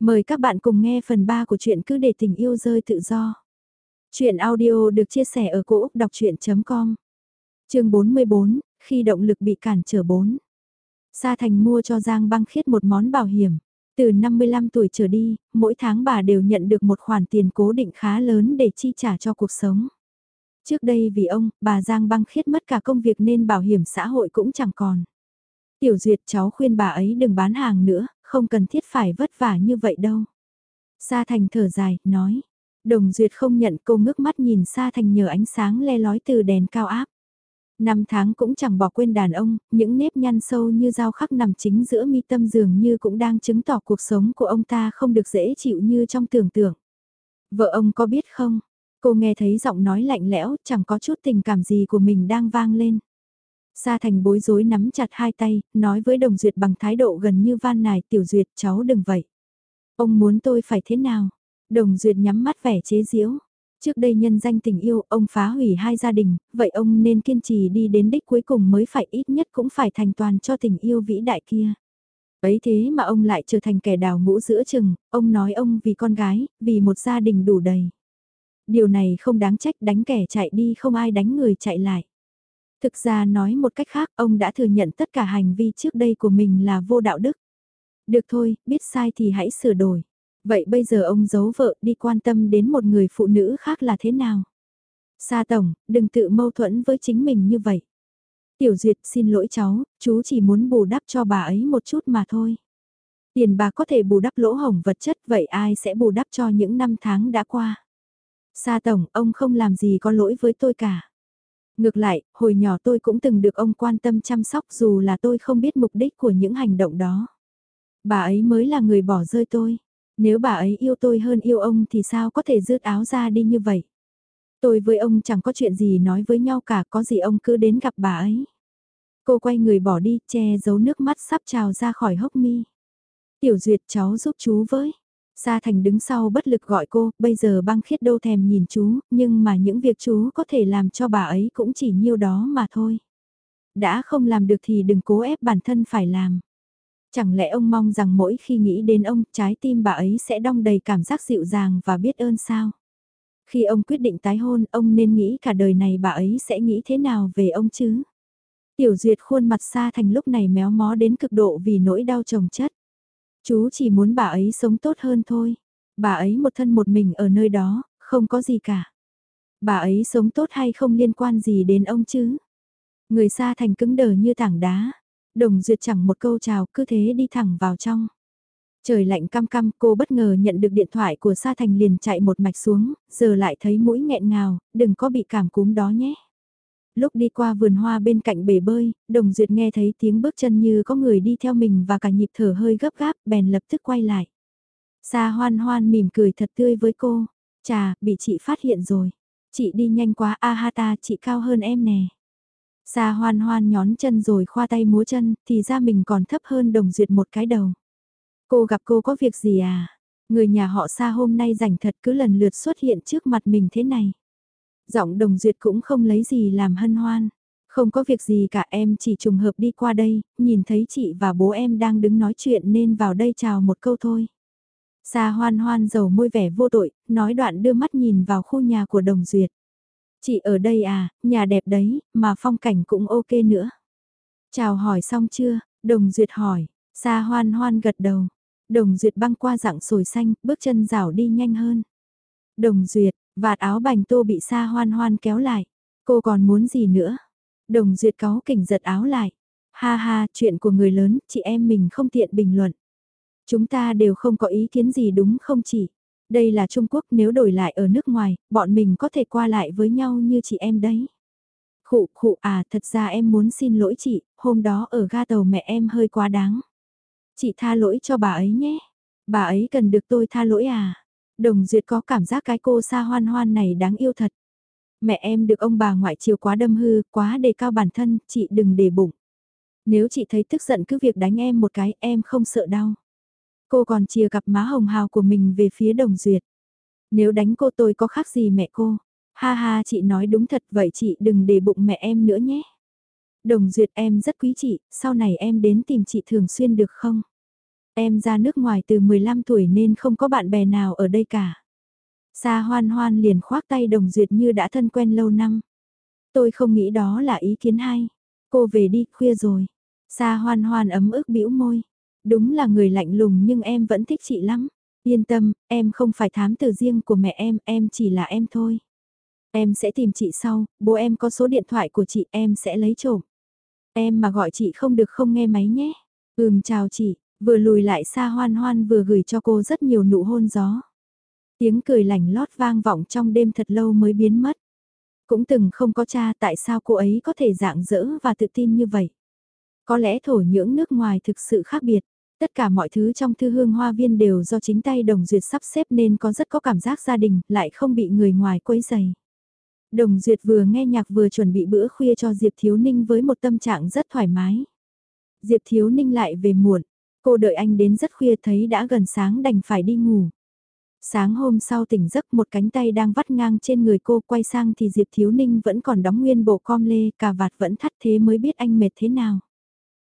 Mời các bạn cùng nghe phần 3 của truyện cứ để tình yêu rơi tự do. Chuyện audio được chia sẻ ở cỗ đọc chuyện.com Trường 44, khi động lực bị cản trở 4. Sa Thành mua cho Giang băng khiết một món bảo hiểm. Từ 55 tuổi trở đi, mỗi tháng bà đều nhận được một khoản tiền cố định khá lớn để chi trả cho cuộc sống. Trước đây vì ông, bà Giang băng khiết mất cả công việc nên bảo hiểm xã hội cũng chẳng còn. Tiểu Duyệt cháu khuyên bà ấy đừng bán hàng nữa, không cần thiết phải vất vả như vậy đâu. Sa Thành thở dài, nói. Đồng Duyệt không nhận cô ngước mắt nhìn Sa Thành nhờ ánh sáng le lói từ đèn cao áp. Năm tháng cũng chẳng bỏ quên đàn ông, những nếp nhăn sâu như dao khắc nằm chính giữa mi tâm dường như cũng đang chứng tỏ cuộc sống của ông ta không được dễ chịu như trong tưởng tượng. Vợ ông có biết không? Cô nghe thấy giọng nói lạnh lẽo, chẳng có chút tình cảm gì của mình đang vang lên. Sa Thành bối rối nắm chặt hai tay, nói với Đồng Duyệt bằng thái độ gần như van nài tiểu Duyệt cháu đừng vậy. Ông muốn tôi phải thế nào? Đồng Duyệt nhắm mắt vẻ chế giễu. Trước đây nhân danh tình yêu, ông phá hủy hai gia đình, vậy ông nên kiên trì đi đến đích cuối cùng mới phải ít nhất cũng phải thành toàn cho tình yêu vĩ đại kia. Ấy thế mà ông lại trở thành kẻ đào ngũ giữa chừng, ông nói ông vì con gái, vì một gia đình đủ đầy. Điều này không đáng trách đánh kẻ chạy đi không ai đánh người chạy lại. Thực ra nói một cách khác ông đã thừa nhận tất cả hành vi trước đây của mình là vô đạo đức. Được thôi, biết sai thì hãy sửa đổi. Vậy bây giờ ông giấu vợ đi quan tâm đến một người phụ nữ khác là thế nào? Sa Tổng, đừng tự mâu thuẫn với chính mình như vậy. Tiểu Duyệt xin lỗi cháu, chú chỉ muốn bù đắp cho bà ấy một chút mà thôi. Tiền bà có thể bù đắp lỗ hổng vật chất vậy ai sẽ bù đắp cho những năm tháng đã qua? Sa Tổng, ông không làm gì có lỗi với tôi cả. Ngược lại, hồi nhỏ tôi cũng từng được ông quan tâm chăm sóc dù là tôi không biết mục đích của những hành động đó. Bà ấy mới là người bỏ rơi tôi. Nếu bà ấy yêu tôi hơn yêu ông thì sao có thể rước áo ra đi như vậy? Tôi với ông chẳng có chuyện gì nói với nhau cả, có gì ông cứ đến gặp bà ấy. Cô quay người bỏ đi, che giấu nước mắt sắp trào ra khỏi hốc mi. Tiểu Duyệt cháu giúp chú với. Sa Thành đứng sau bất lực gọi cô, bây giờ băng khiết đâu thèm nhìn chú, nhưng mà những việc chú có thể làm cho bà ấy cũng chỉ nhiêu đó mà thôi. Đã không làm được thì đừng cố ép bản thân phải làm. Chẳng lẽ ông mong rằng mỗi khi nghĩ đến ông, trái tim bà ấy sẽ đong đầy cảm giác dịu dàng và biết ơn sao? Khi ông quyết định tái hôn, ông nên nghĩ cả đời này bà ấy sẽ nghĩ thế nào về ông chứ? Tiểu duyệt khuôn mặt Sa Thành lúc này méo mó đến cực độ vì nỗi đau chồng chất. Chú chỉ muốn bà ấy sống tốt hơn thôi. Bà ấy một thân một mình ở nơi đó, không có gì cả. Bà ấy sống tốt hay không liên quan gì đến ông chứ? Người xa thành cứng đờ như tảng đá. Đồng duyệt chẳng một câu chào cứ thế đi thẳng vào trong. Trời lạnh căm căm cô bất ngờ nhận được điện thoại của Sa Thành liền chạy một mạch xuống, giờ lại thấy mũi nghẹn ngào, đừng có bị cảm cúm đó nhé. Lúc đi qua vườn hoa bên cạnh bể bơi, Đồng Duyệt nghe thấy tiếng bước chân như có người đi theo mình và cả nhịp thở hơi gấp gáp, bèn lập tức quay lại. Sa hoan hoan mỉm cười thật tươi với cô. Chà, bị chị phát hiện rồi. Chị đi nhanh quá, a ha ta, chị cao hơn em nè. Sa hoan hoan nhón chân rồi khoa tay múa chân, thì ra mình còn thấp hơn Đồng Duyệt một cái đầu. Cô gặp cô có việc gì à? Người nhà họ Sa hôm nay rảnh thật cứ lần lượt xuất hiện trước mặt mình thế này. Giọng đồng duyệt cũng không lấy gì làm hân hoan. Không có việc gì cả em chỉ trùng hợp đi qua đây, nhìn thấy chị và bố em đang đứng nói chuyện nên vào đây chào một câu thôi. Sa hoan hoan dầu môi vẻ vô tội, nói đoạn đưa mắt nhìn vào khu nhà của đồng duyệt. Chị ở đây à, nhà đẹp đấy, mà phong cảnh cũng ok nữa. Chào hỏi xong chưa, đồng duyệt hỏi, Sa hoan hoan gật đầu. Đồng duyệt băng qua dạng sồi xanh, bước chân rảo đi nhanh hơn. Đồng duyệt, Vạt áo bành tô bị xa hoan hoan kéo lại. Cô còn muốn gì nữa? Đồng duyệt cáo kỉnh giật áo lại. Ha ha, chuyện của người lớn, chị em mình không tiện bình luận. Chúng ta đều không có ý kiến gì đúng không chị? Đây là Trung Quốc nếu đổi lại ở nước ngoài, bọn mình có thể qua lại với nhau như chị em đấy. Khụ khụ à thật ra em muốn xin lỗi chị, hôm đó ở ga tàu mẹ em hơi quá đáng. Chị tha lỗi cho bà ấy nhé. Bà ấy cần được tôi tha lỗi à? Đồng Duyệt có cảm giác cái cô xa hoan hoan này đáng yêu thật. Mẹ em được ông bà ngoại chiều quá đâm hư, quá đề cao bản thân, chị đừng để bụng. Nếu chị thấy tức giận cứ việc đánh em một cái, em không sợ đau. Cô còn chia cặp má hồng hào của mình về phía Đồng Duyệt. Nếu đánh cô tôi có khác gì mẹ cô? Ha ha chị nói đúng thật vậy chị đừng để bụng mẹ em nữa nhé. Đồng Duyệt em rất quý chị, sau này em đến tìm chị thường xuyên được không? Em ra nước ngoài từ 15 tuổi nên không có bạn bè nào ở đây cả. Sa hoan hoan liền khoác tay đồng duyệt như đã thân quen lâu năm. Tôi không nghĩ đó là ý kiến hay. Cô về đi, khuya rồi. Sa hoan hoan ấm ức bĩu môi. Đúng là người lạnh lùng nhưng em vẫn thích chị lắm. Yên tâm, em không phải thám tử riêng của mẹ em, em chỉ là em thôi. Em sẽ tìm chị sau, bố em có số điện thoại của chị em sẽ lấy trộm. Em mà gọi chị không được không nghe máy nhé. Ừm chào chị, vừa lùi lại xa hoan hoan vừa gửi cho cô rất nhiều nụ hôn gió. Tiếng cười lành lót vang vọng trong đêm thật lâu mới biến mất. Cũng từng không có cha tại sao cô ấy có thể dạng dỡ và tự tin như vậy. Có lẽ thổ nhưỡng nước ngoài thực sự khác biệt. Tất cả mọi thứ trong thư hương hoa viên đều do chính tay đồng duyệt sắp xếp nên có rất có cảm giác gia đình, lại không bị người ngoài quấy dày. Đồng duyệt vừa nghe nhạc vừa chuẩn bị bữa khuya cho Diệp Thiếu Ninh với một tâm trạng rất thoải mái. Diệp Thiếu Ninh lại về muộn, cô đợi anh đến rất khuya thấy đã gần sáng đành phải đi ngủ. Sáng hôm sau tỉnh giấc một cánh tay đang vắt ngang trên người cô quay sang thì Diệp Thiếu Ninh vẫn còn đóng nguyên bộ com lê, cà vạt vẫn thắt thế mới biết anh mệt thế nào.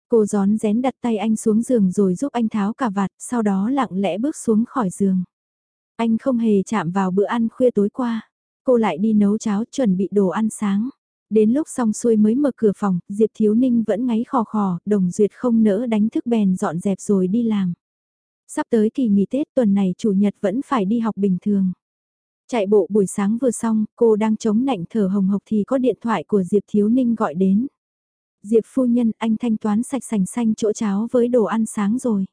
Cô gión rén đặt tay anh xuống giường rồi giúp anh tháo cà vạt, sau đó lặng lẽ bước xuống khỏi giường. Anh không hề chạm vào bữa ăn khuya tối qua. Cô lại đi nấu cháo chuẩn bị đồ ăn sáng. Đến lúc xong xuôi mới mở cửa phòng, Diệp Thiếu Ninh vẫn ngáy khò khò, đồng duyệt không nỡ đánh thức bèn dọn dẹp rồi đi làm. Sắp tới kỳ nghỉ Tết tuần này chủ nhật vẫn phải đi học bình thường. Chạy bộ buổi sáng vừa xong, cô đang chống nạnh thở hồng hộc thì có điện thoại của Diệp Thiếu Ninh gọi đến. Diệp phu nhân anh thanh toán sạch sành xanh chỗ cháo với đồ ăn sáng rồi.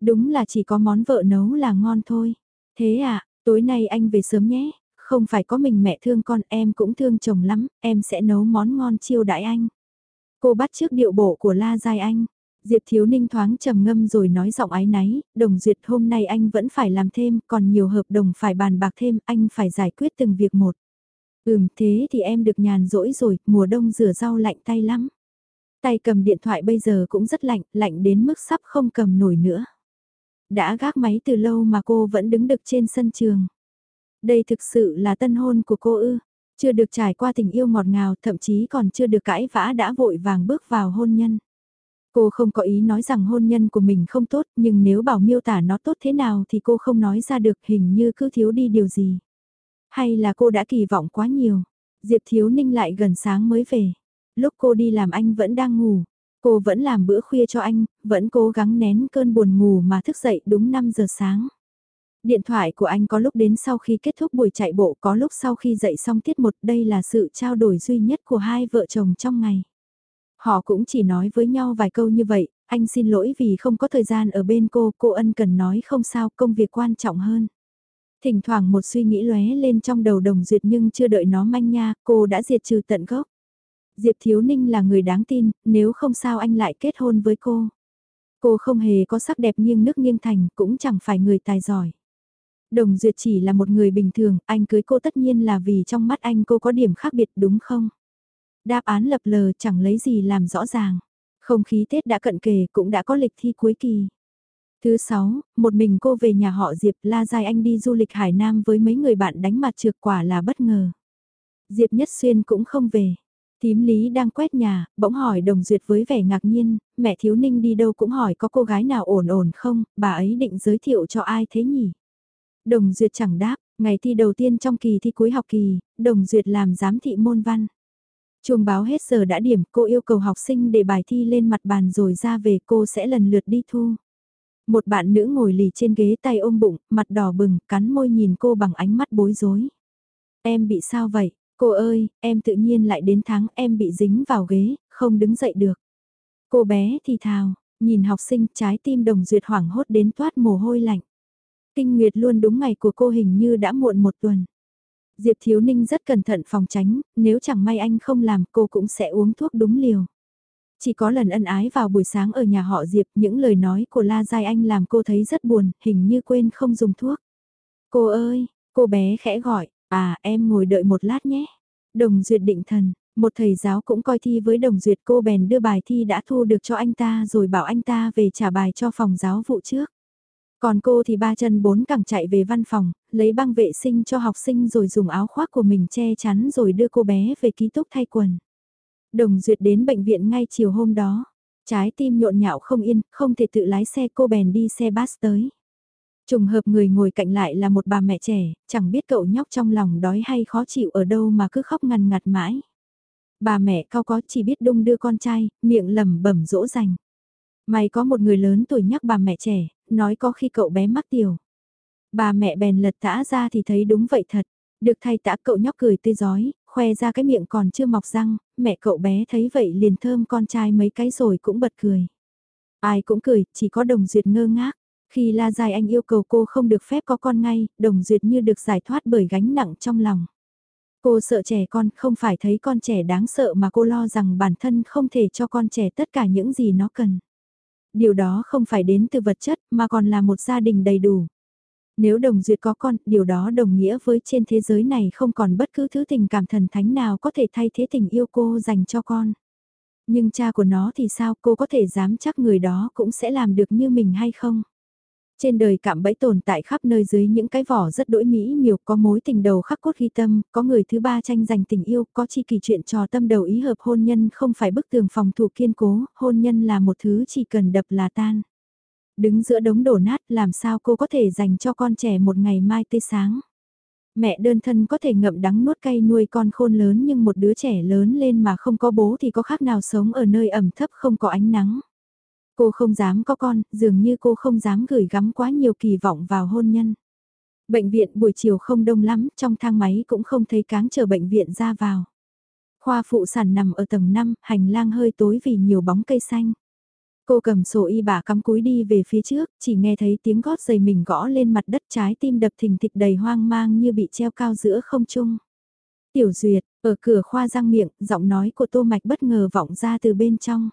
Đúng là chỉ có món vợ nấu là ngon thôi. Thế à, tối nay anh về sớm nhé, không phải có mình mẹ thương con em cũng thương chồng lắm, em sẽ nấu món ngon chiêu đãi anh. Cô bắt trước điệu bộ của La Giai Anh. Diệp Thiếu Ninh thoáng trầm ngâm rồi nói giọng ái náy, đồng duyệt hôm nay anh vẫn phải làm thêm, còn nhiều hợp đồng phải bàn bạc thêm, anh phải giải quyết từng việc một. Ừm, thế thì em được nhàn rỗi rồi, mùa đông rửa rau lạnh tay lắm. Tay cầm điện thoại bây giờ cũng rất lạnh, lạnh đến mức sắp không cầm nổi nữa. Đã gác máy từ lâu mà cô vẫn đứng được trên sân trường. Đây thực sự là tân hôn của cô ư, chưa được trải qua tình yêu ngọt ngào, thậm chí còn chưa được cãi vã đã vội vàng bước vào hôn nhân. Cô không có ý nói rằng hôn nhân của mình không tốt, nhưng nếu bảo miêu tả nó tốt thế nào thì cô không nói ra được hình như cứ thiếu đi điều gì. Hay là cô đã kỳ vọng quá nhiều. Diệp Thiếu Ninh lại gần sáng mới về. Lúc cô đi làm anh vẫn đang ngủ. Cô vẫn làm bữa khuya cho anh, vẫn cố gắng nén cơn buồn ngủ mà thức dậy đúng 5 giờ sáng. Điện thoại của anh có lúc đến sau khi kết thúc buổi chạy bộ có lúc sau khi dậy xong tiết một đây là sự trao đổi duy nhất của hai vợ chồng trong ngày. Họ cũng chỉ nói với nhau vài câu như vậy, anh xin lỗi vì không có thời gian ở bên cô, cô ân cần nói không sao, công việc quan trọng hơn. Thỉnh thoảng một suy nghĩ lóe lên trong đầu đồng duyệt nhưng chưa đợi nó manh nha, cô đã diệt trừ tận gốc. Diệp Thiếu Ninh là người đáng tin, nếu không sao anh lại kết hôn với cô. Cô không hề có sắc đẹp nghiêng nước nghiêng thành, cũng chẳng phải người tài giỏi. Đồng Duyệt chỉ là một người bình thường, anh cưới cô tất nhiên là vì trong mắt anh cô có điểm khác biệt đúng không? Đáp án lập lờ chẳng lấy gì làm rõ ràng. Không khí Tết đã cận kề cũng đã có lịch thi cuối kỳ. Thứ sáu, một mình cô về nhà họ Diệp La dài Anh đi du lịch Hải Nam với mấy người bạn đánh mặt trượt quả là bất ngờ. Diệp Nhất Xuyên cũng không về. Tím Lý đang quét nhà, bỗng hỏi Đồng Duyệt với vẻ ngạc nhiên, mẹ Thiếu Ninh đi đâu cũng hỏi có cô gái nào ổn ổn không, bà ấy định giới thiệu cho ai thế nhỉ? Đồng Duyệt chẳng đáp, ngày thi đầu tiên trong kỳ thi cuối học kỳ, Đồng Duyệt làm giám thị môn văn. Chuông báo hết giờ đã điểm, cô yêu cầu học sinh để bài thi lên mặt bàn rồi ra về cô sẽ lần lượt đi thu. Một bạn nữ ngồi lì trên ghế tay ôm bụng, mặt đỏ bừng, cắn môi nhìn cô bằng ánh mắt bối rối. Em bị sao vậy? Cô ơi, em tự nhiên lại đến tháng em bị dính vào ghế, không đứng dậy được. Cô bé thì thào, nhìn học sinh trái tim đồng duyệt hoảng hốt đến toát mồ hôi lạnh. Kinh Nguyệt luôn đúng ngày của cô hình như đã muộn một tuần. Diệp Thiếu Ninh rất cẩn thận phòng tránh, nếu chẳng may anh không làm cô cũng sẽ uống thuốc đúng liều. Chỉ có lần ân ái vào buổi sáng ở nhà họ Diệp, những lời nói của La Giai Anh làm cô thấy rất buồn, hình như quên không dùng thuốc. Cô ơi, cô bé khẽ gọi, à em ngồi đợi một lát nhé. Đồng Duyệt định thần, một thầy giáo cũng coi thi với Đồng Duyệt cô bèn đưa bài thi đã thu được cho anh ta rồi bảo anh ta về trả bài cho phòng giáo vụ trước. Còn cô thì ba chân bốn cẳng chạy về văn phòng, lấy băng vệ sinh cho học sinh rồi dùng áo khoác của mình che chắn rồi đưa cô bé về ký túc thay quần. Đồng Duyệt đến bệnh viện ngay chiều hôm đó. Trái tim nhộn nhạo không yên, không thể tự lái xe cô bèn đi xe bus tới. Trùng hợp người ngồi cạnh lại là một bà mẹ trẻ, chẳng biết cậu nhóc trong lòng đói hay khó chịu ở đâu mà cứ khóc ngằn ngặt mãi. Bà mẹ cao có chỉ biết đung đưa con trai, miệng lẩm bẩm dỗ dành. May có một người lớn tuổi nhắc bà mẹ trẻ, nói có khi cậu bé mắc tiểu. Bà mẹ bèn lật tã ra thì thấy đúng vậy thật. Được thay tã cậu nhóc cười tươi giói, khoe ra cái miệng còn chưa mọc răng, mẹ cậu bé thấy vậy liền thơm con trai mấy cái rồi cũng bật cười. Ai cũng cười, chỉ có đồng duyệt ngơ ngác. Khi La Dài Anh yêu cầu cô không được phép có con ngay, đồng duyệt như được giải thoát bởi gánh nặng trong lòng. Cô sợ trẻ con không phải thấy con trẻ đáng sợ mà cô lo rằng bản thân không thể cho con trẻ tất cả những gì nó cần. Điều đó không phải đến từ vật chất mà còn là một gia đình đầy đủ. Nếu đồng duyệt có con, điều đó đồng nghĩa với trên thế giới này không còn bất cứ thứ tình cảm thần thánh nào có thể thay thế tình yêu cô dành cho con. Nhưng cha của nó thì sao cô có thể dám chắc người đó cũng sẽ làm được như mình hay không? Trên đời cạm bẫy tồn tại khắp nơi dưới những cái vỏ rất đỗi mỹ miều, có mối tình đầu khắc cốt ghi tâm, có người thứ ba tranh giành tình yêu, có chi kỳ chuyện trò tâm đầu ý hợp hôn nhân không phải bức tường phòng thủ kiên cố, hôn nhân là một thứ chỉ cần đập là tan. Đứng giữa đống đổ nát làm sao cô có thể dành cho con trẻ một ngày mai tươi sáng. Mẹ đơn thân có thể ngậm đắng nuốt cay nuôi con khôn lớn nhưng một đứa trẻ lớn lên mà không có bố thì có khác nào sống ở nơi ẩm thấp không có ánh nắng. Cô không dám có con, dường như cô không dám gửi gắm quá nhiều kỳ vọng vào hôn nhân. Bệnh viện buổi chiều không đông lắm, trong thang máy cũng không thấy cáng chờ bệnh viện ra vào. Khoa phụ sản nằm ở tầng 5, hành lang hơi tối vì nhiều bóng cây xanh. Cô cầm sổ y bà cắm cúi đi về phía trước, chỉ nghe thấy tiếng gót giày mình gõ lên mặt đất trái tim đập thình thịch đầy hoang mang như bị treo cao giữa không trung. Tiểu Duyệt, ở cửa khoa răng miệng, giọng nói của Tô Mạch bất ngờ vọng ra từ bên trong.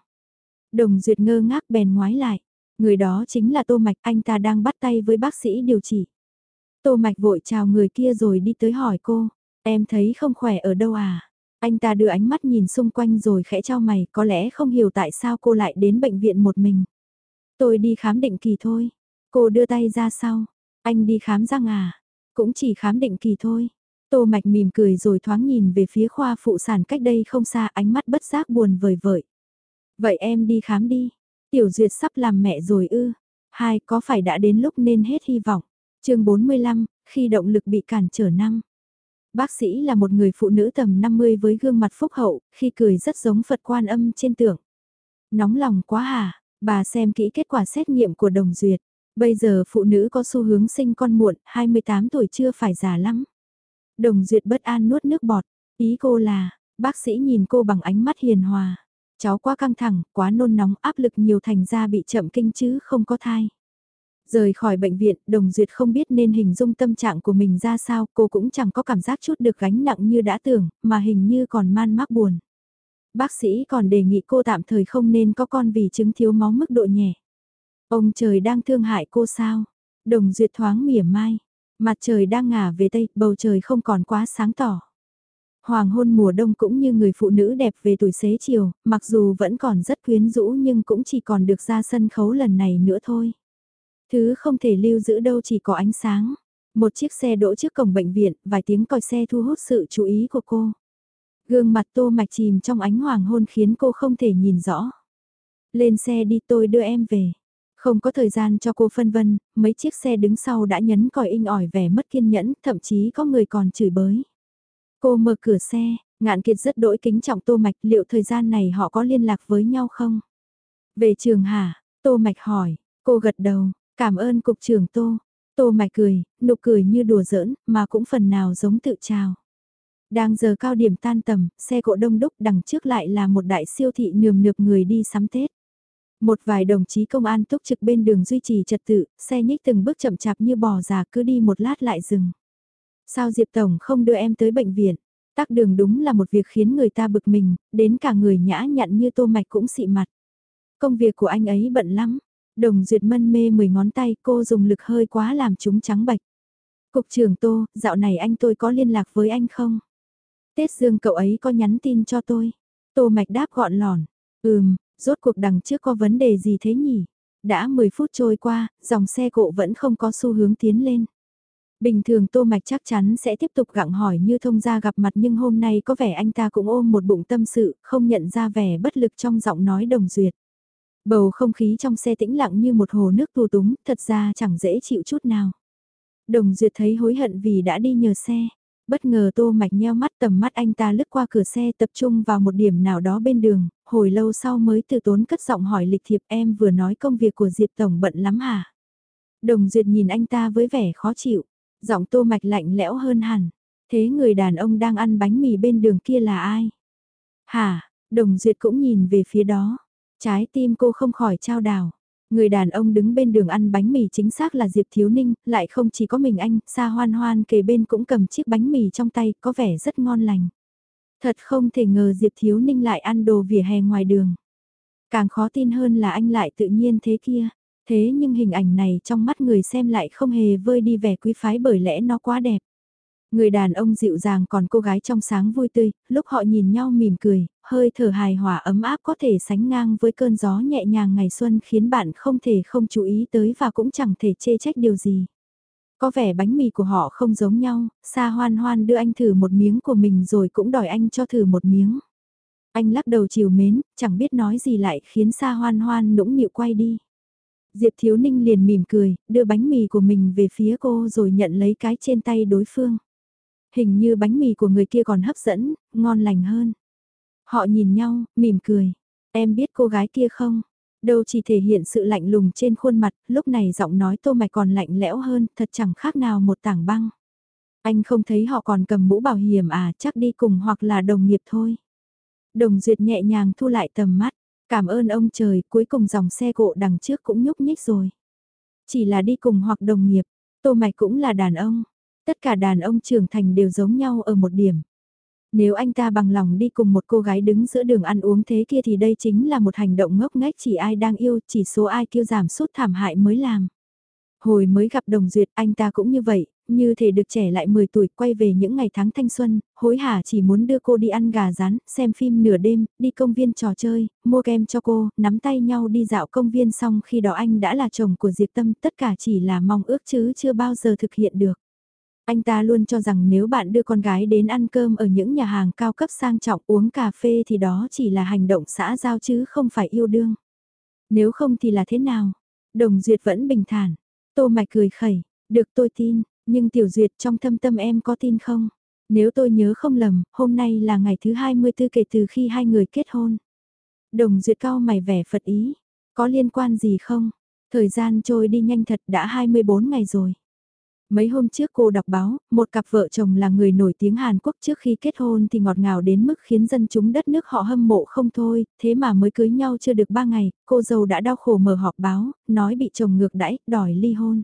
Đồng Duyệt ngơ ngác bèn ngoái lại. Người đó chính là Tô Mạch, anh ta đang bắt tay với bác sĩ điều trị. Tô Mạch vội chào người kia rồi đi tới hỏi cô, em thấy không khỏe ở đâu à? Anh ta đưa ánh mắt nhìn xung quanh rồi khẽ trao mày, có lẽ không hiểu tại sao cô lại đến bệnh viện một mình. Tôi đi khám định kỳ thôi. Cô đưa tay ra sau. Anh đi khám răng à? Cũng chỉ khám định kỳ thôi. Tô Mạch mỉm cười rồi thoáng nhìn về phía khoa phụ sản cách đây không xa ánh mắt bất giác buồn vời vợi. Vậy em đi khám đi. Tiểu Duyệt sắp làm mẹ rồi ư. Hai, có phải đã đến lúc nên hết hy vọng. chương 45, khi động lực bị cản trở năm. Bác sĩ là một người phụ nữ tầm 50 với gương mặt phúc hậu, khi cười rất giống Phật quan âm trên tượng. Nóng lòng quá hả, bà xem kỹ kết quả xét nghiệm của đồng duyệt. Bây giờ phụ nữ có xu hướng sinh con muộn, 28 tuổi chưa phải già lắm. Đồng duyệt bất an nuốt nước bọt, ý cô là, bác sĩ nhìn cô bằng ánh mắt hiền hòa. Cháu quá căng thẳng, quá nôn nóng, áp lực nhiều thành ra bị chậm kinh chứ không có thai. Rời khỏi bệnh viện, Đồng Duyệt không biết nên hình dung tâm trạng của mình ra sao, cô cũng chẳng có cảm giác chút được gánh nặng như đã tưởng, mà hình như còn man mác buồn. Bác sĩ còn đề nghị cô tạm thời không nên có con vì chứng thiếu máu mức độ nhẹ. Ông trời đang thương hại cô sao? Đồng Duyệt thoáng mỉa mai. Mặt trời đang ngả về tây, bầu trời không còn quá sáng tỏ. Hoàng hôn mùa đông cũng như người phụ nữ đẹp về tuổi xế chiều, mặc dù vẫn còn rất quyến rũ nhưng cũng chỉ còn được ra sân khấu lần này nữa thôi. Thứ không thể lưu giữ đâu chỉ có ánh sáng. Một chiếc xe đỗ trước cổng bệnh viện, vài tiếng còi xe thu hút sự chú ý của cô. Gương mặt tô mạch chìm trong ánh hoàng hôn khiến cô không thể nhìn rõ. Lên xe đi tôi đưa em về. Không có thời gian cho cô phân vân, mấy chiếc xe đứng sau đã nhấn còi inh ỏi vẻ mất kiên nhẫn, thậm chí có người còn chửi bới. Cô mở cửa xe, ngạn kiệt rất đỗi kính trọng Tô Mạch liệu thời gian này họ có liên lạc với nhau không? Về trường hả? Tô Mạch hỏi, cô gật đầu, cảm ơn cục trưởng Tô. Tô Mạch cười, nụ cười như đùa giỡn, mà cũng phần nào giống tự chào. Đang giờ cao điểm tan tầm, xe cộ đông đúc đằng trước lại là một đại siêu thị nườm nượp người đi sắm Tết. Một vài đồng chí công an túc trực bên đường duy trì trật tự, xe nhích từng bước chậm chạp như bò già cứ đi một lát lại dừng. Sao Diệp Tổng không đưa em tới bệnh viện? Tắc đường đúng là một việc khiến người ta bực mình, đến cả người nhã nhặn như tô mạch cũng xị mặt. Công việc của anh ấy bận lắm. Đồng duyệt mân mê mười ngón tay cô dùng lực hơi quá làm chúng trắng bạch. Cục trưởng Tô, dạo này anh tôi có liên lạc với anh không? Tết Dương cậu ấy có nhắn tin cho tôi. Tô mạch đáp gọn lỏn. Ừm, rốt cuộc đằng trước có vấn đề gì thế nhỉ? Đã 10 phút trôi qua, dòng xe cộ vẫn không có xu hướng tiến lên. Bình thường Tô Mạch chắc chắn sẽ tiếp tục gặng hỏi như thông gia gặp mặt nhưng hôm nay có vẻ anh ta cũng ôm một bụng tâm sự, không nhận ra vẻ bất lực trong giọng nói đồng duyệt. Bầu không khí trong xe tĩnh lặng như một hồ nước tù túng, thật ra chẳng dễ chịu chút nào. Đồng Duyệt thấy hối hận vì đã đi nhờ xe. Bất ngờ tô mạch nheo mắt tầm mắt anh ta lướt qua cửa xe tập trung vào một điểm nào đó bên đường, hồi lâu sau mới từ tốn cất giọng hỏi lịch thiệp em vừa nói công việc của Diệp Tổng bận lắm hả? Đồng Duyệt nhìn anh ta với vẻ khó chịu, giọng tô mạch lạnh lẽo hơn hẳn. Thế người đàn ông đang ăn bánh mì bên đường kia là ai? Hả, Đồng Duyệt cũng nhìn về phía đó. Trái tim cô không khỏi trao đảo. Người đàn ông đứng bên đường ăn bánh mì chính xác là Diệp Thiếu Ninh, lại không chỉ có mình anh, xa Hoan Hoan kề bên cũng cầm chiếc bánh mì trong tay, có vẻ rất ngon lành. Thật không thể ngờ Diệp Thiếu Ninh lại ăn đồ vỉa hè ngoài đường. Càng khó tin hơn là anh lại tự nhiên thế kia. Thế nhưng hình ảnh này trong mắt người xem lại không hề vơi đi vẻ quý phái bởi lẽ nó quá đẹp. Người đàn ông dịu dàng còn cô gái trong sáng vui tươi, lúc họ nhìn nhau mỉm cười, hơi thở hài hòa ấm áp có thể sánh ngang với cơn gió nhẹ nhàng ngày xuân khiến bạn không thể không chú ý tới và cũng chẳng thể chê trách điều gì. Có vẻ bánh mì của họ không giống nhau, Sa Hoan Hoan đưa anh thử một miếng của mình rồi cũng đòi anh cho thử một miếng. Anh lắc đầu chiều mến, chẳng biết nói gì lại khiến Sa Hoan Hoan nũng nịu quay đi. Diệp Thiếu Ninh liền mỉm cười, đưa bánh mì của mình về phía cô rồi nhận lấy cái trên tay đối phương. Hình như bánh mì của người kia còn hấp dẫn, ngon lành hơn. Họ nhìn nhau, mỉm cười. Em biết cô gái kia không? Đâu chỉ thể hiện sự lạnh lùng trên khuôn mặt, lúc này giọng nói tô mạch còn lạnh lẽo hơn, thật chẳng khác nào một tảng băng. Anh không thấy họ còn cầm mũ bảo hiểm à, chắc đi cùng hoặc là đồng nghiệp thôi. Đồng duyệt nhẹ nhàng thu lại tầm mắt, cảm ơn ông trời, cuối cùng dòng xe cộ đằng trước cũng nhúc nhích rồi. Chỉ là đi cùng hoặc đồng nghiệp, tô mạch cũng là đàn ông, tất cả đàn ông trưởng thành đều giống nhau ở một điểm. Nếu anh ta bằng lòng đi cùng một cô gái đứng giữa đường ăn uống thế kia thì đây chính là một hành động ngốc nghếch chỉ ai đang yêu, chỉ số ai kêu giảm sút thảm hại mới làm. Hồi mới gặp Đồng Duyệt anh ta cũng như vậy, như thể được trẻ lại 10 tuổi quay về những ngày tháng thanh xuân, hối hả chỉ muốn đưa cô đi ăn gà rán, xem phim nửa đêm, đi công viên trò chơi, mua kem cho cô, nắm tay nhau đi dạo công viên xong khi đó anh đã là chồng của Diệp Tâm, tất cả chỉ là mong ước chứ chưa bao giờ thực hiện được. Anh ta luôn cho rằng nếu bạn đưa con gái đến ăn cơm ở những nhà hàng cao cấp sang trọng uống cà phê thì đó chỉ là hành động xã giao chứ không phải yêu đương. Nếu không thì là thế nào? Đồng Duyệt vẫn bình thản. Tô Mạch cười khẩy, được tôi tin, nhưng Tiểu Duyệt trong thâm tâm em có tin không? Nếu tôi nhớ không lầm, hôm nay là ngày thứ 24 kể từ khi hai người kết hôn. Đồng Duyệt cao mày vẻ Phật ý, có liên quan gì không? Thời gian trôi đi nhanh thật đã 24 ngày rồi. Mấy hôm trước cô đọc báo, một cặp vợ chồng là người nổi tiếng Hàn Quốc trước khi kết hôn thì ngọt ngào đến mức khiến dân chúng đất nước họ hâm mộ không thôi, thế mà mới cưới nhau chưa được ba ngày, cô dâu đã đau khổ mở họp báo, nói bị chồng ngược đãi, đòi ly hôn.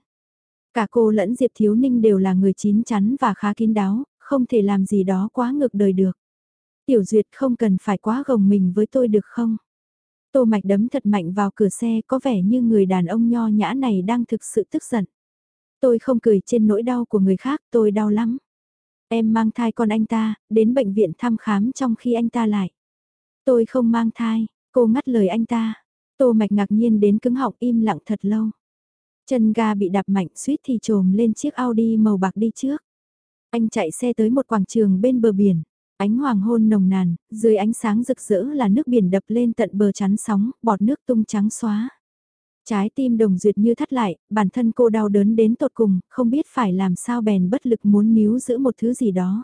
Cả cô lẫn Diệp Thiếu Ninh đều là người chín chắn và khá kín đáo, không thể làm gì đó quá ngược đời được. Tiểu Duyệt không cần phải quá gồng mình với tôi được không? Tô Mạch đấm thật mạnh vào cửa xe có vẻ như người đàn ông nho nhã này đang thực sự tức giận. Tôi không cười trên nỗi đau của người khác, tôi đau lắm. Em mang thai con anh ta, đến bệnh viện thăm khám trong khi anh ta lại. Tôi không mang thai, cô ngắt lời anh ta. Tô mạch ngạc nhiên đến cứng họng im lặng thật lâu. Chân ga bị đạp mạnh suýt thì trồm lên chiếc Audi màu bạc đi trước. Anh chạy xe tới một quảng trường bên bờ biển. Ánh hoàng hôn nồng nàn, dưới ánh sáng rực rỡ là nước biển đập lên tận bờ chắn sóng, bọt nước tung trắng xóa. Trái tim đồng duyệt như thắt lại, bản thân cô đau đớn đến tột cùng, không biết phải làm sao bèn bất lực muốn níu giữ một thứ gì đó.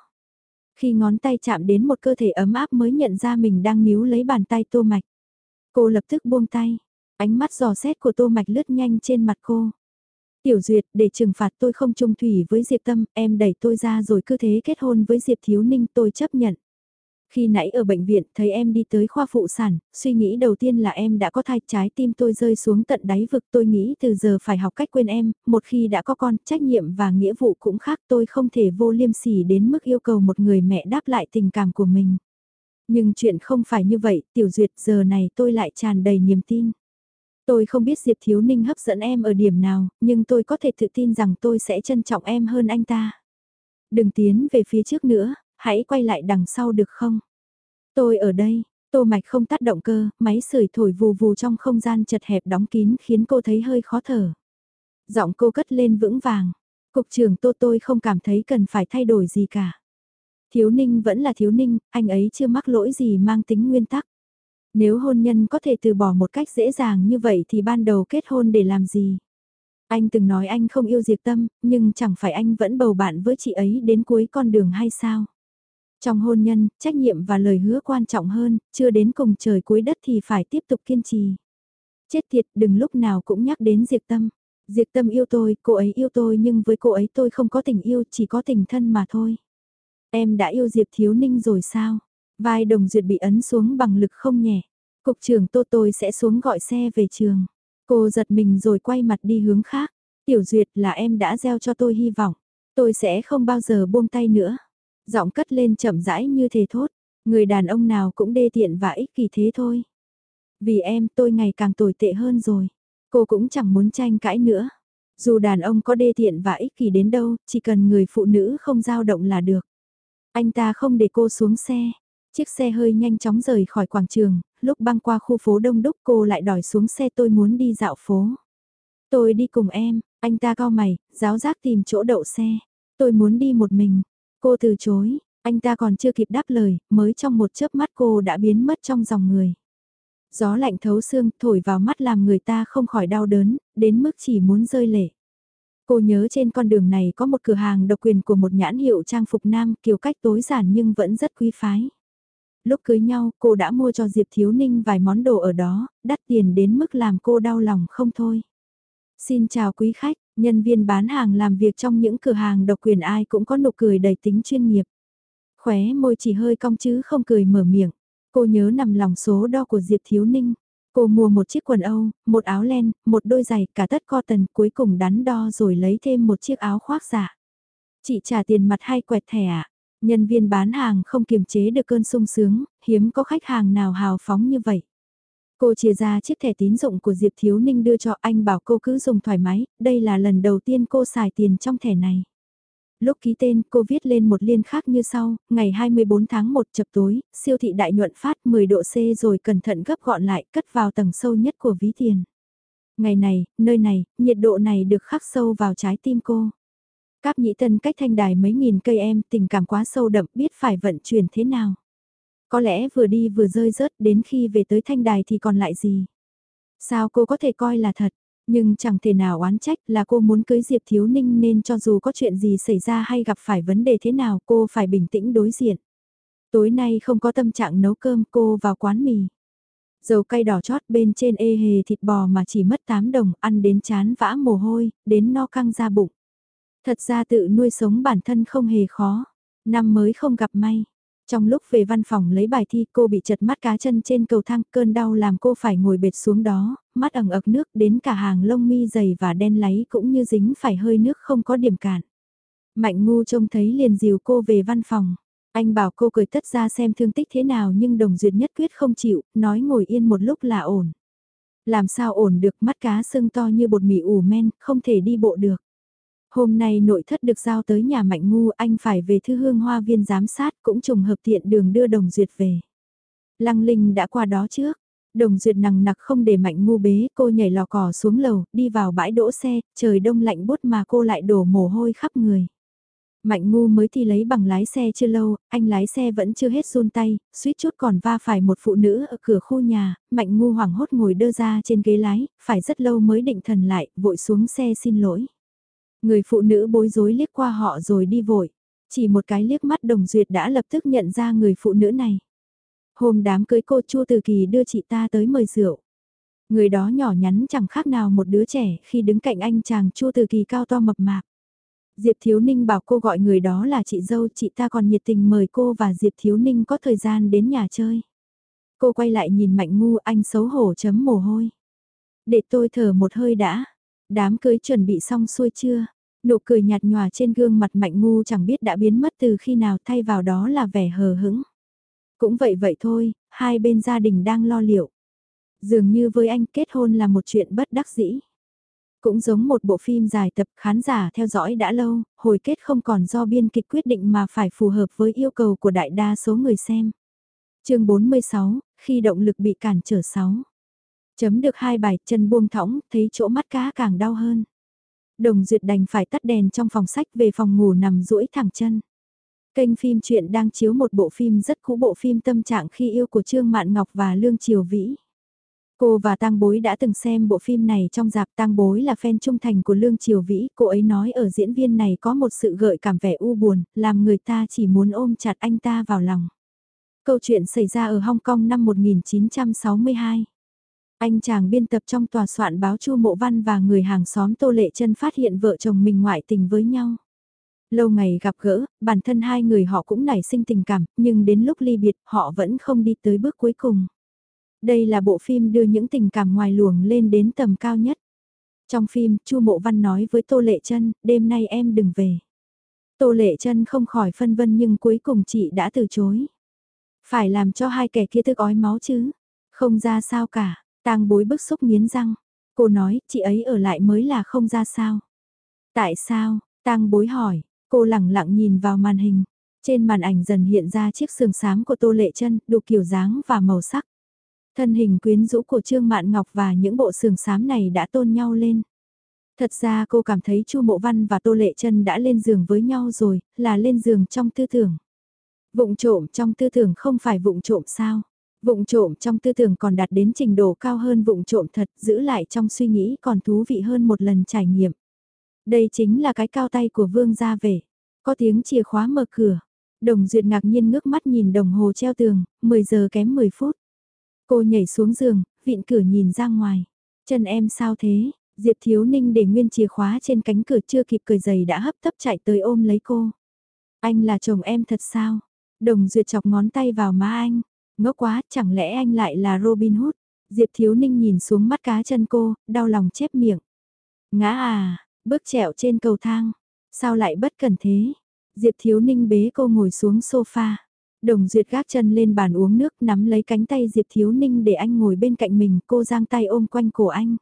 Khi ngón tay chạm đến một cơ thể ấm áp mới nhận ra mình đang níu lấy bàn tay tô mạch. Cô lập tức buông tay, ánh mắt giò xét của tô mạch lướt nhanh trên mặt cô. Tiểu Duyệt, để trừng phạt tôi không trung thủy với Diệp Tâm, em đẩy tôi ra rồi cứ thế kết hôn với Diệp Thiếu Ninh tôi chấp nhận. Khi nãy ở bệnh viện thấy em đi tới khoa phụ sản, suy nghĩ đầu tiên là em đã có thai trái tim tôi rơi xuống tận đáy vực tôi nghĩ từ giờ phải học cách quên em, một khi đã có con, trách nhiệm và nghĩa vụ cũng khác tôi không thể vô liêm sỉ đến mức yêu cầu một người mẹ đáp lại tình cảm của mình. Nhưng chuyện không phải như vậy, tiểu duyệt giờ này tôi lại tràn đầy niềm tin. Tôi không biết Diệp Thiếu Ninh hấp dẫn em ở điểm nào, nhưng tôi có thể tự tin rằng tôi sẽ trân trọng em hơn anh ta. Đừng tiến về phía trước nữa, hãy quay lại đằng sau được không? Tôi ở đây, tô mạch không tắt động cơ, máy sưởi thổi vù vù trong không gian chật hẹp đóng kín khiến cô thấy hơi khó thở. Giọng cô cất lên vững vàng, cục trưởng tô tôi không cảm thấy cần phải thay đổi gì cả. Thiếu ninh vẫn là thiếu ninh, anh ấy chưa mắc lỗi gì mang tính nguyên tắc. Nếu hôn nhân có thể từ bỏ một cách dễ dàng như vậy thì ban đầu kết hôn để làm gì? Anh từng nói anh không yêu Diệp Tâm, nhưng chẳng phải anh vẫn bầu bạn với chị ấy đến cuối con đường hay sao? Trong hôn nhân, trách nhiệm và lời hứa quan trọng hơn, chưa đến cùng trời cuối đất thì phải tiếp tục kiên trì. Chết tiệt, đừng lúc nào cũng nhắc đến Diệp Tâm. Diệp Tâm yêu tôi, cô ấy yêu tôi nhưng với cô ấy tôi không có tình yêu, chỉ có tình thân mà thôi. Em đã yêu Diệp Thiếu Ninh rồi sao? Vai đồng duyệt bị ấn xuống bằng lực không nhẹ. Cục trưởng tô tôi sẽ xuống gọi xe về trường. Cô giật mình rồi quay mặt đi hướng khác. Tiểu duyệt là em đã gieo cho tôi hy vọng. Tôi sẽ không bao giờ buông tay nữa. Giọng cất lên chậm rãi như thế thốt. Người đàn ông nào cũng đê tiện và ích kỷ thế thôi. Vì em tôi ngày càng tồi tệ hơn rồi. Cô cũng chẳng muốn tranh cãi nữa. Dù đàn ông có đê tiện và ích kỷ đến đâu, chỉ cần người phụ nữ không dao động là được. Anh ta không để cô xuống xe. Chiếc xe hơi nhanh chóng rời khỏi quảng trường, lúc băng qua khu phố đông đúc cô lại đòi xuống xe tôi muốn đi dạo phố. Tôi đi cùng em, anh ta cao mày, giáo giác tìm chỗ đậu xe. Tôi muốn đi một mình. Cô từ chối, anh ta còn chưa kịp đáp lời, mới trong một chớp mắt cô đã biến mất trong dòng người. Gió lạnh thấu xương thổi vào mắt làm người ta không khỏi đau đớn, đến mức chỉ muốn rơi lệ. Cô nhớ trên con đường này có một cửa hàng độc quyền của một nhãn hiệu trang phục nam kiểu cách tối giản nhưng vẫn rất quý phái. Lúc cưới nhau, cô đã mua cho Diệp Thiếu Ninh vài món đồ ở đó, đắt tiền đến mức làm cô đau lòng không thôi. Xin chào quý khách, nhân viên bán hàng làm việc trong những cửa hàng độc quyền ai cũng có nụ cười đầy tính chuyên nghiệp. Khóe môi chỉ hơi cong chứ không cười mở miệng. Cô nhớ nằm lòng số đo của Diệp Thiếu Ninh. Cô mua một chiếc quần Âu, một áo len, một đôi giày, cả tất cotton, cuối cùng đắn đo rồi lấy thêm một chiếc áo khoác giả. Chị trả tiền mặt hay quẹt thẻ ạ? À? Nhân viên bán hàng không kiềm chế được cơn sung sướng, hiếm có khách hàng nào hào phóng như vậy. Cô chia ra chiếc thẻ tín dụng của Diệp Thiếu Ninh đưa cho anh bảo cô cứ dùng thoải mái, đây là lần đầu tiên cô xài tiền trong thẻ này. Lúc ký tên, cô viết lên một liên khác như sau, ngày 24 tháng 1 chập tối, siêu thị đại nhuận phát 10 độ C rồi cẩn thận gấp gọn lại, cất vào tầng sâu nhất của ví tiền. Ngày này, nơi này, nhiệt độ này được khắc sâu vào trái tim cô. Cáp nhĩ tân cách thanh đài mấy nghìn cây em, tình cảm quá sâu đậm biết phải vận chuyển thế nào. Có lẽ vừa đi vừa rơi rớt đến khi về tới thanh đài thì còn lại gì. Sao cô có thể coi là thật, nhưng chẳng thể nào oán trách là cô muốn cưới Diệp Thiếu Ninh nên cho dù có chuyện gì xảy ra hay gặp phải vấn đề thế nào cô phải bình tĩnh đối diện. Tối nay không có tâm trạng nấu cơm cô vào quán mì. Dầu cay đỏ chót bên trên ê hề thịt bò mà chỉ mất 8 đồng ăn đến chán vã mồ hôi, đến no căng ra bụng. Thật ra tự nuôi sống bản thân không hề khó. Năm mới không gặp may. Trong lúc về văn phòng lấy bài thi cô bị chật mắt cá chân trên cầu thang cơn đau làm cô phải ngồi bệt xuống đó, mắt ẩn ực nước đến cả hàng lông mi dày và đen láy cũng như dính phải hơi nước không có điểm cản. Mạnh ngu trông thấy liền dìu cô về văn phòng. Anh bảo cô cười tất ra xem thương tích thế nào nhưng đồng duyệt nhất quyết không chịu, nói ngồi yên một lúc là ổn. Làm sao ổn được mắt cá sưng to như bột mì ủ men, không thể đi bộ được. Hôm nay nội thất được giao tới nhà Mạnh Ngu anh phải về thư hương hoa viên giám sát cũng trùng hợp tiện đường đưa Đồng Duyệt về. Lăng Linh đã qua đó trước. Đồng Duyệt nằng nặc không để Mạnh Ngu bế cô nhảy lò cỏ xuống lầu, đi vào bãi đỗ xe, trời đông lạnh bút mà cô lại đổ mồ hôi khắp người. Mạnh ngu mới thi lấy bằng lái xe chưa lâu, anh lái xe vẫn chưa hết run tay, suýt chút còn va phải một phụ nữ ở cửa khu nhà, mạnh ngu hoảng hốt ngồi đơ ra trên ghế lái, phải rất lâu mới định thần lại, vội xuống xe xin lỗi. Người phụ nữ bối rối liếc qua họ rồi đi vội. Chỉ một cái liếc mắt đồng duyệt đã lập tức nhận ra người phụ nữ này. Hôm đám cưới cô Chu Từ Kỳ đưa chị ta tới mời rượu. Người đó nhỏ nhắn chẳng khác nào một đứa trẻ khi đứng cạnh anh chàng Chu Từ Kỳ cao to mập mạp. Diệp Thiếu Ninh bảo cô gọi người đó là chị dâu, chị ta còn nhiệt tình mời cô và Diệp Thiếu Ninh có thời gian đến nhà chơi. Cô quay lại nhìn Mạnh Ngu anh xấu hổ chấm mồ hôi. Để tôi thở một hơi đã, Đám cưới chuẩn bị xong xuôi chưa? Nụ cười nhạt nhòa trên gương mặt mạnh ngu chẳng biết đã biến mất từ khi nào thay vào đó là vẻ hờ hững. Cũng vậy vậy thôi, hai bên gia đình đang lo liệu. Dường như với anh kết hôn là một chuyện bất đắc dĩ. Cũng giống một bộ phim dài tập khán giả theo dõi đã lâu, hồi kết không còn do biên kịch quyết định mà phải phù hợp với yêu cầu của đại đa số người xem. chương 46, khi động lực bị cản trở 6. Chấm được hai bài chân buông thõng, thấy chỗ mắt cá càng đau hơn. Đồng duyệt đành phải tắt đèn trong phòng sách về phòng ngủ nằm duỗi thẳng chân. Kênh phim truyện đang chiếu một bộ phim rất cũ bộ phim tâm trạng khi yêu của Trương Mạn Ngọc và Lương Triều Vĩ. Cô và Tang Bối đã từng xem bộ phim này trong dạp Tang Bối là fan trung thành của Lương Triều Vĩ, cô ấy nói ở diễn viên này có một sự gợi cảm vẻ u buồn, làm người ta chỉ muốn ôm chặt anh ta vào lòng. Câu chuyện xảy ra ở Hong Kong năm 1962. Anh chàng biên tập trong tòa soạn báo Chu Mộ Văn và người hàng xóm Tô Lệ Chân phát hiện vợ chồng mình ngoại tình với nhau. Lâu ngày gặp gỡ, bản thân hai người họ cũng nảy sinh tình cảm, nhưng đến lúc ly biệt họ vẫn không đi tới bước cuối cùng. Đây là bộ phim đưa những tình cảm ngoài luồng lên đến tầm cao nhất. Trong phim, Chu Mộ Văn nói với Tô Lệ Chân, đêm nay em đừng về. Tô Lệ Chân không khỏi phân vân nhưng cuối cùng chị đã từ chối. Phải làm cho hai kẻ kia thức ói máu chứ. Không ra sao cả, tang bối bức xúc nghiến răng. Cô nói, chị ấy ở lại mới là không ra sao. Tại sao, tang bối hỏi, cô lẳng lặng nhìn vào màn hình. Trên màn ảnh dần hiện ra chiếc sườn xám của Tô Lệ Chân, đủ kiểu dáng và màu sắc. Thân hình quyến rũ của Trương Mạn Ngọc và những bộ sườn xám này đã tôn nhau lên. Thật ra cô cảm thấy Chu Mộ Văn và Tô Lệ Chân đã lên giường với nhau rồi, là lên giường trong tư tưởng. Vụng trộm trong tư tưởng không phải vụng trộm sao? Vụng trộm trong tư tưởng còn đạt đến trình độ cao hơn vụng trộm thật, giữ lại trong suy nghĩ còn thú vị hơn một lần trải nghiệm. Đây chính là cái cao tay của Vương gia về. Có tiếng chìa khóa mở cửa. Đồng Duyệt ngạc nhiên ngước mắt nhìn đồng hồ treo tường, 10 giờ kém 10 phút. Cô nhảy xuống giường, vịn cửa nhìn ra ngoài. Chân em sao thế? Diệp Thiếu Ninh để nguyên chìa khóa trên cánh cửa chưa kịp cười giày đã hấp tấp chạy tới ôm lấy cô. Anh là chồng em thật sao? Đồng Duyệt chọc ngón tay vào má anh. Ngốc quá, chẳng lẽ anh lại là Robin Hood? Diệp Thiếu Ninh nhìn xuống mắt cá chân cô, đau lòng chép miệng. Ngã à, bước trẹo trên cầu thang. Sao lại bất cần thế? Diệp Thiếu Ninh bế cô ngồi xuống sofa. Đồng Duyệt gác chân lên bàn uống nước nắm lấy cánh tay Diệp Thiếu Ninh để anh ngồi bên cạnh mình, cô giang tay ôm quanh cổ anh.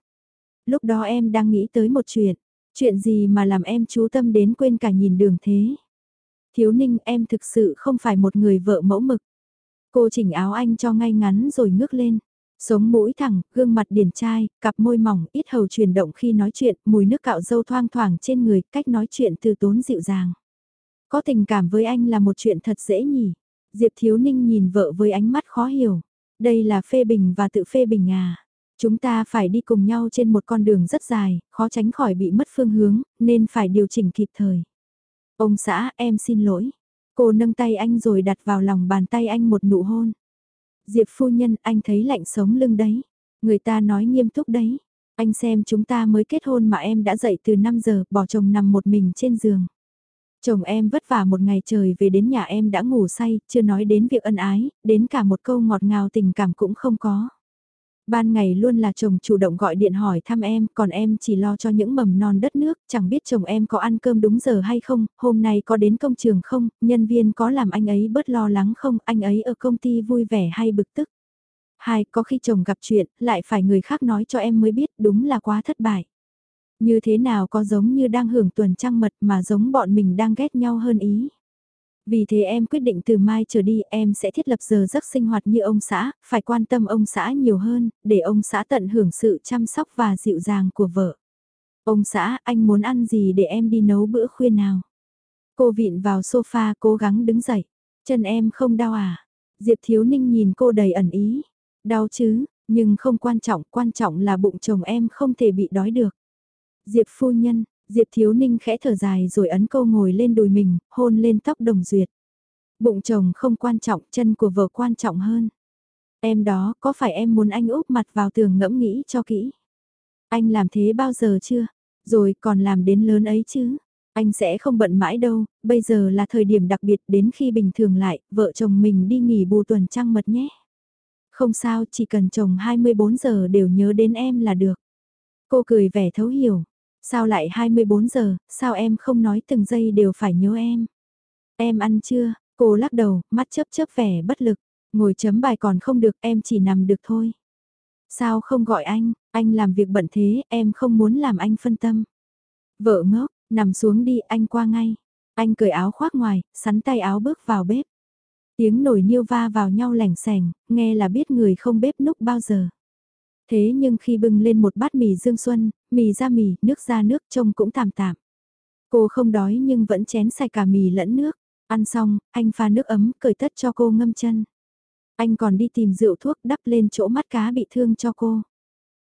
Lúc đó em đang nghĩ tới một chuyện, chuyện gì mà làm em chú tâm đến quên cả nhìn đường thế. Thiếu Ninh em thực sự không phải một người vợ mẫu mực. Cô chỉnh áo anh cho ngay ngắn rồi ngước lên. Sống mũi thẳng, gương mặt điển trai, cặp môi mỏng, ít hầu chuyển động khi nói chuyện, mùi nước cạo dâu thoang thoảng trên người, cách nói chuyện từ tốn dịu dàng. Có tình cảm với anh là một chuyện thật dễ nhỉ. Diệp Thiếu Ninh nhìn vợ với ánh mắt khó hiểu. Đây là phê bình và tự phê bình à. Chúng ta phải đi cùng nhau trên một con đường rất dài, khó tránh khỏi bị mất phương hướng, nên phải điều chỉnh kịp thời. Ông xã, em xin lỗi. Cô nâng tay anh rồi đặt vào lòng bàn tay anh một nụ hôn. Diệp phu nhân, anh thấy lạnh sống lưng đấy. Người ta nói nghiêm túc đấy. Anh xem chúng ta mới kết hôn mà em đã dậy từ 5 giờ, bỏ chồng nằm một mình trên giường. Chồng em vất vả một ngày trời về đến nhà em đã ngủ say, chưa nói đến việc ân ái, đến cả một câu ngọt ngào tình cảm cũng không có. Ban ngày luôn là chồng chủ động gọi điện hỏi thăm em, còn em chỉ lo cho những mầm non đất nước, chẳng biết chồng em có ăn cơm đúng giờ hay không, hôm nay có đến công trường không, nhân viên có làm anh ấy bớt lo lắng không, anh ấy ở công ty vui vẻ hay bực tức. Hai, có khi chồng gặp chuyện, lại phải người khác nói cho em mới biết, đúng là quá thất bại. Như thế nào có giống như đang hưởng tuần trăng mật mà giống bọn mình đang ghét nhau hơn ý. Vì thế em quyết định từ mai trở đi em sẽ thiết lập giờ giấc sinh hoạt như ông xã, phải quan tâm ông xã nhiều hơn, để ông xã tận hưởng sự chăm sóc và dịu dàng của vợ. Ông xã, anh muốn ăn gì để em đi nấu bữa khuya nào? Cô vịn vào sofa cố gắng đứng dậy. Chân em không đau à? Diệp Thiếu Ninh nhìn cô đầy ẩn ý. Đau chứ, nhưng không quan trọng, quan trọng là bụng chồng em không thể bị đói được. Diệp phu nhân, Diệp Thiếu Ninh khẽ thở dài rồi ấn câu ngồi lên đùi mình, hôn lên tóc đồng duyệt. Bụng chồng không quan trọng, chân của vợ quan trọng hơn. Em đó, có phải em muốn anh úp mặt vào tường ngẫm nghĩ cho kỹ? Anh làm thế bao giờ chưa? Rồi còn làm đến lớn ấy chứ? Anh sẽ không bận mãi đâu, bây giờ là thời điểm đặc biệt đến khi bình thường lại, vợ chồng mình đi nghỉ bù tuần trăng mật nhé. Không sao, chỉ cần chồng 24 giờ đều nhớ đến em là được. Cô cười vẻ thấu hiểu, Sao lại 24 giờ, sao em không nói từng giây đều phải nhớ em? Em ăn chưa? Cô lắc đầu, mắt chớp chớp vẻ bất lực. Ngồi chấm bài còn không được, em chỉ nằm được thôi. Sao không gọi anh, anh làm việc bận thế, em không muốn làm anh phân tâm. Vợ ngốc, nằm xuống đi, anh qua ngay. Anh cởi áo khoác ngoài, sắn tay áo bước vào bếp. Tiếng nồi niêu va vào nhau lẻng sẻng, nghe là biết người không bếp núc bao giờ. Thế nhưng khi bưng lên một bát mì dương xuân, mì ra mì, nước ra nước trông cũng tạm tạm. Cô không đói nhưng vẫn chén sạch cả mì lẫn nước. Ăn xong, anh pha nước ấm, cởi tất cho cô ngâm chân. Anh còn đi tìm rượu thuốc đắp lên chỗ mắt cá bị thương cho cô.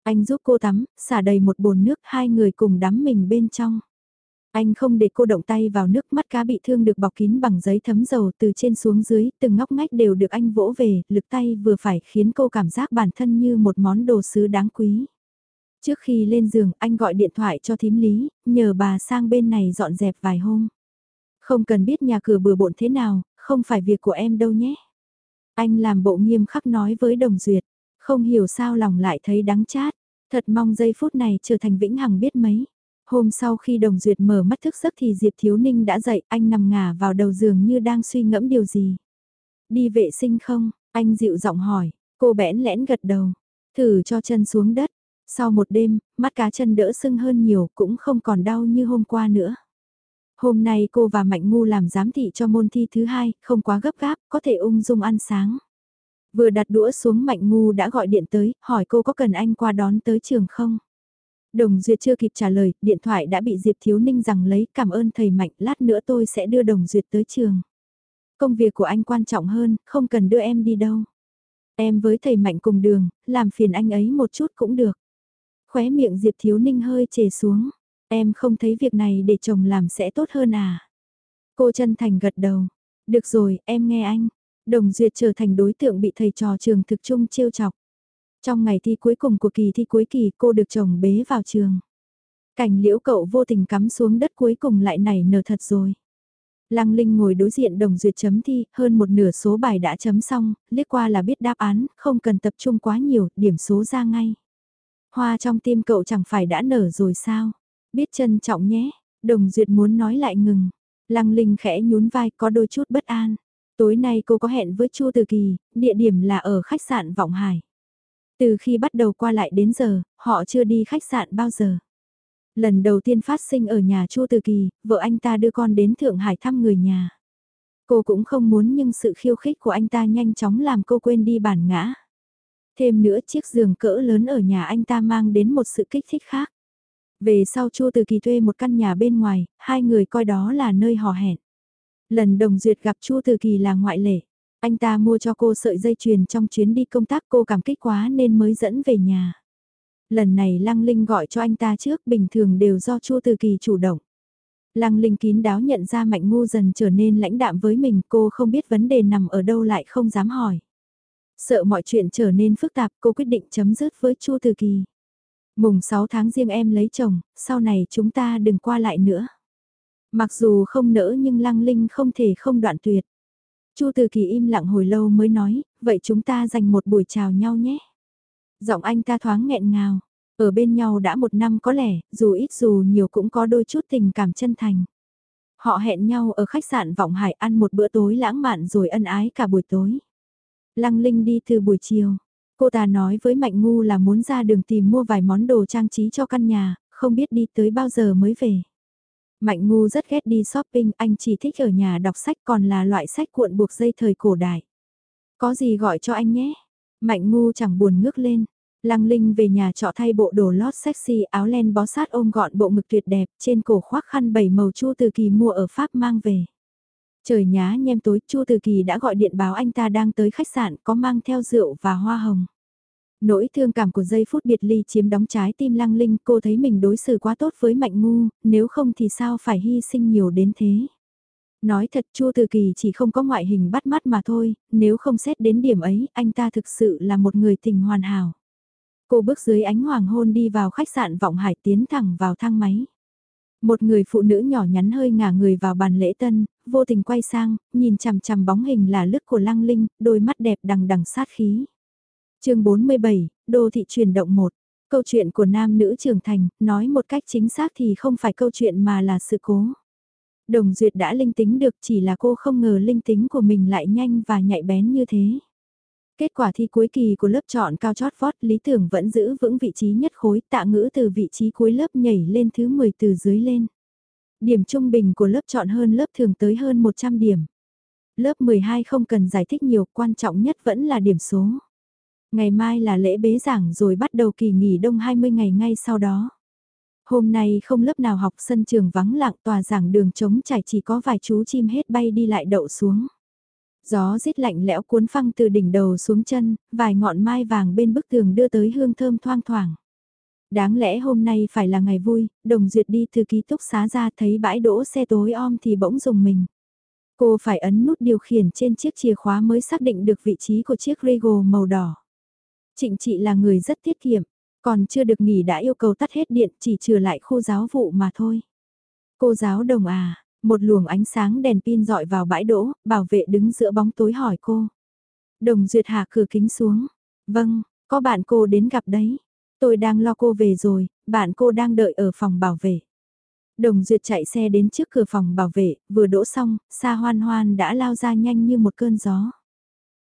Anh giúp cô tắm, xả đầy một bồn nước, hai người cùng đắm mình bên trong. Anh không để cô động tay vào nước mắt cá bị thương được bọc kín bằng giấy thấm dầu từ trên xuống dưới, từng ngóc ngách đều được anh vỗ về, lực tay vừa phải khiến cô cảm giác bản thân như một món đồ sứ đáng quý. Trước khi lên giường, anh gọi điện thoại cho thím lý, nhờ bà sang bên này dọn dẹp vài hôm. Không cần biết nhà cửa bừa bộn thế nào, không phải việc của em đâu nhé. Anh làm bộ nghiêm khắc nói với Đồng Duyệt, không hiểu sao lòng lại thấy đắng chát, thật mong giây phút này trở thành vĩnh hằng biết mấy. Hôm sau khi Đồng Duyệt mở mắt thức giấc thì Diệp Thiếu Ninh đã dậy, anh nằm ngả vào đầu giường như đang suy ngẫm điều gì. Đi vệ sinh không? Anh dịu giọng hỏi, cô bẽn lẽn gật đầu, thử cho chân xuống đất. Sau một đêm, mắt cá chân đỡ sưng hơn nhiều cũng không còn đau như hôm qua nữa. Hôm nay cô và Mạnh Ngu làm giám thị cho môn thi thứ hai, không quá gấp gáp, có thể ung dung ăn sáng. Vừa đặt đũa xuống Mạnh Ngu đã gọi điện tới, hỏi cô có cần anh qua đón tới trường không? Đồng Duyệt chưa kịp trả lời, điện thoại đã bị Diệp Thiếu Ninh rằng lấy cảm ơn thầy Mạnh, lát nữa tôi sẽ đưa Đồng Duyệt tới trường. Công việc của anh quan trọng hơn, không cần đưa em đi đâu. Em với thầy Mạnh cùng đường, làm phiền anh ấy một chút cũng được. Khóe miệng Diệp Thiếu Ninh hơi chề xuống. Em không thấy việc này để chồng làm sẽ tốt hơn à? Cô chân thành gật đầu. Được rồi, em nghe anh. Đồng Duyệt trở thành đối tượng bị thầy trò trường thực trung trêu chọc. Trong ngày thi cuối cùng của kỳ thi cuối kỳ cô được chồng bế vào trường. Cảnh liễu cậu vô tình cắm xuống đất cuối cùng lại nảy nở thật rồi. Lăng Linh ngồi đối diện đồng duyệt chấm thi, hơn một nửa số bài đã chấm xong, liếc qua là biết đáp án, không cần tập trung quá nhiều, điểm số ra ngay. Hoa trong tim cậu chẳng phải đã nở rồi sao? Biết trân trọng nhé, đồng duyệt muốn nói lại ngừng. Lăng Linh khẽ nhún vai có đôi chút bất an. Tối nay cô có hẹn với Chu Từ Kỳ, địa điểm là ở khách sạn Vọng Hải. Từ khi bắt đầu qua lại đến giờ, họ chưa đi khách sạn bao giờ. Lần đầu tiên phát sinh ở nhà Chu Từ Kỳ, vợ anh ta đưa con đến Thượng Hải thăm người nhà. Cô cũng không muốn nhưng sự khiêu khích của anh ta nhanh chóng làm cô quên đi bản ngã. Thêm nữa chiếc giường cỡ lớn ở nhà anh ta mang đến một sự kích thích khác. Về sau Chu Từ Kỳ thuê một căn nhà bên ngoài, hai người coi đó là nơi hò hẹn. Lần đồng duyệt gặp Chu Từ Kỳ là ngoại lệ. Anh ta mua cho cô sợi dây chuyền trong chuyến đi công tác cô cảm kích quá nên mới dẫn về nhà. Lần này Lăng Linh gọi cho anh ta trước bình thường đều do Chu Từ Kỳ chủ động. Lăng Linh kín đáo nhận ra Mạnh Ngu dần trở nên lãnh đạm với mình cô không biết vấn đề nằm ở đâu lại không dám hỏi. Sợ mọi chuyện trở nên phức tạp cô quyết định chấm dứt với Chu Từ Kỳ. Mùng 6 tháng riêng em lấy chồng, sau này chúng ta đừng qua lại nữa. Mặc dù không nỡ nhưng Lăng Linh không thể không đoạn tuyệt. Chu Từ Kỳ im lặng hồi lâu mới nói, vậy chúng ta dành một buổi chào nhau nhé. Giọng anh ta thoáng nghẹn ngào, ở bên nhau đã một năm có lẽ, dù ít dù nhiều cũng có đôi chút tình cảm chân thành. Họ hẹn nhau ở khách sạn Vọng Hải ăn một bữa tối lãng mạn rồi ân ái cả buổi tối. Lăng Linh đi từ buổi chiều. Cô ta nói với Mạnh Ngu là muốn ra đường tìm mua vài món đồ trang trí cho căn nhà, không biết đi tới bao giờ mới về. Mạnh ngu rất ghét đi shopping, anh chỉ thích ở nhà đọc sách còn là loại sách cuộn buộc dây thời cổ đại. Có gì gọi cho anh nhé. Mạnh ngu chẳng buồn ngước lên. Lăng Linh về nhà trọ thay bộ đồ lót sexy áo len bó sát ôm gọn bộ ngực tuyệt đẹp trên cổ khoác khăn bảy màu Chu Từ Kỳ mua ở Pháp mang về. Trời nhá nhem tối Chu Từ Kỳ đã gọi điện báo anh ta đang tới khách sạn có mang theo rượu và hoa hồng. Nỗi thương cảm của giây phút biệt ly chiếm đóng trái tim lăng linh cô thấy mình đối xử quá tốt với mạnh ngu, nếu không thì sao phải hy sinh nhiều đến thế. Nói thật Chu Từ Kỳ chỉ không có ngoại hình bắt mắt mà thôi, nếu không xét đến điểm ấy, anh ta thực sự là một người tình hoàn hảo. Cô bước dưới ánh hoàng hôn đi vào khách sạn Vọng Hải tiến thẳng vào thang máy. Một người phụ nữ nhỏ nhắn hơi ngả người vào bàn lễ tân, vô tình quay sang, nhìn chằm chằm bóng hình là lức của Lăng Linh, đôi mắt đẹp đằng đằng sát khí chương 47, Đô thị truyền động 1. Câu chuyện của nam nữ trưởng thành, nói một cách chính xác thì không phải câu chuyện mà là sự cố. Đồng Duyệt đã linh tính được chỉ là cô không ngờ linh tính của mình lại nhanh và nhạy bén như thế. Kết quả thi cuối kỳ của lớp chọn cao chót vót lý tưởng vẫn giữ vững vị trí nhất khối tạ ngữ từ vị trí cuối lớp nhảy lên thứ 10 từ dưới lên. Điểm trung bình của lớp chọn hơn lớp thường tới hơn 100 điểm. Lớp 12 không cần giải thích nhiều, quan trọng nhất vẫn là điểm số. Ngày mai là lễ bế giảng rồi bắt đầu kỳ nghỉ đông 20 ngày ngay sau đó. Hôm nay không lớp nào học sân trường vắng lặng tòa giảng đường trống trải chỉ có vài chú chim hết bay đi lại đậu xuống. Gió rít lạnh lẽo cuốn phăng từ đỉnh đầu xuống chân, vài ngọn mai vàng bên bức tường đưa tới hương thơm thoang thoảng. Đáng lẽ hôm nay phải là ngày vui, đồng duyệt đi từ ký túc xá ra thấy bãi đỗ xe tối om thì bỗng dùng mình. Cô phải ấn nút điều khiển trên chiếc chìa khóa mới xác định được vị trí của chiếc Regal màu đỏ. Trịnh chị là người rất tiết kiệm, còn chưa được nghỉ đã yêu cầu tắt hết điện chỉ trừ lại khu giáo vụ mà thôi. Cô giáo đồng à, một luồng ánh sáng đèn pin dọi vào bãi đỗ, bảo vệ đứng giữa bóng tối hỏi cô. Đồng duyệt hạ cửa kính xuống. Vâng, có bạn cô đến gặp đấy. Tôi đang lo cô về rồi, bạn cô đang đợi ở phòng bảo vệ. Đồng Duyệt chạy xe đến trước cửa phòng bảo vệ, vừa đỗ xong, xa hoan hoan đã lao ra nhanh như một cơn gió.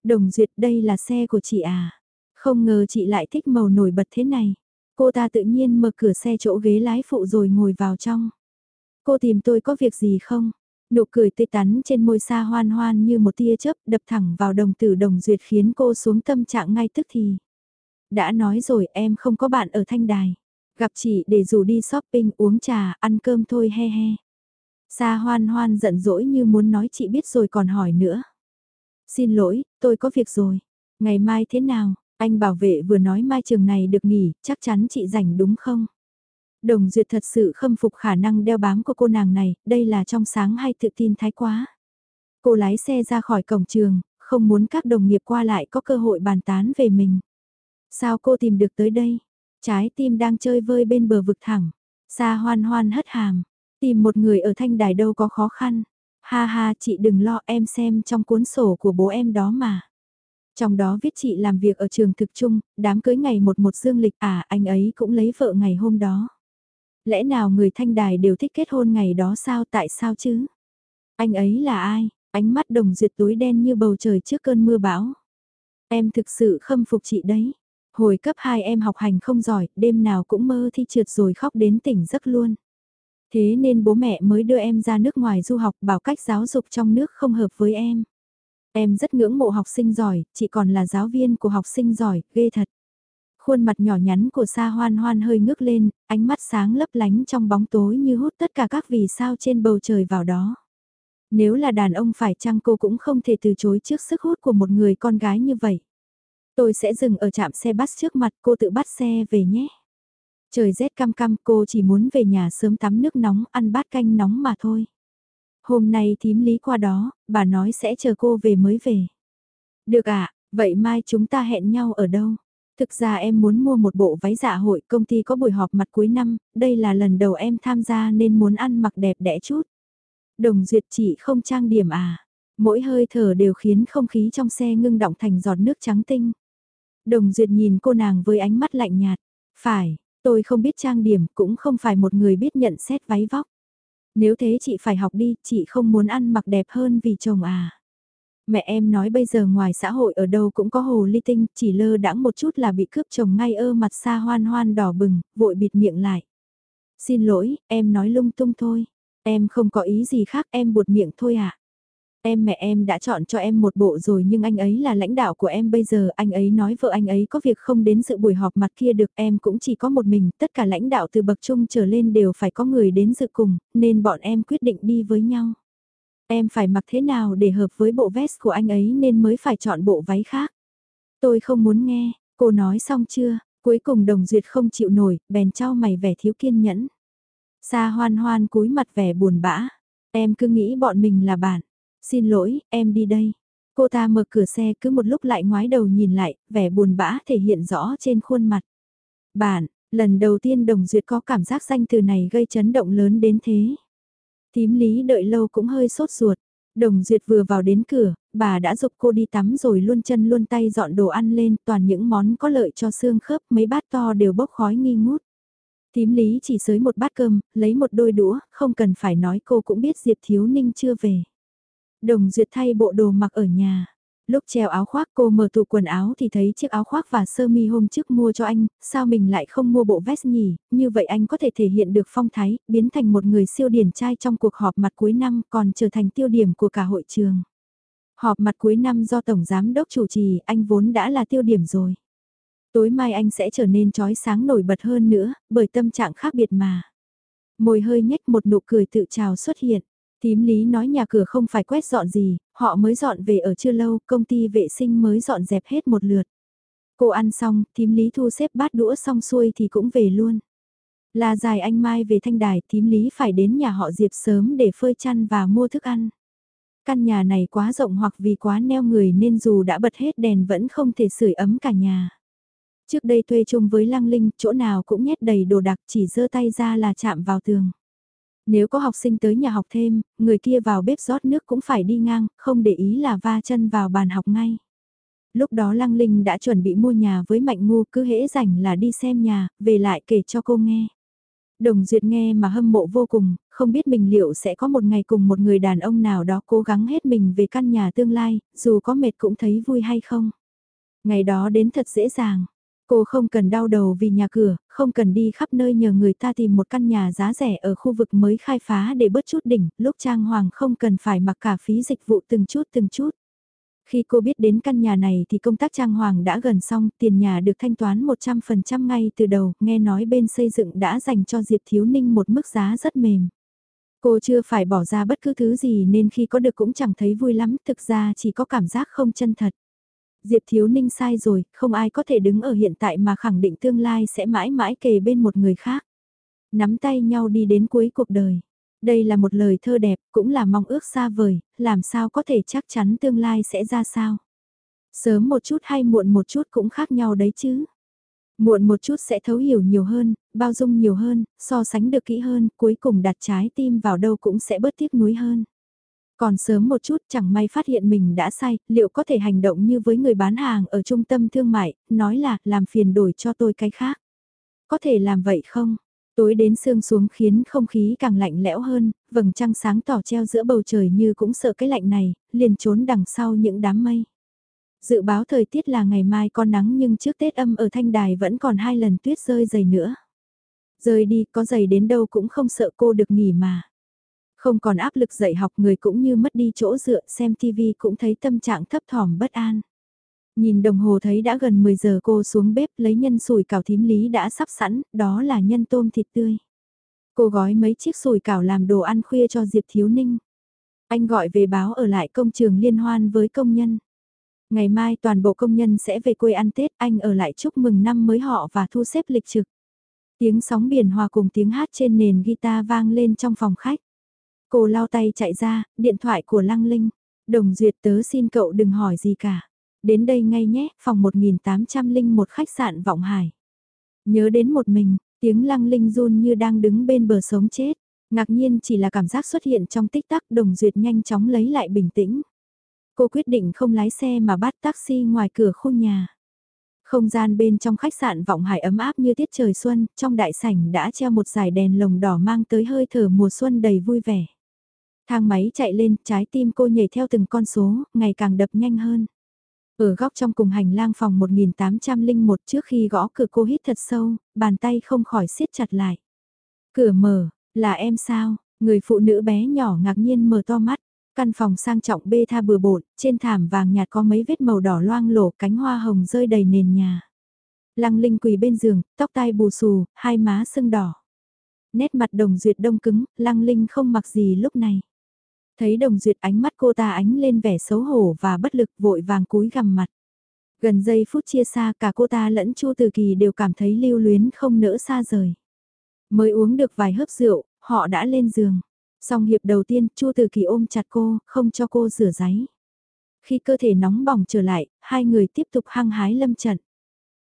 Đồng Duyệt đây là xe của chị à? Không ngờ chị lại thích màu nổi bật thế này. Cô ta tự nhiên mở cửa xe chỗ ghế lái phụ rồi ngồi vào trong. Cô tìm tôi có việc gì không? Nụ cười tươi tắn trên môi xa hoan hoan như một tia chớp đập thẳng vào đồng tử đồng duyệt khiến cô xuống tâm trạng ngay tức thì. Đã nói rồi em không có bạn ở thanh đài. Gặp chị để dù đi shopping uống trà, ăn cơm thôi he he. Sa hoan hoan giận dỗi như muốn nói chị biết rồi còn hỏi nữa. Xin lỗi, tôi có việc rồi. Ngày mai thế nào? Anh bảo vệ vừa nói mai trường này được nghỉ, chắc chắn chị rảnh đúng không? Đồng Duyệt thật sự khâm phục khả năng đeo bám của cô nàng này, đây là trong sáng hay tự tin thái quá. Cô lái xe ra khỏi cổng trường, không muốn các đồng nghiệp qua lại có cơ hội bàn tán về mình. Sao cô tìm được tới đây? Trái tim đang chơi vơi bên bờ vực thẳng. Sa hoan hoan hất hàm. Tìm một người ở thanh đài đâu có khó khăn. Ha ha chị đừng lo em xem trong cuốn sổ của bố em đó mà. Trong đó viết chị làm việc ở trường thực chung đám cưới ngày một một dương lịch à anh ấy cũng lấy vợ ngày hôm đó. Lẽ nào người thanh đài đều thích kết hôn ngày đó sao tại sao chứ? Anh ấy là ai? Ánh mắt đồng duyệt túi đen như bầu trời trước cơn mưa bão. Em thực sự khâm phục chị đấy. Hồi cấp 2 em học hành không giỏi, đêm nào cũng mơ thi trượt rồi khóc đến tỉnh giấc luôn. Thế nên bố mẹ mới đưa em ra nước ngoài du học bảo cách giáo dục trong nước không hợp với em. Em rất ngưỡng mộ học sinh giỏi, chị còn là giáo viên của học sinh giỏi, ghê thật. Khuôn mặt nhỏ nhắn của Sa Hoan Hoan hơi ngước lên, ánh mắt sáng lấp lánh trong bóng tối như hút tất cả các vì sao trên bầu trời vào đó. Nếu là đàn ông phải chăng cô cũng không thể từ chối trước sức hút của một người con gái như vậy. Tôi sẽ dừng ở trạm xe bus trước mặt cô tự bắt xe về nhé. Trời rét cam cam cô chỉ muốn về nhà sớm tắm nước nóng ăn bát canh nóng mà thôi. Hôm nay thím lý qua đó, bà nói sẽ chờ cô về mới về. Được ạ, vậy mai chúng ta hẹn nhau ở đâu? Thực ra em muốn mua một bộ váy dạ hội công ty có buổi họp mặt cuối năm, đây là lần đầu em tham gia nên muốn ăn mặc đẹp đẽ chút. Đồng duyệt chị không trang điểm à? Mỗi hơi thở đều khiến không khí trong xe ngưng động thành giọt nước trắng tinh. Đồng Duyệt nhìn cô nàng với ánh mắt lạnh nhạt. Phải, tôi không biết trang điểm, cũng không phải một người biết nhận xét váy vóc. Nếu thế chị phải học đi, chị không muốn ăn mặc đẹp hơn vì chồng à. Mẹ em nói bây giờ ngoài xã hội ở đâu cũng có hồ ly tinh, chỉ lơ đãng một chút là bị cướp chồng ngay ơ mặt xa hoan hoan đỏ bừng, vội bịt miệng lại. Xin lỗi, em nói lung tung thôi. Em không có ý gì khác, em buột miệng thôi ạ. À. Em mẹ em đã chọn cho em một bộ rồi nhưng anh ấy là lãnh đạo của em bây giờ, anh ấy nói vợ anh ấy có việc không đến sự buổi họp mặt kia được, em cũng chỉ có một mình, tất cả lãnh đạo từ bậc trung trở lên đều phải có người đến dự cùng, nên bọn em quyết định đi với nhau. Em phải mặc thế nào để hợp với bộ vest của anh ấy nên mới phải chọn bộ váy khác. Tôi không muốn nghe, cô nói xong chưa, cuối cùng đồng duyệt không chịu nổi, bèn trao mày vẻ thiếu kiên nhẫn. Sa hoan hoan cúi mặt vẻ buồn bã, em cứ nghĩ bọn mình là bạn. Xin lỗi, em đi đây. Cô ta mở cửa xe cứ một lúc lại ngoái đầu nhìn lại, vẻ buồn bã thể hiện rõ trên khuôn mặt. Bạn, lần đầu tiên Đồng Duyệt có cảm giác danh từ này gây chấn động lớn đến thế. Tím lý đợi lâu cũng hơi sốt ruột. Đồng Duyệt vừa vào đến cửa, bà đã dục cô đi tắm rồi luôn chân luôn tay dọn đồ ăn lên, toàn những món có lợi cho xương khớp, mấy bát to đều bốc khói nghi ngút. Tím lý chỉ sới một bát cơm, lấy một đôi đũa, không cần phải nói cô cũng biết Diệp Thiếu Ninh chưa về. Đồng Duyệt thay bộ đồ mặc ở nhà. Lúc treo áo khoác cô mở tủ quần áo thì thấy chiếc áo khoác và sơ mi hôm trước mua cho anh, sao mình lại không mua bộ vest nhỉ, như vậy anh có thể thể hiện được phong thái, biến thành một người siêu điển trai trong cuộc họp mặt cuối năm còn trở thành tiêu điểm của cả hội trường. Họp mặt cuối năm do Tổng Giám Đốc chủ trì, anh vốn đã là tiêu điểm rồi. Tối mai anh sẽ trở nên trói sáng nổi bật hơn nữa, bởi tâm trạng khác biệt mà. Môi hơi nhếch một nụ cười tự trào xuất hiện. Tím lý nói nhà cửa không phải quét dọn gì, họ mới dọn về ở chưa lâu, công ty vệ sinh mới dọn dẹp hết một lượt. Cô ăn xong, tím lý thu xếp bát đũa xong xuôi thì cũng về luôn. Là dài anh Mai về thanh đài, tím lý phải đến nhà họ Diệp sớm để phơi chăn và mua thức ăn. Căn nhà này quá rộng hoặc vì quá neo người nên dù đã bật hết đèn vẫn không thể sưởi ấm cả nhà. Trước đây thuê chung với Lăng Linh, chỗ nào cũng nhét đầy đồ đặc chỉ giơ tay ra là chạm vào tường. Nếu có học sinh tới nhà học thêm, người kia vào bếp rót nước cũng phải đi ngang, không để ý là va chân vào bàn học ngay. Lúc đó Lăng Linh đã chuẩn bị mua nhà với Mạnh Ngu cứ hễ rảnh là đi xem nhà, về lại kể cho cô nghe. Đồng Duyệt nghe mà hâm mộ vô cùng, không biết mình liệu sẽ có một ngày cùng một người đàn ông nào đó cố gắng hết mình về căn nhà tương lai, dù có mệt cũng thấy vui hay không. Ngày đó đến thật dễ dàng. Cô không cần đau đầu vì nhà cửa, không cần đi khắp nơi nhờ người ta tìm một căn nhà giá rẻ ở khu vực mới khai phá để bớt chút đỉnh, lúc trang hoàng không cần phải mặc cả phí dịch vụ từng chút từng chút. Khi cô biết đến căn nhà này thì công tác trang hoàng đã gần xong, tiền nhà được thanh toán 100% ngay từ đầu, nghe nói bên xây dựng đã dành cho Diệp Thiếu Ninh một mức giá rất mềm. Cô chưa phải bỏ ra bất cứ thứ gì nên khi có được cũng chẳng thấy vui lắm, thực ra chỉ có cảm giác không chân thật. Diệp Thiếu Ninh sai rồi, không ai có thể đứng ở hiện tại mà khẳng định tương lai sẽ mãi mãi kề bên một người khác. Nắm tay nhau đi đến cuối cuộc đời. Đây là một lời thơ đẹp, cũng là mong ước xa vời, làm sao có thể chắc chắn tương lai sẽ ra sao. Sớm một chút hay muộn một chút cũng khác nhau đấy chứ. Muộn một chút sẽ thấu hiểu nhiều hơn, bao dung nhiều hơn, so sánh được kỹ hơn, cuối cùng đặt trái tim vào đâu cũng sẽ bớt tiếc nuối hơn. Còn sớm một chút chẳng may phát hiện mình đã sai, liệu có thể hành động như với người bán hàng ở trung tâm thương mại, nói là làm phiền đổi cho tôi cái khác. Có thể làm vậy không? Tối đến sương xuống khiến không khí càng lạnh lẽo hơn, vầng trăng sáng tỏ treo giữa bầu trời như cũng sợ cái lạnh này, liền trốn đằng sau những đám mây. Dự báo thời tiết là ngày mai có nắng nhưng trước Tết âm ở Thanh Đài vẫn còn hai lần tuyết rơi dày nữa. Rơi đi, có dày đến đâu cũng không sợ cô được nghỉ mà. Không còn áp lực dạy học người cũng như mất đi chỗ dựa, xem TV cũng thấy tâm trạng thấp thỏm bất an. Nhìn đồng hồ thấy đã gần 10 giờ cô xuống bếp lấy nhân sủi cảo thím lý đã sắp sẵn, đó là nhân tôm thịt tươi. Cô gói mấy chiếc sủi cảo làm đồ ăn khuya cho Diệp Thiếu Ninh. Anh gọi về báo ở lại công trường liên hoan với công nhân. Ngày mai toàn bộ công nhân sẽ về quê ăn Tết, anh ở lại chúc mừng năm mới họ và thu xếp lịch trực. Tiếng sóng biển hòa cùng tiếng hát trên nền guitar vang lên trong phòng khách. Cô lao tay chạy ra, điện thoại của Lăng Linh. Đồng Duyệt tớ xin cậu đừng hỏi gì cả. Đến đây ngay nhé, phòng 1801 khách sạn Vọng Hải. Nhớ đến một mình, tiếng Lăng Linh run như đang đứng bên bờ sống chết. Ngạc nhiên chỉ là cảm giác xuất hiện trong tích tắc Đồng Duyệt nhanh chóng lấy lại bình tĩnh. Cô quyết định không lái xe mà bắt taxi ngoài cửa khu nhà. Không gian bên trong khách sạn Vọng Hải ấm áp như tiết trời xuân, trong đại sảnh đã treo một dải đèn lồng đỏ mang tới hơi thở mùa xuân đầy vui vẻ. Thang máy chạy lên, trái tim cô nhảy theo từng con số, ngày càng đập nhanh hơn. Ở góc trong cùng hành lang phòng 1801 trước khi gõ cửa cô hít thật sâu, bàn tay không khỏi siết chặt lại. Cửa mở, là em sao? Người phụ nữ bé nhỏ ngạc nhiên mở to mắt. Căn phòng sang trọng bê tha bừa bộn, trên thảm vàng nhạt có mấy vết màu đỏ loang lổ cánh hoa hồng rơi đầy nền nhà. Lăng Linh quỳ bên giường, tóc tai bù xù, hai má sưng đỏ. Nét mặt đồng duyệt đông cứng, Lăng Linh không mặc gì lúc này. Thấy đồng duyệt ánh mắt cô ta ánh lên vẻ xấu hổ và bất lực vội vàng cúi gằm mặt. Gần giây phút chia xa cả cô ta lẫn Chu Từ Kỳ đều cảm thấy lưu luyến không nỡ xa rời. Mới uống được vài hớp rượu, họ đã lên giường. Song hiệp đầu tiên, Chu Từ Kỳ ôm chặt cô, không cho cô rửa giấy. Khi cơ thể nóng bỏng trở lại, hai người tiếp tục hăng hái lâm trận.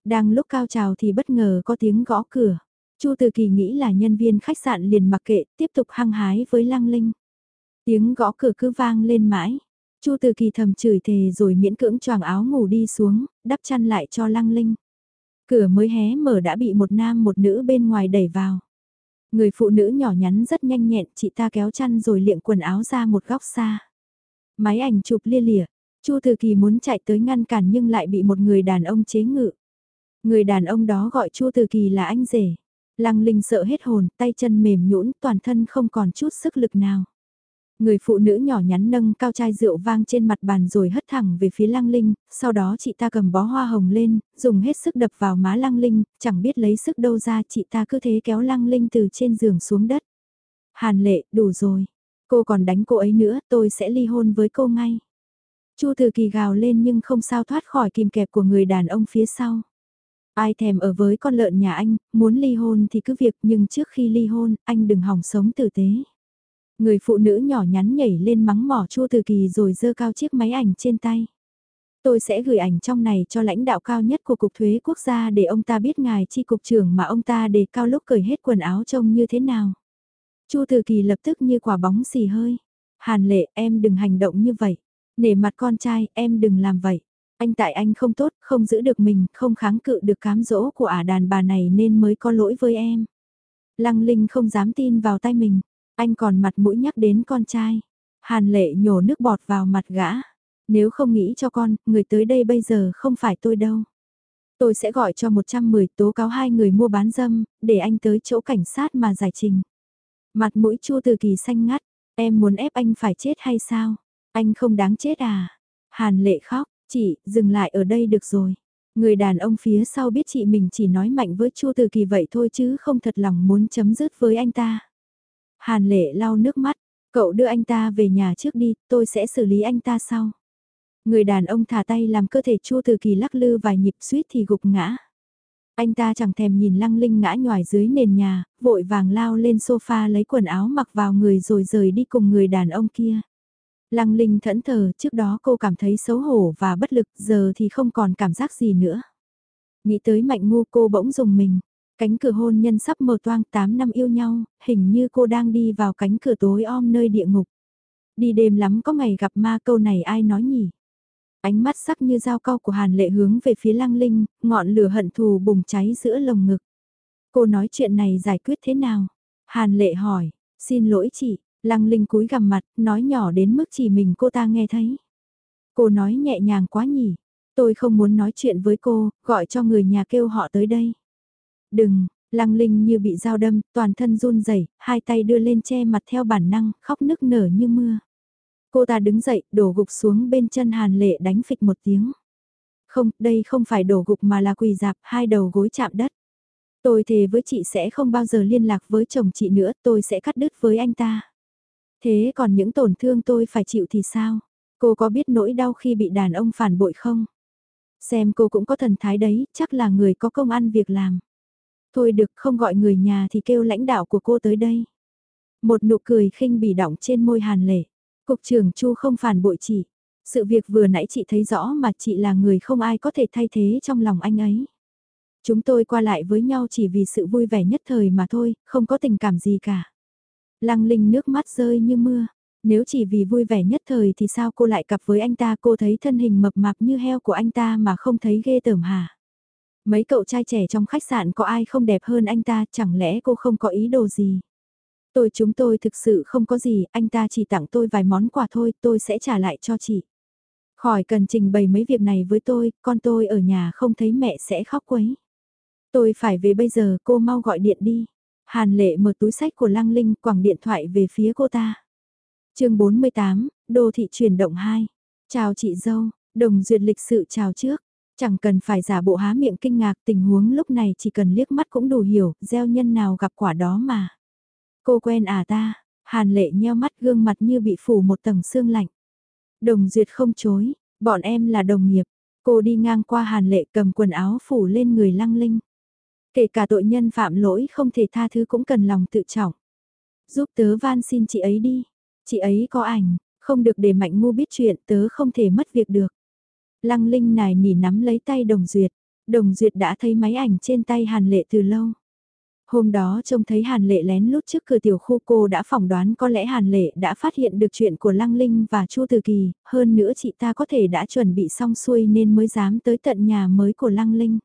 Đang lúc cao trào thì bất ngờ có tiếng gõ cửa. Chu Từ Kỳ nghĩ là nhân viên khách sạn liền mặc kệ, tiếp tục hăng hái với Lăng Linh. Tiếng gõ cửa cứ vang lên mãi. Chu Từ Kỳ thầm chửi thề rồi miễn cưỡng choàng áo ngủ đi xuống, đắp chăn lại cho Lăng Linh. Cửa mới hé mở đã bị một nam một nữ bên ngoài đẩy vào. Người phụ nữ nhỏ nhắn rất nhanh nhẹn, chị ta kéo chăn rồi liệng quần áo ra một góc xa. Máy ảnh chụp lia lịa, Chu Từ Kỳ muốn chạy tới ngăn cản nhưng lại bị một người đàn ông chế ngự. Người đàn ông đó gọi Chu Từ Kỳ là anh rể. Lăng Linh sợ hết hồn, tay chân mềm nhũn, toàn thân không còn chút sức lực nào. Người phụ nữ nhỏ nhắn nâng cao chai rượu vang trên mặt bàn rồi hất thẳng về phía Lăng Linh, sau đó chị ta cầm bó hoa hồng lên, dùng hết sức đập vào má Lăng Linh, chẳng biết lấy sức đâu ra chị ta cứ thế kéo Lăng Linh từ trên giường xuống đất. Hàn lệ, đủ rồi. Cô còn đánh cô ấy nữa, tôi sẽ ly hôn với cô ngay. Chu Từ Kỳ gào lên nhưng không sao thoát khỏi kìm kẹp của người đàn ông phía sau. Ai thèm ở với con lợn nhà anh, muốn ly hôn thì cứ việc nhưng trước khi ly hôn, anh đừng hỏng sống tử tế. Người phụ nữ nhỏ nhắn nhảy lên mắng mỏ Chu Từ Kỳ rồi dơ cao chiếc máy ảnh trên tay. Tôi sẽ gửi ảnh trong này cho lãnh đạo cao nhất của Cục Thuế Quốc gia để ông ta biết ngài chi cục trưởng mà ông ta đề cao lúc cởi hết quần áo trông như thế nào. Chu Từ Kỳ lập tức như quả bóng xì hơi. Hàn lệ em đừng hành động như vậy. Nể mặt con trai em đừng làm vậy. Anh tại anh không tốt, không giữ được mình, không kháng cự được cám dỗ của ả đàn bà này nên mới có lỗi với em. Lăng Linh không dám tin vào tay mình. Anh còn mặt mũi nhắc đến con trai. Hàn lệ nhổ nước bọt vào mặt gã. Nếu không nghĩ cho con, người tới đây bây giờ không phải tôi đâu. Tôi sẽ gọi cho 110 tố cáo hai người mua bán dâm, để anh tới chỗ cảnh sát mà giải trình. Mặt mũi chua từ kỳ xanh ngắt, em muốn ép anh phải chết hay sao? Anh không đáng chết à? Hàn lệ khóc, chị, dừng lại ở đây được rồi. Người đàn ông phía sau biết chị mình chỉ nói mạnh với chua từ kỳ vậy thôi chứ không thật lòng muốn chấm dứt với anh ta. Hàn lệ lau nước mắt, cậu đưa anh ta về nhà trước đi, tôi sẽ xử lý anh ta sau. Người đàn ông thả tay làm cơ thể chua từ kỳ lắc lư vài nhịp suýt thì gục ngã. Anh ta chẳng thèm nhìn lăng linh ngã nhòi dưới nền nhà, vội vàng lao lên sofa lấy quần áo mặc vào người rồi rời đi cùng người đàn ông kia. Lăng linh thẫn thờ, trước đó cô cảm thấy xấu hổ và bất lực, giờ thì không còn cảm giác gì nữa. Nghĩ tới mạnh ngu cô bỗng dùng mình, cánh cửa hôn nhân sắp mở toang 8 năm yêu nhau, hình như cô đang đi vào cánh cửa tối om nơi địa ngục. Đi đêm lắm có ngày gặp ma câu này ai nói nhỉ? Ánh mắt sắc như dao cau của Hàn Lệ hướng về phía Lăng Linh, ngọn lửa hận thù bùng cháy giữa lồng ngực. Cô nói chuyện này giải quyết thế nào? Hàn Lệ hỏi, xin lỗi chị, Lăng Linh cúi gằm mặt, nói nhỏ đến mức chỉ mình cô ta nghe thấy. Cô nói nhẹ nhàng quá nhỉ, tôi không muốn nói chuyện với cô, gọi cho người nhà kêu họ tới đây. Đừng, Lăng Linh như bị dao đâm, toàn thân run rẩy, hai tay đưa lên che mặt theo bản năng, khóc nức nở như mưa. Cô ta đứng dậy, đổ gục xuống bên chân Hàn Lệ đánh phịch một tiếng. Không, đây không phải đổ gục mà là quỳ dạp, hai đầu gối chạm đất. Tôi thề với chị sẽ không bao giờ liên lạc với chồng chị nữa, tôi sẽ cắt đứt với anh ta. Thế còn những tổn thương tôi phải chịu thì sao? Cô có biết nỗi đau khi bị đàn ông phản bội không? Xem cô cũng có thần thái đấy, chắc là người có công ăn việc làm. Thôi được không gọi người nhà thì kêu lãnh đạo của cô tới đây. Một nụ cười khinh bỉ động trên môi hàn lệ. Cục trưởng Chu không phản bội chị. Sự việc vừa nãy chị thấy rõ mà chị là người không ai có thể thay thế trong lòng anh ấy. Chúng tôi qua lại với nhau chỉ vì sự vui vẻ nhất thời mà thôi, không có tình cảm gì cả. Lăng Linh nước mắt rơi như mưa. Nếu chỉ vì vui vẻ nhất thời thì sao cô lại cặp với anh ta cô thấy thân hình mập mạp như heo của anh ta mà không thấy ghê tởm hả? Mấy cậu trai trẻ trong khách sạn có ai không đẹp hơn anh ta chẳng lẽ cô không có ý đồ gì? Tôi chúng tôi thực sự không có gì, anh ta chỉ tặng tôi vài món quà thôi, tôi sẽ trả lại cho chị. Khỏi cần trình bày mấy việc này với tôi, con tôi ở nhà không thấy mẹ sẽ khóc quấy. Tôi phải về bây giờ, cô mau gọi điện đi. Hàn lệ mở túi sách của Lăng Linh quẳng điện thoại về phía cô ta. chương 48, Đô thị chuyển động 2. Chào chị dâu, đồng duyệt lịch sự chào trước. Chẳng cần phải giả bộ há miệng kinh ngạc tình huống lúc này chỉ cần liếc mắt cũng đủ hiểu, gieo nhân nào gặp quả đó mà. Cô quen à ta, hàn lệ nheo mắt gương mặt như bị phủ một tầng xương lạnh. Đồng duyệt không chối, bọn em là đồng nghiệp. Cô đi ngang qua hàn lệ cầm quần áo phủ lên người lăng linh. Kể cả tội nhân phạm lỗi không thể tha thứ cũng cần lòng tự trọng. Giúp tớ van xin chị ấy đi. Chị ấy có ảnh, không được để mạnh ngu biết chuyện tớ không thể mất việc được. Lăng linh nài nỉ nắm lấy tay đồng duyệt. Đồng duyệt đã thấy máy ảnh trên tay hàn lệ từ lâu. Hôm đó trông thấy Hàn Lệ lén lút trước cửa tiểu khu cô đã phỏng đoán có lẽ Hàn Lệ đã phát hiện được chuyện của Lăng Linh và Chu Từ Kỳ, hơn nữa chị ta có thể đã chuẩn bị xong xuôi nên mới dám tới tận nhà mới của Lăng Linh.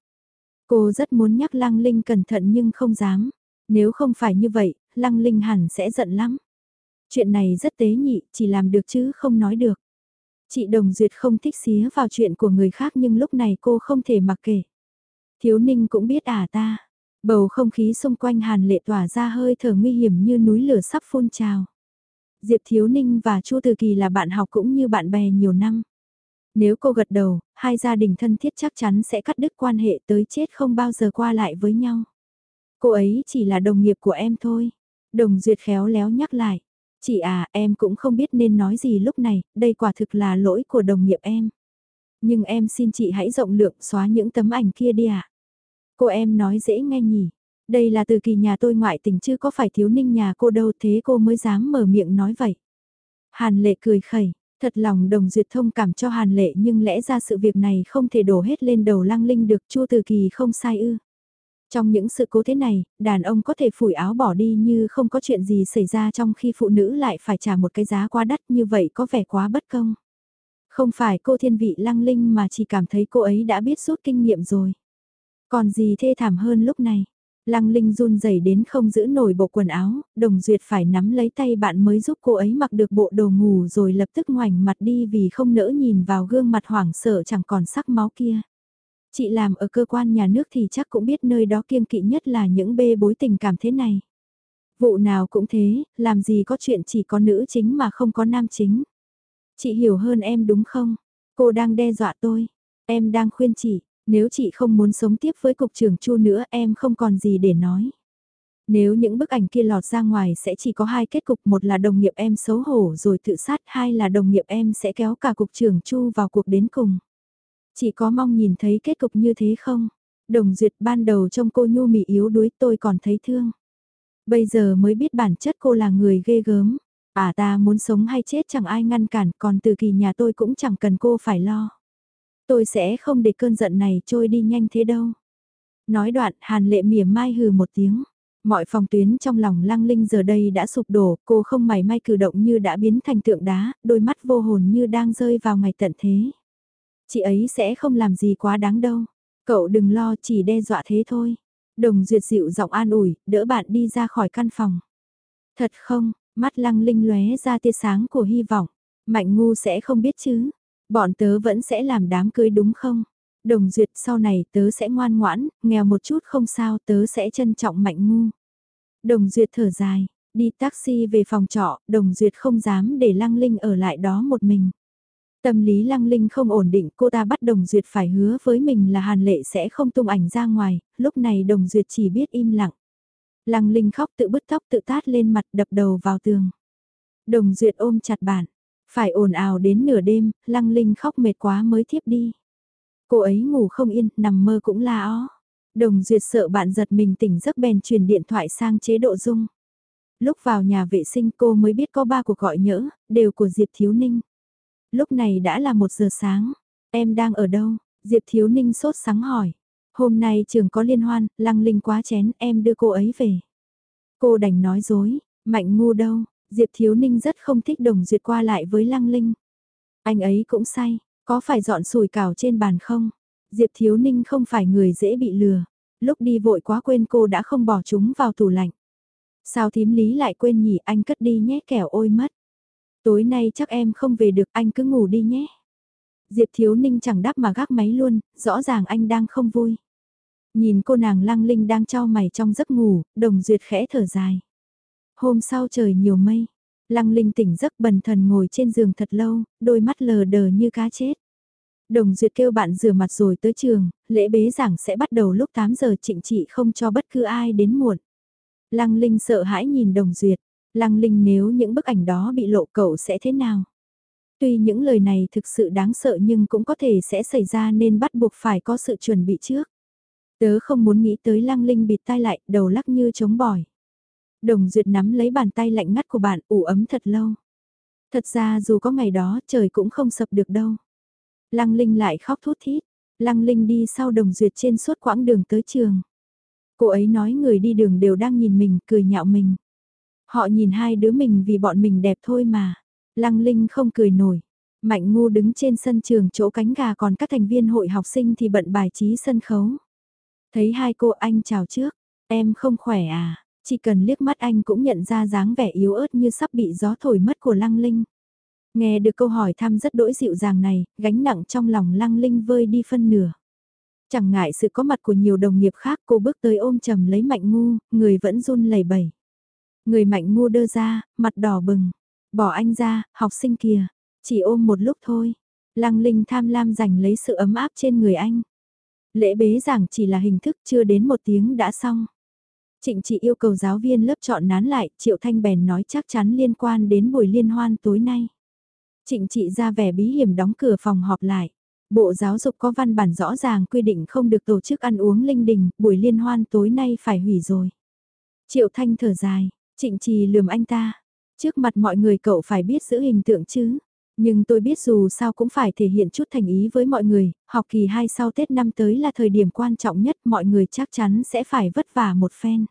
Cô rất muốn nhắc Lăng Linh cẩn thận nhưng không dám, nếu không phải như vậy, Lăng Linh hẳn sẽ giận lắm. Chuyện này rất tế nhị, chỉ làm được chứ không nói được. Chị Đồng Duyệt không thích xía vào chuyện của người khác nhưng lúc này cô không thể mặc kể. Thiếu Ninh cũng biết à ta. Bầu không khí xung quanh Hàn Lệ tỏa ra hơi thở nguy hiểm như núi lửa sắp phun trào. Diệp Thiếu Ninh và Chu Từ Kỳ là bạn học cũng như bạn bè nhiều năm. Nếu cô gật đầu, hai gia đình thân thiết chắc chắn sẽ cắt đứt quan hệ tới chết không bao giờ qua lại với nhau. Cô ấy chỉ là đồng nghiệp của em thôi. Đồng Duyệt khéo léo nhắc lại. Chị à, em cũng không biết nên nói gì lúc này, đây quả thực là lỗi của đồng nghiệp em. Nhưng em xin chị hãy rộng lượng xóa những tấm ảnh kia đi ạ. À? Cô em nói dễ nghe nhỉ. Đây là từ kỳ nhà tôi ngoại tình chứ có phải thiếu ninh nhà cô đâu thế cô mới dám mở miệng nói vậy. Hàn lệ cười khẩy, thật lòng đồng duyệt thông cảm cho hàn lệ nhưng lẽ ra sự việc này không thể đổ hết lên đầu lăng linh được chua từ kỳ không sai ư. Trong những sự cố thế này, đàn ông có thể phủi áo bỏ đi như không có chuyện gì xảy ra trong khi phụ nữ lại phải trả một cái giá quá đắt như vậy có vẻ quá bất công. Không phải cô thiên vị lăng linh mà chỉ cảm thấy cô ấy đã biết rút kinh nghiệm rồi. Còn gì thê thảm hơn lúc này. Lăng Linh run rẩy đến không giữ nổi bộ quần áo, Đồng Duyệt phải nắm lấy tay bạn mới giúp cô ấy mặc được bộ đồ ngủ rồi lập tức ngoảnh mặt đi vì không nỡ nhìn vào gương mặt hoảng sợ chẳng còn sắc máu kia. Chị làm ở cơ quan nhà nước thì chắc cũng biết nơi đó kiêng kỵ nhất là những bê bối tình cảm thế này. Vụ nào cũng thế, làm gì có chuyện chỉ có nữ chính mà không có nam chính. Chị hiểu hơn em đúng không? Cô đang đe dọa tôi. Em đang khuyên chị, nếu chị không muốn sống tiếp với cục trưởng Chu nữa em không còn gì để nói. Nếu những bức ảnh kia lọt ra ngoài sẽ chỉ có hai kết cục, một là đồng nghiệp em xấu hổ rồi tự sát, hai là đồng nghiệp em sẽ kéo cả cục trưởng Chu vào cuộc đến cùng. Chỉ có mong nhìn thấy kết cục như thế không? Đồng duyệt ban đầu trông cô nhu mị yếu đuối tôi còn thấy thương. Bây giờ mới biết bản chất cô là người ghê gớm. À ta muốn sống hay chết chẳng ai ngăn cản, còn từ kỳ nhà tôi cũng chẳng cần cô phải lo. Tôi sẽ không để cơn giận này trôi đi nhanh thế đâu. Nói đoạn, Hàn lệ mỉa mai hừ một tiếng. Mọi phòng tuyến trong lòng lăng linh giờ đây đã sụp đổ, cô không mảy may cử động như đã biến thành tượng đá, đôi mắt vô hồn như đang rơi vào ngày tận thế. Chị ấy sẽ không làm gì quá đáng đâu. Cậu đừng lo chỉ đe dọa thế thôi. Đồng duyệt dịu giọng an ủi, đỡ bạn đi ra khỏi căn phòng. Thật không, mắt lăng linh lóe ra tia sáng của hy vọng. Mạnh ngu sẽ không biết chứ. Bọn tớ vẫn sẽ làm đám cưới đúng không? Đồng duyệt sau này tớ sẽ ngoan ngoãn, nghèo một chút không sao tớ sẽ trân trọng mạnh ngu. Đồng duyệt thở dài, đi taxi về phòng trọ, đồng duyệt không dám để lăng linh ở lại đó một mình. Tâm lý lăng linh không ổn định cô ta bắt đồng duyệt phải hứa với mình là hàn lệ sẽ không tung ảnh ra ngoài, lúc này đồng duyệt chỉ biết im lặng. Lăng linh khóc tự bứt tóc tự tát lên mặt đập đầu vào tường. Đồng duyệt ôm chặt bạn, phải ồn ào đến nửa đêm, lăng linh khóc mệt quá mới thiếp đi. Cô ấy ngủ không yên, nằm mơ cũng la ó. Đồng duyệt sợ bạn giật mình tỉnh giấc bèn truyền điện thoại sang chế độ dung. Lúc vào nhà vệ sinh cô mới biết có ba cuộc gọi nhỡ, đều của Diệp Thiếu Ninh. Lúc này đã là một giờ sáng. Em đang ở đâu? Diệp Thiếu Ninh sốt sáng hỏi. Hôm nay trường có liên hoan, lăng linh quá chén, em đưa cô ấy về. Cô đành nói dối, mạnh ngu đâu, Diệp Thiếu Ninh rất không thích đồng duyệt qua lại với lăng linh. Anh ấy cũng say, có phải dọn sủi cảo trên bàn không? Diệp Thiếu Ninh không phải người dễ bị lừa. Lúc đi vội quá quên cô đã không bỏ chúng vào tủ lạnh. Sao thím lý lại quên nhỉ anh cất đi nhé kẻo ôi mất. Tối nay chắc em không về được anh cứ ngủ đi nhé. Diệp Thiếu Ninh chẳng đáp mà gác máy luôn, rõ ràng anh đang không vui. Nhìn cô nàng lăng linh đang trao mày trong giấc ngủ, đồng duyệt khẽ thở dài. Hôm sau trời nhiều mây, lăng linh tỉnh giấc bần thần ngồi trên giường thật lâu, đôi mắt lờ đờ như cá chết. Đồng duyệt kêu bạn rửa mặt rồi tới trường, lễ bế giảng sẽ bắt đầu lúc 8 giờ trịnh trị không cho bất cứ ai đến muộn. Lăng linh sợ hãi nhìn đồng duyệt, Lăng Linh nếu những bức ảnh đó bị lộ cậu sẽ thế nào? Tuy những lời này thực sự đáng sợ nhưng cũng có thể sẽ xảy ra nên bắt buộc phải có sự chuẩn bị trước. Tớ không muốn nghĩ tới Lăng Linh bịt tai lại, đầu lắc như chống bỏi. Đồng Duyệt nắm lấy bàn tay lạnh ngắt của bạn ủ ấm thật lâu. Thật ra dù có ngày đó trời cũng không sập được đâu. Lăng Linh lại khóc thút thít. Lăng Linh đi sau Đồng Duyệt trên suốt quãng đường tới trường. Cô ấy nói người đi đường đều đang nhìn mình, cười nhạo mình. Họ nhìn hai đứa mình vì bọn mình đẹp thôi mà. Lăng Linh không cười nổi. Mạnh ngu đứng trên sân trường chỗ cánh gà còn các thành viên hội học sinh thì bận bài trí sân khấu. Thấy hai cô anh chào trước, em không khỏe à, chỉ cần liếc mắt anh cũng nhận ra dáng vẻ yếu ớt như sắp bị gió thổi mất của Lăng Linh. Nghe được câu hỏi thăm rất đỗi dịu dàng này, gánh nặng trong lòng Lăng Linh vơi đi phân nửa. Chẳng ngại sự có mặt của nhiều đồng nghiệp khác cô bước tới ôm chầm lấy mạnh ngu, người vẫn run lẩy bẩy. Người mạnh ngu đơ ra, mặt đỏ bừng. Bỏ anh ra, học sinh kìa. Chỉ ôm một lúc thôi. Lăng Linh tham lam giành lấy sự ấm áp trên người anh. Lễ bế giảng chỉ là hình thức chưa đến một tiếng đã xong. Trịnh chị yêu cầu giáo viên lớp chọn nán lại, Triệu Thanh bèn nói chắc chắn liên quan đến buổi liên hoan tối nay. Trịnh chị ra vẻ bí hiểm đóng cửa phòng họp lại. Bộ giáo dục có văn bản rõ ràng quy định không được tổ chức ăn uống linh đình, buổi liên hoan tối nay phải hủy rồi. Triệu Thanh thở dài, trịnh trì lườm anh ta. Trước mặt mọi người cậu phải biết giữ hình tượng chứ. Nhưng tôi biết dù sao cũng phải thể hiện chút thành ý với mọi người, học kỳ 2 sau Tết năm tới là thời điểm quan trọng nhất mọi người chắc chắn sẽ phải vất vả một phen.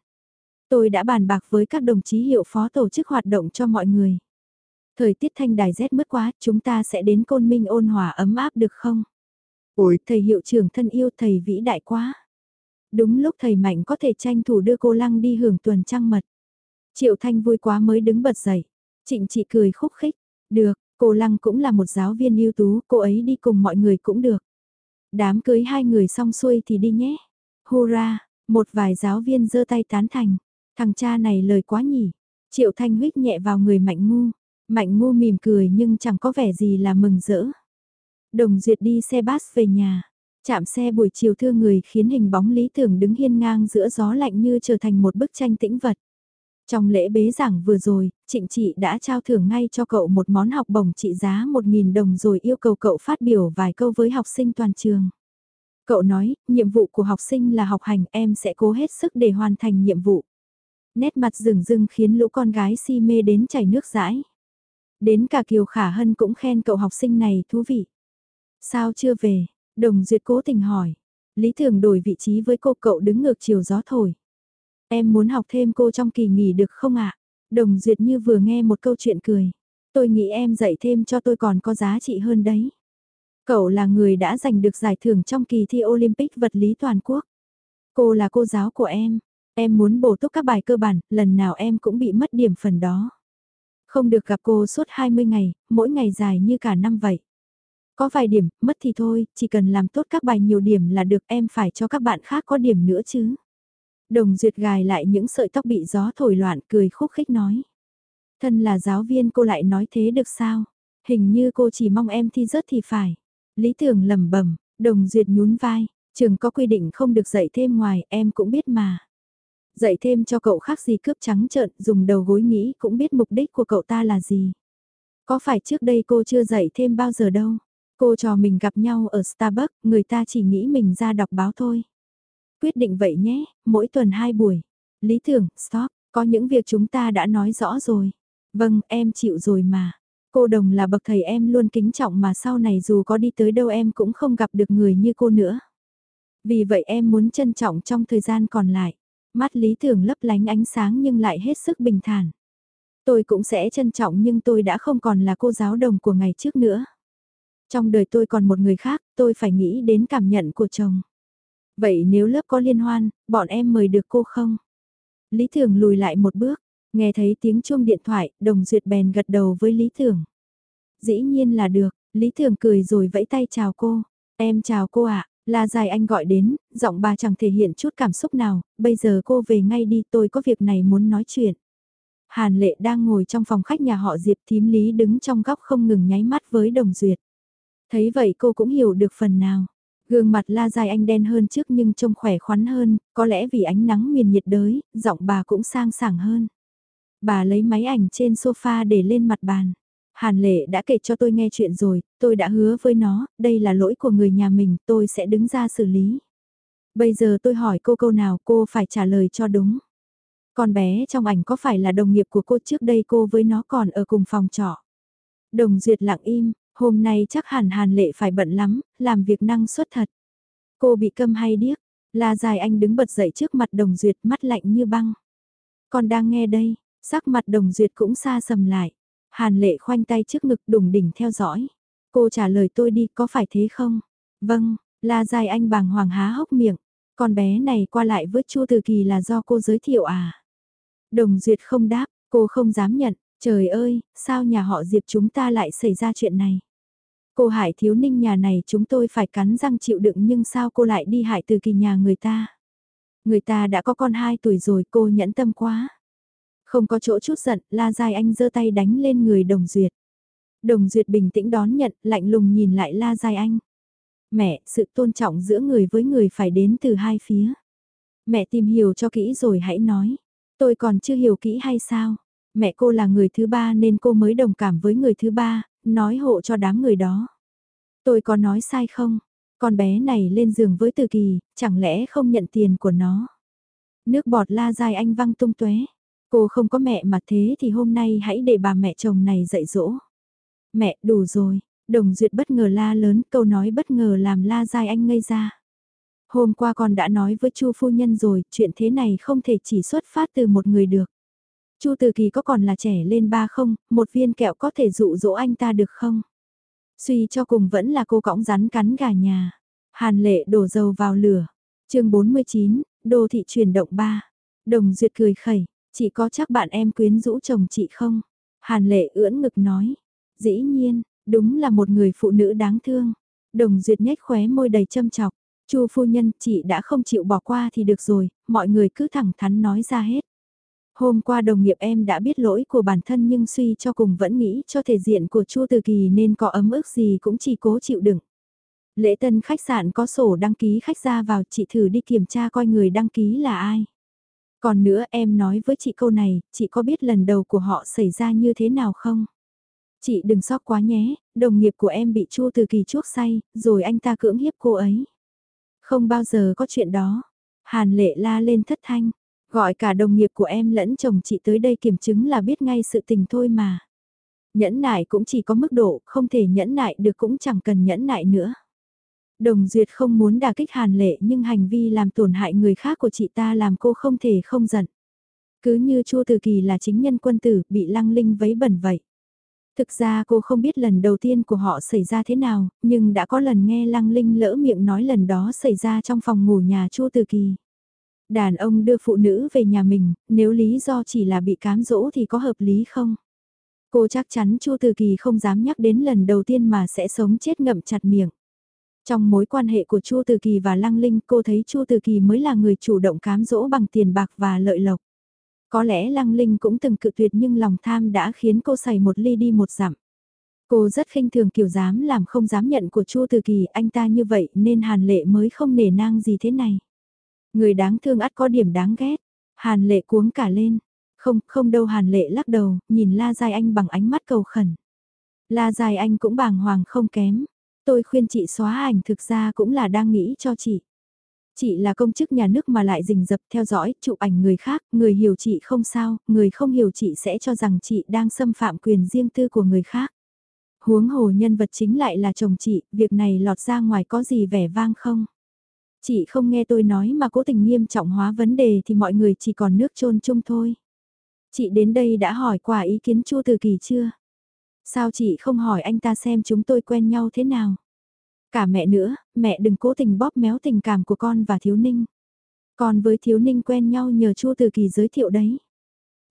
Tôi đã bàn bạc với các đồng chí hiệu phó tổ chức hoạt động cho mọi người. Thời tiết thanh đài rét mất quá, chúng ta sẽ đến côn minh ôn hòa ấm áp được không? Ôi, thầy hiệu trưởng thân yêu thầy vĩ đại quá. Đúng lúc thầy Mạnh có thể tranh thủ đưa cô Lăng đi hưởng tuần trăng mật. Triệu Thanh vui quá mới đứng bật dậy. Trịnh chị cười khúc khích. Được, cô Lăng cũng là một giáo viên ưu tú, cô ấy đi cùng mọi người cũng được. Đám cưới hai người xong xuôi thì đi nhé. Hurra, một vài giáo viên giơ tay tán thành. Thằng cha này lời quá nhỉ. Triệu Thanh huyết nhẹ vào người Mạnh Ngu. Mạnh Ngu mỉm cười nhưng chẳng có vẻ gì là mừng rỡ. Đồng Duyệt đi xe bus về nhà. Chạm xe buổi chiều thưa người khiến hình bóng lý tưởng đứng hiên ngang giữa gió lạnh như trở thành một bức tranh tĩnh vật. Trong lễ bế giảng vừa rồi, trịnh chị đã trao thưởng ngay cho cậu một món học bổng trị giá 1.000 đồng rồi yêu cầu cậu phát biểu vài câu với học sinh toàn trường. Cậu nói, nhiệm vụ của học sinh là học hành em sẽ cố hết sức để hoàn thành nhiệm vụ. Nét mặt rừng rưng khiến lũ con gái si mê đến chảy nước rãi. Đến cả Kiều Khả Hân cũng khen cậu học sinh này thú vị. Sao chưa về? Đồng Duyệt cố tình hỏi. Lý Thường đổi vị trí với cô cậu đứng ngược chiều gió thổi. Em muốn học thêm cô trong kỳ nghỉ được không ạ? Đồng Duyệt như vừa nghe một câu chuyện cười. Tôi nghĩ em dạy thêm cho tôi còn có giá trị hơn đấy. Cậu là người đã giành được giải thưởng trong kỳ thi Olympic vật lý toàn quốc. Cô là cô giáo của em. Em muốn bổ túc các bài cơ bản, lần nào em cũng bị mất điểm phần đó. Không được gặp cô suốt 20 ngày, mỗi ngày dài như cả năm vậy. Có vài điểm, mất thì thôi, chỉ cần làm tốt các bài nhiều điểm là được em phải cho các bạn khác có điểm nữa chứ. Đồng duyệt gài lại những sợi tóc bị gió thổi loạn cười khúc khích nói. Thân là giáo viên cô lại nói thế được sao? Hình như cô chỉ mong em thi rớt thì phải. Lý tưởng lầm bẩm đồng duyệt nhún vai, trường có quy định không được dạy thêm ngoài, em cũng biết mà. Dạy thêm cho cậu khác gì cướp trắng trợn, dùng đầu gối nghĩ cũng biết mục đích của cậu ta là gì. Có phải trước đây cô chưa dạy thêm bao giờ đâu? Cô trò mình gặp nhau ở Starbucks, người ta chỉ nghĩ mình ra đọc báo thôi. Quyết định vậy nhé, mỗi tuần hai buổi. Lý tưởng, stop, có những việc chúng ta đã nói rõ rồi. Vâng, em chịu rồi mà. Cô đồng là bậc thầy em luôn kính trọng mà sau này dù có đi tới đâu em cũng không gặp được người như cô nữa. Vì vậy em muốn trân trọng trong thời gian còn lại. Mắt lý tưởng lấp lánh ánh sáng nhưng lại hết sức bình thản. Tôi cũng sẽ trân trọng nhưng tôi đã không còn là cô giáo đồng của ngày trước nữa. Trong đời tôi còn một người khác, tôi phải nghĩ đến cảm nhận của chồng. Vậy nếu lớp có liên hoan, bọn em mời được cô không? Lý Thường lùi lại một bước, nghe thấy tiếng chuông điện thoại, đồng duyệt bèn gật đầu với Lý Thường. Dĩ nhiên là được, Lý Thường cười rồi vẫy tay chào cô. Em chào cô ạ, là dài anh gọi đến, giọng bà chẳng thể hiện chút cảm xúc nào, bây giờ cô về ngay đi tôi có việc này muốn nói chuyện. Hàn lệ đang ngồi trong phòng khách nhà họ Diệp thím Lý đứng trong góc không ngừng nháy mắt với đồng duyệt. Thấy vậy cô cũng hiểu được phần nào. Gương mặt la dài anh đen hơn trước nhưng trông khỏe khoắn hơn, có lẽ vì ánh nắng miền nhiệt đới, giọng bà cũng sang sảng hơn. Bà lấy máy ảnh trên sofa để lên mặt bàn. Hàn lệ đã kể cho tôi nghe chuyện rồi, tôi đã hứa với nó, đây là lỗi của người nhà mình, tôi sẽ đứng ra xử lý. Bây giờ tôi hỏi cô câu nào cô phải trả lời cho đúng. Con bé trong ảnh có phải là đồng nghiệp của cô trước đây cô với nó còn ở cùng phòng trọ? Đồng Duyệt lặng im, Hôm nay chắc hẳn Hàn Lệ phải bận lắm, làm việc năng suất thật. Cô bị câm hay điếc, La Dài Anh đứng bật dậy trước mặt Đồng Duyệt mắt lạnh như băng. Còn đang nghe đây, sắc mặt Đồng Duyệt cũng xa sầm lại. Hàn Lệ khoanh tay trước ngực đùng đỉnh theo dõi. Cô trả lời tôi đi có phải thế không? Vâng, La Dài Anh bàng hoàng há hốc miệng. Con bé này qua lại với Chu Từ Kỳ là do cô giới thiệu à? Đồng Duyệt không đáp, cô không dám nhận. Trời ơi, sao nhà họ Diệp chúng ta lại xảy ra chuyện này? Cô hại thiếu ninh nhà này chúng tôi phải cắn răng chịu đựng nhưng sao cô lại đi hại từ kỳ nhà người ta? Người ta đã có con 2 tuổi rồi cô nhẫn tâm quá. Không có chỗ chút giận, la dài anh giơ tay đánh lên người đồng duyệt. Đồng duyệt bình tĩnh đón nhận, lạnh lùng nhìn lại la dài anh. Mẹ, sự tôn trọng giữa người với người phải đến từ hai phía. Mẹ tìm hiểu cho kỹ rồi hãy nói. Tôi còn chưa hiểu kỹ hay sao? Mẹ cô là người thứ ba nên cô mới đồng cảm với người thứ ba, nói hộ cho đám người đó. Tôi có nói sai không? Con bé này lên giường với Từ Kỳ, chẳng lẽ không nhận tiền của nó? Nước bọt la dài anh văng tung tóe. Cô không có mẹ mà thế thì hôm nay hãy để bà mẹ chồng này dạy dỗ. Mẹ, đủ rồi. Đồng Duyệt bất ngờ la lớn, câu nói bất ngờ làm la dài anh ngây ra. Hôm qua con đã nói với Chu phu nhân rồi, chuyện thế này không thể chỉ xuất phát từ một người được. Chu Từ Kỳ có còn là trẻ lên ba không, một viên kẹo có thể dụ dỗ anh ta được không? Suy cho cùng vẫn là cô cõng rắn cắn gà nhà. Hàn lệ đổ dầu vào lửa. chương 49, đô thị chuyển động 3. Đồng Duyệt cười khẩy, chỉ có chắc bạn em quyến rũ chồng chị không? Hàn lệ ưỡn ngực nói. Dĩ nhiên, đúng là một người phụ nữ đáng thương. Đồng Duyệt nhếch khóe môi đầy châm chọc. Chu phu nhân, chị đã không chịu bỏ qua thì được rồi, mọi người cứ thẳng thắn nói ra hết. Hôm qua đồng nghiệp em đã biết lỗi của bản thân nhưng suy cho cùng vẫn nghĩ cho thể diện của Chu Từ Kỳ nên có ấm ức gì cũng chỉ cố chịu đựng. Lễ tân khách sạn có sổ đăng ký khách ra vào chị thử đi kiểm tra coi người đăng ký là ai. Còn nữa em nói với chị câu này, chị có biết lần đầu của họ xảy ra như thế nào không? Chị đừng sốc quá nhé, đồng nghiệp của em bị Chu Từ Kỳ chuốc say, rồi anh ta cưỡng hiếp cô ấy. Không bao giờ có chuyện đó. Hàn lệ la lên thất thanh. Gọi cả đồng nghiệp của em lẫn chồng chị tới đây kiểm chứng là biết ngay sự tình thôi mà. Nhẫn nại cũng chỉ có mức độ, không thể nhẫn nại được cũng chẳng cần nhẫn nại nữa. Đồng Duyệt không muốn đả kích hàn lệ nhưng hành vi làm tổn hại người khác của chị ta làm cô không thể không giận. Cứ như Chu Từ Kỳ là chính nhân quân tử bị lăng linh vấy bẩn vậy. Thực ra cô không biết lần đầu tiên của họ xảy ra thế nào, nhưng đã có lần nghe Lăng Linh lỡ miệng nói lần đó xảy ra trong phòng ngủ nhà Chu Từ Kỳ. Đàn ông đưa phụ nữ về nhà mình, nếu lý do chỉ là bị cám dỗ thì có hợp lý không? Cô chắc chắn Chu Từ Kỳ không dám nhắc đến lần đầu tiên mà sẽ sống chết ngậm chặt miệng. Trong mối quan hệ của Chu Từ Kỳ và Lăng Linh cô thấy Chu Từ Kỳ mới là người chủ động cám dỗ bằng tiền bạc và lợi lộc. Có lẽ Lăng Linh cũng từng cự tuyệt nhưng lòng tham đã khiến cô xảy một ly đi một dặm. Cô rất khinh thường kiểu dám làm không dám nhận của Chu Từ Kỳ anh ta như vậy nên Hàn Lệ mới không nể nang gì thế này. Người đáng thương ắt có điểm đáng ghét. Hàn Lệ cuống cả lên. Không, không đâu Hàn Lệ lắc đầu, nhìn La Giai Anh bằng ánh mắt cầu khẩn. La Giai Anh cũng bàng hoàng không kém. Tôi khuyên chị xóa ảnh thực ra cũng là đang nghĩ cho chị. Chị là công chức nhà nước mà lại rình rập theo dõi, chụp ảnh người khác, người hiểu chị không sao, người không hiểu chị sẽ cho rằng chị đang xâm phạm quyền riêng tư của người khác. Huống hồ nhân vật chính lại là chồng chị, việc này lọt ra ngoài có gì vẻ vang không? Chị không nghe tôi nói mà cố tình nghiêm trọng hóa vấn đề thì mọi người chỉ còn nước chôn chung thôi. Chị đến đây đã hỏi qua ý kiến Chu Từ Kỳ chưa? Sao chị không hỏi anh ta xem chúng tôi quen nhau thế nào? Cả mẹ nữa, mẹ đừng cố tình bóp méo tình cảm của con và Thiếu Ninh. Con với Thiếu Ninh quen nhau nhờ Chu Từ Kỳ giới thiệu đấy.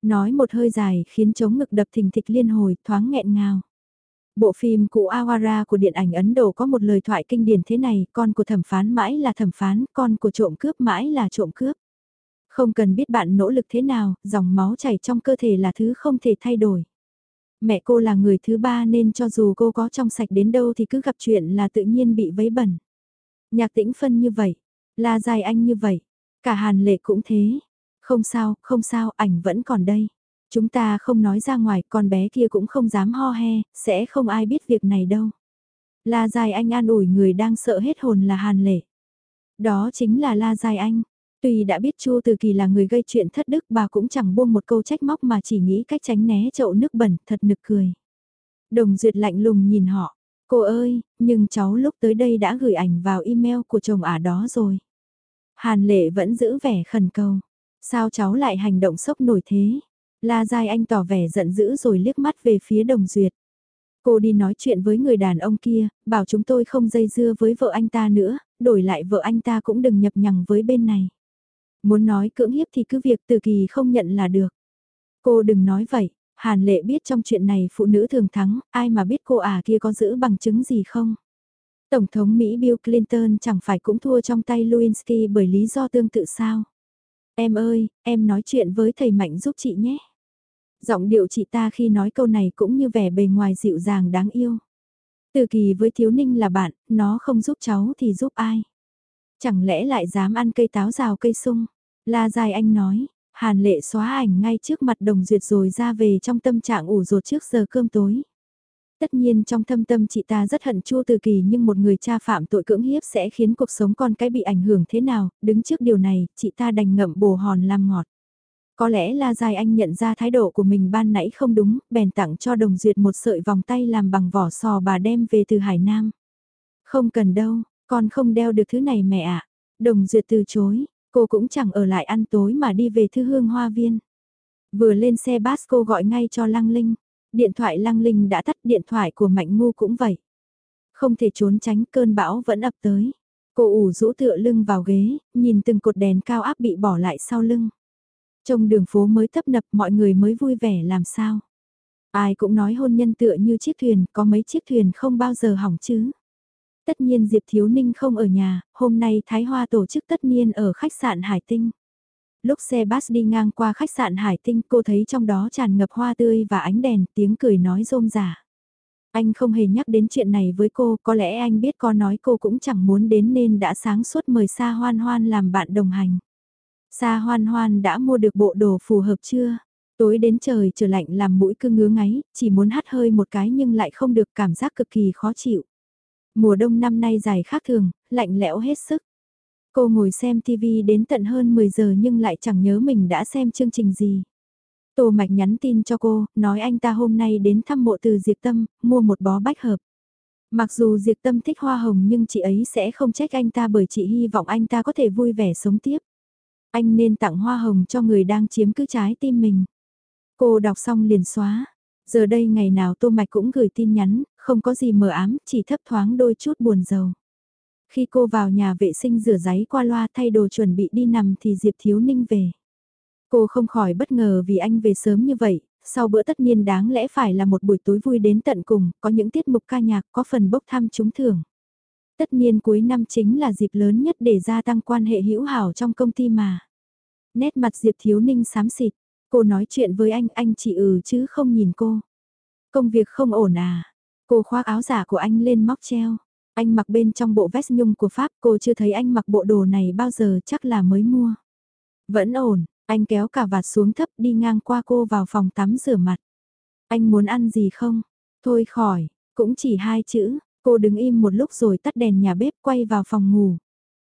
Nói một hơi dài khiến chống ngực đập thình thịch liên hồi, thoáng nghẹn ngào. Bộ phim cụ Awara của điện ảnh Ấn Độ có một lời thoại kinh điển thế này, con của thẩm phán mãi là thẩm phán, con của trộm cướp mãi là trộm cướp. Không cần biết bạn nỗ lực thế nào, dòng máu chảy trong cơ thể là thứ không thể thay đổi. Mẹ cô là người thứ ba nên cho dù cô có trong sạch đến đâu thì cứ gặp chuyện là tự nhiên bị vấy bẩn. Nhạc tĩnh phân như vậy, la dài anh như vậy, cả hàn lệ cũng thế. Không sao, không sao, ảnh vẫn còn đây. Chúng ta không nói ra ngoài, con bé kia cũng không dám ho he, sẽ không ai biết việc này đâu. La Dài Anh an ủi người đang sợ hết hồn là Hàn Lệ. Đó chính là La Dài Anh. Tuy đã biết Chu Từ Kỳ là người gây chuyện thất đức bà cũng chẳng buông một câu trách móc mà chỉ nghĩ cách tránh né chậu nước bẩn thật nực cười. Đồng Duyệt lạnh lùng nhìn họ. Cô ơi, nhưng cháu lúc tới đây đã gửi ảnh vào email của chồng ả đó rồi. Hàn Lệ vẫn giữ vẻ khẩn cầu. Sao cháu lại hành động sốc nổi thế? La Giai Anh tỏ vẻ giận dữ rồi liếc mắt về phía Đồng Duyệt. Cô đi nói chuyện với người đàn ông kia, bảo chúng tôi không dây dưa với vợ anh ta nữa, đổi lại vợ anh ta cũng đừng nhập nhằng với bên này. Muốn nói cưỡng hiếp thì cứ việc từ kỳ không nhận là được. Cô đừng nói vậy, Hàn Lệ biết trong chuyện này phụ nữ thường thắng, ai mà biết cô à kia có giữ bằng chứng gì không? Tổng thống Mỹ Bill Clinton chẳng phải cũng thua trong tay Lewinsky bởi lý do tương tự sao? Em ơi, em nói chuyện với thầy Mạnh giúp chị nhé. Giọng điệu chị ta khi nói câu này cũng như vẻ bề ngoài dịu dàng đáng yêu. Từ kỳ với thiếu ninh là bạn, nó không giúp cháu thì giúp ai? Chẳng lẽ lại dám ăn cây táo rào cây sung? La Dài Anh nói, Hàn Lệ xóa ảnh ngay trước mặt Đồng Duyệt rồi ra về trong tâm trạng ủ rột trước giờ cơm tối. Tất nhiên trong thâm tâm chị ta rất hận Chu Từ Kỳ nhưng một người cha phạm tội cưỡng hiếp sẽ khiến cuộc sống con cái bị ảnh hưởng thế nào, đứng trước điều này, chị ta đành ngậm bồ hòn làm ngọt. Có lẽ La giai Anh nhận ra thái độ của mình ban nãy không đúng, bèn tặng cho Đồng Duyệt một sợi vòng tay làm bằng vỏ sò bà đem về từ Hải Nam. Không cần đâu, con không đeo được thứ này mẹ ạ. Đồng Duyệt từ chối, cô cũng chẳng ở lại ăn tối mà đi về thư hương hoa viên. Vừa lên xe bus cô gọi ngay cho Lăng Linh. Điện thoại Lăng Linh đã tắt điện thoại của Mạnh Ngu cũng vậy. Không thể trốn tránh cơn bão vẫn ập tới. Cô ủ rũ tựa lưng vào ghế, nhìn từng cột đèn cao áp bị bỏ lại sau lưng. Trong đường phố mới tấp nập mọi người mới vui vẻ làm sao. Ai cũng nói hôn nhân tựa như chiếc thuyền, có mấy chiếc thuyền không bao giờ hỏng chứ. Tất nhiên Diệp Thiếu Ninh không ở nhà, hôm nay Thái Hoa tổ chức tất niên ở khách sạn Hải Tinh. Lúc xe bus đi ngang qua khách sạn Hải Tinh cô thấy trong đó tràn ngập hoa tươi và ánh đèn tiếng cười nói rôm rả. Anh không hề nhắc đến chuyện này với cô, có lẽ anh biết có nói cô cũng chẳng muốn đến nên đã sáng suốt mời Sa Hoan Hoan làm bạn đồng hành. Sa Hoan Hoan đã mua được bộ đồ phù hợp chưa? Tối đến trời trở lạnh làm mũi cứ ngứa ngáy, chỉ muốn hắt hơi một cái nhưng lại không được cảm giác cực kỳ khó chịu. Mùa đông năm nay dài khác thường, lạnh lẽo hết sức. Cô ngồi xem TV đến tận hơn 10 giờ nhưng lại chẳng nhớ mình đã xem chương trình gì. Tô Mạch nhắn tin cho cô, nói anh ta hôm nay đến thăm mộ từ Diệp Tâm, mua một bó bách hợp. Mặc dù Diệp Tâm thích hoa hồng nhưng chị ấy sẽ không trách anh ta bởi chị hy vọng anh ta có thể vui vẻ sống tiếp. Anh nên tặng hoa hồng cho người đang chiếm cứ trái tim mình. Cô đọc xong liền xóa. Giờ đây ngày nào Tô Mạch cũng gửi tin nhắn, không có gì mờ ám, chỉ thấp thoáng đôi chút buồn rầu. Khi cô vào nhà vệ sinh rửa giấy qua loa thay đồ chuẩn bị đi nằm thì Diệp Thiếu Ninh về. Cô không khỏi bất ngờ vì anh về sớm như vậy, sau bữa tất niên đáng lẽ phải là một buổi tối vui đến tận cùng, có những tiết mục ca nhạc, có phần bốc thăm trúng thưởng. Tất nhiên cuối năm chính là dịp lớn nhất để gia tăng quan hệ hữu hảo trong công ty mà. Nét mặt Diệp Thiếu Ninh xám xịt, cô nói chuyện với anh, anh chỉ ừ chứ không nhìn cô. Công việc không ổn à? Cô khoác áo giả của anh lên móc treo. Anh mặc bên trong bộ vest nhung của Pháp, cô chưa thấy anh mặc bộ đồ này bao giờ chắc là mới mua. Vẫn ổn, anh kéo cả vạt xuống thấp đi ngang qua cô vào phòng tắm rửa mặt. Anh muốn ăn gì không? Thôi khỏi, cũng chỉ hai chữ, cô đứng im một lúc rồi tắt đèn nhà bếp quay vào phòng ngủ.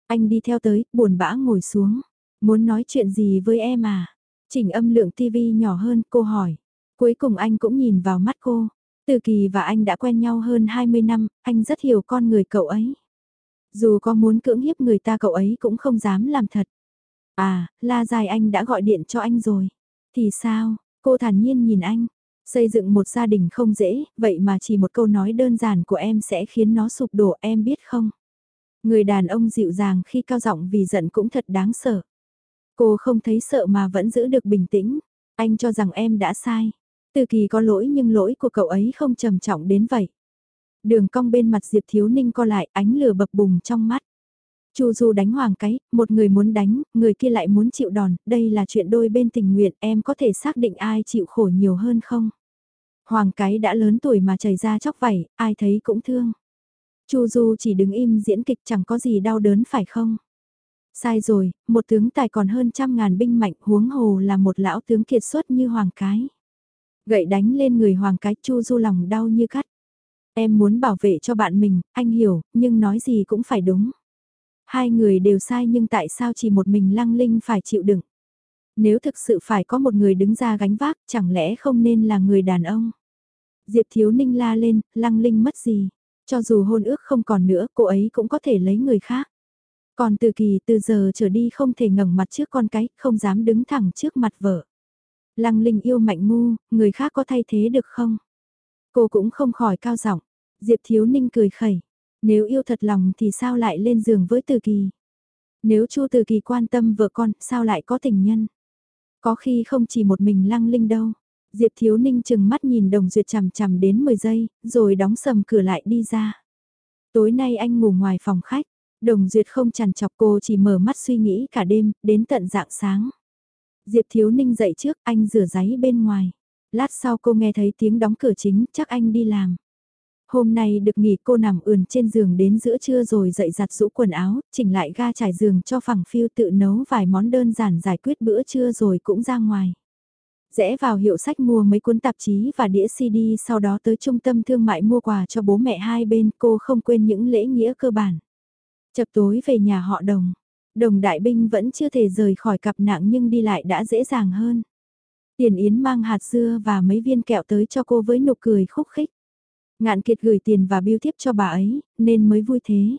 Anh đi theo tới, buồn bã ngồi xuống. Muốn nói chuyện gì với em à? Chỉnh âm lượng tivi nhỏ hơn, cô hỏi. Cuối cùng anh cũng nhìn vào mắt cô. Từ kỳ và anh đã quen nhau hơn 20 năm, anh rất hiểu con người cậu ấy. Dù có muốn cưỡng hiếp người ta cậu ấy cũng không dám làm thật. À, la dài anh đã gọi điện cho anh rồi. Thì sao, cô thản nhiên nhìn anh. Xây dựng một gia đình không dễ, vậy mà chỉ một câu nói đơn giản của em sẽ khiến nó sụp đổ em biết không? Người đàn ông dịu dàng khi cao giọng vì giận cũng thật đáng sợ. Cô không thấy sợ mà vẫn giữ được bình tĩnh. Anh cho rằng em đã sai. Từ kỳ có lỗi nhưng lỗi của cậu ấy không trầm trọng đến vậy. Đường cong bên mặt Diệp Thiếu Ninh co lại ánh lửa bập bùng trong mắt. Chu Du đánh hoàng cái, một người muốn đánh, người kia lại muốn chịu đòn, đây là chuyện đôi bên tình nguyện, em có thể xác định ai chịu khổ nhiều hơn không? Hoàng cái đã lớn tuổi mà chảy ra chóc vảy, ai thấy cũng thương. Chu Du chỉ đứng im diễn kịch chẳng có gì đau đớn phải không? Sai rồi, một tướng tài còn hơn trăm ngàn binh mạnh huống hồ là một lão tướng kiệt xuất như hoàng cái. Gậy đánh lên người hoàng cái chu du lòng đau như cắt. Em muốn bảo vệ cho bạn mình, anh hiểu, nhưng nói gì cũng phải đúng. Hai người đều sai nhưng tại sao chỉ một mình lăng linh phải chịu đựng? Nếu thực sự phải có một người đứng ra gánh vác, chẳng lẽ không nên là người đàn ông? Diệp Thiếu Ninh la lên, lăng linh mất gì? Cho dù hôn ước không còn nữa, cô ấy cũng có thể lấy người khác. Còn từ kỳ từ giờ trở đi không thể ngẩng mặt trước con cái, không dám đứng thẳng trước mặt vợ. Lăng Linh yêu mạnh ngu, người khác có thay thế được không? Cô cũng không khỏi cao giọng. Diệp Thiếu Ninh cười khẩy. Nếu yêu thật lòng thì sao lại lên giường với Từ Kỳ? Nếu Chu Từ Kỳ quan tâm vợ con, sao lại có tình nhân? Có khi không chỉ một mình Lăng Linh đâu. Diệp Thiếu Ninh chừng mắt nhìn Đồng Duyệt chằm chằm đến 10 giây, rồi đóng sầm cửa lại đi ra. Tối nay anh ngủ ngoài phòng khách, Đồng Duyệt không chằn chọc cô chỉ mở mắt suy nghĩ cả đêm, đến tận dạng sáng. Diệp Thiếu Ninh dậy trước, anh rửa giấy bên ngoài. Lát sau cô nghe thấy tiếng đóng cửa chính, chắc anh đi làm. Hôm nay được nghỉ cô nằm ườn trên giường đến giữa trưa rồi dậy giặt rũ quần áo, chỉnh lại ga trải giường cho phẳng phiêu tự nấu vài món đơn giản giải quyết bữa trưa rồi cũng ra ngoài. Rẽ vào hiệu sách mua mấy cuốn tạp chí và đĩa CD sau đó tới trung tâm thương mại mua quà cho bố mẹ hai bên cô không quên những lễ nghĩa cơ bản. Chập tối về nhà họ đồng. Đồng đại binh vẫn chưa thể rời khỏi cặp nặng nhưng đi lại đã dễ dàng hơn. Tiền Yến mang hạt dưa và mấy viên kẹo tới cho cô với nụ cười khúc khích. Ngạn kiệt gửi tiền và biêu tiếp cho bà ấy, nên mới vui thế.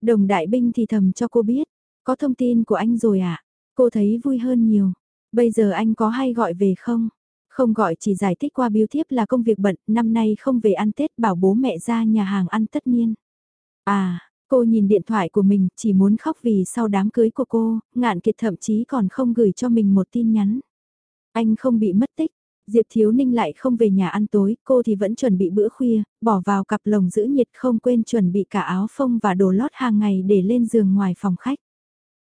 Đồng đại binh thì thầm cho cô biết, có thông tin của anh rồi ạ. À? Cô thấy vui hơn nhiều. Bây giờ anh có hay gọi về không? Không gọi chỉ giải thích qua biêu thiếp là công việc bận, năm nay không về ăn Tết bảo bố mẹ ra nhà hàng ăn tất niên. À, cô nhìn điện thoại của mình chỉ muốn khóc vì sau đám cưới của cô, ngạn kiệt thậm chí còn không gửi cho mình một tin nhắn. Anh không bị mất tích, Diệp Thiếu Ninh lại không về nhà ăn tối, cô thì vẫn chuẩn bị bữa khuya, bỏ vào cặp lồng giữ nhiệt không quên chuẩn bị cả áo phông và đồ lót hàng ngày để lên giường ngoài phòng khách.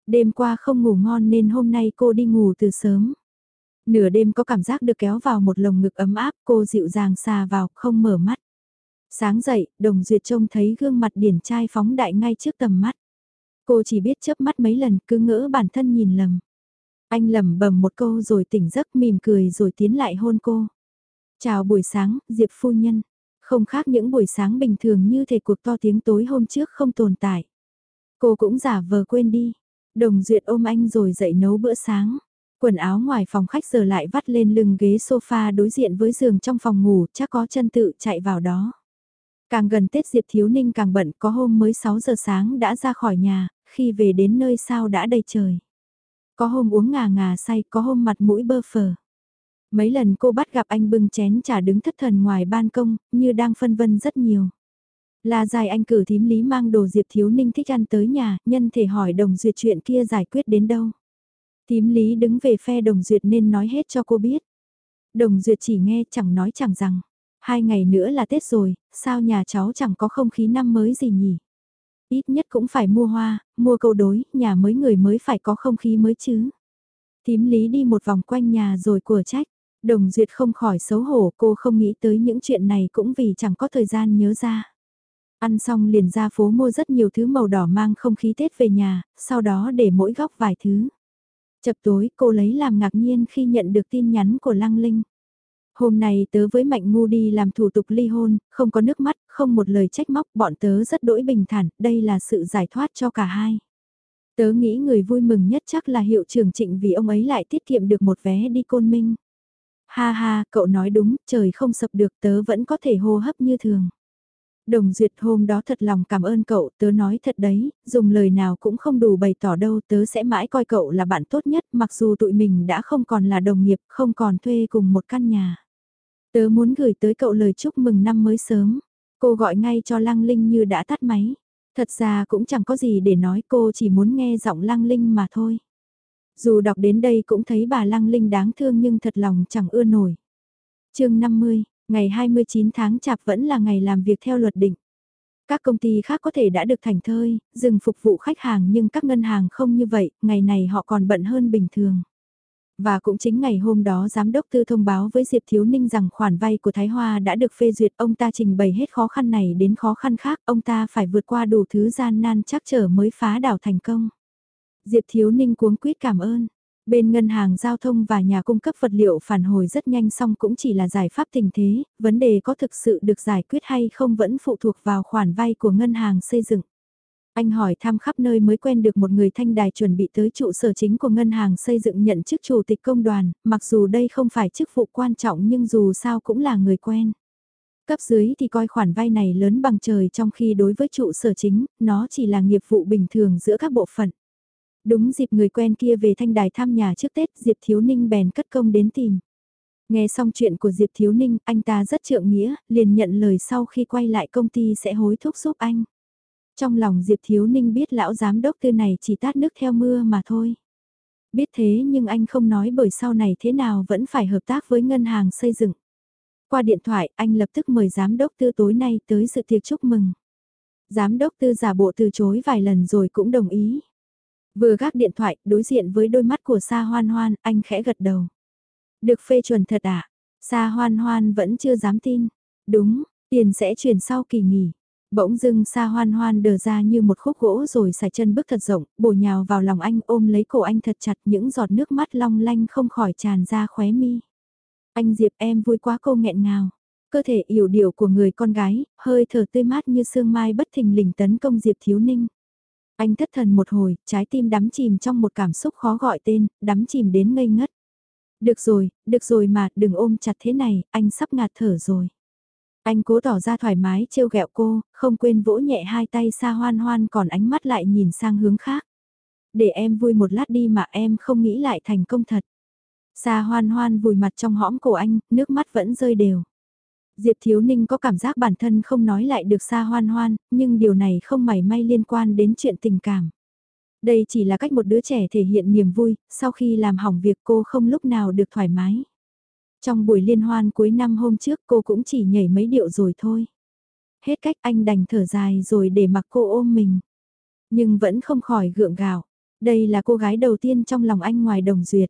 Đêm qua không ngủ ngon nên hôm nay cô đi ngủ từ sớm. Nửa đêm có cảm giác được kéo vào một lồng ngực ấm áp, cô dịu dàng xà vào, không mở mắt. Sáng dậy, đồng duyệt trông thấy gương mặt điển trai phóng đại ngay trước tầm mắt. Cô chỉ biết chớp mắt mấy lần, cứ ngỡ bản thân nhìn lầm. Anh lẩm bẩm một câu rồi tỉnh giấc mỉm cười rồi tiến lại hôn cô. Chào buổi sáng, Diệp phu nhân. Không khác những buổi sáng bình thường như thể cuộc to tiếng tối hôm trước không tồn tại. Cô cũng giả vờ quên đi. Đồng Duyệt ôm anh rồi dậy nấu bữa sáng. Quần áo ngoài phòng khách giờ lại vắt lên lưng ghế sofa đối diện với giường trong phòng ngủ, chắc có chân tự chạy vào đó. Càng gần Tết Diệp Thiếu Ninh càng bận, có hôm mới 6 giờ sáng đã ra khỏi nhà, khi về đến nơi sao đã đầy trời. Có hôm uống ngà ngà say, có hôm mặt mũi bơ phờ. Mấy lần cô bắt gặp anh bưng chén trà đứng thất thần ngoài ban công, như đang phân vân rất nhiều. Là dài anh cử thím lý mang đồ Diệp Thiếu Ninh thích ăn tới nhà, nhân thể hỏi đồng duyệt chuyện kia giải quyết đến đâu. Thím lý đứng về phe đồng duyệt nên nói hết cho cô biết. Đồng duyệt chỉ nghe chẳng nói chẳng rằng. Hai ngày nữa là Tết rồi, sao nhà cháu chẳng có không khí năm mới gì nhỉ? Ít nhất cũng phải mua hoa, mua câu đối, nhà mới người mới phải có không khí mới chứ. Thím lý đi một vòng quanh nhà rồi của trách. Đồng Duyệt không khỏi xấu hổ cô không nghĩ tới những chuyện này cũng vì chẳng có thời gian nhớ ra. Ăn xong liền ra phố mua rất nhiều thứ màu đỏ mang không khí Tết về nhà, sau đó để mỗi góc vài thứ. Chập tối cô lấy làm ngạc nhiên khi nhận được tin nhắn của Lăng Linh. Hôm nay tớ với Mạnh Ngu đi làm thủ tục ly hôn, không có nước mắt, không một lời trách móc, bọn tớ rất đỗi bình thản, đây là sự giải thoát cho cả hai. Tớ nghĩ người vui mừng nhất chắc là hiệu trưởng trịnh vì ông ấy lại tiết kiệm được một vé đi côn minh. Ha ha, cậu nói đúng, trời không sập được tớ vẫn có thể hô hấp như thường. Đồng Duyệt hôm đó thật lòng cảm ơn cậu, tớ nói thật đấy, dùng lời nào cũng không đủ bày tỏ đâu, tớ sẽ mãi coi cậu là bạn tốt nhất, mặc dù tụi mình đã không còn là đồng nghiệp, không còn thuê cùng một căn nhà. Tớ muốn gửi tới cậu lời chúc mừng năm mới sớm. Cô gọi ngay cho Lăng Linh như đã tắt máy. Thật ra cũng chẳng có gì để nói cô chỉ muốn nghe giọng Lăng Linh mà thôi. Dù đọc đến đây cũng thấy bà Lăng Linh đáng thương nhưng thật lòng chẳng ưa nổi. chương 50, ngày 29 tháng chạp vẫn là ngày làm việc theo luật định. Các công ty khác có thể đã được thành thơi, dừng phục vụ khách hàng nhưng các ngân hàng không như vậy, ngày này họ còn bận hơn bình thường. Và cũng chính ngày hôm đó giám đốc tư thông báo với Diệp Thiếu Ninh rằng khoản vay của Thái Hoa đã được phê duyệt ông ta trình bày hết khó khăn này đến khó khăn khác, ông ta phải vượt qua đủ thứ gian nan chắc trở mới phá đảo thành công. Diệp Thiếu Ninh cuống quyết cảm ơn. Bên ngân hàng giao thông và nhà cung cấp vật liệu phản hồi rất nhanh xong cũng chỉ là giải pháp tình thế, vấn đề có thực sự được giải quyết hay không vẫn phụ thuộc vào khoản vay của ngân hàng xây dựng. Anh hỏi thăm khắp nơi mới quen được một người thanh đài chuẩn bị tới trụ sở chính của ngân hàng xây dựng nhận chức chủ tịch công đoàn, mặc dù đây không phải chức vụ quan trọng nhưng dù sao cũng là người quen. Cấp dưới thì coi khoản vay này lớn bằng trời trong khi đối với trụ sở chính, nó chỉ là nghiệp vụ bình thường giữa các bộ phận. Đúng dịp người quen kia về thanh đài thăm nhà trước Tết, Diệp Thiếu Ninh bèn cất công đến tìm. Nghe xong chuyện của Diệp Thiếu Ninh, anh ta rất trượng nghĩa, liền nhận lời sau khi quay lại công ty sẽ hối thúc giúp anh. Trong lòng Diệp Thiếu Ninh biết lão giám đốc tư này chỉ tát nước theo mưa mà thôi. Biết thế nhưng anh không nói bởi sau này thế nào vẫn phải hợp tác với ngân hàng xây dựng. Qua điện thoại anh lập tức mời giám đốc tư tối nay tới sự tiệc chúc mừng. Giám đốc tư giả bộ từ chối vài lần rồi cũng đồng ý. Vừa gác điện thoại đối diện với đôi mắt của Sa Hoan Hoan anh khẽ gật đầu. Được phê chuẩn thật à? Sa Hoan Hoan vẫn chưa dám tin. Đúng, Tiền sẽ chuyển sau kỳ nghỉ. Bỗng dưng Sa hoan hoan đờ ra như một khúc gỗ rồi xài chân bước thật rộng, bổ nhào vào lòng anh ôm lấy cổ anh thật chặt những giọt nước mắt long lanh không khỏi tràn ra khóe mi. Anh Diệp em vui quá cô nghẹn ngào. Cơ thể yểu điệu của người con gái, hơi thở tươi mát như sương mai bất thình lình tấn công Diệp Thiếu Ninh. Anh thất thần một hồi, trái tim đắm chìm trong một cảm xúc khó gọi tên, đắm chìm đến ngây ngất. Được rồi, được rồi mà, đừng ôm chặt thế này, anh sắp ngạt thở rồi. Anh cố tỏ ra thoải mái trêu ghẹo cô, không quên vỗ nhẹ hai tay xa hoan hoan còn ánh mắt lại nhìn sang hướng khác. Để em vui một lát đi mà em không nghĩ lại thành công thật. Xa hoan hoan vùi mặt trong hõm cổ anh, nước mắt vẫn rơi đều. Diệp Thiếu Ninh có cảm giác bản thân không nói lại được xa hoan hoan, nhưng điều này không mảy may liên quan đến chuyện tình cảm. Đây chỉ là cách một đứa trẻ thể hiện niềm vui, sau khi làm hỏng việc cô không lúc nào được thoải mái. Trong buổi liên hoan cuối năm hôm trước cô cũng chỉ nhảy mấy điệu rồi thôi. Hết cách anh đành thở dài rồi để mặc cô ôm mình. Nhưng vẫn không khỏi gượng gạo. Đây là cô gái đầu tiên trong lòng anh ngoài đồng duyệt.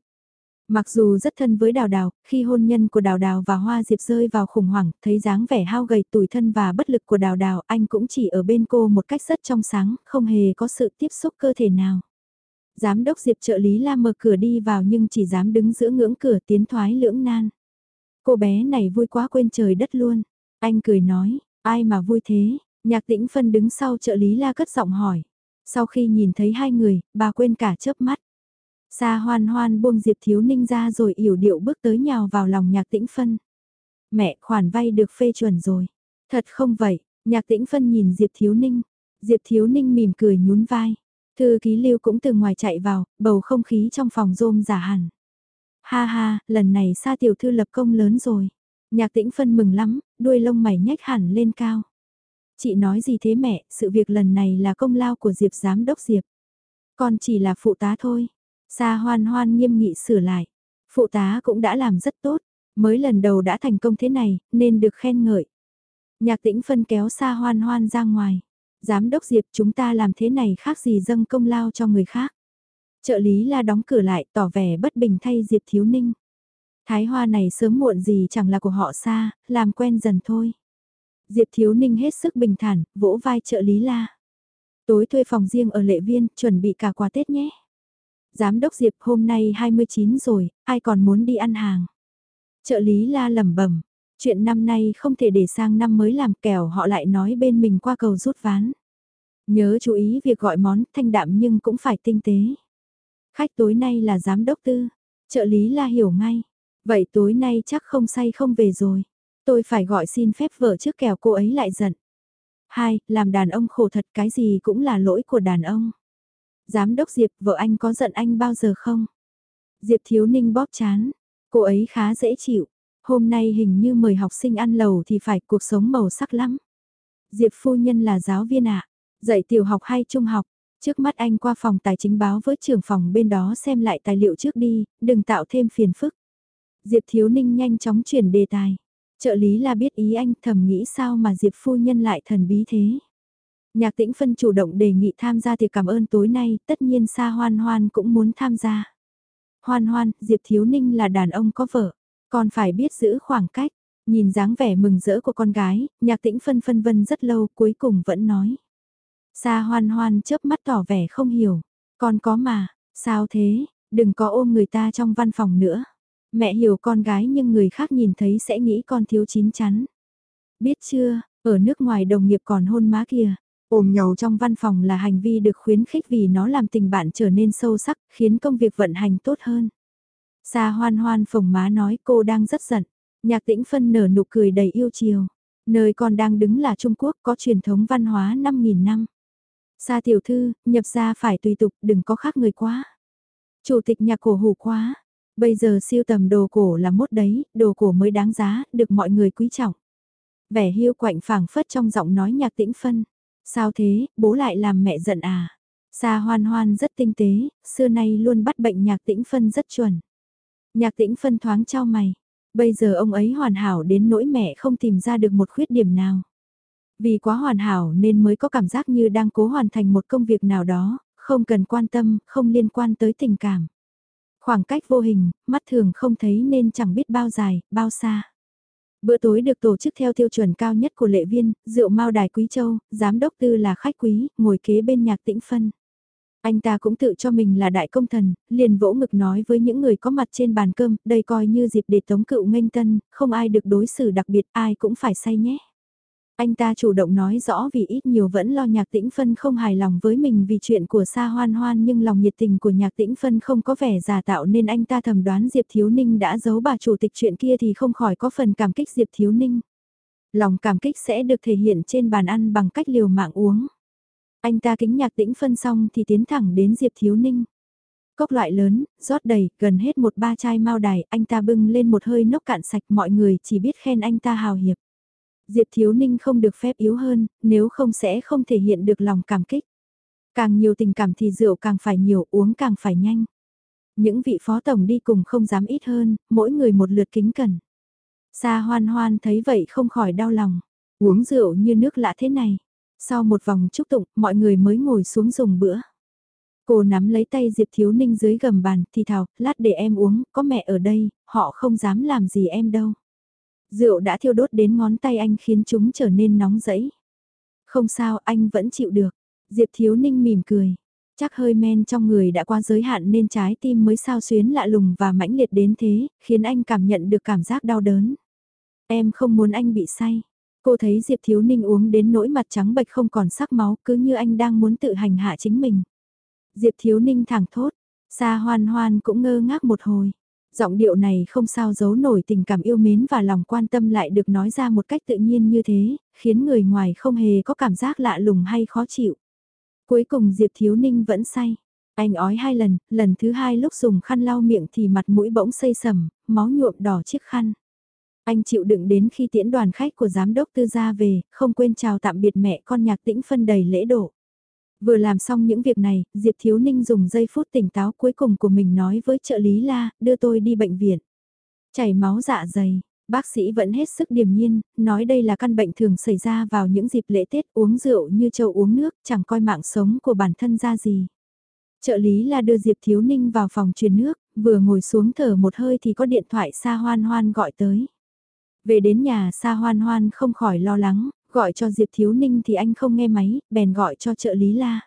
Mặc dù rất thân với Đào Đào, khi hôn nhân của Đào Đào và Hoa Diệp rơi vào khủng hoảng, thấy dáng vẻ hao gầy tủi thân và bất lực của Đào Đào, anh cũng chỉ ở bên cô một cách rất trong sáng, không hề có sự tiếp xúc cơ thể nào. Giám đốc Diệp trợ lý la mở cửa đi vào nhưng chỉ dám đứng giữa ngưỡng cửa tiến thoái lưỡng nan. Cô bé này vui quá quên trời đất luôn. Anh cười nói, ai mà vui thế, nhạc tĩnh phân đứng sau trợ lý la cất giọng hỏi. Sau khi nhìn thấy hai người, bà quên cả chớp mắt. Sa hoan hoan buông Diệp Thiếu Ninh ra rồi yểu điệu bước tới nhào vào lòng nhạc tĩnh phân. Mẹ, khoản vay được phê chuẩn rồi. Thật không vậy, nhạc tĩnh phân nhìn Diệp Thiếu Ninh. Diệp Thiếu Ninh mỉm cười nhún vai. Thư ký lưu cũng từ ngoài chạy vào, bầu không khí trong phòng rôm giả hẳn. Ha ha, lần này sa tiểu thư lập công lớn rồi. Nhạc tĩnh phân mừng lắm, đuôi lông mày nhếch hẳn lên cao. Chị nói gì thế mẹ, sự việc lần này là công lao của Diệp giám đốc Diệp. Con chỉ là phụ tá thôi. Sa hoan hoan nghiêm nghị sửa lại. Phụ tá cũng đã làm rất tốt, mới lần đầu đã thành công thế này, nên được khen ngợi. Nhạc tĩnh phân kéo Sa hoan hoan ra ngoài. Giám đốc Diệp chúng ta làm thế này khác gì dâng công lao cho người khác. Trợ lý la đóng cửa lại tỏ vẻ bất bình thay Diệp Thiếu Ninh. Thái hoa này sớm muộn gì chẳng là của họ xa, làm quen dần thôi. Diệp Thiếu Ninh hết sức bình thản, vỗ vai trợ lý la. Tối thuê phòng riêng ở lệ viên, chuẩn bị cả quà Tết nhé. Giám đốc Diệp hôm nay 29 rồi, ai còn muốn đi ăn hàng. Trợ lý la lẩm bẩm chuyện năm nay không thể để sang năm mới làm kẻo họ lại nói bên mình qua cầu rút ván. Nhớ chú ý việc gọi món thanh đạm nhưng cũng phải tinh tế. Khách tối nay là giám đốc tư. Trợ lý la hiểu ngay. Vậy tối nay chắc không say không về rồi. Tôi phải gọi xin phép vợ trước kẻo cô ấy lại giận. Hai, làm đàn ông khổ thật cái gì cũng là lỗi của đàn ông. Giám đốc Diệp, vợ anh có giận anh bao giờ không? Diệp thiếu ninh bóp chán. Cô ấy khá dễ chịu. Hôm nay hình như mời học sinh ăn lầu thì phải cuộc sống màu sắc lắm. Diệp phu nhân là giáo viên ạ. Dạy tiểu học hay trung học? Trước mắt anh qua phòng tài chính báo với trưởng phòng bên đó xem lại tài liệu trước đi, đừng tạo thêm phiền phức. Diệp Thiếu Ninh nhanh chóng chuyển đề tài. Trợ lý là biết ý anh thầm nghĩ sao mà Diệp phu nhân lại thần bí thế. Nhạc tĩnh phân chủ động đề nghị tham gia thì cảm ơn tối nay, tất nhiên Sa Hoan Hoan cũng muốn tham gia. Hoan Hoan, Diệp Thiếu Ninh là đàn ông có vợ, còn phải biết giữ khoảng cách. Nhìn dáng vẻ mừng rỡ của con gái, nhạc tĩnh phân phân vân rất lâu cuối cùng vẫn nói. Sa hoan hoan chớp mắt tỏ vẻ không hiểu. Con có mà, sao thế, đừng có ôm người ta trong văn phòng nữa. Mẹ hiểu con gái nhưng người khác nhìn thấy sẽ nghĩ con thiếu chín chắn. Biết chưa, ở nước ngoài đồng nghiệp còn hôn má kìa. Ôm nhau trong văn phòng là hành vi được khuyến khích vì nó làm tình bạn trở nên sâu sắc, khiến công việc vận hành tốt hơn. Sa hoan hoan phồng má nói cô đang rất giận. Nhạc tĩnh phân nở nụ cười đầy yêu chiều. Nơi con đang đứng là Trung Quốc có truyền thống văn hóa 5.000 năm. Sa tiểu thư, nhập ra phải tùy tục, đừng có khác người quá. Chủ tịch nhà cổ hủ quá. Bây giờ siêu tầm đồ cổ là mốt đấy, đồ cổ mới đáng giá, được mọi người quý trọng. Vẻ hiu quạnh phảng phất trong giọng nói nhạc tĩnh phân. Sao thế, bố lại làm mẹ giận à? Sa hoan hoan rất tinh tế, xưa nay luôn bắt bệnh nhạc tĩnh phân rất chuẩn. Nhạc tĩnh phân thoáng trao mày. Bây giờ ông ấy hoàn hảo đến nỗi mẹ không tìm ra được một khuyết điểm nào. Vì quá hoàn hảo nên mới có cảm giác như đang cố hoàn thành một công việc nào đó, không cần quan tâm, không liên quan tới tình cảm. Khoảng cách vô hình, mắt thường không thấy nên chẳng biết bao dài, bao xa. Bữa tối được tổ chức theo tiêu chuẩn cao nhất của lệ viên, rượu mao đài quý châu, giám đốc tư là khách quý, ngồi kế bên nhạc tĩnh phân. Anh ta cũng tự cho mình là đại công thần, liền vỗ ngực nói với những người có mặt trên bàn cơm, đây coi như dịp để tống cựu nghênh tân, không ai được đối xử đặc biệt, ai cũng phải say nhé. Anh ta chủ động nói rõ vì ít nhiều vẫn lo nhạc tĩnh phân không hài lòng với mình vì chuyện của Sa Hoan Hoan nhưng lòng nhiệt tình của nhạc tĩnh phân không có vẻ giả tạo nên anh ta thầm đoán Diệp Thiếu Ninh đã giấu bà chủ tịch chuyện kia thì không khỏi có phần cảm kích Diệp Thiếu Ninh. Lòng cảm kích sẽ được thể hiện trên bàn ăn bằng cách liều mạng uống. Anh ta kính nhạc tĩnh phân xong thì tiến thẳng đến Diệp Thiếu Ninh. Cốc loại lớn, rót đầy, gần hết một ba chai mao đài, anh ta bưng lên một hơi nốc cạn sạch mọi người chỉ biết khen anh ta hào hiệp. Diệp Thiếu Ninh không được phép yếu hơn, nếu không sẽ không thể hiện được lòng cảm kích. Càng nhiều tình cảm thì rượu càng phải nhiều, uống càng phải nhanh. Những vị phó tổng đi cùng không dám ít hơn, mỗi người một lượt kính cẩn. Sa hoan hoan thấy vậy không khỏi đau lòng. Uống rượu như nước lạ thế này. Sau một vòng chúc tụng, mọi người mới ngồi xuống dùng bữa. Cô nắm lấy tay Diệp Thiếu Ninh dưới gầm bàn, thì thào, lát để em uống, có mẹ ở đây, họ không dám làm gì em đâu. Rượu đã thiêu đốt đến ngón tay anh khiến chúng trở nên nóng rẫy. Không sao, anh vẫn chịu được. Diệp Thiếu Ninh mỉm cười. Chắc hơi men trong người đã qua giới hạn nên trái tim mới sao xuyến lạ lùng và mãnh liệt đến thế, khiến anh cảm nhận được cảm giác đau đớn. Em không muốn anh bị say. Cô thấy Diệp Thiếu Ninh uống đến nỗi mặt trắng bệch không còn sắc máu cứ như anh đang muốn tự hành hạ chính mình. Diệp Thiếu Ninh thẳng thốt, xa hoan hoan cũng ngơ ngác một hồi. Giọng điệu này không sao giấu nổi tình cảm yêu mến và lòng quan tâm lại được nói ra một cách tự nhiên như thế, khiến người ngoài không hề có cảm giác lạ lùng hay khó chịu. Cuối cùng Diệp Thiếu Ninh vẫn say. Anh ói hai lần, lần thứ hai lúc dùng khăn lau miệng thì mặt mũi bỗng xây sầm, máu nhuộm đỏ chiếc khăn. Anh chịu đựng đến khi tiễn đoàn khách của giám đốc tư gia về, không quên chào tạm biệt mẹ con nhạc tĩnh phân đầy lễ độ. Vừa làm xong những việc này, Diệp Thiếu Ninh dùng giây phút tỉnh táo cuối cùng của mình nói với trợ lý La, đưa tôi đi bệnh viện. Chảy máu dạ dày, bác sĩ vẫn hết sức điềm nhiên, nói đây là căn bệnh thường xảy ra vào những dịp lễ Tết uống rượu như châu uống nước, chẳng coi mạng sống của bản thân ra gì. Trợ lý La đưa Diệp Thiếu Ninh vào phòng truyền nước, vừa ngồi xuống thở một hơi thì có điện thoại xa hoan hoan gọi tới. Về đến nhà xa hoan hoan không khỏi lo lắng, Gọi cho Diệp Thiếu Ninh thì anh không nghe máy, bèn gọi cho trợ lý La.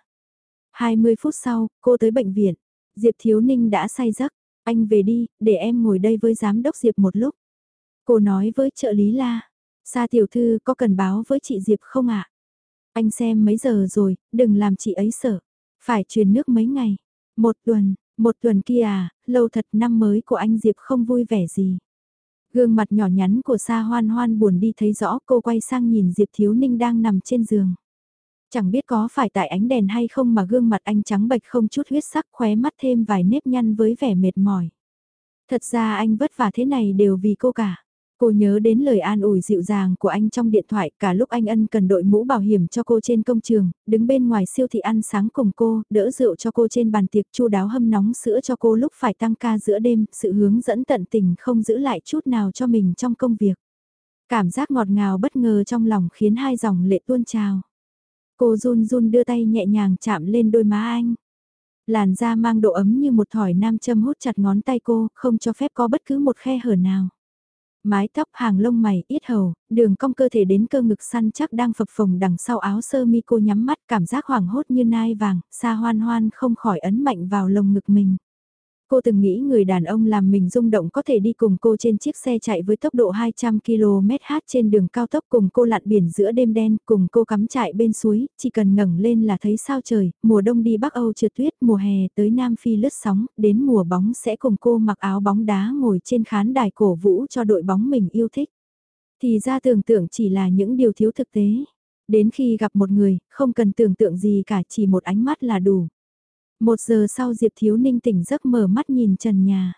20 phút sau, cô tới bệnh viện. Diệp Thiếu Ninh đã say giấc. Anh về đi, để em ngồi đây với giám đốc Diệp một lúc. Cô nói với trợ lý La. Sa tiểu thư có cần báo với chị Diệp không ạ? Anh xem mấy giờ rồi, đừng làm chị ấy sợ. Phải truyền nước mấy ngày. Một tuần, một tuần kia à, lâu thật năm mới của anh Diệp không vui vẻ gì. Gương mặt nhỏ nhắn của Sa Hoan Hoan buồn đi thấy rõ cô quay sang nhìn Diệp Thiếu Ninh đang nằm trên giường. Chẳng biết có phải tại ánh đèn hay không mà gương mặt anh trắng bệch không chút huyết sắc khóe mắt thêm vài nếp nhăn với vẻ mệt mỏi. Thật ra anh vất vả thế này đều vì cô cả. Cô nhớ đến lời an ủi dịu dàng của anh trong điện thoại cả lúc anh ân cần đội mũ bảo hiểm cho cô trên công trường, đứng bên ngoài siêu thị ăn sáng cùng cô, đỡ rượu cho cô trên bàn tiệc chu đáo hâm nóng sữa cho cô lúc phải tăng ca giữa đêm, sự hướng dẫn tận tình không giữ lại chút nào cho mình trong công việc. Cảm giác ngọt ngào bất ngờ trong lòng khiến hai dòng lệ tuôn trào. Cô run run đưa tay nhẹ nhàng chạm lên đôi má anh. Làn da mang độ ấm như một thỏi nam châm hút chặt ngón tay cô, không cho phép có bất cứ một khe hở nào. Mái tóc hàng lông mày, ít hầu, đường cong cơ thể đến cơ ngực săn chắc đang phập phồng đằng sau áo sơ mi cô nhắm mắt cảm giác hoảng hốt như nai vàng, xa hoan hoan không khỏi ấn mạnh vào lồng ngực mình. Cô từng nghĩ người đàn ông làm mình rung động có thể đi cùng cô trên chiếc xe chạy với tốc độ 200 km/h trên đường cao tốc cùng cô lặn biển giữa đêm đen, cùng cô cắm trại bên suối, chỉ cần ngẩng lên là thấy sao trời, mùa đông đi Bắc Âu trượt tuyết, mùa hè tới Nam Phi lướt sóng, đến mùa bóng sẽ cùng cô mặc áo bóng đá ngồi trên khán đài cổ vũ cho đội bóng mình yêu thích. Thì ra tưởng tượng chỉ là những điều thiếu thực tế. Đến khi gặp một người, không cần tưởng tượng gì cả chỉ một ánh mắt là đủ. Một giờ sau Diệp Thiếu Ninh tỉnh giấc mở mắt nhìn trần nhà.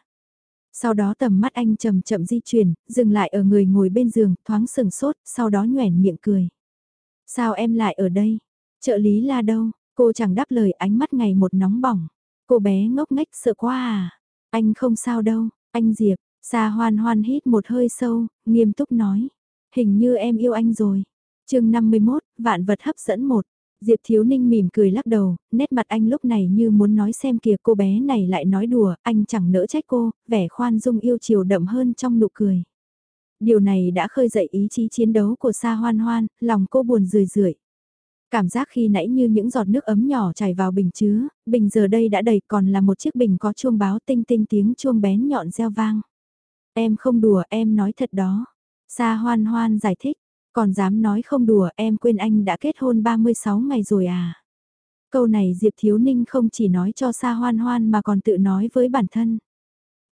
Sau đó tầm mắt anh chậm chậm di chuyển, dừng lại ở người ngồi bên giường, thoáng sừng sốt, sau đó nhoẻn miệng cười. Sao em lại ở đây? Trợ lý là đâu? Cô chẳng đáp lời ánh mắt ngày một nóng bỏng. Cô bé ngốc nghếch sợ quá à? Anh không sao đâu, anh Diệp. xa hoan hoan hít một hơi sâu, nghiêm túc nói. Hình như em yêu anh rồi. chương 51, vạn vật hấp dẫn một. Diệp Thiếu Ninh mỉm cười lắc đầu, nét mặt anh lúc này như muốn nói xem kìa cô bé này lại nói đùa, anh chẳng nỡ trách cô, vẻ khoan dung yêu chiều đậm hơn trong nụ cười. Điều này đã khơi dậy ý chí chiến đấu của Sa Hoan Hoan, lòng cô buồn rười rượi. Cảm giác khi nãy như những giọt nước ấm nhỏ chảy vào bình chứa, bình giờ đây đã đầy còn là một chiếc bình có chuông báo tinh tinh tiếng chuông bén nhọn reo vang. Em không đùa em nói thật đó. Sa hoan hoan giải thích, còn dám nói không đùa em quên anh đã kết hôn 36 ngày rồi à. Câu này Diệp Thiếu Ninh không chỉ nói cho xa hoan hoan mà còn tự nói với bản thân.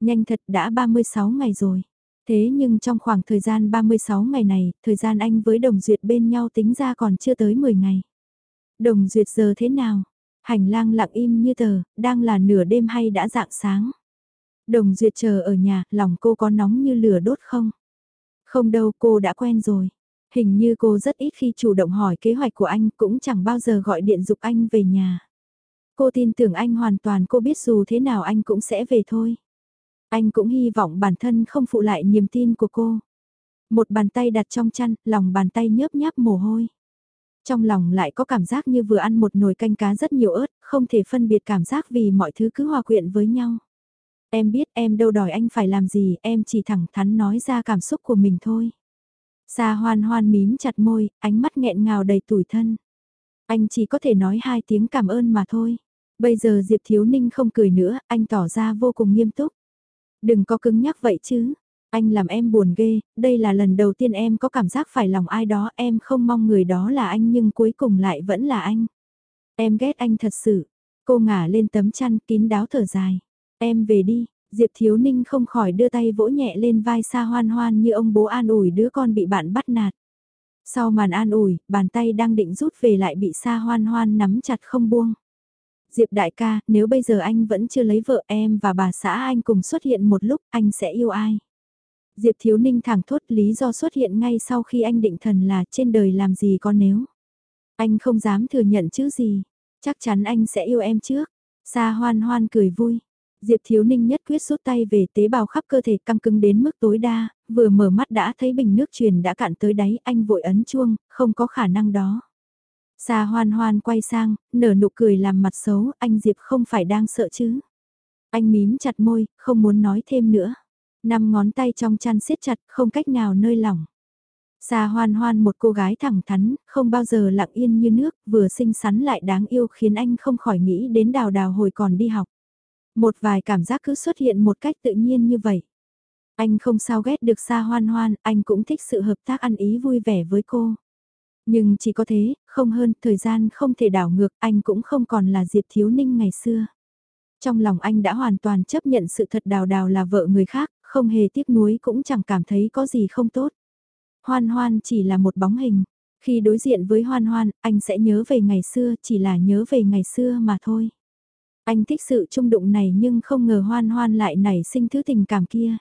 Nhanh thật đã 36 ngày rồi. Thế nhưng trong khoảng thời gian 36 ngày này, thời gian anh với Đồng Duyệt bên nhau tính ra còn chưa tới 10 ngày. Đồng Duyệt giờ thế nào? Hành lang lặng im như tờ, đang là nửa đêm hay đã dạng sáng? Đồng Duyệt chờ ở nhà, lòng cô có nóng như lửa đốt không? Không đâu, cô đã quen rồi. Hình như cô rất ít khi chủ động hỏi kế hoạch của anh, cũng chẳng bao giờ gọi điện dục anh về nhà. Cô tin tưởng anh hoàn toàn cô biết dù thế nào anh cũng sẽ về thôi. Anh cũng hy vọng bản thân không phụ lại niềm tin của cô. Một bàn tay đặt trong chăn, lòng bàn tay nhớp nháp mồ hôi. Trong lòng lại có cảm giác như vừa ăn một nồi canh cá rất nhiều ớt, không thể phân biệt cảm giác vì mọi thứ cứ hòa quyện với nhau. Em biết em đâu đòi anh phải làm gì, em chỉ thẳng thắn nói ra cảm xúc của mình thôi xa hoan hoan mím chặt môi, ánh mắt nghẹn ngào đầy tủi thân. Anh chỉ có thể nói hai tiếng cảm ơn mà thôi. Bây giờ Diệp Thiếu Ninh không cười nữa, anh tỏ ra vô cùng nghiêm túc. Đừng có cứng nhắc vậy chứ. Anh làm em buồn ghê, đây là lần đầu tiên em có cảm giác phải lòng ai đó, em không mong người đó là anh nhưng cuối cùng lại vẫn là anh. Em ghét anh thật sự. Cô ngả lên tấm chăn kín đáo thở dài. Em về đi, Diệp Thiếu Ninh không khỏi đưa tay vỗ nhẹ lên vai Sa Hoan Hoan như ông bố an ủi đứa con bị bạn bắt nạt. Sau màn an ủi, bàn tay đang định rút về lại bị Sa Hoan Hoan nắm chặt không buông. Diệp đại ca, nếu bây giờ anh vẫn chưa lấy vợ em và bà xã anh cùng xuất hiện một lúc, anh sẽ yêu ai? Diệp Thiếu Ninh thẳng thốt lý do xuất hiện ngay sau khi anh định thần là trên đời làm gì có nếu. Anh không dám thừa nhận chứ gì, chắc chắn anh sẽ yêu em trước. Sa hoan hoan cười vui. Diệp Thiếu Ninh nhất quyết rút tay về tế bào khắp cơ thể căng cứng đến mức tối đa, vừa mở mắt đã thấy bình nước truyền đã cạn tới đáy, anh vội ấn chuông, không có khả năng đó. Sa hoan hoan quay sang, nở nụ cười làm mặt xấu, anh Diệp không phải đang sợ chứ. Anh mím chặt môi, không muốn nói thêm nữa. Năm ngón tay trong chăn siết chặt, không cách nào nơi lỏng. Sa hoan hoan một cô gái thẳng thắn, không bao giờ lặng yên như nước, vừa xinh xắn lại đáng yêu khiến anh không khỏi nghĩ đến đào đào hồi còn đi học. Một vài cảm giác cứ xuất hiện một cách tự nhiên như vậy. Anh không sao ghét được xa hoan hoan, anh cũng thích sự hợp tác ăn ý vui vẻ với cô. Nhưng chỉ có thế, không hơn, thời gian không thể đảo ngược, anh cũng không còn là Diệp Thiếu Ninh ngày xưa. Trong lòng anh đã hoàn toàn chấp nhận sự thật đào đào là vợ người khác, không hề tiếc nuối cũng chẳng cảm thấy có gì không tốt. Hoan hoan chỉ là một bóng hình. Khi đối diện với hoan hoan, anh sẽ nhớ về ngày xưa, chỉ là nhớ về ngày xưa mà thôi. Anh thích sự trung đụng này nhưng không ngờ hoan hoan lại nảy sinh thứ tình cảm kia.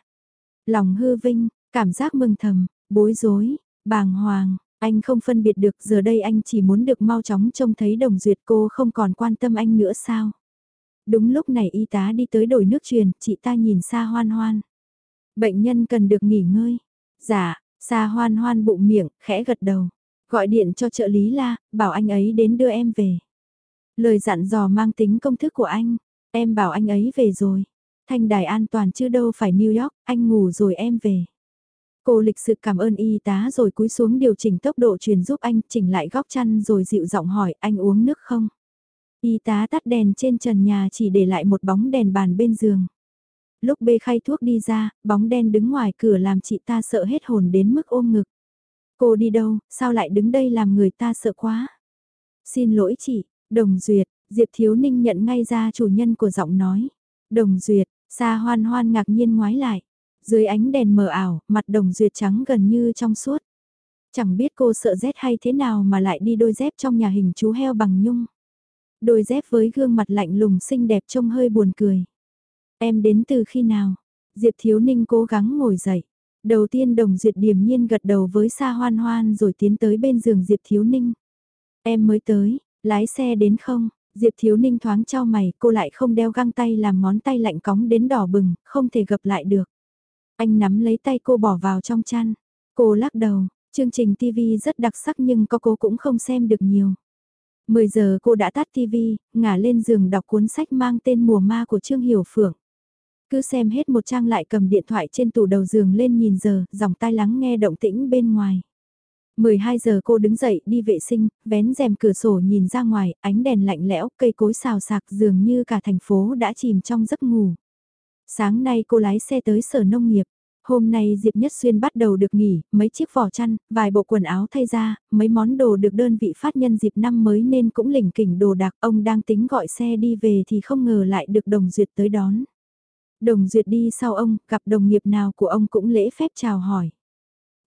Lòng hư vinh, cảm giác mừng thầm, bối rối, bàng hoàng, anh không phân biệt được giờ đây anh chỉ muốn được mau chóng trông thấy đồng duyệt cô không còn quan tâm anh nữa sao. Đúng lúc này y tá đi tới đổi nước truyền, chị ta nhìn xa hoan hoan. Bệnh nhân cần được nghỉ ngơi. Dạ, xa hoan hoan bụng miệng, khẽ gật đầu. Gọi điện cho trợ lý la, bảo anh ấy đến đưa em về. Lời dặn dò mang tính công thức của anh. Em bảo anh ấy về rồi. Thanh đài an toàn chứ đâu phải New York, anh ngủ rồi em về. Cô lịch sự cảm ơn y tá rồi cúi xuống điều chỉnh tốc độ truyền giúp anh chỉnh lại góc chăn rồi dịu giọng hỏi anh uống nước không. Y tá tắt đèn trên trần nhà chỉ để lại một bóng đèn bàn bên giường. Lúc bê khay thuốc đi ra, bóng đen đứng ngoài cửa làm chị ta sợ hết hồn đến mức ôm ngực. Cô đi đâu, sao lại đứng đây làm người ta sợ quá? Xin lỗi chị, Đồng Duyệt, Diệp Thiếu Ninh nhận ngay ra chủ nhân của giọng nói. Đồng Duyệt, xa hoan hoan ngạc nhiên ngoái lại. Dưới ánh đèn mờ ảo, mặt Đồng Duyệt trắng gần như trong suốt. Chẳng biết cô sợ rét hay thế nào mà lại đi đôi dép trong nhà hình chú heo bằng nhung. Đôi dép với gương mặt lạnh lùng xinh đẹp trông hơi buồn cười. Em đến từ khi nào? Diệp Thiếu Ninh cố gắng ngồi dậy. Đầu tiên Đồng Duyệt điềm nhiên gật đầu với Sa Hoan Hoan rồi tiến tới bên giường Diệp Thiếu Ninh. Em mới tới, lái xe đến không? Diệp Thiếu Ninh thoáng trao mày, cô lại không đeo găng tay làm ngón tay lạnh cóng đến đỏ bừng, không thể gặp lại được. Anh nắm lấy tay cô bỏ vào trong chăn. Cô lắc đầu, chương trình TV rất đặc sắc nhưng có cô cũng không xem được nhiều. 10 giờ cô đã tắt TV, ngả lên giường đọc cuốn sách mang tên Mùa Ma của Trương Hiểu Phượng. Cứ xem hết một trang lại cầm điện thoại trên tủ đầu giường lên nhìn giờ, dòng tai lắng nghe động tĩnh bên ngoài. 12 giờ cô đứng dậy đi vệ sinh, vén rèm cửa sổ nhìn ra ngoài, ánh đèn lạnh lẽo, cây cối xào sạc dường như cả thành phố đã chìm trong giấc ngủ. Sáng nay cô lái xe tới sở nông nghiệp. Hôm nay Diệp Nhất Xuyên bắt đầu được nghỉ, mấy chiếc vỏ chăn, vài bộ quần áo thay ra, mấy món đồ được đơn vị phát nhân dịp năm mới nên cũng lỉnh kỉnh đồ đạc. Ông đang tính gọi xe đi về thì không ngờ lại được Đồng Duyệt tới đón. Đồng Duyệt đi sau ông, gặp đồng nghiệp nào của ông cũng lễ phép chào hỏi.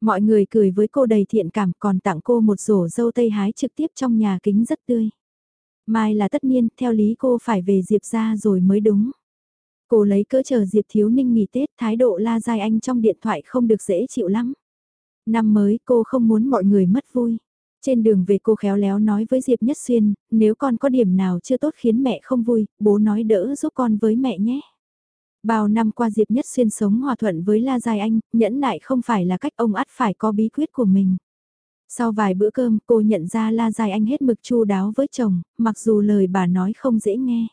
Mọi người cười với cô đầy thiện cảm còn tặng cô một rổ dâu tây hái trực tiếp trong nhà kính rất tươi. Mai là tất nhiên, theo lý cô phải về Diệp ra rồi mới đúng. Cô lấy cỡ chờ Diệp Thiếu Ninh nghỉ Tết, thái độ la dai anh trong điện thoại không được dễ chịu lắm. Năm mới cô không muốn mọi người mất vui. Trên đường về cô khéo léo nói với Diệp Nhất Xuyên, nếu con có điểm nào chưa tốt khiến mẹ không vui, bố nói đỡ giúp con với mẹ nhé. Bao năm qua Diệp Nhất Xuyên sống hòa thuận với La Giai Anh, nhẫn nại không phải là cách ông ắt phải có bí quyết của mình. Sau vài bữa cơm cô nhận ra La Giai Anh hết mực chu đáo với chồng, mặc dù lời bà nói không dễ nghe.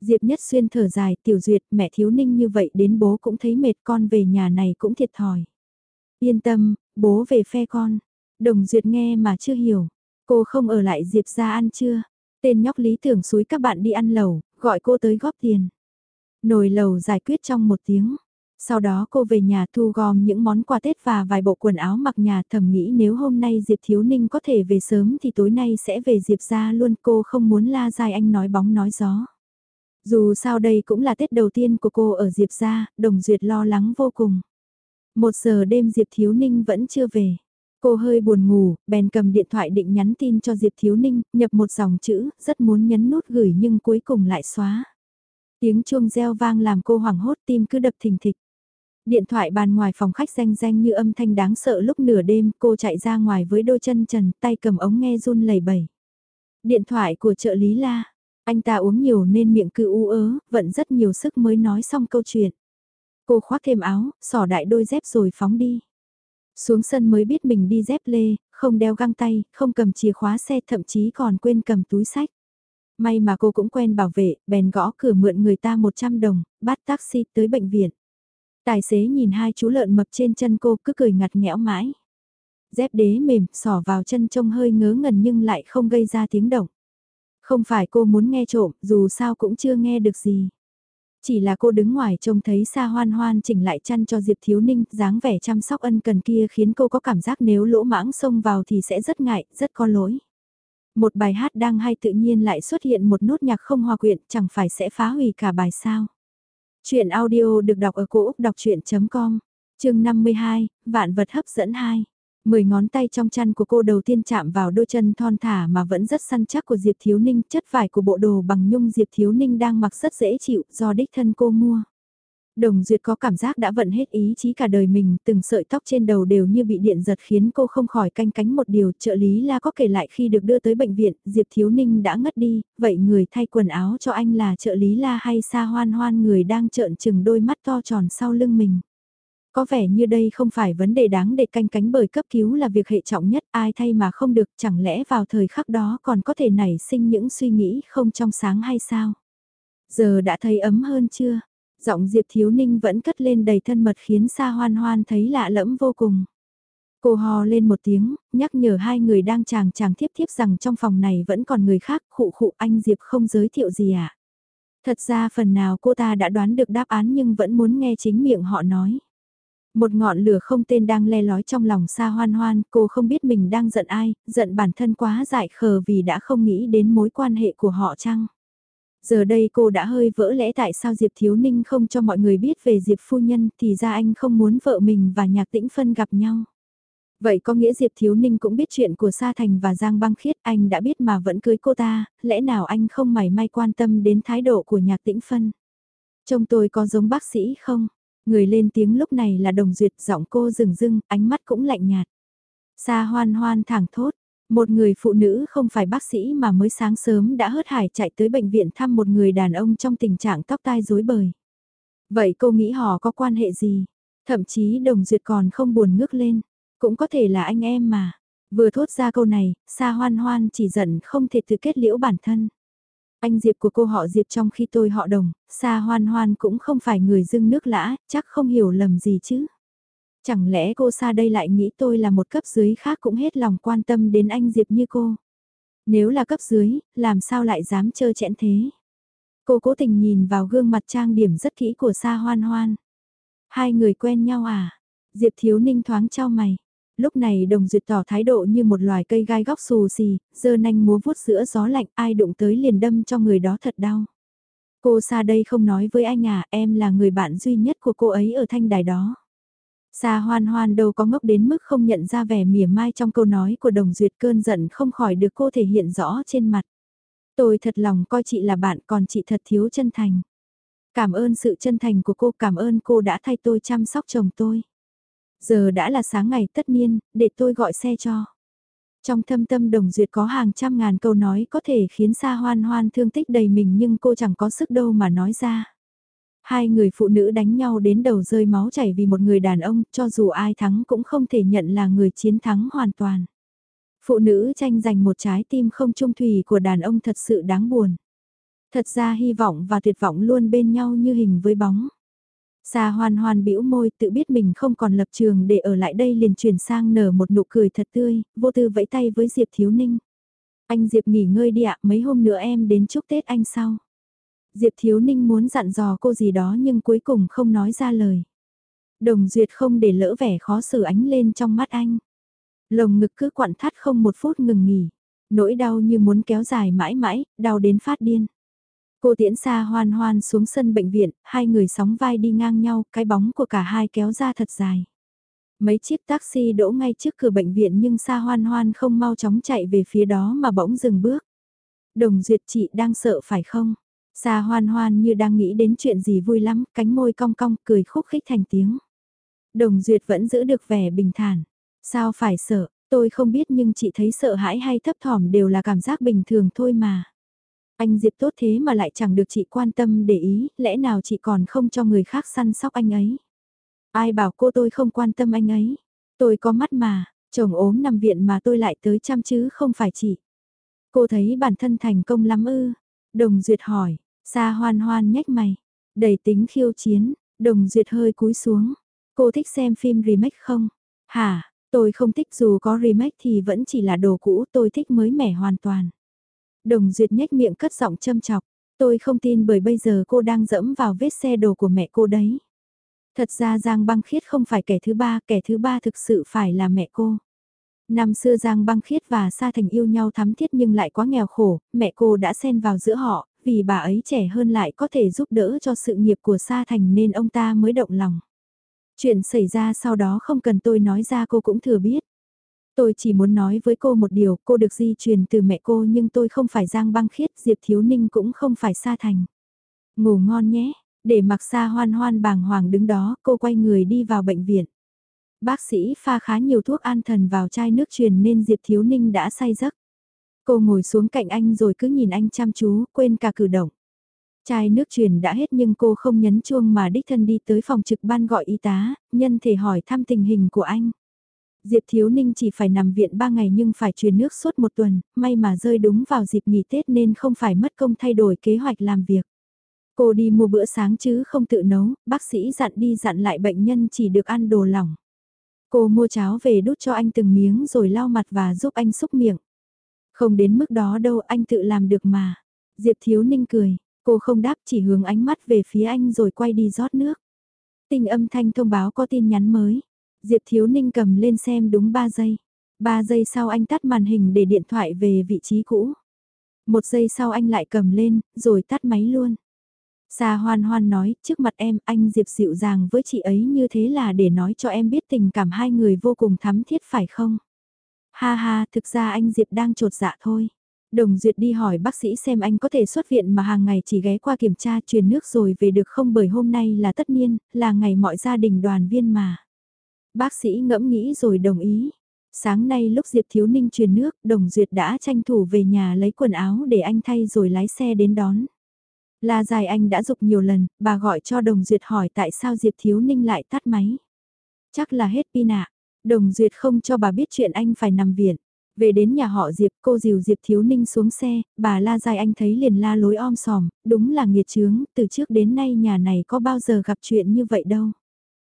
Diệp Nhất Xuyên thở dài, tiểu duyệt, mẹ thiếu ninh như vậy đến bố cũng thấy mệt con về nhà này cũng thiệt thòi. Yên tâm, bố về phe con. Đồng duyệt nghe mà chưa hiểu. Cô không ở lại Diệp ra ăn chưa? Tên nhóc lý tưởng suối các bạn đi ăn lẩu, gọi cô tới góp tiền. Nồi lầu giải quyết trong một tiếng. Sau đó cô về nhà thu gom những món quà Tết và vài bộ quần áo mặc nhà thầm nghĩ nếu hôm nay Diệp Thiếu Ninh có thể về sớm thì tối nay sẽ về Diệp ra luôn cô không muốn la dài anh nói bóng nói gió. Dù sao đây cũng là Tết đầu tiên của cô ở Diệp ra, Đồng Duyệt lo lắng vô cùng. Một giờ đêm Diệp Thiếu Ninh vẫn chưa về. Cô hơi buồn ngủ, bèn cầm điện thoại định nhắn tin cho Diệp Thiếu Ninh, nhập một dòng chữ, rất muốn nhấn nút gửi nhưng cuối cùng lại xóa. Tiếng chuông reo vang làm cô hoảng hốt tim cứ đập thình thịch. Điện thoại bàn ngoài phòng khách danh danh như âm thanh đáng sợ lúc nửa đêm cô chạy ra ngoài với đôi chân trần tay cầm ống nghe run lẩy bẩy. Điện thoại của trợ lý la, anh ta uống nhiều nên miệng cứ u ớ, vẫn rất nhiều sức mới nói xong câu chuyện. Cô khoác thêm áo, sỏ đại đôi dép rồi phóng đi. Xuống sân mới biết mình đi dép lê, không đeo găng tay, không cầm chìa khóa xe thậm chí còn quên cầm túi sách. May mà cô cũng quen bảo vệ, bèn gõ cửa mượn người ta 100 đồng, bắt taxi tới bệnh viện. Tài xế nhìn hai chú lợn mập trên chân cô cứ cười ngặt nghẽo mãi. Dép đế mềm, sỏ vào chân trông hơi ngớ ngẩn nhưng lại không gây ra tiếng động. Không phải cô muốn nghe trộm, dù sao cũng chưa nghe được gì. Chỉ là cô đứng ngoài trông thấy xa hoan hoan chỉnh lại chăn cho Diệp Thiếu Ninh, dáng vẻ chăm sóc ân cần kia khiến cô có cảm giác nếu lỗ mãng xông vào thì sẽ rất ngại, rất có lỗi. Một bài hát đang hay tự nhiên lại xuất hiện một nốt nhạc không hòa quyện, chẳng phải sẽ phá hủy cả bài sao. Chuyện audio được đọc ở cổ Úc đọc chuyện.com, chương 52, Vạn vật hấp dẫn 2. Mười ngón tay trong chăn của cô đầu tiên chạm vào đôi chân thon thả mà vẫn rất săn chắc của Diệp Thiếu Ninh, chất vải của bộ đồ bằng nhung Diệp Thiếu Ninh đang mặc rất dễ chịu do đích thân cô mua. Đồng Duyệt có cảm giác đã vận hết ý chí cả đời mình, từng sợi tóc trên đầu đều như bị điện giật khiến cô không khỏi canh cánh một điều. Trợ lý La có kể lại khi được đưa tới bệnh viện, Diệp Thiếu Ninh đã ngất đi, vậy người thay quần áo cho anh là trợ lý La hay Sa Hoan Hoan người đang trợn trừng đôi mắt to tròn sau lưng mình. Có vẻ như đây không phải vấn đề đáng để canh cánh bởi cấp cứu là việc hệ trọng nhất ai thay mà không được chẳng lẽ vào thời khắc đó còn có thể nảy sinh những suy nghĩ không trong sáng hay sao? Giờ đã thấy ấm hơn chưa? Giọng Diệp Thiếu Ninh vẫn cất lên đầy thân mật khiến Sa Hoan Hoan thấy lạ lẫm vô cùng. Cô hò lên một tiếng, nhắc nhở hai người đang chàng chàng thiếp thiếp rằng trong phòng này vẫn còn người khác, khụ khụ anh Diệp không giới thiệu gì. À? Thật ra phần nào cô ta đã đoán được đáp án nhưng vẫn muốn nghe chính miệng họ nói. Một ngọn lửa không tên đang le lói trong lòng xa hoan hoan, cô không biết mình đang giận ai, giận bản thân quá dại khờ vì đã không nghĩ đến mối quan hệ của họ chăng. Giờ đây cô đã hơi vỡ lẽ tại sao Diệp Thiếu Ninh không cho mọi người biết về Diệp Phu Nhân thì ra anh không muốn vợ mình và Nhạc Tĩnh Phân gặp nhau. Vậy có nghĩa Diệp Thiếu Ninh cũng biết chuyện của Sa Thành và Giang Băng Khiết anh đã biết mà vẫn cưới cô ta, lẽ nào anh không mảy may quan tâm đến thái độ của Nhạc Tĩnh Phân? Trông tôi có giống bác sĩ không? Người lên tiếng lúc này là Đồng Duyệt giọng cô rừng rưng, ánh mắt cũng lạnh nhạt. Sa hoan hoan thẳng thốt, một người phụ nữ không phải bác sĩ mà mới sáng sớm đã hớt hải chạy tới bệnh viện thăm một người đàn ông trong tình trạng tóc tai rối bời. Vậy cô nghĩ họ có quan hệ gì? Thậm chí đồng duyệt còn không buồn ngước lên. Cũng có thể là anh em mà. Vừa thốt ra câu này, Sa hoan hoan chỉ giận không thể tự kết liễu bản thân. Anh Diệp của cô họ Diệp trong khi tôi họ đồng, xa hoan hoan cũng không phải người dưng nước lã, chắc không hiểu lầm gì chứ. Chẳng lẽ cô xa đây lại nghĩ tôi là một cấp dưới khác cũng hết lòng quan tâm đến anh Diệp như cô. Nếu là cấp dưới, làm sao lại dám chơ chẽn thế? Cô cố tình nhìn vào gương mặt trang điểm rất kỹ của Sa Hoan Hoan. Hai người quen nhau à? Diệp Thiếu Ninh thoáng trao mày. Lúc này đồng duyệt tỏ thái độ như một loài cây gai góc xù xì, dơ nanh múa vuốt giữa gió lạnh ai đụng tới liền đâm cho người đó thật đau. Cô xa đây không nói với anh à, em là người bạn duy nhất của cô ấy ở thanh đài đó. Sa hoan hoan đâu có ngốc đến mức không nhận ra vẻ mỉa mai trong câu nói của đồng duyệt cơn giận không khỏi được cô thể hiện rõ trên mặt. Tôi thật lòng coi chị là bạn còn chị thật thiếu chân thành. Cảm ơn sự chân thành của cô, cảm ơn cô đã thay tôi chăm sóc chồng tôi. Giờ đã là sáng ngày tất niên, để tôi gọi xe cho. Trong thâm tâm đồng duyệt có hàng trăm ngàn câu nói có thể khiến Sa Hoan Hoan thương tích đầy mình nhưng cô chẳng có sức đâu mà nói ra. Hai người phụ nữ đánh nhau đến đầu rơi máu chảy vì một người đàn ông, cho dù ai thắng cũng không thể nhận là người chiến thắng hoàn toàn. Phụ nữ tranh giành một trái tim không trung thủy của đàn ông thật sự đáng buồn. Thật ra hy vọng và tuyệt vọng luôn bên nhau như hình với bóng. Sa hoan hoan bĩu môi tự biết mình không còn lập trường để ở lại đây liền chuyển sang nở một nụ cười thật tươi, vô tư vẫy tay với Diệp Thiếu Ninh. Anh Diệp nghỉ ngơi đi ạ, mấy hôm nữa em đến chúc Tết anh sau. Diệp Thiếu Ninh muốn dặn dò cô gì đó nhưng cuối cùng không nói ra lời. Đồng Duyệt không để lỡ vẻ khó xử ánh lên trong mắt anh. Lồng ngực cứ quặn thắt không một phút ngừng nghỉ. Nỗi đau như muốn kéo dài mãi mãi, đau đến phát điên. Cô tiễn xa hoan hoan xuống sân bệnh viện, hai người sóng vai đi ngang nhau, cái bóng của cả hai kéo ra thật dài. Mấy chiếc taxi đỗ ngay trước cửa bệnh viện nhưng xa hoan hoan không mau chóng chạy về phía đó mà bỗng dừng bước. Đồng duyệt chị đang sợ phải không? Xa hoan hoan như đang nghĩ đến chuyện gì vui lắm, cánh môi cong cong, cười khúc khích thành tiếng. Đồng duyệt vẫn giữ được vẻ bình thản. Sao phải sợ, tôi không biết nhưng chị thấy sợ hãi hay thấp thỏm đều là cảm giác bình thường thôi mà. Anh Diệp tốt thế mà lại chẳng được chị quan tâm để ý, lẽ nào chị còn không cho người khác săn sóc anh ấy. Ai bảo cô tôi không quan tâm anh ấy. Tôi có mắt mà, chồng ốm nằm viện mà tôi lại tới chăm chứ không phải chị. Cô thấy bản thân thành công lắm ư. Đồng Duyệt hỏi, Sa hoan hoan nhếch mày. Đầy tính khiêu chiến, đồng Duyệt hơi cúi xuống. Cô thích xem phim remake không? Hả, tôi không thích dù có remake thì vẫn chỉ là đồ cũ tôi thích mới mẻ hoàn toàn. Đồng Duyệt nhếch miệng cất giọng châm chọc, tôi không tin bởi bây giờ cô đang dẫm vào vết xe đồ của mẹ cô đấy. Thật ra Giang Băng Khiết không phải kẻ thứ ba, kẻ thứ ba thực sự phải là mẹ cô. Năm xưa Giang Băng Khiết và Sa Thành yêu nhau thắm thiết nhưng lại quá nghèo khổ, mẹ cô đã xen vào giữa họ, vì bà ấy trẻ hơn lại có thể giúp đỡ cho sự nghiệp của Sa Thành nên ông ta mới động lòng. Chuyện xảy ra sau đó không cần tôi nói ra cô cũng thừa biết. Tôi chỉ muốn nói với cô một điều, cô được di truyền từ mẹ cô nhưng tôi không phải Giang băng khiết, Diệp Thiếu Ninh cũng không phải Sa Thành. Ngủ ngon nhé, để mặc Sa hoan hoan bàng hoàng đứng đó, cô quay người đi vào bệnh viện. Bác sĩ pha khá nhiều thuốc an thần vào chai nước truyền nên Diệp Thiếu Ninh đã say giấc. Cô ngồi xuống cạnh anh rồi cứ nhìn anh chăm chú, quên cả cử động. Chai nước truyền đã hết nhưng cô không nhấn chuông mà đích thân đi tới phòng trực ban gọi y tá, nhân thể hỏi thăm tình hình của anh. Diệp Thiếu Ninh chỉ phải nằm viện 3 ngày nhưng phải truyền nước suốt một tuần, may mà rơi đúng vào dịp nghỉ Tết nên không phải mất công thay đổi kế hoạch làm việc. Cô đi mua bữa sáng chứ không tự nấu, bác sĩ dặn đi dặn lại bệnh nhân chỉ được ăn đồ lỏng. Cô mua cháo về đút cho anh từng miếng rồi lau mặt và giúp anh xúc miệng. Không đến mức đó đâu anh tự làm được mà. Diệp Thiếu Ninh cười, cô không đáp chỉ hướng ánh mắt về phía anh rồi quay đi rót nước. Tình âm thanh thông báo có tin nhắn mới. Diệp Thiếu Ninh cầm lên xem đúng 3 giây. 3 giây sau anh tắt màn hình để điện thoại về vị trí cũ. Một giây sau anh lại cầm lên, rồi tắt máy luôn. Sa hoan hoan nói, trước mặt em, anh Diệp dịu dàng với chị ấy như thế là để nói cho em biết tình cảm hai người vô cùng thắm thiết phải không? Ha ha, thực ra anh Diệp đang trột dạ thôi. Đồng Duyệt đi hỏi bác sĩ xem anh có thể xuất viện mà hàng ngày chỉ ghé qua kiểm tra truyền nước rồi về được không bởi hôm nay là tất niên, là ngày mọi gia đình đoàn viên mà. Bác sĩ ngẫm nghĩ rồi đồng ý. Sáng nay lúc Diệp Thiếu Ninh truyền nước, Đồng Duyệt đã tranh thủ về nhà lấy quần áo để anh thay rồi lái xe đến đón. La dài anh đã dục nhiều lần, bà gọi cho Đồng Duyệt hỏi tại sao Diệp Thiếu Ninh lại tắt máy. Chắc là hết pin ạ. Đồng Duyệt không cho bà biết chuyện anh phải nằm viện. Về đến nhà họ Diệp, cô dìu Diệp Thiếu Ninh xuống xe, bà la dài anh thấy liền la lối om sòm, đúng là nghiệt chướng, từ trước đến nay nhà này có bao giờ gặp chuyện như vậy đâu.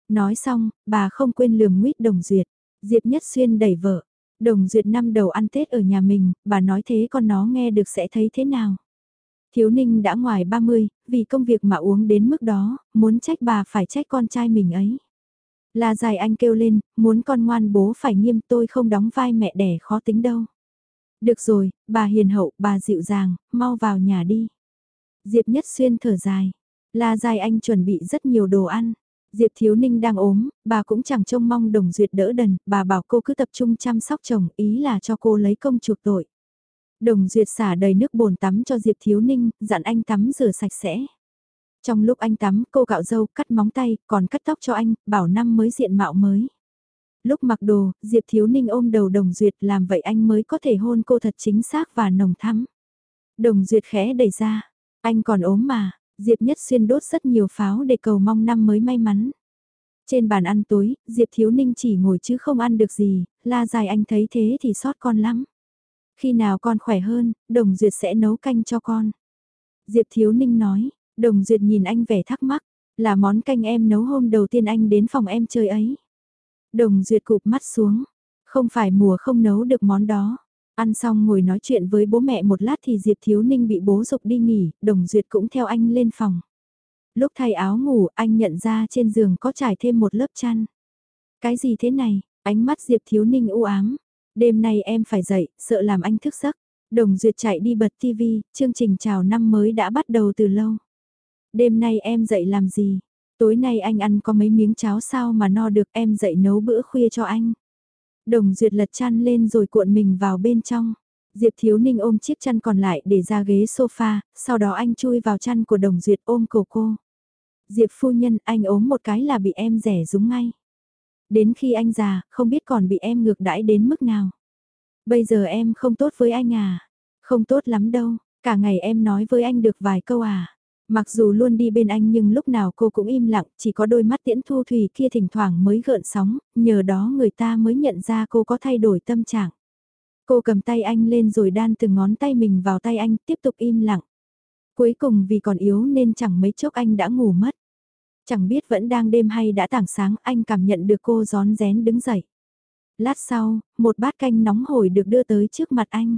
Nói xong, bà không quên lườm nguyết Đồng Duyệt, Diệp Nhất Xuyên đẩy vợ, Đồng Duyệt năm đầu ăn Tết ở nhà mình, bà nói thế con nó nghe được sẽ thấy thế nào. Thiếu Ninh đã ngoài 30, vì công việc mà uống đến mức đó, muốn trách bà phải trách con trai mình ấy. La dài anh kêu lên, muốn con ngoan bố phải nghiêm tôi không đóng vai mẹ đẻ khó tính đâu. Được rồi, bà hiền hậu, bà dịu dàng, mau vào nhà đi. Diệp Nhất Xuyên thở dài. La dài anh chuẩn bị rất nhiều đồ ăn. Diệp Thiếu Ninh đang ốm, bà cũng chẳng trông mong đồng duyệt đỡ đần, bà bảo cô cứ tập trung chăm sóc chồng, ý là cho cô lấy công chuộc tội. Đồng duyệt xả đầy nước bồn tắm cho Diệp Thiếu Ninh, dặn anh tắm rửa sạch sẽ. Trong lúc anh tắm, cô gạo dâu cắt móng tay, còn cắt tóc cho anh, bảo năm mới diện mạo mới. Lúc mặc đồ, Diệp Thiếu Ninh ôm đầu Đồng Duyệt làm vậy anh mới có thể hôn cô thật chính xác và nồng thắm. Đồng Duyệt khẽ đẩy ra, anh còn ốm mà, Diệp Nhất Xuyên đốt rất nhiều pháo để cầu mong năm mới may mắn. Trên bàn ăn tối, Diệp Thiếu Ninh chỉ ngồi chứ không ăn được gì, la dài anh thấy thế thì sót con lắm. Khi nào con khỏe hơn, Đồng Duyệt sẽ nấu canh cho con. Diệp Thiếu Ninh nói, Đồng Duyệt nhìn anh vẻ thắc mắc, là món canh em nấu hôm đầu tiên anh đến phòng em chơi ấy. Đồng Duyệt cụp mắt xuống, không phải mùa không nấu được món đó. Ăn xong ngồi nói chuyện với bố mẹ một lát thì Diệp Thiếu Ninh bị bố dục đi nghỉ, Đồng Duyệt cũng theo anh lên phòng. Lúc thay áo ngủ, anh nhận ra trên giường có trải thêm một lớp chăn. Cái gì thế này? Ánh mắt Diệp Thiếu Ninh u ám. Đêm nay em phải dậy, sợ làm anh thức giấc. Đồng Duyệt chạy đi bật TV, chương trình chào năm mới đã bắt đầu từ lâu. Đêm nay em dậy làm gì? Tối nay anh ăn có mấy miếng cháo sao mà no được em dậy nấu bữa khuya cho anh. Đồng Duyệt lật chăn lên rồi cuộn mình vào bên trong. Diệp Thiếu Ninh ôm chiếc chăn còn lại để ra ghế sofa, sau đó anh chui vào chăn của Đồng Duyệt ôm cổ cô. Diệp phu nhân anh ốm một cái là bị em rẻ rúng ngay. Đến khi anh già, không biết còn bị em ngược đãi đến mức nào. Bây giờ em không tốt với anh à? Không tốt lắm đâu, cả ngày em nói với anh được vài câu à? Mặc dù luôn đi bên anh nhưng lúc nào cô cũng im lặng, chỉ có đôi mắt tiễn thu thủy kia thỉnh thoảng mới gợn sóng, nhờ đó người ta mới nhận ra cô có thay đổi tâm trạng. Cô cầm tay anh lên rồi đan từng ngón tay mình vào tay anh, tiếp tục im lặng. Cuối cùng vì còn yếu nên chẳng mấy chốc anh đã ngủ mất. Chẳng biết vẫn đang đêm hay đã tảng sáng anh cảm nhận được cô gión rén đứng dậy. Lát sau, một bát canh nóng hổi được đưa tới trước mặt anh.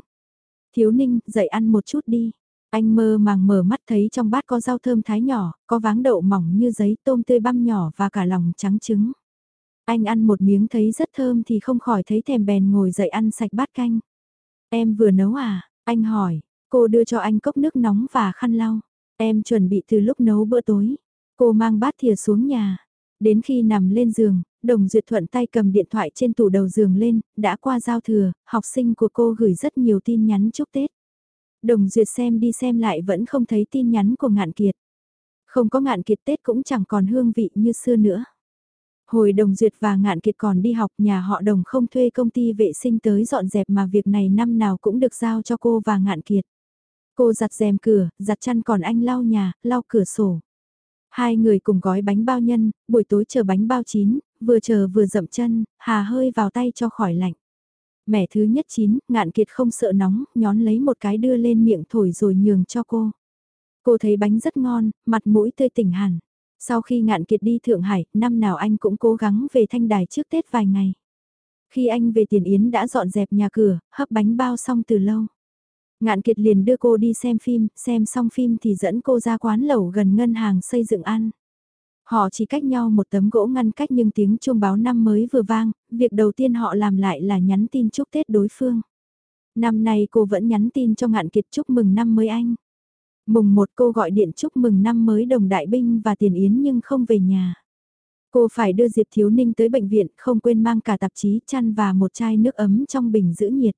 Thiếu ninh, dậy ăn một chút đi. Anh mơ màng mở mắt thấy trong bát có rau thơm thái nhỏ, có váng đậu mỏng như giấy tôm tươi băm nhỏ và cả lòng trắng trứng. Anh ăn một miếng thấy rất thơm thì không khỏi thấy thèm bèn ngồi dậy ăn sạch bát canh. Em vừa nấu à? Anh hỏi, cô đưa cho anh cốc nước nóng và khăn lau. Em chuẩn bị từ lúc nấu bữa tối. Cô mang bát thìa xuống nhà. Đến khi nằm lên giường, Đồng Duyệt thuận tay cầm điện thoại trên tủ đầu giường lên, đã qua giao thừa, học sinh của cô gửi rất nhiều tin nhắn chúc Tết. Đồng Duyệt xem đi xem lại vẫn không thấy tin nhắn của ngạn kiệt. Không có ngạn kiệt Tết cũng chẳng còn hương vị như xưa nữa. Hồi Đồng Duyệt và ngạn kiệt còn đi học nhà họ Đồng không thuê công ty vệ sinh tới dọn dẹp mà việc này năm nào cũng được giao cho cô và ngạn kiệt. Cô giặt rèm cửa, giặt chăn còn anh lau nhà, lau cửa sổ. Hai người cùng gói bánh bao nhân, buổi tối chờ bánh bao chín, vừa chờ vừa dậm chân, hà hơi vào tay cho khỏi lạnh. Mẻ thứ nhất chín, ngạn kiệt không sợ nóng, nhón lấy một cái đưa lên miệng thổi rồi nhường cho cô. Cô thấy bánh rất ngon, mặt mũi tươi tỉnh hẳn. Sau khi ngạn kiệt đi Thượng Hải, năm nào anh cũng cố gắng về thanh đài trước Tết vài ngày. Khi anh về Tiền Yến đã dọn dẹp nhà cửa, hấp bánh bao xong từ lâu. Ngạn kiệt liền đưa cô đi xem phim, xem xong phim thì dẫn cô ra quán lẩu gần ngân hàng xây dựng ăn. Họ chỉ cách nhau một tấm gỗ ngăn cách nhưng tiếng chuông báo năm mới vừa vang, việc đầu tiên họ làm lại là nhắn tin chúc Tết đối phương. Năm nay cô vẫn nhắn tin cho ngạn kiệt chúc mừng năm mới anh. Mùng một cô gọi điện chúc mừng năm mới đồng đại binh và tiền yến nhưng không về nhà. Cô phải đưa Diệp Thiếu Ninh tới bệnh viện không quên mang cả tạp chí chăn và một chai nước ấm trong bình giữ nhiệt.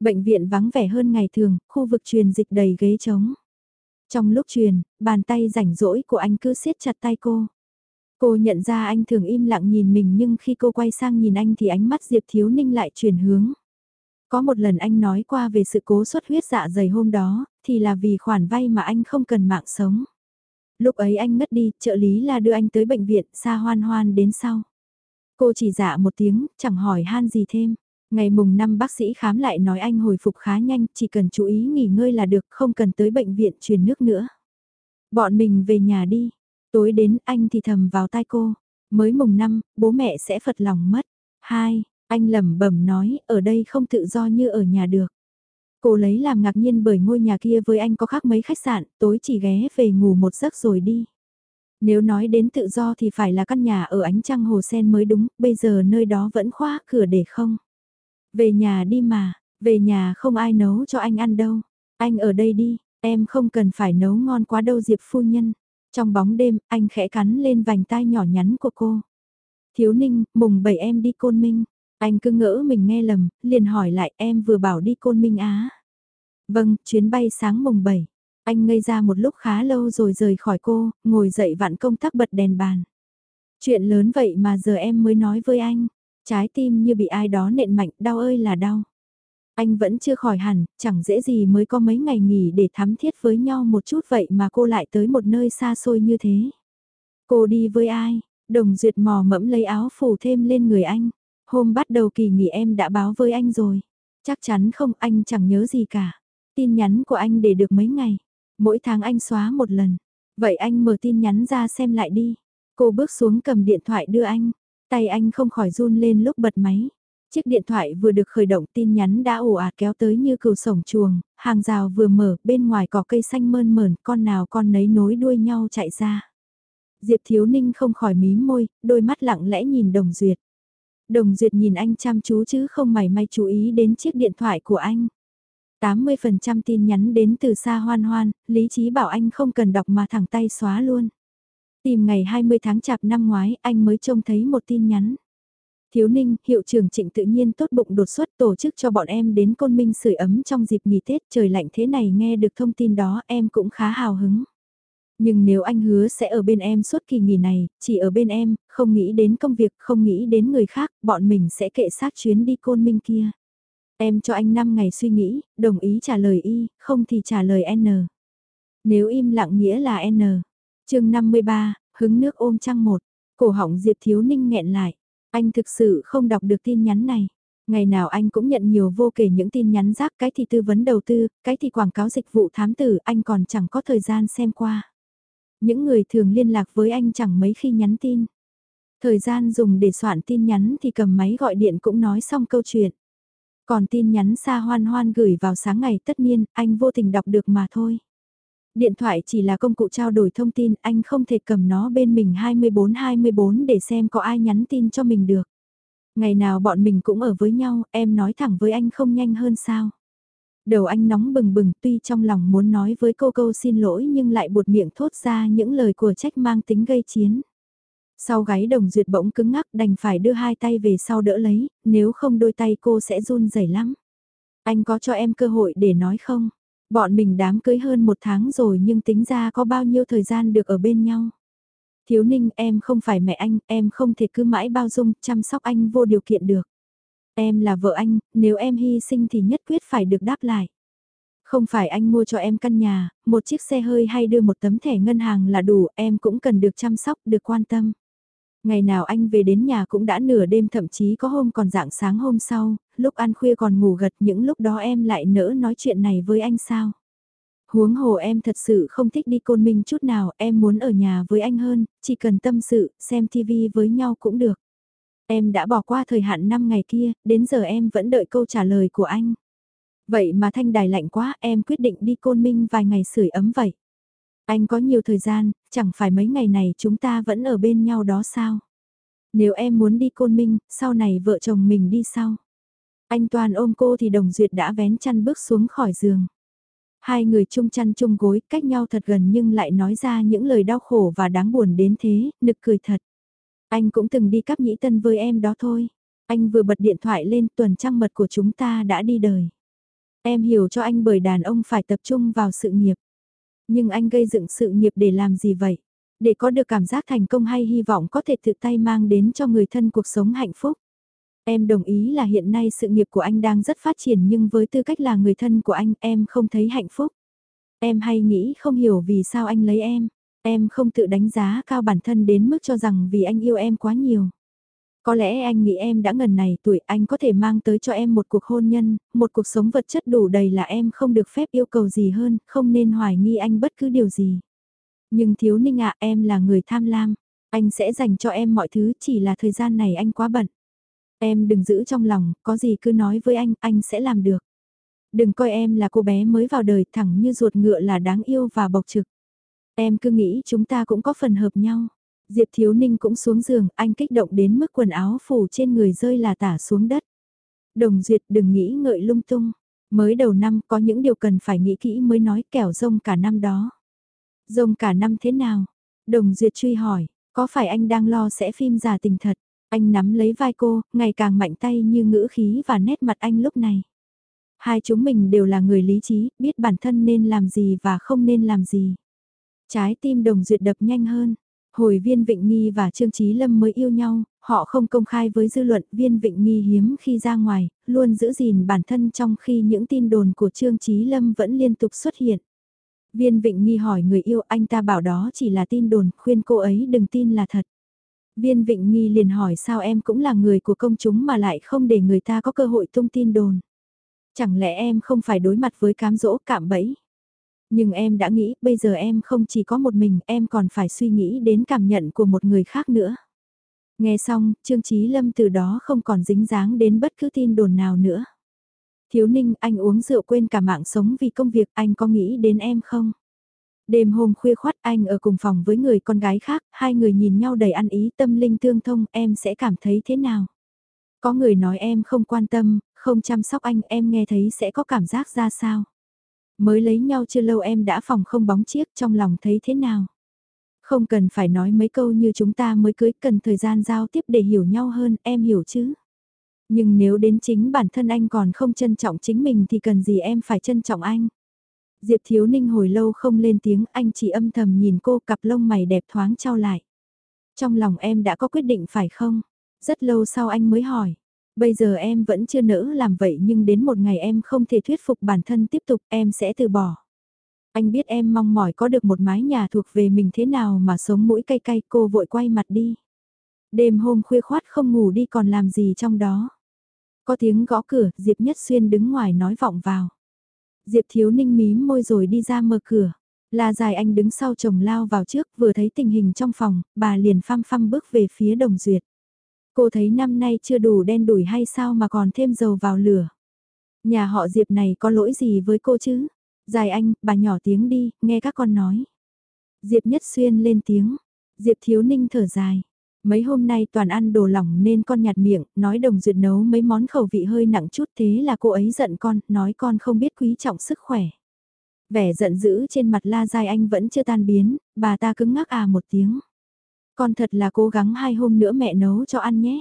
Bệnh viện vắng vẻ hơn ngày thường, khu vực truyền dịch đầy ghế trống. Trong lúc truyền, bàn tay rảnh rỗi của anh cứ siết chặt tay cô. Cô nhận ra anh thường im lặng nhìn mình nhưng khi cô quay sang nhìn anh thì ánh mắt Diệp Thiếu Ninh lại chuyển hướng. Có một lần anh nói qua về sự cố xuất huyết dạ dày hôm đó, thì là vì khoản vay mà anh không cần mạng sống. Lúc ấy anh ngất đi, trợ lý là đưa anh tới bệnh viện, xa hoan hoan đến sau. Cô chỉ dạ một tiếng, chẳng hỏi han gì thêm. Ngày mùng 5 bác sĩ khám lại nói anh hồi phục khá nhanh, chỉ cần chú ý nghỉ ngơi là được, không cần tới bệnh viện truyền nước nữa. Bọn mình về nhà đi. Tối đến anh thì thầm vào tai cô. Mới mùng 5, bố mẹ sẽ phật lòng mất. Hai, anh lẩm bẩm nói, ở đây không tự do như ở nhà được. Cô lấy làm ngạc nhiên bởi ngôi nhà kia với anh có khác mấy khách sạn, tối chỉ ghé về ngủ một giấc rồi đi. Nếu nói đến tự do thì phải là căn nhà ở ánh trăng hồ sen mới đúng, bây giờ nơi đó vẫn khóa cửa để không. Về nhà đi mà, về nhà không ai nấu cho anh ăn đâu. Anh ở đây đi, em không cần phải nấu ngon quá đâu Diệp phu nhân. Trong bóng đêm, anh khẽ cắn lên vành tai nhỏ nhắn của cô. Thiếu ninh, mùng bảy em đi côn minh. Anh cứ ngỡ mình nghe lầm, liền hỏi lại em vừa bảo đi côn minh á. Vâng, chuyến bay sáng mùng bảy Anh ngây ra một lúc khá lâu rồi rời khỏi cô, ngồi dậy vặn công tắc bật đèn bàn. Chuyện lớn vậy mà giờ em mới nói với anh. Trái tim như bị ai đó nện mạnh, đau ơi là đau. Anh vẫn chưa khỏi hẳn, chẳng dễ gì mới có mấy ngày nghỉ để thắm thiết với nhau một chút vậy mà cô lại tới một nơi xa xôi như thế. Cô đi với ai? Đồng duyệt mò mẫm lấy áo phủ thêm lên người anh. Hôm bắt đầu kỳ nghỉ em đã báo với anh rồi. Chắc chắn không anh chẳng nhớ gì cả. Tin nhắn của anh để được mấy ngày. Mỗi tháng anh xóa một lần. Vậy anh mở tin nhắn ra xem lại đi. Cô bước xuống cầm điện thoại đưa anh. Tay anh không khỏi run lên lúc bật máy. Chiếc điện thoại vừa được khởi động tin nhắn đã ồ ạt kéo tới như cừu sổng chuồng, hàng rào vừa mở, bên ngoài có cây xanh mơn mờn, con nào con nấy nối đuôi nhau chạy ra. Diệp Thiếu Ninh không khỏi mím môi, đôi mắt lặng lẽ nhìn Đồng Duyệt. Đồng Duyệt nhìn anh chăm chú chứ không mảy may chú ý đến chiếc điện thoại của anh. 80% tin nhắn đến từ xa hoan hoan, lý trí bảo anh không cần đọc mà thẳng tay xóa luôn. Tìm ngày 20 tháng chạp năm ngoái anh mới trông thấy một tin nhắn. Thiếu ninh, hiệu trưởng trịnh tự nhiên tốt bụng đột xuất tổ chức cho bọn em đến côn minh sưởi ấm trong dịp nghỉ Tết trời lạnh thế này nghe được thông tin đó em cũng khá hào hứng. Nhưng nếu anh hứa sẽ ở bên em suốt kỳ nghỉ này, chỉ ở bên em, không nghĩ đến công việc, không nghĩ đến người khác, bọn mình sẽ kệ sát chuyến đi côn minh kia. Em cho anh 5 ngày suy nghĩ, đồng ý trả lời Y, không thì trả lời N. Nếu im lặng nghĩa là N chương 53, hứng nước ôm trăng một, cổ họng Diệp Thiếu Ninh nghẹn lại. Anh thực sự không đọc được tin nhắn này. Ngày nào anh cũng nhận nhiều vô kể những tin nhắn rác cái thì tư vấn đầu tư, cái thì quảng cáo dịch vụ thám tử anh còn chẳng có thời gian xem qua. Những người thường liên lạc với anh chẳng mấy khi nhắn tin. Thời gian dùng để soạn tin nhắn thì cầm máy gọi điện cũng nói xong câu chuyện. Còn tin nhắn xa hoan hoan gửi vào sáng ngày tất nhiên, anh vô tình đọc được mà thôi. Điện thoại chỉ là công cụ trao đổi thông tin, anh không thể cầm nó bên mình 24-24 để xem có ai nhắn tin cho mình được. Ngày nào bọn mình cũng ở với nhau, em nói thẳng với anh không nhanh hơn sao. Đầu anh nóng bừng bừng tuy trong lòng muốn nói với cô câu xin lỗi nhưng lại buột miệng thốt ra những lời của trách mang tính gây chiến. Sau gáy đồng duyệt bỗng cứng ngắc đành phải đưa hai tay về sau đỡ lấy, nếu không đôi tay cô sẽ run rẩy lắm. Anh có cho em cơ hội để nói không? Bọn mình đám cưới hơn một tháng rồi nhưng tính ra có bao nhiêu thời gian được ở bên nhau. Thiếu ninh em không phải mẹ anh, em không thể cứ mãi bao dung, chăm sóc anh vô điều kiện được. Em là vợ anh, nếu em hy sinh thì nhất quyết phải được đáp lại. Không phải anh mua cho em căn nhà, một chiếc xe hơi hay đưa một tấm thẻ ngân hàng là đủ, em cũng cần được chăm sóc, được quan tâm. Ngày nào anh về đến nhà cũng đã nửa đêm thậm chí có hôm còn dạng sáng hôm sau, lúc ăn khuya còn ngủ gật những lúc đó em lại nỡ nói chuyện này với anh sao. Huống hồ em thật sự không thích đi côn minh chút nào, em muốn ở nhà với anh hơn, chỉ cần tâm sự, xem TV với nhau cũng được. Em đã bỏ qua thời hạn 5 ngày kia, đến giờ em vẫn đợi câu trả lời của anh. Vậy mà thanh đài lạnh quá, em quyết định đi côn minh vài ngày sưởi ấm vậy. Anh có nhiều thời gian, chẳng phải mấy ngày này chúng ta vẫn ở bên nhau đó sao? Nếu em muốn đi côn minh, sau này vợ chồng mình đi sau. Anh toàn ôm cô thì đồng duyệt đã vén chăn bước xuống khỏi giường. Hai người chung chăn chung gối, cách nhau thật gần nhưng lại nói ra những lời đau khổ và đáng buồn đến thế, nực cười thật. Anh cũng từng đi cắp nhĩ tân với em đó thôi. Anh vừa bật điện thoại lên tuần trăng mật của chúng ta đã đi đời. Em hiểu cho anh bởi đàn ông phải tập trung vào sự nghiệp. Nhưng anh gây dựng sự nghiệp để làm gì vậy? Để có được cảm giác thành công hay hy vọng có thể tự tay mang đến cho người thân cuộc sống hạnh phúc? Em đồng ý là hiện nay sự nghiệp của anh đang rất phát triển nhưng với tư cách là người thân của anh, em không thấy hạnh phúc. Em hay nghĩ không hiểu vì sao anh lấy em. Em không tự đánh giá cao bản thân đến mức cho rằng vì anh yêu em quá nhiều. Có lẽ anh nghĩ em đã ngần này tuổi anh có thể mang tới cho em một cuộc hôn nhân, một cuộc sống vật chất đủ đầy là em không được phép yêu cầu gì hơn, không nên hoài nghi anh bất cứ điều gì. Nhưng thiếu ninh ạ em là người tham lam, anh sẽ dành cho em mọi thứ chỉ là thời gian này anh quá bận. Em đừng giữ trong lòng, có gì cứ nói với anh, anh sẽ làm được. Đừng coi em là cô bé mới vào đời thẳng như ruột ngựa là đáng yêu và bộc trực. Em cứ nghĩ chúng ta cũng có phần hợp nhau. Diệp Thiếu Ninh cũng xuống giường, anh kích động đến mức quần áo phủ trên người rơi là tả xuống đất. Đồng Duyệt đừng nghĩ ngợi lung tung. Mới đầu năm có những điều cần phải nghĩ kỹ mới nói kẻo rông cả năm đó. Rông cả năm thế nào? Đồng Duyệt truy hỏi, có phải anh đang lo sẽ phim giả tình thật? Anh nắm lấy vai cô, ngày càng mạnh tay như ngữ khí và nét mặt anh lúc này. Hai chúng mình đều là người lý trí, biết bản thân nên làm gì và không nên làm gì. Trái tim đồng duyệt đập nhanh hơn. Hồi viên Vịnh Nghi và Trương Trí Lâm mới yêu nhau, họ không công khai với dư luận viên Vịnh Nghi hiếm khi ra ngoài, luôn giữ gìn bản thân trong khi những tin đồn của Trương Trí Lâm vẫn liên tục xuất hiện. Viên Vịnh Nghi hỏi người yêu anh ta bảo đó chỉ là tin đồn, khuyên cô ấy đừng tin là thật. Viên Vịnh Nghi liền hỏi sao em cũng là người của công chúng mà lại không để người ta có cơ hội tung tin đồn. Chẳng lẽ em không phải đối mặt với cám dỗ cạm bẫy? Nhưng em đã nghĩ bây giờ em không chỉ có một mình em còn phải suy nghĩ đến cảm nhận của một người khác nữa. Nghe xong, Trương Chí Lâm từ đó không còn dính dáng đến bất cứ tin đồn nào nữa. Thiếu ninh anh uống rượu quên cả mạng sống vì công việc anh có nghĩ đến em không? Đêm hôm khuya khoát anh ở cùng phòng với người con gái khác, hai người nhìn nhau đầy ăn ý tâm linh tương thông em sẽ cảm thấy thế nào? Có người nói em không quan tâm, không chăm sóc anh em nghe thấy sẽ có cảm giác ra sao? Mới lấy nhau chưa lâu em đã phòng không bóng chiếc trong lòng thấy thế nào? Không cần phải nói mấy câu như chúng ta mới cưới cần thời gian giao tiếp để hiểu nhau hơn, em hiểu chứ? Nhưng nếu đến chính bản thân anh còn không trân trọng chính mình thì cần gì em phải trân trọng anh? Diệp Thiếu Ninh hồi lâu không lên tiếng, anh chỉ âm thầm nhìn cô cặp lông mày đẹp thoáng trao lại. Trong lòng em đã có quyết định phải không? Rất lâu sau anh mới hỏi. Bây giờ em vẫn chưa nỡ làm vậy nhưng đến một ngày em không thể thuyết phục bản thân tiếp tục em sẽ từ bỏ. Anh biết em mong mỏi có được một mái nhà thuộc về mình thế nào mà sống mũi cay cay cô vội quay mặt đi. Đêm hôm khuya khoát không ngủ đi còn làm gì trong đó. Có tiếng gõ cửa, Diệp Nhất Xuyên đứng ngoài nói vọng vào. Diệp Thiếu Ninh mím môi rồi đi ra mở cửa. La dài anh đứng sau chồng lao vào trước vừa thấy tình hình trong phòng, bà liền phăm phăm bước về phía đồng duyệt. Cô thấy năm nay chưa đủ đen đủi hay sao mà còn thêm dầu vào lửa. Nhà họ Diệp này có lỗi gì với cô chứ? Dài anh, bà nhỏ tiếng đi, nghe các con nói. Diệp Nhất Xuyên lên tiếng. Diệp Thiếu Ninh thở dài. Mấy hôm nay toàn ăn đồ lỏng nên con nhạt miệng, nói đồng duyệt nấu mấy món khẩu vị hơi nặng chút thế là cô ấy giận con, nói con không biết quý trọng sức khỏe. Vẻ giận dữ trên mặt la giai anh vẫn chưa tan biến, bà ta cứng ngắc à một tiếng. Con thật là cố gắng hai hôm nữa mẹ nấu cho ăn nhé.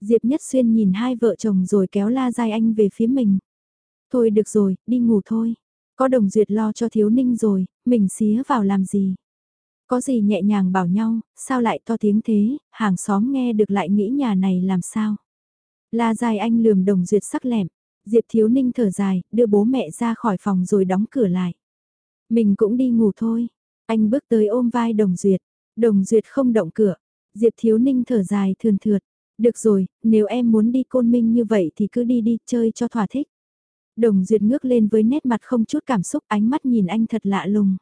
Diệp Nhất Xuyên nhìn hai vợ chồng rồi kéo la Giai anh về phía mình. Thôi được rồi, đi ngủ thôi. Có đồng duyệt lo cho thiếu ninh rồi, mình xía vào làm gì. Có gì nhẹ nhàng bảo nhau, sao lại to tiếng thế, hàng xóm nghe được lại nghĩ nhà này làm sao. La Giai anh lườm đồng duyệt sắc lẹm, Diệp Thiếu Ninh thở dài, đưa bố mẹ ra khỏi phòng rồi đóng cửa lại. Mình cũng đi ngủ thôi. Anh bước tới ôm vai đồng duyệt. Đồng duyệt không động cửa. Diệp Thiếu Ninh thở dài thườn thượt. Được rồi, nếu em muốn đi côn minh như vậy thì cứ đi đi, chơi cho thỏa thích. Đồng duyệt ngước lên với nét mặt không chút cảm xúc ánh mắt nhìn anh thật lạ lùng.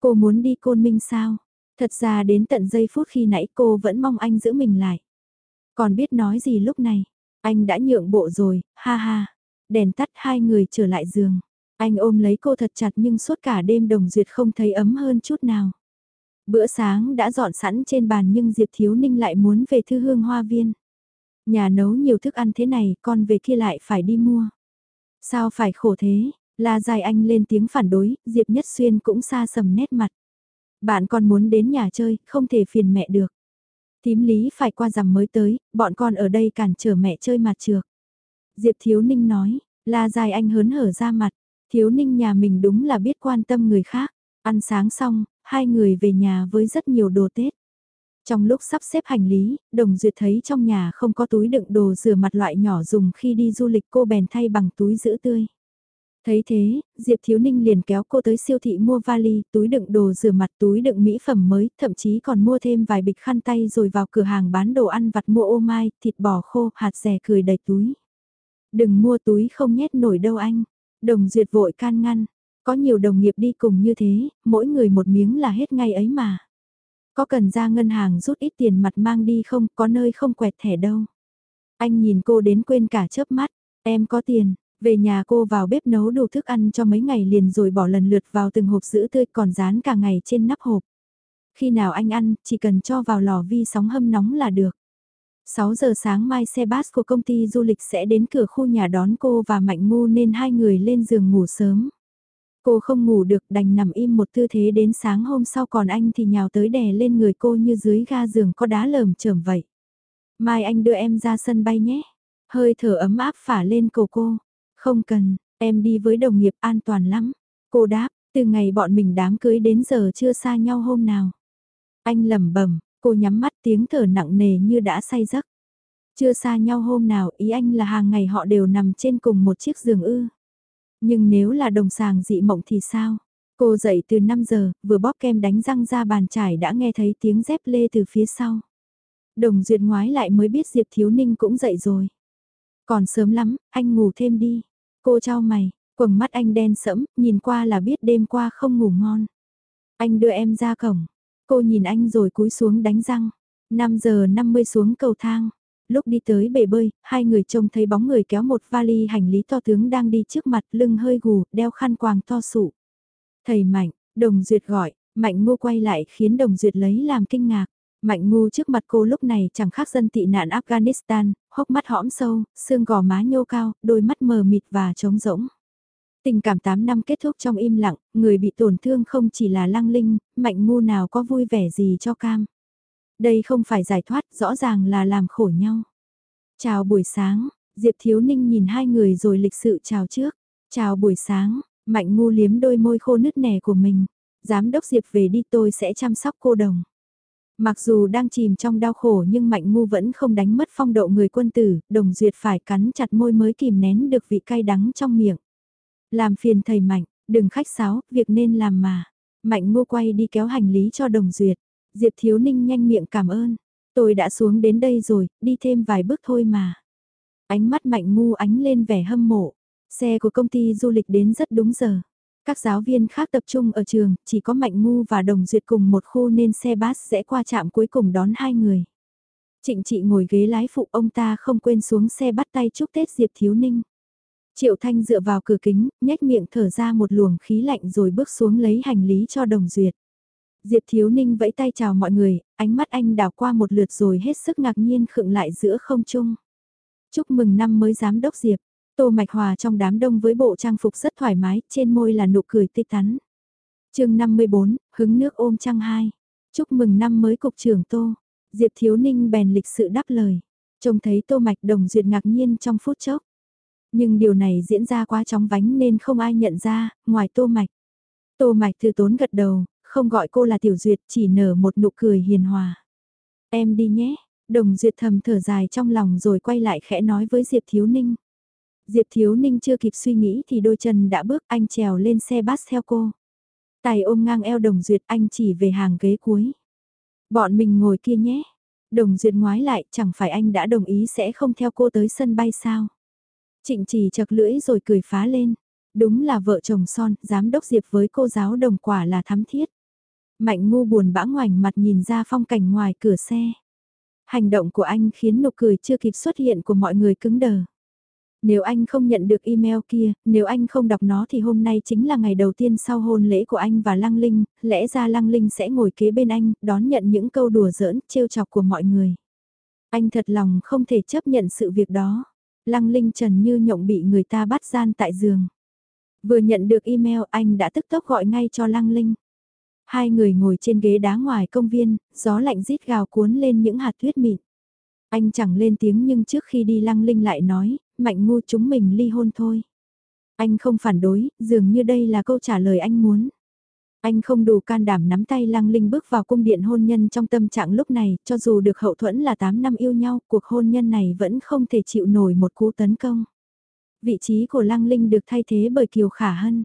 Cô muốn đi côn minh sao? Thật ra đến tận giây phút khi nãy cô vẫn mong anh giữ mình lại. Còn biết nói gì lúc này? Anh đã nhượng bộ rồi, ha ha. Đèn tắt hai người trở lại giường. Anh ôm lấy cô thật chặt nhưng suốt cả đêm đồng duyệt không thấy ấm hơn chút nào. Bữa sáng đã dọn sẵn trên bàn nhưng Diệp Thiếu Ninh lại muốn về thư hương hoa viên. Nhà nấu nhiều thức ăn thế này con về kia lại phải đi mua. Sao phải khổ thế, La Dài Anh lên tiếng phản đối, Diệp Nhất Xuyên cũng xa sầm nét mặt. Bạn còn muốn đến nhà chơi, không thể phiền mẹ được. Tím lý phải qua rằm mới tới, bọn con ở đây cản trở mẹ chơi mặt trược. Diệp Thiếu Ninh nói, La Dài Anh hớn hở ra mặt, Thiếu Ninh nhà mình đúng là biết quan tâm người khác. Ăn sáng xong, hai người về nhà với rất nhiều đồ Tết. Trong lúc sắp xếp hành lý, Đồng Duyệt thấy trong nhà không có túi đựng đồ rửa mặt loại nhỏ dùng khi đi du lịch cô bèn thay bằng túi giữ tươi. Thấy thế, Diệp Thiếu Ninh liền kéo cô tới siêu thị mua vali, túi đựng đồ rửa mặt, túi đựng mỹ phẩm mới, thậm chí còn mua thêm vài bịch khăn tay rồi vào cửa hàng bán đồ ăn vặt mua ô mai, thịt bò khô, hạt rẻ cười đầy túi. Đừng mua túi không nhét nổi đâu anh. Đồng duyệt vội can ngăn. Có nhiều đồng nghiệp đi cùng như thế, mỗi người một miếng là hết ngay ấy mà. Có cần ra ngân hàng rút ít tiền mặt mang đi không, có nơi không quẹt thẻ đâu. Anh nhìn cô đến quên cả chớp mắt, em có tiền, về nhà cô vào bếp nấu đồ thức ăn cho mấy ngày liền rồi bỏ lần lượt vào từng hộp sữa tươi còn dán cả ngày trên nắp hộp. Khi nào anh ăn, chỉ cần cho vào lò vi sóng hâm nóng là được. 6 giờ sáng mai xe bus của công ty du lịch sẽ đến cửa khu nhà đón cô và Mạnh Ngu nên hai người lên giường ngủ sớm. Cô không ngủ được đành nằm im một tư thế đến sáng hôm sau còn anh thì nhào tới đè lên người cô như dưới ga giường có đá lởm chởm vậy. Mai anh đưa em ra sân bay nhé. Hơi thở ấm áp phả lên cổ cô. Không cần, em đi với đồng nghiệp an toàn lắm. Cô đáp, từ ngày bọn mình đám cưới đến giờ chưa xa nhau hôm nào. Anh lẩm bẩm, cô nhắm mắt tiếng thở nặng nề như đã say giấc. Chưa xa nhau hôm nào ý anh là hàng ngày họ đều nằm trên cùng một chiếc giường ư. Nhưng nếu là đồng sàng dị mộng thì sao? Cô dậy từ 5 giờ, vừa bóp kem đánh răng ra bàn trải đã nghe thấy tiếng dép lê từ phía sau. Đồng duyệt ngoái lại mới biết Diệp Thiếu Ninh cũng dậy rồi. Còn sớm lắm, anh ngủ thêm đi. Cô trao mày, quầng mắt anh đen sẫm, nhìn qua là biết đêm qua không ngủ ngon. Anh đưa em ra cổng. Cô nhìn anh rồi cúi xuống đánh răng. 5 giờ 50 xuống cầu thang. Lúc đi tới bể bơi, hai người trông thấy bóng người kéo một vali hành lý to tướng đang đi trước mặt lưng hơi gù, đeo khăn quàng to sụ. Thầy Mạnh, Đồng Duyệt gọi, Mạnh Ngô quay lại khiến Đồng Duyệt lấy làm kinh ngạc. Mạnh ngu trước mặt cô lúc này chẳng khác dân tị nạn Afghanistan, hốc mắt hõm sâu, xương gò má nhô cao, đôi mắt mờ mịt và trống rỗng. Tình cảm 8 năm kết thúc trong im lặng, người bị tổn thương không chỉ là lang linh, mạnh ngu nào có vui vẻ gì cho cam. Đây không phải giải thoát, rõ ràng là làm khổ nhau. Chào buổi sáng, Diệp Thiếu Ninh nhìn hai người rồi lịch sự chào trước. Chào buổi sáng, mạnh ngu liếm đôi môi khô nứt nẻ của mình. Giám đốc Diệp về đi tôi sẽ chăm sóc cô đồng. Mặc dù đang chìm trong đau khổ nhưng Mạnh Ngu vẫn không đánh mất phong độ người quân tử, đồng duyệt phải cắn chặt môi mới kìm nén được vị cay đắng trong miệng. Làm phiền thầy Mạnh, đừng khách sáo, việc nên làm mà. Mạnh Ngu quay đi kéo hành lý cho đồng duyệt. Diệp Thiếu Ninh nhanh miệng cảm ơn. Tôi đã xuống đến đây rồi, đi thêm vài bước thôi mà. Ánh mắt Mạnh Ngu ánh lên vẻ hâm mộ. Xe của công ty du lịch đến rất đúng giờ. Các giáo viên khác tập trung ở trường, chỉ có Mạnh Ngu và Đồng Duyệt cùng một khu nên xe bus sẽ qua trạm cuối cùng đón hai người. Trịnh chị ngồi ghế lái phụ ông ta không quên xuống xe bắt tay chúc Tết Diệp Thiếu Ninh. Triệu Thanh dựa vào cửa kính, nhếch miệng thở ra một luồng khí lạnh rồi bước xuống lấy hành lý cho Đồng Duyệt. Diệp Thiếu Ninh vẫy tay chào mọi người, ánh mắt anh đảo qua một lượt rồi hết sức ngạc nhiên khựng lại giữa không trung. Chúc mừng năm mới giám đốc Diệp, Tô Mạch Hòa trong đám đông với bộ trang phục rất thoải mái, trên môi là nụ cười tươi tắn. chương 54, hứng nước ôm trăng hai. Chúc mừng năm mới cục trưởng Tô. Diệp Thiếu Ninh bèn lịch sự đáp lời. Trông thấy Tô Mạch đồng duyệt ngạc nhiên trong phút chốc. Nhưng điều này diễn ra quá chóng vánh nên không ai nhận ra, ngoài Tô Mạch. Tô Mạch từ tốn gật đầu, không gọi cô là Tiểu Duyệt, chỉ nở một nụ cười hiền hòa. Em đi nhé, đồng duyệt thầm thở dài trong lòng rồi quay lại khẽ nói với Diệp Thiếu Ninh. Diệp Thiếu Ninh chưa kịp suy nghĩ thì đôi chân đã bước anh trèo lên xe bus theo cô. Tài ôm ngang eo Đồng Duyệt anh chỉ về hàng ghế cuối. Bọn mình ngồi kia nhé. Đồng Duyệt ngoái lại chẳng phải anh đã đồng ý sẽ không theo cô tới sân bay sao. Trịnh chỉ chật lưỡi rồi cười phá lên. Đúng là vợ chồng son, giám đốc Diệp với cô giáo đồng quả là thắm thiết. Mạnh ngu buồn bã ngoảnh mặt nhìn ra phong cảnh ngoài cửa xe. Hành động của anh khiến nụ cười chưa kịp xuất hiện của mọi người cứng đờ. Nếu anh không nhận được email kia, nếu anh không đọc nó thì hôm nay chính là ngày đầu tiên sau hôn lễ của anh và Lăng Linh, lẽ ra Lăng Linh sẽ ngồi kế bên anh, đón nhận những câu đùa giỡn, trêu chọc của mọi người. Anh thật lòng không thể chấp nhận sự việc đó. Lăng Linh trần như nhộng bị người ta bắt gian tại giường. Vừa nhận được email anh đã tức tốc gọi ngay cho Lăng Linh. Hai người ngồi trên ghế đá ngoài công viên, gió lạnh rít gào cuốn lên những hạt tuyết mịn. Anh chẳng lên tiếng nhưng trước khi đi Lăng Linh lại nói, mạnh ngu chúng mình ly hôn thôi. Anh không phản đối, dường như đây là câu trả lời anh muốn. Anh không đủ can đảm nắm tay Lăng Linh bước vào cung điện hôn nhân trong tâm trạng lúc này, cho dù được hậu thuẫn là 8 năm yêu nhau, cuộc hôn nhân này vẫn không thể chịu nổi một cú tấn công. Vị trí của Lăng Linh được thay thế bởi Kiều Khả Hân.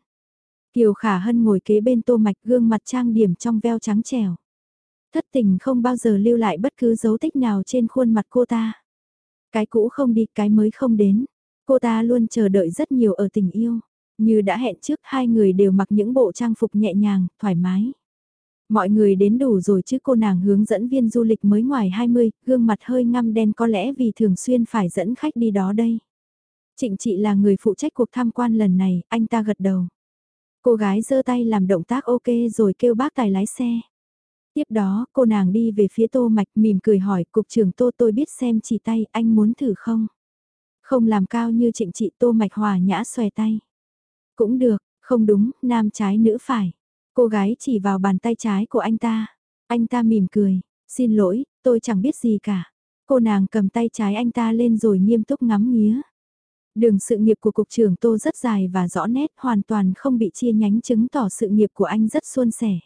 Kiều Khả Hân ngồi kế bên tô mạch gương mặt trang điểm trong veo trắng trẻo. Thất tình không bao giờ lưu lại bất cứ dấu tích nào trên khuôn mặt cô ta. Cái cũ không đi, cái mới không đến. Cô ta luôn chờ đợi rất nhiều ở tình yêu. Như đã hẹn trước hai người đều mặc những bộ trang phục nhẹ nhàng, thoải mái. Mọi người đến đủ rồi chứ cô nàng hướng dẫn viên du lịch mới ngoài 20, gương mặt hơi ngăm đen có lẽ vì thường xuyên phải dẫn khách đi đó đây. Trịnh chị là người phụ trách cuộc tham quan lần này, anh ta gật đầu. Cô gái giơ tay làm động tác ok rồi kêu bác tài lái xe. Tiếp đó, cô nàng đi về phía tô mạch mỉm cười hỏi cục trưởng tô tôi biết xem chỉ tay anh muốn thử không? Không làm cao như trịnh chị tô mạch hòa nhã xòe tay. Cũng được, không đúng, nam trái nữ phải. Cô gái chỉ vào bàn tay trái của anh ta. Anh ta mỉm cười, xin lỗi, tôi chẳng biết gì cả. Cô nàng cầm tay trái anh ta lên rồi nghiêm túc ngắm nghía. Đường sự nghiệp của cục trưởng Tô rất dài và rõ nét, hoàn toàn không bị chia nhánh chứng tỏ sự nghiệp của anh rất suôn sẻ.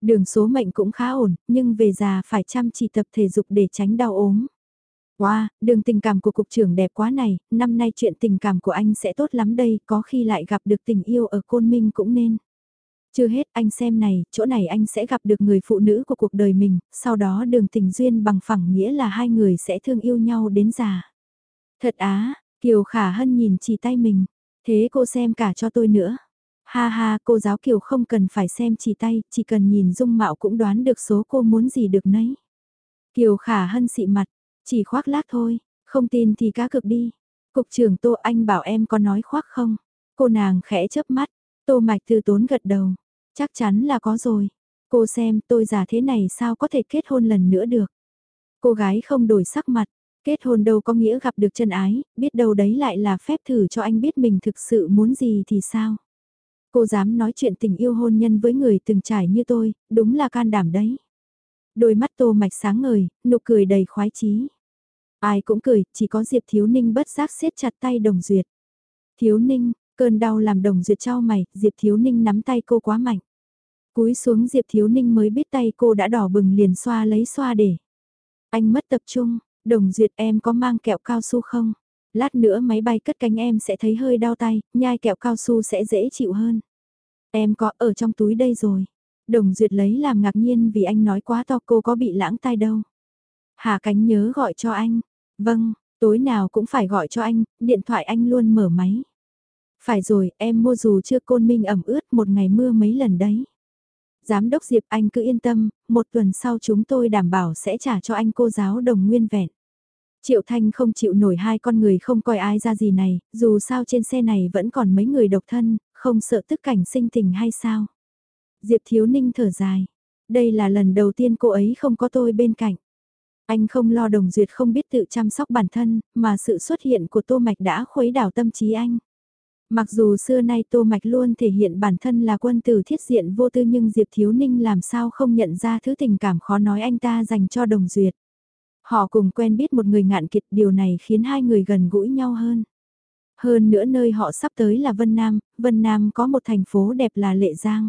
Đường số mệnh cũng khá ổn, nhưng về già phải chăm chỉ tập thể dục để tránh đau ốm. Wow, đường tình cảm của cục trưởng đẹp quá này, năm nay chuyện tình cảm của anh sẽ tốt lắm đây, có khi lại gặp được tình yêu ở Côn Minh cũng nên. Chưa hết anh xem này, chỗ này anh sẽ gặp được người phụ nữ của cuộc đời mình, sau đó đường tình duyên bằng phẳng nghĩa là hai người sẽ thương yêu nhau đến già. Thật á, Kiều Khả Hân nhìn chỉ tay mình, thế cô xem cả cho tôi nữa. Ha ha, cô giáo Kiều không cần phải xem chỉ tay, chỉ cần nhìn dung mạo cũng đoán được số cô muốn gì được nấy. Kiều Khả Hân xị mặt, chỉ khoác lác thôi, không tin thì cá cực đi. Cục trưởng Tô Anh bảo em có nói khoác không? Cô nàng khẽ chớp mắt, Tô Mạch Thư tốn gật đầu, chắc chắn là có rồi. Cô xem tôi già thế này sao có thể kết hôn lần nữa được. Cô gái không đổi sắc mặt, kết hôn đâu có nghĩa gặp được chân ái, biết đâu đấy lại là phép thử cho anh biết mình thực sự muốn gì thì sao. Cô dám nói chuyện tình yêu hôn nhân với người từng trải như tôi, đúng là can đảm đấy. Đôi mắt tô mạch sáng ngời, nụ cười đầy khoái chí. Ai cũng cười, chỉ có Diệp Thiếu Ninh bất giác siết chặt tay Đồng Duyệt. Thiếu Ninh, cơn đau làm Đồng Duyệt trao mày, Diệp Thiếu Ninh nắm tay cô quá mạnh. Cúi xuống Diệp Thiếu Ninh mới biết tay cô đã đỏ bừng liền xoa lấy xoa để. Anh mất tập trung, Đồng Duyệt em có mang kẹo cao su không? Lát nữa máy bay cất cánh em sẽ thấy hơi đau tay, nhai kẹo cao su sẽ dễ chịu hơn. Em có ở trong túi đây rồi. Đồng Duyệt lấy làm ngạc nhiên vì anh nói quá to cô có bị lãng tai đâu. Hà Cánh nhớ gọi cho anh. Vâng, tối nào cũng phải gọi cho anh, điện thoại anh luôn mở máy. Phải rồi, em mua dù chưa côn minh ẩm ướt một ngày mưa mấy lần đấy. Giám đốc Diệp anh cứ yên tâm, một tuần sau chúng tôi đảm bảo sẽ trả cho anh cô giáo đồng nguyên vẹn. Triệu Thanh không chịu nổi hai con người không coi ai ra gì này, dù sao trên xe này vẫn còn mấy người độc thân, không sợ tức cảnh sinh tình hay sao. Diệp Thiếu Ninh thở dài, đây là lần đầu tiên cô ấy không có tôi bên cạnh. Anh không lo đồng duyệt không biết tự chăm sóc bản thân, mà sự xuất hiện của Tô Mạch đã khuấy đảo tâm trí anh. Mặc dù xưa nay Tô Mạch luôn thể hiện bản thân là quân tử thiết diện vô tư nhưng Diệp Thiếu Ninh làm sao không nhận ra thứ tình cảm khó nói anh ta dành cho đồng duyệt. Họ cùng quen biết một người ngạn kiệt điều này khiến hai người gần gũi nhau hơn. Hơn nữa nơi họ sắp tới là Vân Nam, Vân Nam có một thành phố đẹp là Lệ Giang.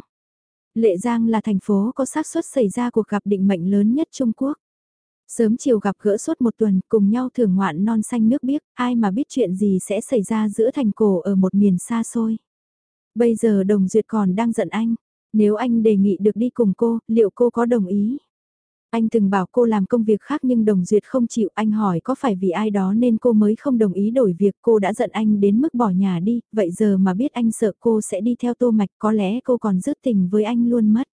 Lệ Giang là thành phố có xác suất xảy ra cuộc gặp định mệnh lớn nhất Trung Quốc. Sớm chiều gặp gỡ suốt một tuần cùng nhau thưởng ngoạn non xanh nước biếc, ai mà biết chuyện gì sẽ xảy ra giữa thành cổ ở một miền xa xôi. Bây giờ Đồng Duyệt còn đang giận anh, nếu anh đề nghị được đi cùng cô, liệu cô có đồng ý? Anh từng bảo cô làm công việc khác nhưng Đồng Duyệt không chịu, anh hỏi có phải vì ai đó nên cô mới không đồng ý đổi việc cô đã giận anh đến mức bỏ nhà đi, vậy giờ mà biết anh sợ cô sẽ đi theo tô mạch có lẽ cô còn dứt tình với anh luôn mất.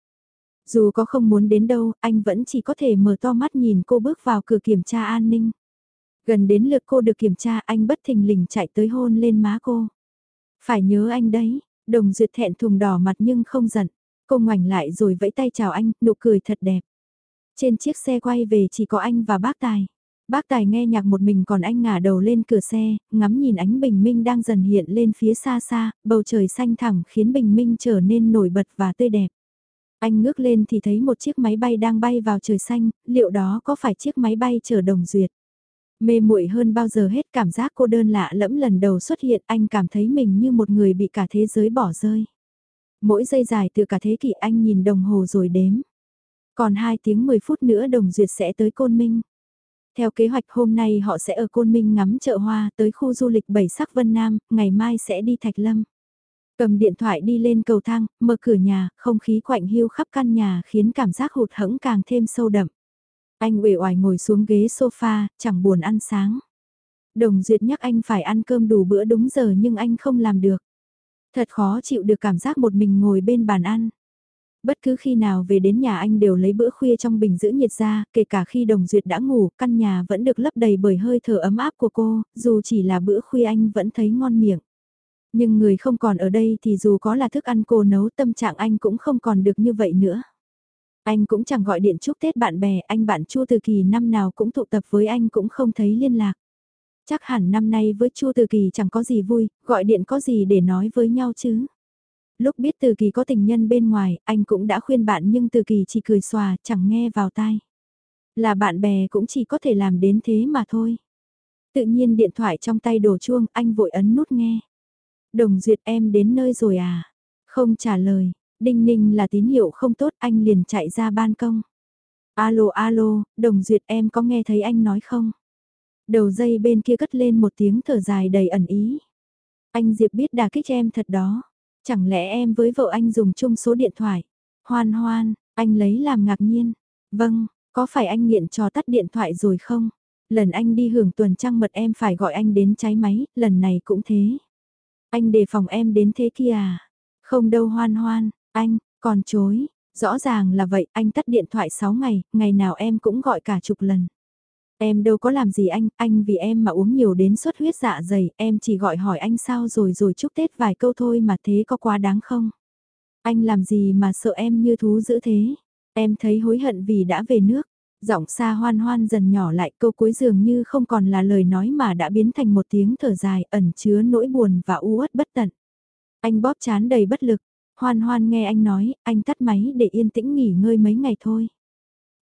Dù có không muốn đến đâu, anh vẫn chỉ có thể mở to mắt nhìn cô bước vào cửa kiểm tra an ninh. Gần đến lượt cô được kiểm tra anh bất thình lình chạy tới hôn lên má cô. Phải nhớ anh đấy, đồng duyệt thẹn thùng đỏ mặt nhưng không giận. Cô ngoảnh lại rồi vẫy tay chào anh, nụ cười thật đẹp. Trên chiếc xe quay về chỉ có anh và bác Tài. Bác Tài nghe nhạc một mình còn anh ngả đầu lên cửa xe, ngắm nhìn ánh bình minh đang dần hiện lên phía xa xa, bầu trời xanh thẳm khiến bình minh trở nên nổi bật và tươi đẹp. Anh ngước lên thì thấy một chiếc máy bay đang bay vào trời xanh, liệu đó có phải chiếc máy bay chở đồng duyệt? Mê muội hơn bao giờ hết cảm giác cô đơn lạ lẫm lần đầu xuất hiện anh cảm thấy mình như một người bị cả thế giới bỏ rơi. Mỗi giây dài từ cả thế kỷ anh nhìn đồng hồ rồi đếm. Còn 2 tiếng 10 phút nữa đồng duyệt sẽ tới Côn Minh. Theo kế hoạch hôm nay họ sẽ ở Côn Minh ngắm chợ hoa tới khu du lịch Bảy Sắc Vân Nam, ngày mai sẽ đi Thạch Lâm. Cầm điện thoại đi lên cầu thang, mở cửa nhà, không khí quạnh hiu khắp căn nhà khiến cảm giác hụt hẫng càng thêm sâu đậm. Anh uể oải ngồi xuống ghế sofa, chẳng buồn ăn sáng. Đồng Duyệt nhắc anh phải ăn cơm đủ bữa đúng giờ nhưng anh không làm được. Thật khó chịu được cảm giác một mình ngồi bên bàn ăn. Bất cứ khi nào về đến nhà anh đều lấy bữa khuya trong bình giữ nhiệt ra, kể cả khi Đồng Duyệt đã ngủ, căn nhà vẫn được lấp đầy bởi hơi thở ấm áp của cô, dù chỉ là bữa khuya anh vẫn thấy ngon miệng. Nhưng người không còn ở đây thì dù có là thức ăn cô nấu tâm trạng anh cũng không còn được như vậy nữa. Anh cũng chẳng gọi điện chúc Tết bạn bè, anh bạn Chu Từ Kỳ năm nào cũng tụ tập với anh cũng không thấy liên lạc. Chắc hẳn năm nay với Chu Từ Kỳ chẳng có gì vui, gọi điện có gì để nói với nhau chứ. Lúc biết Từ Kỳ có tình nhân bên ngoài, anh cũng đã khuyên bạn nhưng Từ Kỳ chỉ cười xòa, chẳng nghe vào tai. Là bạn bè cũng chỉ có thể làm đến thế mà thôi. Tự nhiên điện thoại trong tay đổ chuông, anh vội ấn nút nghe. Đồng Duyệt em đến nơi rồi à? Không trả lời, đinh ninh là tín hiệu không tốt anh liền chạy ra ban công. Alo alo, Đồng Duyệt em có nghe thấy anh nói không? Đầu dây bên kia cất lên một tiếng thở dài đầy ẩn ý. Anh Diệp biết đà kích em thật đó. Chẳng lẽ em với vợ anh dùng chung số điện thoại? Hoan hoan, anh lấy làm ngạc nhiên. Vâng, có phải anh nghiện trò tắt điện thoại rồi không? Lần anh đi hưởng tuần trăng mật em phải gọi anh đến cháy máy, lần này cũng thế. Anh đề phòng em đến thế kia à? Không đâu hoan hoan, anh, còn chối. Rõ ràng là vậy, anh tắt điện thoại 6 ngày, ngày nào em cũng gọi cả chục lần. Em đâu có làm gì anh, anh vì em mà uống nhiều đến suất huyết dạ dày, em chỉ gọi hỏi anh sao rồi rồi chúc Tết vài câu thôi mà thế có quá đáng không? Anh làm gì mà sợ em như thú dữ thế? Em thấy hối hận vì đã về nước. Giọng xa hoan hoan dần nhỏ lại câu cuối dường như không còn là lời nói mà đã biến thành một tiếng thở dài ẩn chứa nỗi buồn và u uất bất tận. Anh bóp chán đầy bất lực, hoan hoan nghe anh nói, anh tắt máy để yên tĩnh nghỉ ngơi mấy ngày thôi.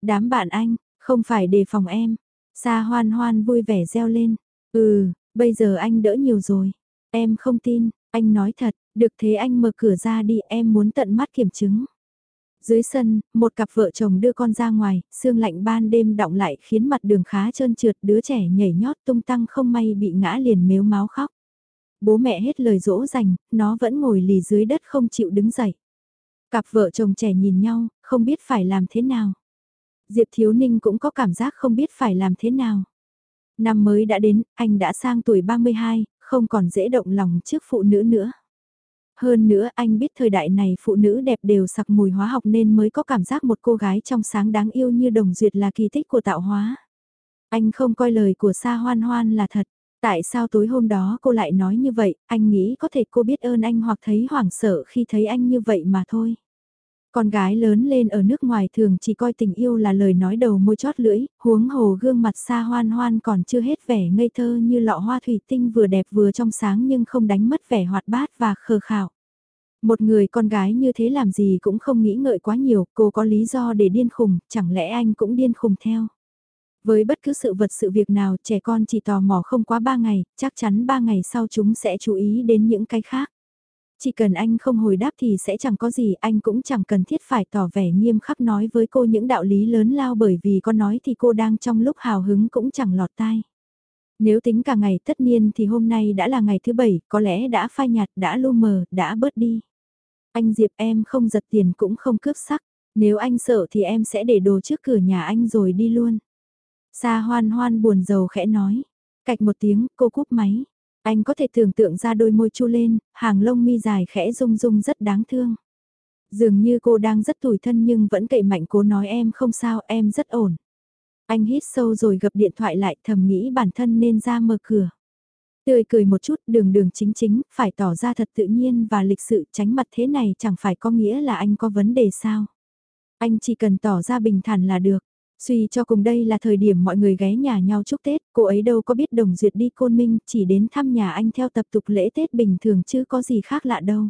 Đám bạn anh, không phải đề phòng em, Sa hoan hoan vui vẻ reo lên. Ừ, bây giờ anh đỡ nhiều rồi. Em không tin, anh nói thật, được thế anh mở cửa ra đi em muốn tận mắt kiểm chứng. Dưới sân, một cặp vợ chồng đưa con ra ngoài, sương lạnh ban đêm động lại khiến mặt đường khá trơn trượt đứa trẻ nhảy nhót tung tăng không may bị ngã liền mếu máu khóc. Bố mẹ hết lời dỗ dành, nó vẫn ngồi lì dưới đất không chịu đứng dậy. Cặp vợ chồng trẻ nhìn nhau, không biết phải làm thế nào. Diệp Thiếu Ninh cũng có cảm giác không biết phải làm thế nào. Năm mới đã đến, anh đã sang tuổi 32, không còn dễ động lòng trước phụ nữ nữa. Hơn nữa anh biết thời đại này phụ nữ đẹp đều sặc mùi hóa học nên mới có cảm giác một cô gái trong sáng đáng yêu như đồng duyệt là kỳ tích của tạo hóa. Anh không coi lời của Sa Hoan Hoan là thật. Tại sao tối hôm đó cô lại nói như vậy, anh nghĩ có thể cô biết ơn anh hoặc thấy hoảng sợ khi thấy anh như vậy mà thôi. Con gái lớn lên ở nước ngoài thường chỉ coi tình yêu là lời nói đầu môi chót lưỡi, huống hồ gương mặt xa hoan hoan còn chưa hết vẻ ngây thơ như lọ hoa thủy tinh vừa đẹp vừa trong sáng nhưng không đánh mất vẻ hoạt bát và khờ khảo. Một người con gái như thế làm gì cũng không nghĩ ngợi quá nhiều, cô có lý do để điên khùng, chẳng lẽ anh cũng điên khùng theo. Với bất cứ sự vật sự việc nào trẻ con chỉ tò mò không quá ba ngày, chắc chắn ba ngày sau chúng sẽ chú ý đến những cái khác. Chỉ cần anh không hồi đáp thì sẽ chẳng có gì, anh cũng chẳng cần thiết phải tỏ vẻ nghiêm khắc nói với cô những đạo lý lớn lao bởi vì có nói thì cô đang trong lúc hào hứng cũng chẳng lọt tai. Nếu tính cả ngày tất niên thì hôm nay đã là ngày thứ bảy, có lẽ đã phai nhạt, đã lu mờ, đã bớt đi. Anh Diệp em không giật tiền cũng không cướp sắc, nếu anh sợ thì em sẽ để đồ trước cửa nhà anh rồi đi luôn. Sa hoan hoan buồn rầu khẽ nói, cạch một tiếng cô cúp máy. Anh có thể tưởng tượng ra đôi môi chu lên, hàng lông mi dài khẽ rung rung rất đáng thương. Dường như cô đang rất tủi thân nhưng vẫn cậy mạnh cố nói em không sao, em rất ổn. Anh hít sâu rồi gập điện thoại lại thầm nghĩ bản thân nên ra mở cửa. Tươi cười một chút đường đường chính chính, phải tỏ ra thật tự nhiên và lịch sự tránh mặt thế này chẳng phải có nghĩa là anh có vấn đề sao. Anh chỉ cần tỏ ra bình thản là được. Suy cho cùng đây là thời điểm mọi người ghé nhà nhau chúc Tết, cô ấy đâu có biết đồng duyệt đi côn minh, chỉ đến thăm nhà anh theo tập tục lễ Tết bình thường chứ có gì khác lạ đâu.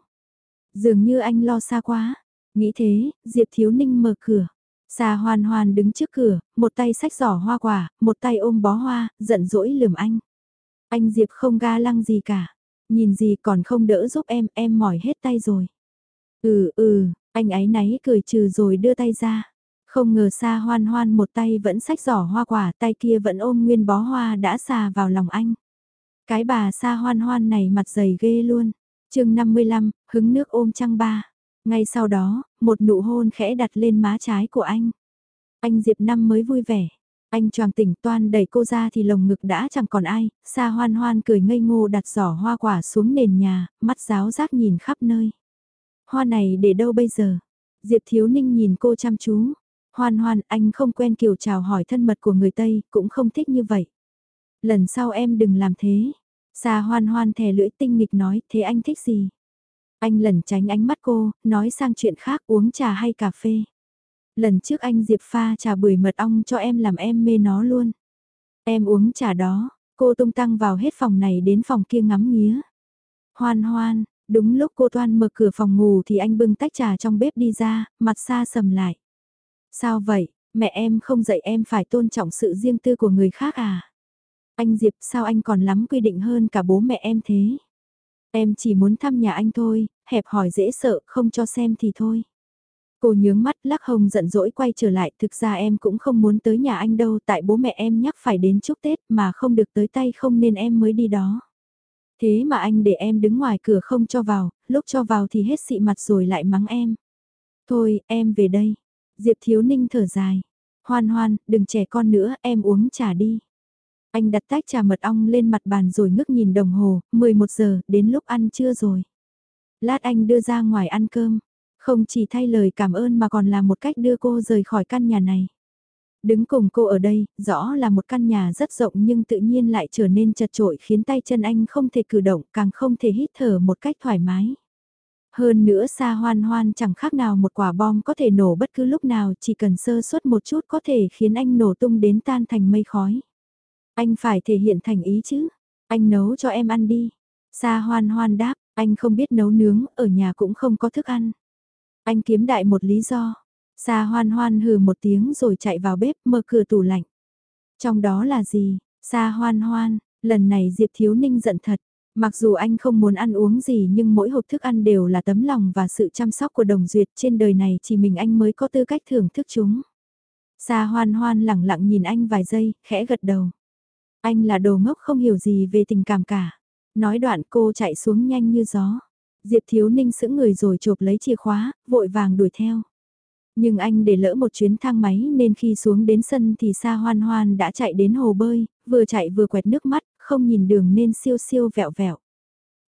Dường như anh lo xa quá. Nghĩ thế, Diệp Thiếu Ninh mở cửa. Xa hoan hoan đứng trước cửa, một tay sách giỏ hoa quả, một tay ôm bó hoa, giận dỗi lườm anh. Anh Diệp không ga lăng gì cả. Nhìn gì còn không đỡ giúp em, em mỏi hết tay rồi. Ừ ừ, anh ấy náy cười trừ rồi đưa tay ra. Không ngờ xa hoan hoan một tay vẫn sách giỏ hoa quả, tay kia vẫn ôm nguyên bó hoa đã xà vào lòng anh. Cái bà xa hoan hoan này mặt dày ghê luôn. chương 55, hứng nước ôm trăng ba. Ngay sau đó, một nụ hôn khẽ đặt lên má trái của anh. Anh Diệp Năm mới vui vẻ. Anh choàng tỉnh toan đẩy cô ra thì lồng ngực đã chẳng còn ai, xa hoan hoan cười ngây ngô đặt giỏ hoa quả xuống nền nhà, mắt giáo giác nhìn khắp nơi. Hoa này để đâu bây giờ? Diệp Thiếu Ninh nhìn cô chăm chú. Hoan hoan, anh không quen kiểu chào hỏi thân mật của người Tây, cũng không thích như vậy. Lần sau em đừng làm thế. Xa hoan hoan thè lưỡi tinh nghịch nói, thế anh thích gì? Anh lẩn tránh ánh mắt cô, nói sang chuyện khác uống trà hay cà phê. Lần trước anh Diệp pha trà bưởi mật ong cho em làm em mê nó luôn. Em uống trà đó, cô tung tăng vào hết phòng này đến phòng kia ngắm nghía. Hoan hoan, đúng lúc cô Toan mở cửa phòng ngủ thì anh bưng tách trà trong bếp đi ra, mặt xa sầm lại. Sao vậy, mẹ em không dạy em phải tôn trọng sự riêng tư của người khác à? Anh Diệp sao anh còn lắm quy định hơn cả bố mẹ em thế? Em chỉ muốn thăm nhà anh thôi, hẹp hỏi dễ sợ, không cho xem thì thôi. Cô nhướng mắt lắc hồng giận dỗi quay trở lại, thực ra em cũng không muốn tới nhà anh đâu, tại bố mẹ em nhắc phải đến chúc Tết mà không được tới tay không nên em mới đi đó. Thế mà anh để em đứng ngoài cửa không cho vào, lúc cho vào thì hết xị mặt rồi lại mắng em. Thôi, em về đây. Diệp Thiếu Ninh thở dài. Hoan hoan, đừng trẻ con nữa, em uống trà đi. Anh đặt tách trà mật ong lên mặt bàn rồi ngước nhìn đồng hồ, 11 giờ, đến lúc ăn trưa rồi. Lát anh đưa ra ngoài ăn cơm, không chỉ thay lời cảm ơn mà còn là một cách đưa cô rời khỏi căn nhà này. Đứng cùng cô ở đây, rõ là một căn nhà rất rộng nhưng tự nhiên lại trở nên chật trội khiến tay chân anh không thể cử động, càng không thể hít thở một cách thoải mái. Hơn nữa xa hoan hoan chẳng khác nào một quả bom có thể nổ bất cứ lúc nào chỉ cần sơ suất một chút có thể khiến anh nổ tung đến tan thành mây khói. Anh phải thể hiện thành ý chứ. Anh nấu cho em ăn đi. Sa hoan hoan đáp, anh không biết nấu nướng, ở nhà cũng không có thức ăn. Anh kiếm đại một lý do. Sa hoan hoan hừ một tiếng rồi chạy vào bếp mở cửa tủ lạnh. Trong đó là gì? Sa hoan hoan, lần này Diệp Thiếu Ninh giận thật. Mặc dù anh không muốn ăn uống gì nhưng mỗi hộp thức ăn đều là tấm lòng và sự chăm sóc của đồng duyệt trên đời này chỉ mình anh mới có tư cách thưởng thức chúng. Sa hoan hoan lẳng lặng nhìn anh vài giây, khẽ gật đầu. Anh là đồ ngốc không hiểu gì về tình cảm cả. Nói đoạn cô chạy xuống nhanh như gió. Diệp Thiếu Ninh sững người rồi chộp lấy chìa khóa, vội vàng đuổi theo. Nhưng anh để lỡ một chuyến thang máy nên khi xuống đến sân thì Sa Hoan Hoan đã chạy đến hồ bơi, vừa chạy vừa quẹt nước mắt, không nhìn đường nên siêu siêu vẹo vẹo.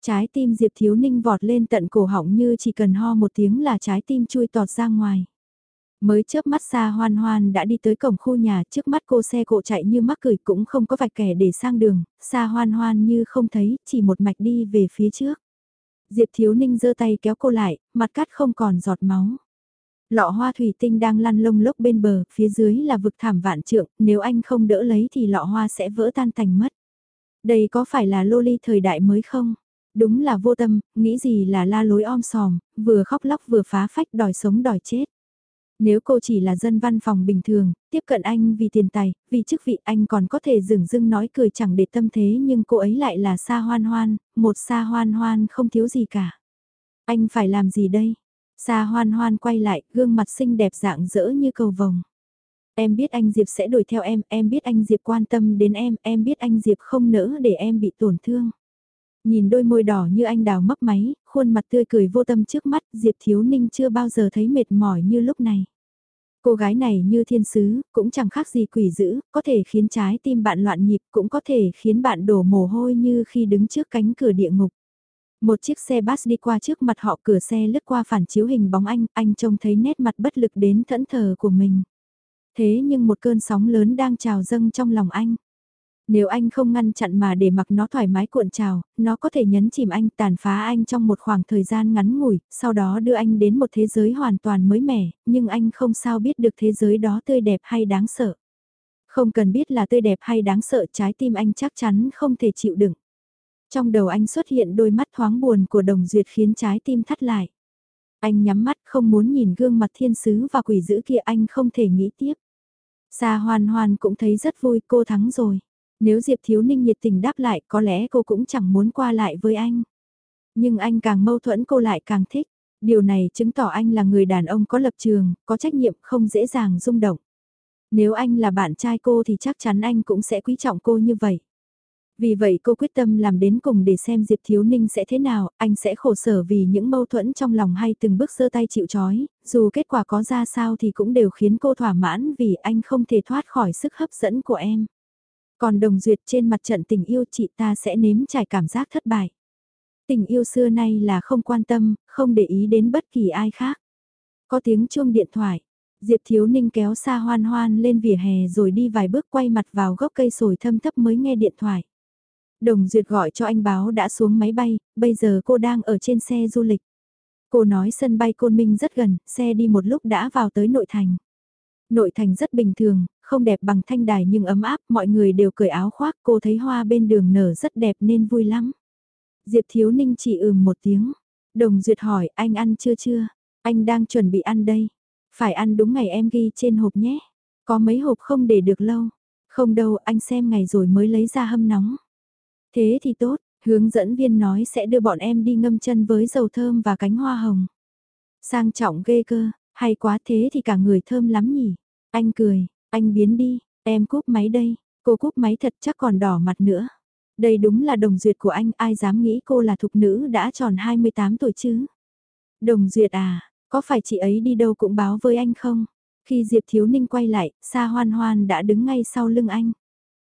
Trái tim Diệp Thiếu Ninh vọt lên tận cổ họng như chỉ cần ho một tiếng là trái tim chui tọt ra ngoài. Mới chớp mắt xa hoan hoan đã đi tới cổng khu nhà trước mắt cô xe cộ chạy như mắc cười cũng không có vạch kẻ để sang đường, xa hoan hoan như không thấy, chỉ một mạch đi về phía trước. Diệp Thiếu Ninh giơ tay kéo cô lại, mặt cắt không còn giọt máu. Lọ hoa thủy tinh đang lăn lông lốc bên bờ, phía dưới là vực thảm vạn trượng, nếu anh không đỡ lấy thì lọ hoa sẽ vỡ tan thành mất. Đây có phải là loli thời đại mới không? Đúng là vô tâm, nghĩ gì là la lối om sòm, vừa khóc lóc vừa phá phách đòi sống đòi chết. Nếu cô chỉ là dân văn phòng bình thường, tiếp cận anh vì tiền tài, vì chức vị anh còn có thể dừng dưng nói cười chẳng để tâm thế nhưng cô ấy lại là xa hoan hoan, một xa hoan hoan không thiếu gì cả. Anh phải làm gì đây? Xa hoan hoan quay lại, gương mặt xinh đẹp dạng dỡ như cầu vồng. Em biết anh Diệp sẽ đuổi theo em, em biết anh Diệp quan tâm đến em, em biết anh Diệp không nỡ để em bị tổn thương. Nhìn đôi môi đỏ như anh đào mấp máy, khuôn mặt tươi cười vô tâm trước mắt, Diệp Thiếu Ninh chưa bao giờ thấy mệt mỏi như lúc này. Cô gái này như thiên sứ, cũng chẳng khác gì quỷ dữ, có thể khiến trái tim bạn loạn nhịp, cũng có thể khiến bạn đổ mồ hôi như khi đứng trước cánh cửa địa ngục. Một chiếc xe bus đi qua trước mặt họ cửa xe lướt qua phản chiếu hình bóng anh, anh trông thấy nét mặt bất lực đến thẫn thờ của mình. Thế nhưng một cơn sóng lớn đang trào dâng trong lòng anh. Nếu anh không ngăn chặn mà để mặc nó thoải mái cuộn trào, nó có thể nhấn chìm anh tàn phá anh trong một khoảng thời gian ngắn ngủi, sau đó đưa anh đến một thế giới hoàn toàn mới mẻ, nhưng anh không sao biết được thế giới đó tươi đẹp hay đáng sợ. Không cần biết là tươi đẹp hay đáng sợ trái tim anh chắc chắn không thể chịu đựng. Trong đầu anh xuất hiện đôi mắt thoáng buồn của đồng duyệt khiến trái tim thắt lại. Anh nhắm mắt không muốn nhìn gương mặt thiên sứ và quỷ dữ kia anh không thể nghĩ tiếp xa hoan hoan cũng thấy rất vui cô thắng rồi. Nếu Diệp Thiếu Ninh nhiệt tình đáp lại có lẽ cô cũng chẳng muốn qua lại với anh. Nhưng anh càng mâu thuẫn cô lại càng thích. Điều này chứng tỏ anh là người đàn ông có lập trường, có trách nhiệm, không dễ dàng rung động. Nếu anh là bạn trai cô thì chắc chắn anh cũng sẽ quý trọng cô như vậy. Vì vậy cô quyết tâm làm đến cùng để xem Diệp Thiếu Ninh sẽ thế nào, anh sẽ khổ sở vì những mâu thuẫn trong lòng hay từng bước giơ tay chịu chói, dù kết quả có ra sao thì cũng đều khiến cô thỏa mãn vì anh không thể thoát khỏi sức hấp dẫn của em. Còn đồng duyệt trên mặt trận tình yêu chị ta sẽ nếm trải cảm giác thất bại. Tình yêu xưa nay là không quan tâm, không để ý đến bất kỳ ai khác. Có tiếng chuông điện thoại, Diệp Thiếu Ninh kéo xa hoan hoan lên vỉa hè rồi đi vài bước quay mặt vào gốc cây sồi thâm thấp mới nghe điện thoại. Đồng Duyệt gọi cho anh báo đã xuống máy bay, bây giờ cô đang ở trên xe du lịch. Cô nói sân bay Côn Minh rất gần, xe đi một lúc đã vào tới nội thành. Nội thành rất bình thường, không đẹp bằng thanh đài nhưng ấm áp, mọi người đều cởi áo khoác, cô thấy hoa bên đường nở rất đẹp nên vui lắm. Diệp Thiếu Ninh chỉ ừm một tiếng. Đồng Duyệt hỏi, anh ăn chưa chưa? Anh đang chuẩn bị ăn đây. Phải ăn đúng ngày em ghi trên hộp nhé. Có mấy hộp không để được lâu. Không đâu, anh xem ngày rồi mới lấy ra hâm nóng. Thế thì tốt, hướng dẫn viên nói sẽ đưa bọn em đi ngâm chân với dầu thơm và cánh hoa hồng. Sang trọng ghê cơ, hay quá thế thì cả người thơm lắm nhỉ. Anh cười, anh biến đi, em cúp máy đây, cô cúp máy thật chắc còn đỏ mặt nữa. Đây đúng là đồng duyệt của anh, ai dám nghĩ cô là thục nữ đã tròn 28 tuổi chứ. Đồng duyệt à, có phải chị ấy đi đâu cũng báo với anh không? Khi Diệp Thiếu Ninh quay lại, Sa Hoan Hoan đã đứng ngay sau lưng anh.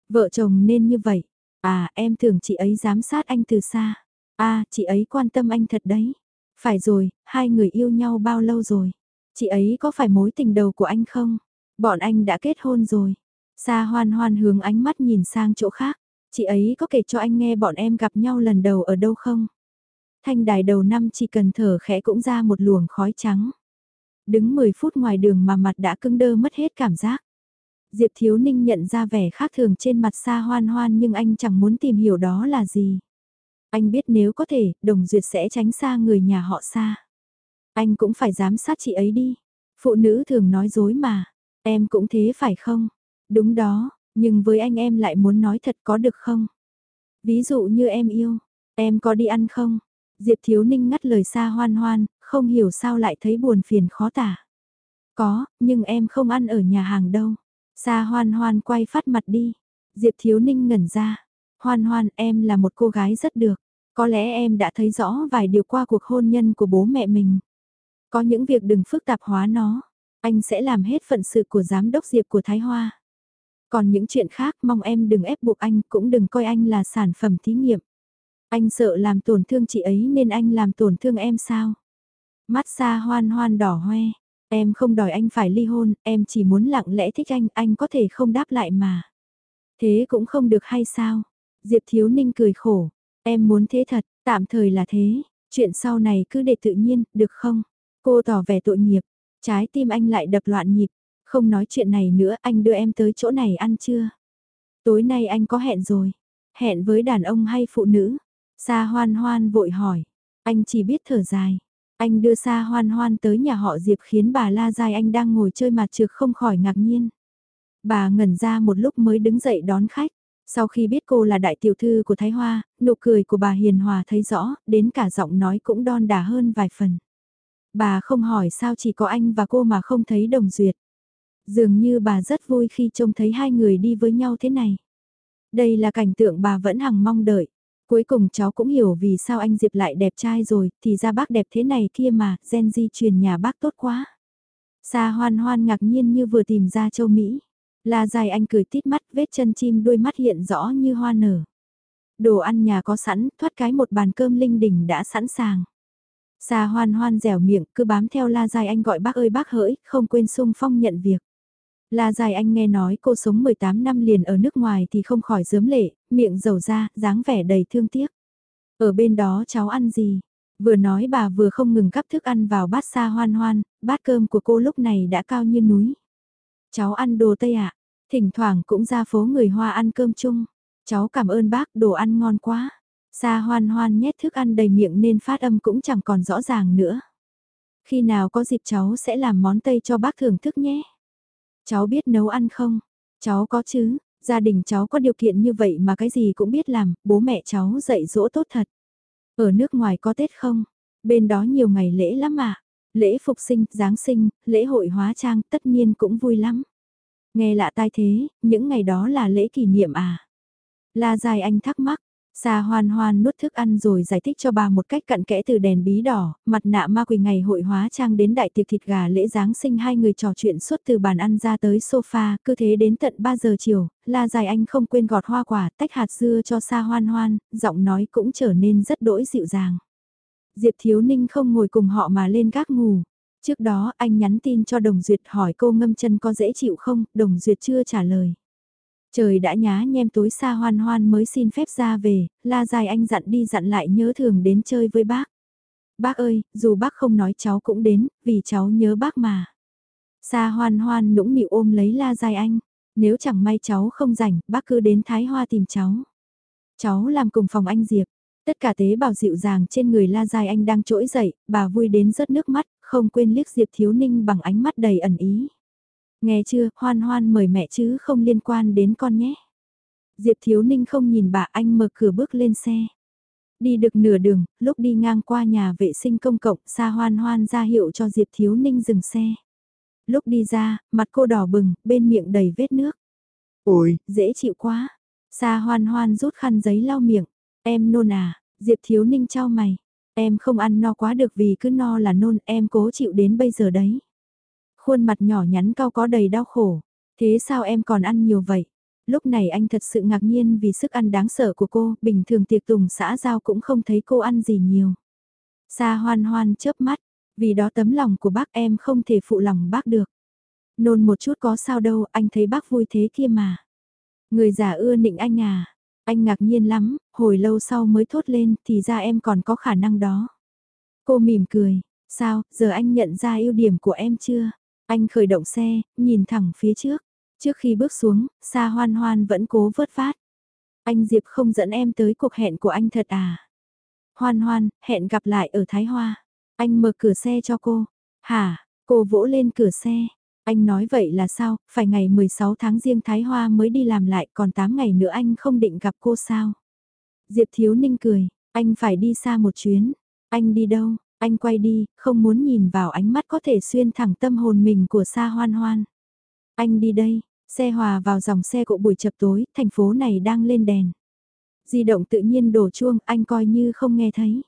Vợ chồng nên như vậy. À, em tưởng chị ấy giám sát anh từ xa. À, chị ấy quan tâm anh thật đấy. Phải rồi, hai người yêu nhau bao lâu rồi? Chị ấy có phải mối tình đầu của anh không? Bọn anh đã kết hôn rồi. Sa hoan hoan hướng ánh mắt nhìn sang chỗ khác. Chị ấy có kể cho anh nghe bọn em gặp nhau lần đầu ở đâu không? Thanh đài đầu năm chỉ cần thở khẽ cũng ra một luồng khói trắng. Đứng 10 phút ngoài đường mà mặt đã cứng đơ mất hết cảm giác. Diệp Thiếu Ninh nhận ra vẻ khác thường trên mặt xa hoan hoan nhưng anh chẳng muốn tìm hiểu đó là gì. Anh biết nếu có thể, Đồng Duyệt sẽ tránh xa người nhà họ xa. Anh cũng phải giám sát chị ấy đi. Phụ nữ thường nói dối mà. Em cũng thế phải không? Đúng đó, nhưng với anh em lại muốn nói thật có được không? Ví dụ như em yêu, em có đi ăn không? Diệp Thiếu Ninh ngắt lời xa hoan hoan, không hiểu sao lại thấy buồn phiền khó tả. Có, nhưng em không ăn ở nhà hàng đâu. Sa hoan hoan quay phát mặt đi. Diệp Thiếu Ninh ngẩn ra. Hoan hoan, em là một cô gái rất được. Có lẽ em đã thấy rõ vài điều qua cuộc hôn nhân của bố mẹ mình. Có những việc đừng phức tạp hóa nó. Anh sẽ làm hết phận sự của giám đốc Diệp của Thái Hoa. Còn những chuyện khác, mong em đừng ép buộc anh, cũng đừng coi anh là sản phẩm thí nghiệm. Anh sợ làm tổn thương chị ấy nên anh làm tổn thương em sao? Mắt xa hoan hoan đỏ hoe. Em không đòi anh phải ly hôn, em chỉ muốn lặng lẽ thích anh, anh có thể không đáp lại mà. Thế cũng không được hay sao? Diệp Thiếu Ninh cười khổ. Em muốn thế thật, tạm thời là thế. Chuyện sau này cứ để tự nhiên, được không? Cô tỏ vẻ tội nghiệp. Trái tim anh lại đập loạn nhịp. Không nói chuyện này nữa, anh đưa em tới chỗ này ăn chưa? Tối nay anh có hẹn rồi. Hẹn với đàn ông hay phụ nữ? Sa hoan hoan vội hỏi. Anh chỉ biết thở dài. Anh đưa xa hoan hoan tới nhà họ Diệp khiến bà La Giai Anh đang ngồi chơi mặt trực không khỏi ngạc nhiên. Bà ngẩn ra một lúc mới đứng dậy đón khách. Sau khi biết cô là đại tiểu thư của Thái Hoa, nụ cười của bà hiền hòa thấy rõ, đến cả giọng nói cũng đon đà hơn vài phần. Bà không hỏi sao chỉ có anh và cô mà không thấy đồng duyệt. Dường như bà rất vui khi trông thấy hai người đi với nhau thế này. Đây là cảnh tượng bà vẫn hằng mong đợi. Cuối cùng cháu cũng hiểu vì sao anh Diệp lại đẹp trai rồi, thì ra bác đẹp thế này kia mà, gen di truyền nhà bác tốt quá. Sa hoan hoan ngạc nhiên như vừa tìm ra châu Mỹ. La dài anh cười tít mắt, vết chân chim đuôi mắt hiện rõ như hoa nở. Đồ ăn nhà có sẵn, thoát cái một bàn cơm linh đình đã sẵn sàng. Sa hoan hoan dẻo miệng, cứ bám theo la dài anh gọi bác ơi bác hỡi, không quên sung phong nhận việc. La dài anh nghe nói cô sống 18 năm liền ở nước ngoài thì không khỏi dớm lệ, miệng dầu ra, dáng vẻ đầy thương tiếc. Ở bên đó cháu ăn gì? Vừa nói bà vừa không ngừng cắp thức ăn vào bát xa hoan hoan, bát cơm của cô lúc này đã cao như núi. Cháu ăn đồ Tây ạ, thỉnh thoảng cũng ra phố người Hoa ăn cơm chung. Cháu cảm ơn bác, đồ ăn ngon quá. xa hoan hoan nhét thức ăn đầy miệng nên phát âm cũng chẳng còn rõ ràng nữa. Khi nào có dịp cháu sẽ làm món Tây cho bác thưởng thức nhé. Cháu biết nấu ăn không? Cháu có chứ, gia đình cháu có điều kiện như vậy mà cái gì cũng biết làm, bố mẹ cháu dạy dỗ tốt thật. Ở nước ngoài có Tết không? Bên đó nhiều ngày lễ lắm mà. Lễ phục sinh, Giáng sinh, lễ hội hóa trang tất nhiên cũng vui lắm. Nghe lạ tai thế, những ngày đó là lễ kỷ niệm à? La Dài Anh thắc mắc, Sa hoan hoan nuốt thức ăn rồi giải thích cho bà một cách cặn kẽ từ đèn bí đỏ, mặt nạ ma quỳ ngày hội hóa trang đến đại tiệc thịt gà lễ Giáng sinh hai người trò chuyện suốt từ bàn ăn ra tới sofa, cứ thế đến tận 3 giờ chiều, la dài anh không quên gọt hoa quả, tách hạt dưa cho Sa hoan hoan, giọng nói cũng trở nên rất đỗi dịu dàng. Diệp Thiếu Ninh không ngồi cùng họ mà lên gác ngủ. Trước đó anh nhắn tin cho Đồng Duyệt hỏi cô ngâm chân có dễ chịu không, Đồng Duyệt chưa trả lời. Trời đã nhá nhem tối xa hoan hoan mới xin phép ra về, la dài anh dặn đi dặn lại nhớ thường đến chơi với bác. Bác ơi, dù bác không nói cháu cũng đến, vì cháu nhớ bác mà. xa hoan hoan nũng nịu ôm lấy la dài anh, nếu chẳng may cháu không rảnh, bác cứ đến Thái Hoa tìm cháu. Cháu làm cùng phòng anh Diệp, tất cả tế bào dịu dàng trên người la dài anh đang trỗi dậy, bà vui đến rớt nước mắt, không quên liếc Diệp Thiếu Ninh bằng ánh mắt đầy ẩn ý. Nghe chưa, hoan hoan mời mẹ chứ không liên quan đến con nhé. Diệp Thiếu Ninh không nhìn bà anh mở cửa bước lên xe. Đi được nửa đường, lúc đi ngang qua nhà vệ sinh công cộng, xa hoan hoan ra hiệu cho Diệp Thiếu Ninh dừng xe. Lúc đi ra, mặt cô đỏ bừng, bên miệng đầy vết nước. Ôi, dễ chịu quá. Sa hoan hoan rút khăn giấy lau miệng. Em nôn à, Diệp Thiếu Ninh trao mày. Em không ăn no quá được vì cứ no là nôn, em cố chịu đến bây giờ đấy. Khuôn mặt nhỏ nhắn cao có đầy đau khổ. Thế sao em còn ăn nhiều vậy? Lúc này anh thật sự ngạc nhiên vì sức ăn đáng sợ của cô, bình thường tiệc tùng xã giao cũng không thấy cô ăn gì nhiều. Sa hoan hoan chớp mắt, vì đó tấm lòng của bác em không thể phụ lòng bác được. Nôn một chút có sao đâu, anh thấy bác vui thế kia mà. Người già ưa nịnh anh à, anh ngạc nhiên lắm, hồi lâu sau mới thốt lên thì ra em còn có khả năng đó. Cô mỉm cười, sao, giờ anh nhận ra ưu điểm của em chưa? Anh khởi động xe, nhìn thẳng phía trước. Trước khi bước xuống, xa hoan hoan vẫn cố vớt phát. Anh Diệp không dẫn em tới cuộc hẹn của anh thật à? Hoan hoan, hẹn gặp lại ở Thái Hoa. Anh mở cửa xe cho cô. Hả, cô vỗ lên cửa xe. Anh nói vậy là sao, phải ngày 16 tháng riêng Thái Hoa mới đi làm lại còn 8 ngày nữa anh không định gặp cô sao? Diệp Thiếu Ninh cười, anh phải đi xa một chuyến. Anh đi đâu? Anh quay đi, không muốn nhìn vào ánh mắt có thể xuyên thẳng tâm hồn mình của Sa Hoan Hoan. Anh đi đây, xe hòa vào dòng xe cộ buổi chập tối, thành phố này đang lên đèn. Di động tự nhiên đổ chuông, anh coi như không nghe thấy.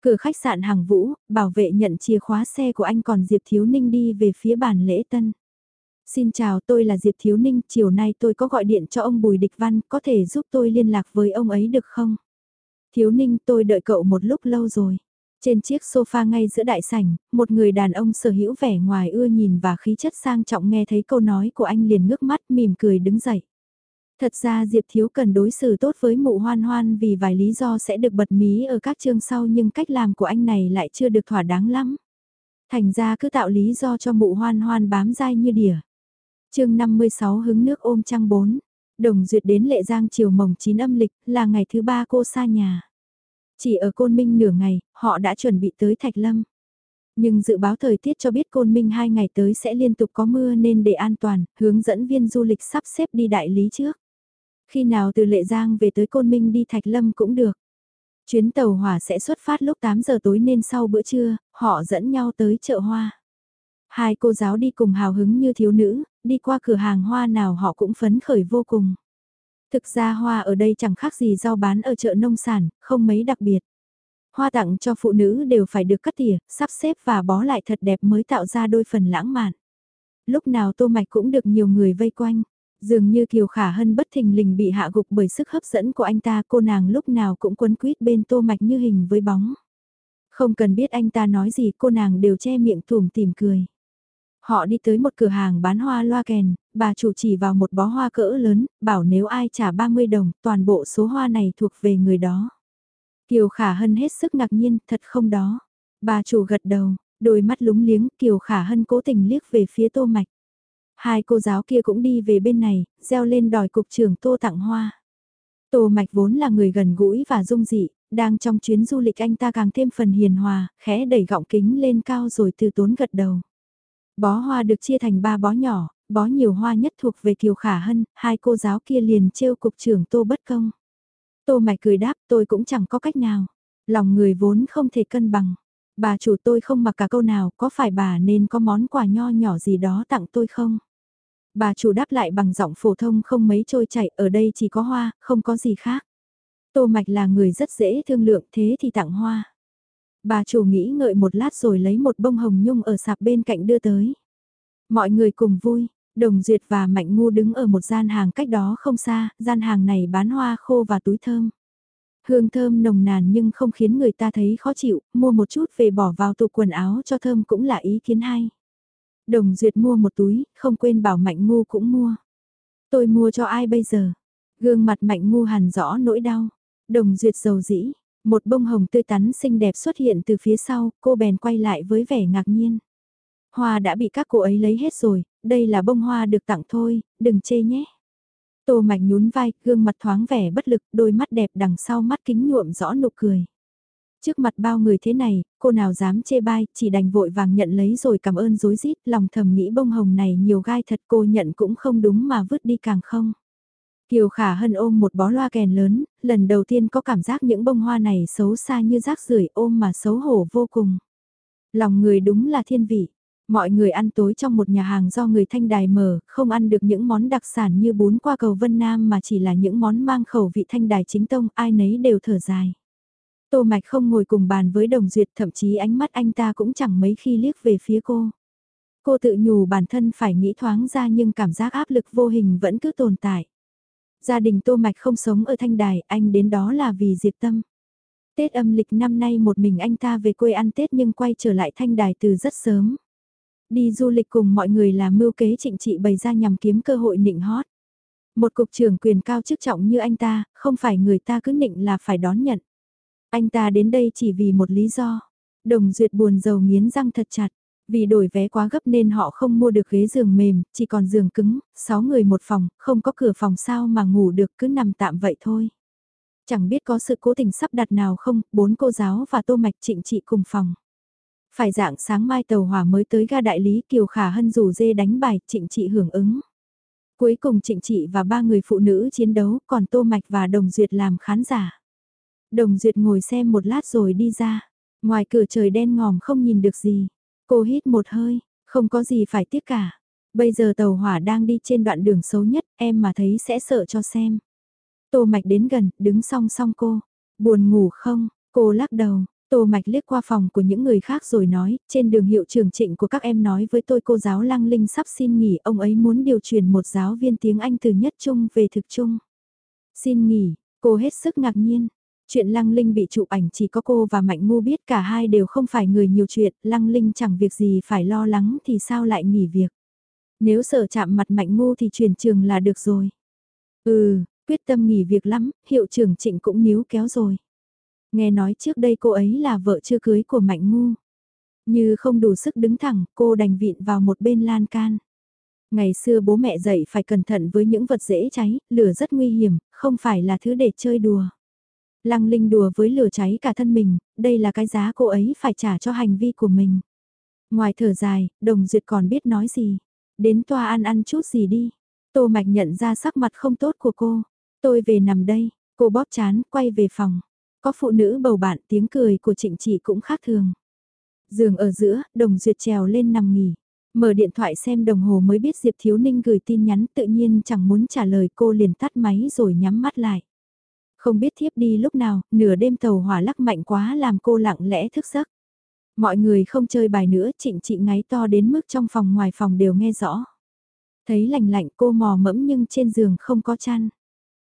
Cửa khách sạn hàng vũ, bảo vệ nhận chìa khóa xe của anh còn Diệp Thiếu Ninh đi về phía bàn lễ tân. Xin chào tôi là Diệp Thiếu Ninh, chiều nay tôi có gọi điện cho ông Bùi Địch Văn, có thể giúp tôi liên lạc với ông ấy được không? Thiếu Ninh tôi đợi cậu một lúc lâu rồi. Trên chiếc sofa ngay giữa đại sảnh, một người đàn ông sở hữu vẻ ngoài ưa nhìn và khí chất sang trọng nghe thấy câu nói của anh liền ngước mắt mỉm cười đứng dậy. Thật ra Diệp Thiếu cần đối xử tốt với mụ hoan hoan vì vài lý do sẽ được bật mí ở các chương sau nhưng cách làm của anh này lại chưa được thỏa đáng lắm. Thành ra cứ tạo lý do cho mụ hoan hoan bám dai như đỉa. chương 56 hứng nước ôm trăng 4. Đồng duyệt đến lệ giang chiều mồng 9 âm lịch là ngày thứ ba cô xa nhà. Chỉ ở Côn Minh nửa ngày, họ đã chuẩn bị tới Thạch Lâm. Nhưng dự báo thời tiết cho biết Côn Minh hai ngày tới sẽ liên tục có mưa nên để an toàn, hướng dẫn viên du lịch sắp xếp đi đại lý trước. Khi nào từ Lệ Giang về tới Côn Minh đi Thạch Lâm cũng được. Chuyến tàu hỏa sẽ xuất phát lúc 8 giờ tối nên sau bữa trưa, họ dẫn nhau tới chợ hoa. Hai cô giáo đi cùng hào hứng như thiếu nữ, đi qua cửa hàng hoa nào họ cũng phấn khởi vô cùng. Thực ra hoa ở đây chẳng khác gì rau bán ở chợ nông sản, không mấy đặc biệt. Hoa tặng cho phụ nữ đều phải được cắt tỉa, sắp xếp và bó lại thật đẹp mới tạo ra đôi phần lãng mạn. Lúc nào tô mạch cũng được nhiều người vây quanh. Dường như Kiều Khả Hân bất thình lình bị hạ gục bởi sức hấp dẫn của anh ta cô nàng lúc nào cũng quấn quýt bên tô mạch như hình với bóng. Không cần biết anh ta nói gì cô nàng đều che miệng thùm tìm cười. Họ đi tới một cửa hàng bán hoa loa kèn, bà chủ chỉ vào một bó hoa cỡ lớn, bảo nếu ai trả 30 đồng, toàn bộ số hoa này thuộc về người đó. Kiều Khả Hân hết sức ngạc nhiên, thật không đó. Bà chủ gật đầu, đôi mắt lúng liếng, Kiều Khả Hân cố tình liếc về phía tô mạch. Hai cô giáo kia cũng đi về bên này, reo lên đòi cục trưởng tô tặng hoa. Tô mạch vốn là người gần gũi và dung dị, đang trong chuyến du lịch anh ta càng thêm phần hiền hòa, khẽ đẩy gọng kính lên cao rồi từ tốn gật đầu. Bó hoa được chia thành ba bó nhỏ, bó nhiều hoa nhất thuộc về Kiều Khả Hân, hai cô giáo kia liền trêu cục trưởng Tô bất công. Tô mạch cười đáp tôi cũng chẳng có cách nào, lòng người vốn không thể cân bằng. Bà chủ tôi không mặc cả câu nào, có phải bà nên có món quà nho nhỏ gì đó tặng tôi không? Bà chủ đáp lại bằng giọng phổ thông không mấy trôi chảy, ở đây chỉ có hoa, không có gì khác. Tô Mạch là người rất dễ thương lượng thế thì tặng hoa. Bà chủ nghĩ ngợi một lát rồi lấy một bông hồng nhung ở sạp bên cạnh đưa tới. Mọi người cùng vui, Đồng Duyệt và Mạnh Ngu đứng ở một gian hàng cách đó không xa, gian hàng này bán hoa khô và túi thơm. Hương thơm nồng nàn nhưng không khiến người ta thấy khó chịu, mua một chút về bỏ vào tủ quần áo cho thơm cũng là ý kiến hay. Đồng Duyệt mua một túi, không quên bảo Mạnh Ngu cũng mua. Tôi mua cho ai bây giờ? Gương mặt Mạnh Ngu hẳn rõ nỗi đau. Đồng Duyệt giàu dĩ, một bông hồng tươi tắn xinh đẹp xuất hiện từ phía sau, cô bèn quay lại với vẻ ngạc nhiên. Hoa đã bị các cô ấy lấy hết rồi, đây là bông hoa được tặng thôi, đừng chê nhé. Tô mạch nhún vai, gương mặt thoáng vẻ bất lực, đôi mắt đẹp đằng sau mắt kính nhuộm rõ nụ cười. Trước mặt bao người thế này, cô nào dám chê bai, chỉ đành vội vàng nhận lấy rồi cảm ơn dối rít lòng thầm nghĩ bông hồng này nhiều gai thật cô nhận cũng không đúng mà vứt đi càng không. Kiều Khả Hân ôm một bó loa kèn lớn, lần đầu tiên có cảm giác những bông hoa này xấu xa như rác rưởi ôm mà xấu hổ vô cùng. Lòng người đúng là thiên vị. Mọi người ăn tối trong một nhà hàng do người thanh đài mở, không ăn được những món đặc sản như bún qua cầu Vân Nam mà chỉ là những món mang khẩu vị thanh đài chính tông, ai nấy đều thở dài. Tô Mạch không ngồi cùng bàn với Đồng Duyệt, thậm chí ánh mắt anh ta cũng chẳng mấy khi liếc về phía cô. Cô tự nhủ bản thân phải nghĩ thoáng ra nhưng cảm giác áp lực vô hình vẫn cứ tồn tại. Gia đình Tô Mạch không sống ở Thanh Đài, anh đến đó là vì Diệp Tâm. Tết âm lịch năm nay một mình anh ta về quê ăn Tết nhưng quay trở lại Thanh Đài từ rất sớm. Đi du lịch cùng mọi người là mưu kế trịnh trị bày ra nhằm kiếm cơ hội nịnh hót. Một cục trưởng quyền cao chức trọng như anh ta, không phải người ta cứ nịnh là phải đón nhận. Anh ta đến đây chỉ vì một lý do. Đồng duyệt buồn rầu nghiến răng thật chặt. Vì đổi vé quá gấp nên họ không mua được ghế giường mềm, chỉ còn giường cứng, 6 người một phòng, không có cửa phòng sao mà ngủ được cứ nằm tạm vậy thôi. Chẳng biết có sự cố tình sắp đặt nào không, bốn cô giáo và tô mạch trịnh trị cùng phòng. Phải dạng sáng mai tàu hỏa mới tới ga đại lý Kiều Khả Hân rủ dê đánh bài trịnh trị hưởng ứng. Cuối cùng trịnh trị và ba người phụ nữ chiến đấu còn Tô Mạch và Đồng Duyệt làm khán giả. Đồng Duyệt ngồi xem một lát rồi đi ra. Ngoài cửa trời đen ngòm không nhìn được gì. Cô hít một hơi, không có gì phải tiếc cả. Bây giờ tàu hỏa đang đi trên đoạn đường xấu nhất, em mà thấy sẽ sợ cho xem. Tô Mạch đến gần, đứng song song cô. Buồn ngủ không? Cô lắc đầu, Tô Mạch liếc qua phòng của những người khác rồi nói, trên đường hiệu trường trịnh của các em nói với tôi cô giáo Lăng Linh sắp xin nghỉ, ông ấy muốn điều chuyển một giáo viên tiếng Anh từ nhất trung về thực trung. Xin nghỉ, cô hết sức ngạc nhiên. Chuyện Lăng Linh bị chụp ảnh chỉ có cô và Mạnh Ngu biết cả hai đều không phải người nhiều chuyện, Lăng Linh chẳng việc gì phải lo lắng thì sao lại nghỉ việc. Nếu sợ chạm mặt Mạnh Ngu thì chuyển trường là được rồi. Ừ, quyết tâm nghỉ việc lắm, hiệu trưởng trịnh cũng níu kéo rồi. Nghe nói trước đây cô ấy là vợ chưa cưới của Mạnh Ngu. Như không đủ sức đứng thẳng, cô đành vịn vào một bên lan can. Ngày xưa bố mẹ dạy phải cẩn thận với những vật dễ cháy, lửa rất nguy hiểm, không phải là thứ để chơi đùa. Lăng Linh đùa với lửa cháy cả thân mình, đây là cái giá cô ấy phải trả cho hành vi của mình. Ngoài thở dài, Đồng Duyệt còn biết nói gì. Đến tòa ăn ăn chút gì đi. Tô Mạch nhận ra sắc mặt không tốt của cô. Tôi về nằm đây, cô bóp chán, quay về phòng. Có phụ nữ bầu bạn tiếng cười của trịnh chị cũng khác thường. Giường ở giữa, Đồng Duyệt trèo lên nằm nghỉ. Mở điện thoại xem đồng hồ mới biết Diệp Thiếu Ninh gửi tin nhắn tự nhiên chẳng muốn trả lời cô liền tắt máy rồi nhắm mắt lại. Không biết thiếp đi lúc nào, nửa đêm tàu hỏa lắc mạnh quá làm cô lặng lẽ thức giấc. Mọi người không chơi bài nữa, trịnh chị ngáy to đến mức trong phòng ngoài phòng đều nghe rõ. Thấy lạnh lạnh cô mò mẫm nhưng trên giường không có chăn.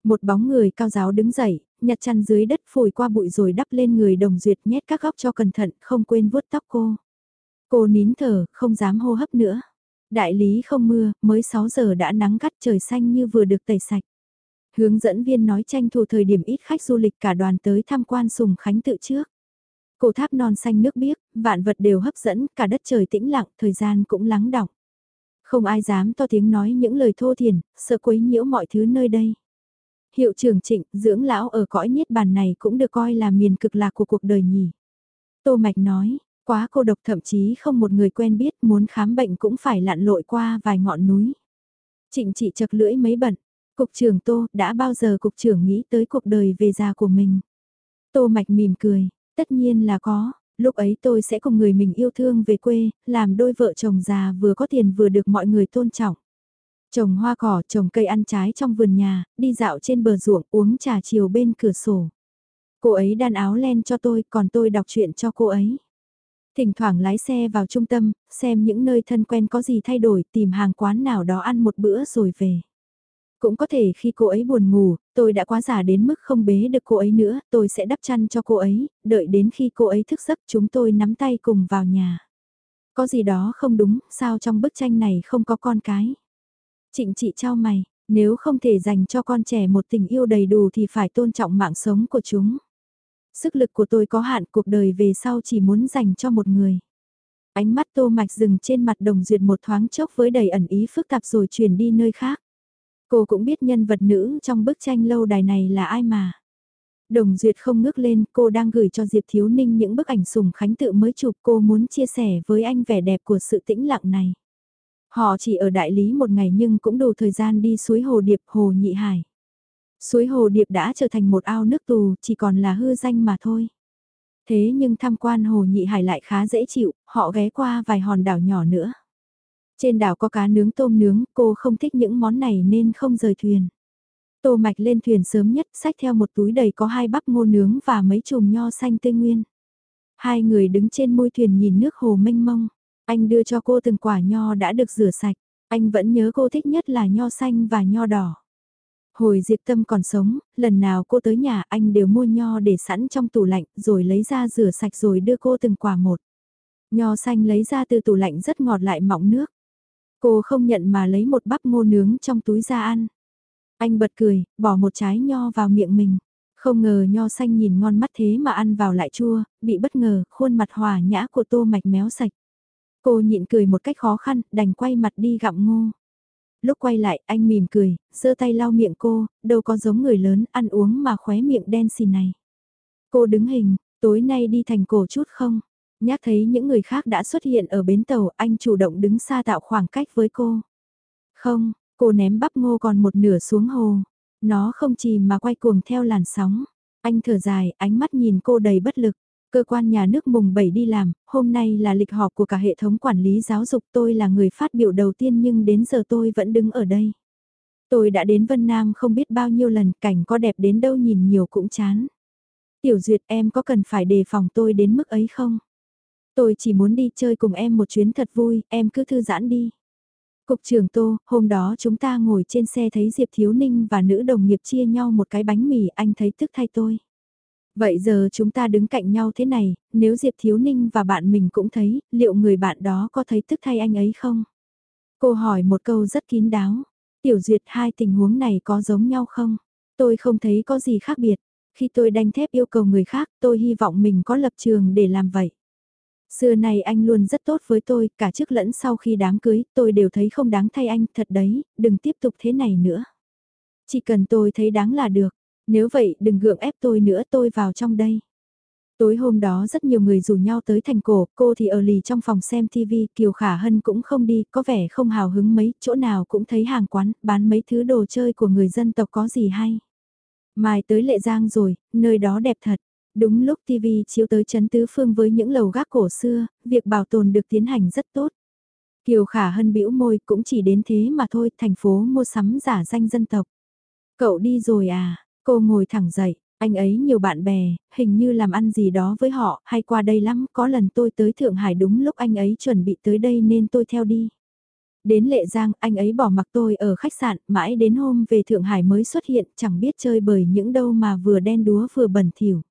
Một bóng người cao giáo đứng dậy, nhặt chăn dưới đất phủi qua bụi rồi đắp lên người đồng duyệt nhét các góc cho cẩn thận, không quên vuốt tóc cô. Cô nín thở, không dám hô hấp nữa. Đại lý không mưa, mới 6 giờ đã nắng gắt trời xanh như vừa được tẩy sạch. Hướng dẫn viên nói tranh thủ thời điểm ít khách du lịch cả đoàn tới tham quan sùng khánh tự trước. Cổ tháp non xanh nước biếc, vạn vật đều hấp dẫn, cả đất trời tĩnh lặng, thời gian cũng lắng đọng. Không ai dám to tiếng nói những lời thô thiền, sợ quấy nhiễu mọi thứ nơi đây. Hiệu trưởng trịnh, dưỡng lão ở cõi niết bàn này cũng được coi là miền cực lạc của cuộc đời nhỉ. Tô Mạch nói, quá cô độc thậm chí không một người quen biết muốn khám bệnh cũng phải lặn lội qua vài ngọn núi. Trịnh chị chật lưỡi mấy bận, Cục trưởng Tô, đã bao giờ cục trưởng nghĩ tới cuộc đời về già của mình? Tô Mạch mỉm cười, tất nhiên là có, Lúc ấy tôi sẽ cùng người mình yêu thương về quê, làm đôi vợ chồng già vừa có tiền vừa được mọi người tôn trọng. Trồng hoa cỏ, trồng cây ăn trái trong vườn nhà, đi dạo trên bờ ruộng, uống trà chiều bên cửa sổ. Cô ấy đan áo len cho tôi, còn tôi đọc truyện cho cô ấy. Thỉnh thoảng lái xe vào trung tâm, xem những nơi thân quen có gì thay đổi, tìm hàng quán nào đó ăn một bữa rồi về. Cũng có thể khi cô ấy buồn ngủ, tôi đã quá già đến mức không bế được cô ấy nữa, tôi sẽ đắp chăn cho cô ấy, đợi đến khi cô ấy thức giấc chúng tôi nắm tay cùng vào nhà. Có gì đó không đúng, sao trong bức tranh này không có con cái? Trịnh chị trao mày, nếu không thể dành cho con trẻ một tình yêu đầy đủ thì phải tôn trọng mạng sống của chúng. Sức lực của tôi có hạn cuộc đời về sau chỉ muốn dành cho một người. Ánh mắt tô mạch dừng trên mặt đồng duyệt một thoáng chốc với đầy ẩn ý phức tạp rồi chuyển đi nơi khác. Cô cũng biết nhân vật nữ trong bức tranh lâu đài này là ai mà. Đồng Duyệt không ngước lên, cô đang gửi cho Diệp Thiếu Ninh những bức ảnh sùng khánh tự mới chụp cô muốn chia sẻ với anh vẻ đẹp của sự tĩnh lặng này. Họ chỉ ở đại lý một ngày nhưng cũng đủ thời gian đi suối Hồ Điệp Hồ Nhị Hải. Suối Hồ Điệp đã trở thành một ao nước tù, chỉ còn là hư danh mà thôi. Thế nhưng tham quan Hồ Nhị Hải lại khá dễ chịu, họ ghé qua vài hòn đảo nhỏ nữa. Trên đảo có cá nướng tôm nướng, cô không thích những món này nên không rời thuyền. Tô mạch lên thuyền sớm nhất, xách theo một túi đầy có hai bắp ngô nướng và mấy chùm nho xanh tươi nguyên. Hai người đứng trên môi thuyền nhìn nước hồ mênh mông. Anh đưa cho cô từng quả nho đã được rửa sạch. Anh vẫn nhớ cô thích nhất là nho xanh và nho đỏ. Hồi Diệp Tâm còn sống, lần nào cô tới nhà anh đều mua nho để sẵn trong tủ lạnh rồi lấy ra rửa sạch rồi đưa cô từng quả một. Nho xanh lấy ra từ tủ lạnh rất ngọt lại mọng nước. Cô không nhận mà lấy một bắp ngô nướng trong túi ra ăn. Anh bật cười, bỏ một trái nho vào miệng mình. Không ngờ nho xanh nhìn ngon mắt thế mà ăn vào lại chua, bị bất ngờ, khuôn mặt hòa nhã của tô mạch méo sạch. Cô nhịn cười một cách khó khăn, đành quay mặt đi gặm ngô. Lúc quay lại, anh mỉm cười, giơ tay lau miệng cô, đâu có giống người lớn, ăn uống mà khóe miệng đen xì này. Cô đứng hình, tối nay đi thành cổ chút không? Nhắc thấy những người khác đã xuất hiện ở bến tàu, anh chủ động đứng xa tạo khoảng cách với cô. Không, cô ném bắp ngô còn một nửa xuống hồ. Nó không chìm mà quay cuồng theo làn sóng. Anh thở dài, ánh mắt nhìn cô đầy bất lực. Cơ quan nhà nước mùng 7 đi làm, hôm nay là lịch họp của cả hệ thống quản lý giáo dục tôi là người phát biểu đầu tiên nhưng đến giờ tôi vẫn đứng ở đây. Tôi đã đến Vân Nam không biết bao nhiêu lần cảnh có đẹp đến đâu nhìn nhiều cũng chán. Tiểu Duyệt em có cần phải đề phòng tôi đến mức ấy không? Tôi chỉ muốn đi chơi cùng em một chuyến thật vui, em cứ thư giãn đi. Cục trưởng Tô, hôm đó chúng ta ngồi trên xe thấy Diệp Thiếu Ninh và nữ đồng nghiệp chia nhau một cái bánh mì, anh thấy tức thay tôi. Vậy giờ chúng ta đứng cạnh nhau thế này, nếu Diệp Thiếu Ninh và bạn mình cũng thấy, liệu người bạn đó có thấy tức thay anh ấy không? Cô hỏi một câu rất kín đáo. Tiểu duyệt hai tình huống này có giống nhau không? Tôi không thấy có gì khác biệt. Khi tôi đanh thép yêu cầu người khác, tôi hy vọng mình có lập trường để làm vậy. Xưa này anh luôn rất tốt với tôi, cả trước lẫn sau khi đám cưới, tôi đều thấy không đáng thay anh, thật đấy, đừng tiếp tục thế này nữa. Chỉ cần tôi thấy đáng là được, nếu vậy đừng gượng ép tôi nữa tôi vào trong đây. Tối hôm đó rất nhiều người rủ nhau tới thành cổ, cô thì ở lì trong phòng xem TV, Kiều Khả Hân cũng không đi, có vẻ không hào hứng mấy, chỗ nào cũng thấy hàng quán, bán mấy thứ đồ chơi của người dân tộc có gì hay. Mai tới Lệ Giang rồi, nơi đó đẹp thật. Đúng lúc TV chiếu tới chấn tứ phương với những lầu gác cổ xưa, việc bảo tồn được tiến hành rất tốt. Kiều Khả Hân bĩu môi cũng chỉ đến thế mà thôi, thành phố mua sắm giả danh dân tộc. Cậu đi rồi à, cô ngồi thẳng dậy, anh ấy nhiều bạn bè, hình như làm ăn gì đó với họ, hay qua đây lắm, có lần tôi tới Thượng Hải đúng lúc anh ấy chuẩn bị tới đây nên tôi theo đi. Đến Lệ Giang, anh ấy bỏ mặc tôi ở khách sạn, mãi đến hôm về Thượng Hải mới xuất hiện, chẳng biết chơi bởi những đâu mà vừa đen đúa vừa bẩn thỉu.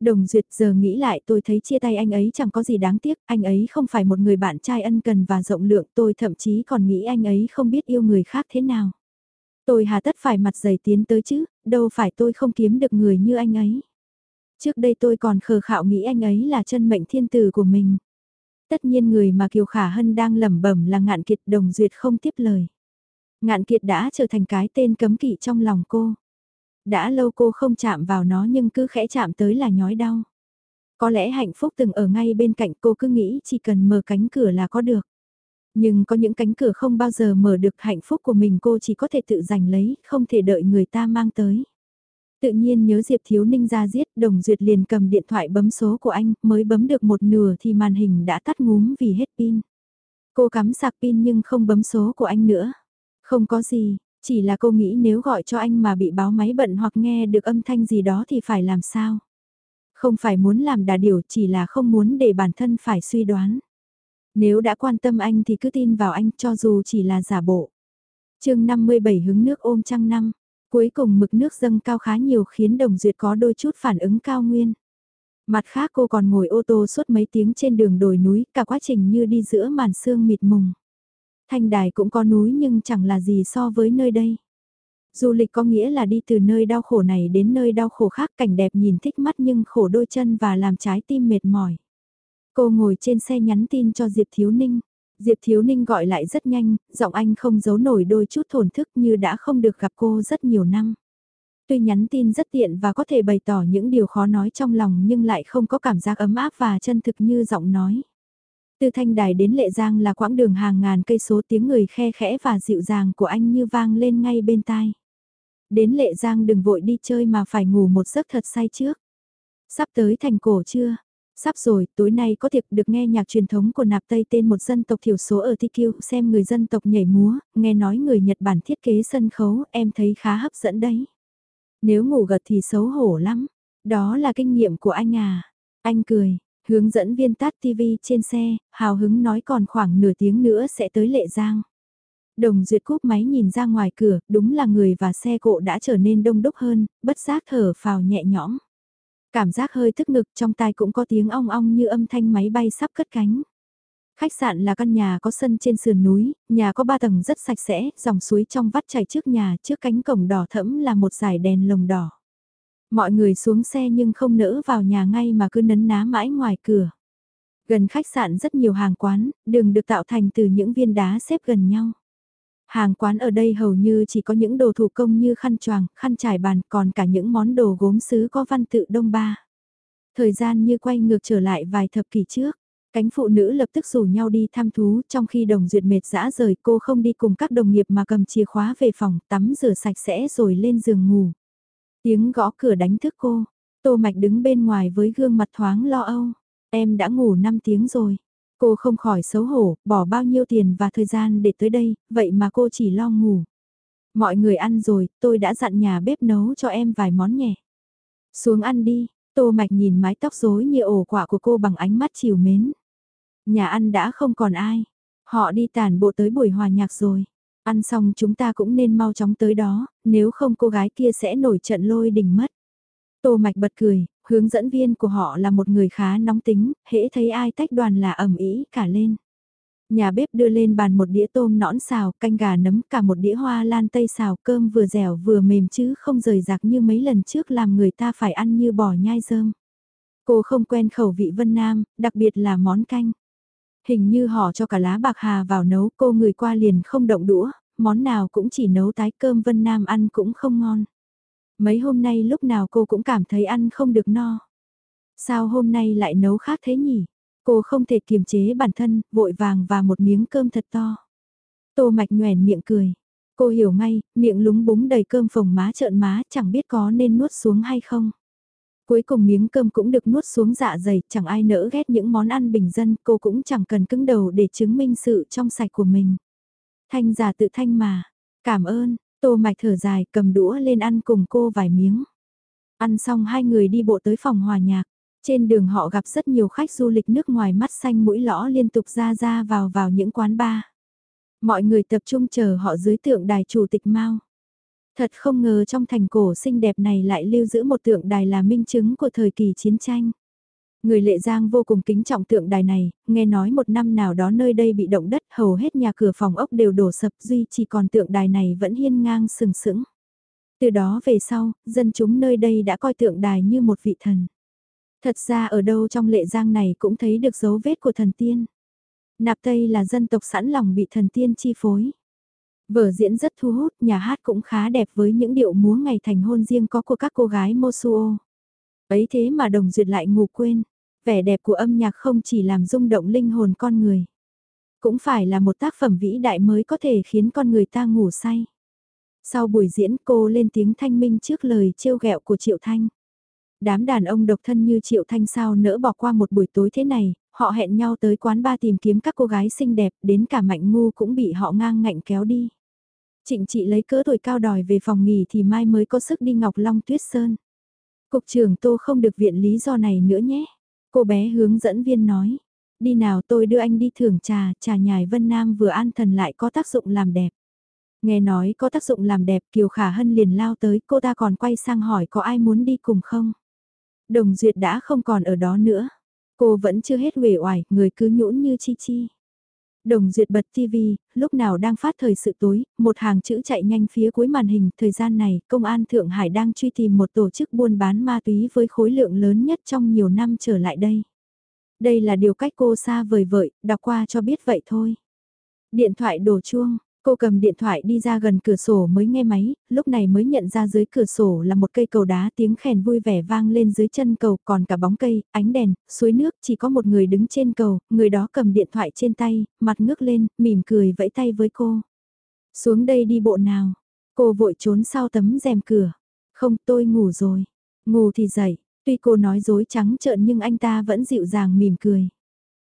Đồng Duyệt giờ nghĩ lại tôi thấy chia tay anh ấy chẳng có gì đáng tiếc, anh ấy không phải một người bạn trai ân cần và rộng lượng, tôi thậm chí còn nghĩ anh ấy không biết yêu người khác thế nào. Tôi hà tất phải mặt dày tiến tới chứ, đâu phải tôi không kiếm được người như anh ấy. Trước đây tôi còn khờ khạo nghĩ anh ấy là chân mệnh thiên tử của mình. Tất nhiên người mà Kiều Khả Hân đang lẩm bẩm là ngạn kiệt đồng duyệt không tiếp lời. Ngạn kiệt đã trở thành cái tên cấm kỵ trong lòng cô đã lâu cô không chạm vào nó nhưng cứ khẽ chạm tới là nhói đau. Có lẽ hạnh phúc từng ở ngay bên cạnh cô cứ nghĩ chỉ cần mở cánh cửa là có được. Nhưng có những cánh cửa không bao giờ mở được hạnh phúc của mình cô chỉ có thể tự giành lấy, không thể đợi người ta mang tới. Tự nhiên nhớ Diệp Thiếu Ninh ra giết, Đồng Duyệt liền cầm điện thoại bấm số của anh, mới bấm được một nửa thì màn hình đã tắt ngúm vì hết pin. Cô cắm sạc pin nhưng không bấm số của anh nữa. Không có gì, chỉ là cô nghĩ nếu gọi cho anh mà bị báo máy bận hoặc nghe được âm thanh gì đó thì phải làm sao. Không phải muốn làm đà điều chỉ là không muốn để bản thân phải suy đoán. Nếu đã quan tâm anh thì cứ tin vào anh cho dù chỉ là giả bộ. chương 57 hứng nước ôm trăng năm. Cuối cùng mực nước dâng cao khá nhiều khiến Đồng Duyệt có đôi chút phản ứng cao nguyên. Mặt khác cô còn ngồi ô tô suốt mấy tiếng trên đường đồi núi, cả quá trình như đi giữa màn sương mịt mùng. Thanh đài cũng có núi nhưng chẳng là gì so với nơi đây. Du lịch có nghĩa là đi từ nơi đau khổ này đến nơi đau khổ khác cảnh đẹp nhìn thích mắt nhưng khổ đôi chân và làm trái tim mệt mỏi. Cô ngồi trên xe nhắn tin cho Diệp Thiếu Ninh. Diệp Thiếu Ninh gọi lại rất nhanh, giọng anh không giấu nổi đôi chút thổn thức như đã không được gặp cô rất nhiều năm. Tuy nhắn tin rất tiện và có thể bày tỏ những điều khó nói trong lòng nhưng lại không có cảm giác ấm áp và chân thực như giọng nói. Từ thanh đài đến lệ giang là quãng đường hàng ngàn cây số tiếng người khe khẽ và dịu dàng của anh như vang lên ngay bên tai. Đến lệ giang đừng vội đi chơi mà phải ngủ một giấc thật say trước. Sắp tới thành cổ chưa? Sắp rồi, tối nay có tiệc được nghe nhạc truyền thống của nạp Tây tên một dân tộc thiểu số ở TQ xem người dân tộc nhảy múa, nghe nói người Nhật Bản thiết kế sân khấu, em thấy khá hấp dẫn đấy. Nếu ngủ gật thì xấu hổ lắm, đó là kinh nghiệm của anh à. Anh cười, hướng dẫn viên tắt TV trên xe, hào hứng nói còn khoảng nửa tiếng nữa sẽ tới Lệ Giang. Đồng duyệt cúp máy nhìn ra ngoài cửa, đúng là người và xe cộ đã trở nên đông đúc hơn, bất giác thở phào nhẹ nhõm. Cảm giác hơi thức ngực trong tai cũng có tiếng ong ong như âm thanh máy bay sắp cất cánh. Khách sạn là căn nhà có sân trên sườn núi, nhà có ba tầng rất sạch sẽ, dòng suối trong vắt chảy trước nhà, trước cánh cổng đỏ thẫm là một dải đèn lồng đỏ. Mọi người xuống xe nhưng không nỡ vào nhà ngay mà cứ nấn ná mãi ngoài cửa. Gần khách sạn rất nhiều hàng quán, đường được tạo thành từ những viên đá xếp gần nhau. Hàng quán ở đây hầu như chỉ có những đồ thủ công như khăn choàng, khăn trải bàn, còn cả những món đồ gốm sứ có văn tự đông ba. Thời gian như quay ngược trở lại vài thập kỷ trước. Cánh phụ nữ lập tức rủ nhau đi thăm thú, trong khi đồng duyệt mệt dã rời cô không đi cùng các đồng nghiệp mà cầm chìa khóa về phòng, tắm rửa sạch sẽ rồi lên giường ngủ. Tiếng gõ cửa đánh thức cô, tô mạch đứng bên ngoài với gương mặt thoáng lo âu. Em đã ngủ 5 tiếng rồi. Cô không khỏi xấu hổ, bỏ bao nhiêu tiền và thời gian để tới đây, vậy mà cô chỉ lo ngủ. Mọi người ăn rồi, tôi đã dặn nhà bếp nấu cho em vài món nhẹ. Xuống ăn đi, Tô Mạch nhìn mái tóc rối như ổ quả của cô bằng ánh mắt chiều mến. Nhà ăn đã không còn ai. Họ đi tàn bộ tới buổi hòa nhạc rồi. Ăn xong chúng ta cũng nên mau chóng tới đó, nếu không cô gái kia sẽ nổi trận lôi đình mất. Tô Mạch bật cười, hướng dẫn viên của họ là một người khá nóng tính, hễ thấy ai tách đoàn là ẩm ý cả lên. Nhà bếp đưa lên bàn một đĩa tôm nõn xào, canh gà nấm cả một đĩa hoa lan tây xào cơm vừa dẻo vừa mềm chứ không rời rạc như mấy lần trước làm người ta phải ăn như bò nhai rơm. Cô không quen khẩu vị Vân Nam, đặc biệt là món canh. Hình như họ cho cả lá bạc hà vào nấu cô người qua liền không động đũa, món nào cũng chỉ nấu tái cơm Vân Nam ăn cũng không ngon. Mấy hôm nay lúc nào cô cũng cảm thấy ăn không được no. Sao hôm nay lại nấu khác thế nhỉ? Cô không thể kiềm chế bản thân, vội vàng và một miếng cơm thật to. Tô mạch nhoèn miệng cười. Cô hiểu ngay, miệng lúng búng đầy cơm phồng má trợn má chẳng biết có nên nuốt xuống hay không. Cuối cùng miếng cơm cũng được nuốt xuống dạ dày, chẳng ai nỡ ghét những món ăn bình dân, cô cũng chẳng cần cứng đầu để chứng minh sự trong sạch của mình. Thanh giả tự thanh mà, cảm ơn, tô mạch thở dài cầm đũa lên ăn cùng cô vài miếng. Ăn xong hai người đi bộ tới phòng hòa nhạc. Trên đường họ gặp rất nhiều khách du lịch nước ngoài mắt xanh mũi lõ liên tục ra ra vào vào những quán bar. Mọi người tập trung chờ họ dưới tượng đài chủ tịch Mao. Thật không ngờ trong thành cổ xinh đẹp này lại lưu giữ một tượng đài là minh chứng của thời kỳ chiến tranh. Người lệ giang vô cùng kính trọng tượng đài này, nghe nói một năm nào đó nơi đây bị động đất hầu hết nhà cửa phòng ốc đều đổ sập duy chỉ còn tượng đài này vẫn hiên ngang sừng sững. Từ đó về sau, dân chúng nơi đây đã coi tượng đài như một vị thần. Thật ra ở đâu trong lệ giang này cũng thấy được dấu vết của thần tiên. Nạp Tây là dân tộc sẵn lòng bị thần tiên chi phối. Vở diễn rất thu hút, nhà hát cũng khá đẹp với những điệu múa ngày thành hôn riêng có của các cô gái Mosuo. Ấy thế mà đồng duyệt lại ngủ quên, vẻ đẹp của âm nhạc không chỉ làm rung động linh hồn con người. Cũng phải là một tác phẩm vĩ đại mới có thể khiến con người ta ngủ say. Sau buổi diễn cô lên tiếng thanh minh trước lời trêu ghẹo của Triệu Thanh. Đám đàn ông độc thân như Triệu Thanh sao nỡ bỏ qua một buổi tối thế này, họ hẹn nhau tới quán ba tìm kiếm các cô gái xinh đẹp, đến cả mạnh ngu cũng bị họ ngang ngạnh kéo đi. Trịnh chị lấy cỡ tuổi cao đòi về phòng nghỉ thì mai mới có sức đi Ngọc Long Tuyết Sơn. Cục trưởng Tô không được viện lý do này nữa nhé. Cô bé hướng dẫn viên nói. Đi nào tôi đưa anh đi thưởng trà, trà nhài Vân Nam vừa an thần lại có tác dụng làm đẹp. Nghe nói có tác dụng làm đẹp Kiều Khả Hân liền lao tới, cô ta còn quay sang hỏi có ai muốn đi cùng không? Đồng Duyệt đã không còn ở đó nữa. Cô vẫn chưa hết uể oải, người cứ nhũn như chi chi. Đồng Duyệt bật TV, lúc nào đang phát thời sự tối, một hàng chữ chạy nhanh phía cuối màn hình. Thời gian này, Công an Thượng Hải đang truy tìm một tổ chức buôn bán ma túy với khối lượng lớn nhất trong nhiều năm trở lại đây. Đây là điều cách cô xa vời vợi, đọc qua cho biết vậy thôi. Điện thoại đổ chuông, Cô cầm điện thoại đi ra gần cửa sổ mới nghe máy, lúc này mới nhận ra dưới cửa sổ là một cây cầu đá tiếng khèn vui vẻ vang lên dưới chân cầu còn cả bóng cây, ánh đèn, suối nước chỉ có một người đứng trên cầu, người đó cầm điện thoại trên tay, mặt ngước lên, mỉm cười vẫy tay với cô. Xuống đây đi bộ nào. Cô vội trốn sau tấm rèm cửa. Không tôi ngủ rồi. Ngủ thì dậy, tuy cô nói dối trắng trợn nhưng anh ta vẫn dịu dàng mỉm cười.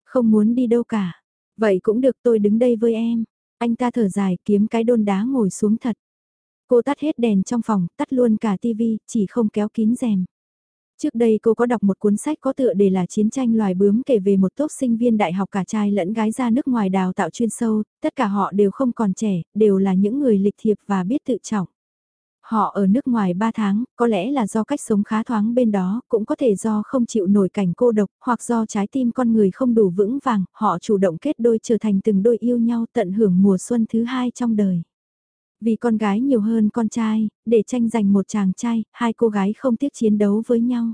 Không muốn đi đâu cả. Vậy cũng được tôi đứng đây với em. Anh ta thở dài kiếm cái đôn đá ngồi xuống thật. Cô tắt hết đèn trong phòng, tắt luôn cả tivi, chỉ không kéo kín rèm. Trước đây cô có đọc một cuốn sách có tựa đề là Chiến tranh loài bướm kể về một tốp sinh viên đại học cả trai lẫn gái ra nước ngoài đào tạo chuyên sâu, tất cả họ đều không còn trẻ, đều là những người lịch thiệp và biết tự trọng. Họ ở nước ngoài 3 tháng, có lẽ là do cách sống khá thoáng bên đó, cũng có thể do không chịu nổi cảnh cô độc, hoặc do trái tim con người không đủ vững vàng, họ chủ động kết đôi trở thành từng đôi yêu nhau tận hưởng mùa xuân thứ hai trong đời. Vì con gái nhiều hơn con trai, để tranh giành một chàng trai, hai cô gái không tiếc chiến đấu với nhau.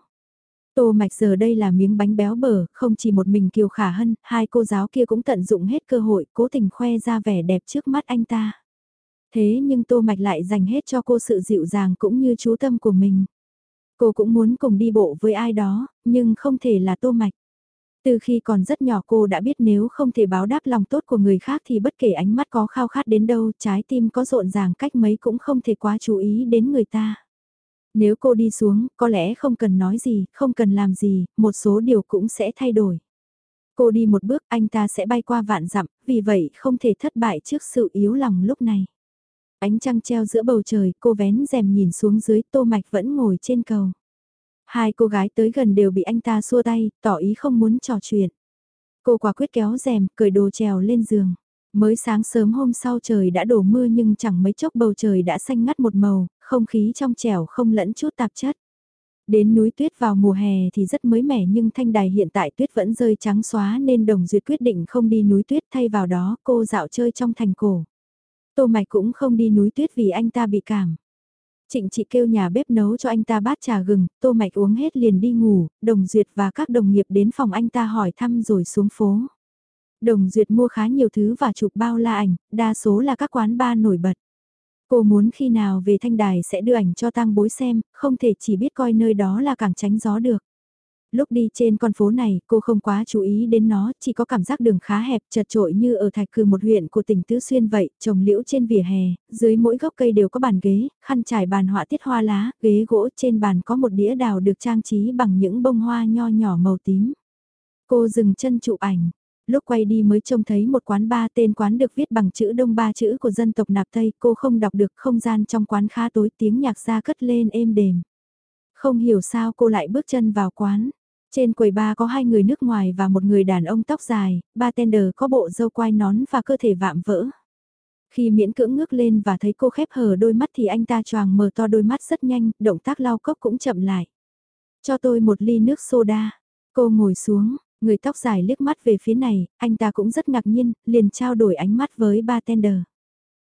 Tô Mạch giờ đây là miếng bánh béo bở, không chỉ một mình Kiều Khả Hân, hai cô giáo kia cũng tận dụng hết cơ hội, cố tình khoe ra vẻ đẹp trước mắt anh ta. Thế nhưng Tô Mạch lại dành hết cho cô sự dịu dàng cũng như chú tâm của mình. Cô cũng muốn cùng đi bộ với ai đó, nhưng không thể là Tô Mạch. Từ khi còn rất nhỏ cô đã biết nếu không thể báo đáp lòng tốt của người khác thì bất kể ánh mắt có khao khát đến đâu, trái tim có rộn ràng cách mấy cũng không thể quá chú ý đến người ta. Nếu cô đi xuống, có lẽ không cần nói gì, không cần làm gì, một số điều cũng sẽ thay đổi. Cô đi một bước anh ta sẽ bay qua vạn dặm, vì vậy không thể thất bại trước sự yếu lòng lúc này. Ánh trăng treo giữa bầu trời, cô vén rèm nhìn xuống dưới, tô mạch vẫn ngồi trên cầu. Hai cô gái tới gần đều bị anh ta xua tay, tỏ ý không muốn trò chuyện. Cô quả quyết kéo rèm, cởi đồ trèo lên giường. Mới sáng sớm hôm sau trời đã đổ mưa nhưng chẳng mấy chốc bầu trời đã xanh ngắt một màu, không khí trong trẻo không lẫn chút tạp chất. Đến núi tuyết vào mùa hè thì rất mới mẻ nhưng thanh đài hiện tại tuyết vẫn rơi trắng xóa nên đồng duyệt quyết định không đi núi tuyết thay vào đó cô dạo chơi trong thành cổ. Tô Mạch cũng không đi núi tuyết vì anh ta bị cảm. Trịnh chị kêu nhà bếp nấu cho anh ta bát trà gừng, Tô Mạch uống hết liền đi ngủ, Đồng Duyệt và các đồng nghiệp đến phòng anh ta hỏi thăm rồi xuống phố. Đồng Duyệt mua khá nhiều thứ và chụp bao la ảnh, đa số là các quán bar nổi bật. Cô muốn khi nào về thanh đài sẽ đưa ảnh cho tang bối xem, không thể chỉ biết coi nơi đó là cảng tránh gió được. Lúc đi trên con phố này, cô không quá chú ý đến nó, chỉ có cảm giác đường khá hẹp chật trội như ở thạch cừ một huyện của tỉnh Tứ Xuyên vậy, trồng liễu trên vỉa hè, dưới mỗi gốc cây đều có bàn ghế, khăn trải bàn họa tiết hoa lá, ghế gỗ trên bàn có một đĩa đào được trang trí bằng những bông hoa nho nhỏ màu tím. Cô dừng chân chụp ảnh, lúc quay đi mới trông thấy một quán ba tên quán được viết bằng chữ đông ba chữ của dân tộc nạp Tây, cô không đọc được không gian trong quán khá tối tiếng nhạc ra cất lên êm đềm. Không hiểu sao cô lại bước chân vào quán. Trên quầy ba có hai người nước ngoài và một người đàn ông tóc dài, bartender có bộ dâu quai nón và cơ thể vạm vỡ. Khi miễn cưỡng ngước lên và thấy cô khép hờ đôi mắt thì anh ta choàng mở to đôi mắt rất nhanh, động tác lau cốc cũng chậm lại. Cho tôi một ly nước soda. Cô ngồi xuống, người tóc dài liếc mắt về phía này, anh ta cũng rất ngạc nhiên, liền trao đổi ánh mắt với bartender.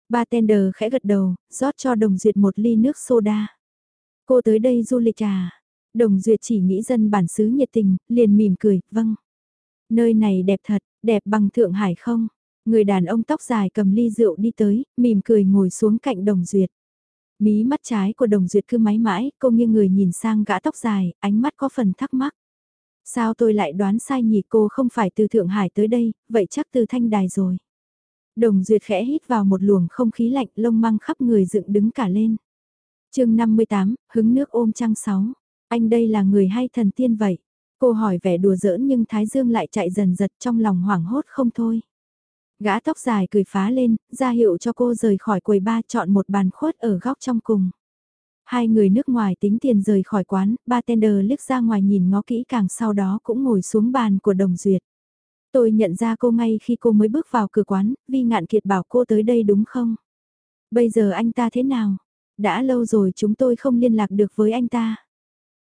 Bartender khẽ gật đầu, rót cho đồng duyệt một ly nước soda. Cô tới đây du lịch à? Đồng Duyệt chỉ nghĩ dân bản xứ nhiệt tình, liền mỉm cười, vâng. Nơi này đẹp thật, đẹp bằng Thượng Hải không? Người đàn ông tóc dài cầm ly rượu đi tới, mỉm cười ngồi xuống cạnh Đồng Duyệt. Mí mắt trái của Đồng Duyệt cứ máy mãi, cô nghiêng người nhìn sang gã tóc dài, ánh mắt có phần thắc mắc. Sao tôi lại đoán sai nhỉ cô không phải từ Thượng Hải tới đây, vậy chắc từ Thanh Đài rồi. Đồng Duyệt khẽ hít vào một luồng không khí lạnh lông măng khắp người dựng đứng cả lên. chương 58, hứng nước ôm trăng sáu. Anh đây là người hay thần tiên vậy? Cô hỏi vẻ đùa giỡn nhưng Thái Dương lại chạy dần giật trong lòng hoảng hốt không thôi. Gã tóc dài cười phá lên, ra hiệu cho cô rời khỏi quầy ba chọn một bàn khuất ở góc trong cùng. Hai người nước ngoài tính tiền rời khỏi quán, bartender liếc ra ngoài nhìn ngó kỹ càng sau đó cũng ngồi xuống bàn của đồng duyệt. Tôi nhận ra cô ngay khi cô mới bước vào cửa quán, vì ngạn kiệt bảo cô tới đây đúng không? Bây giờ anh ta thế nào? Đã lâu rồi chúng tôi không liên lạc được với anh ta.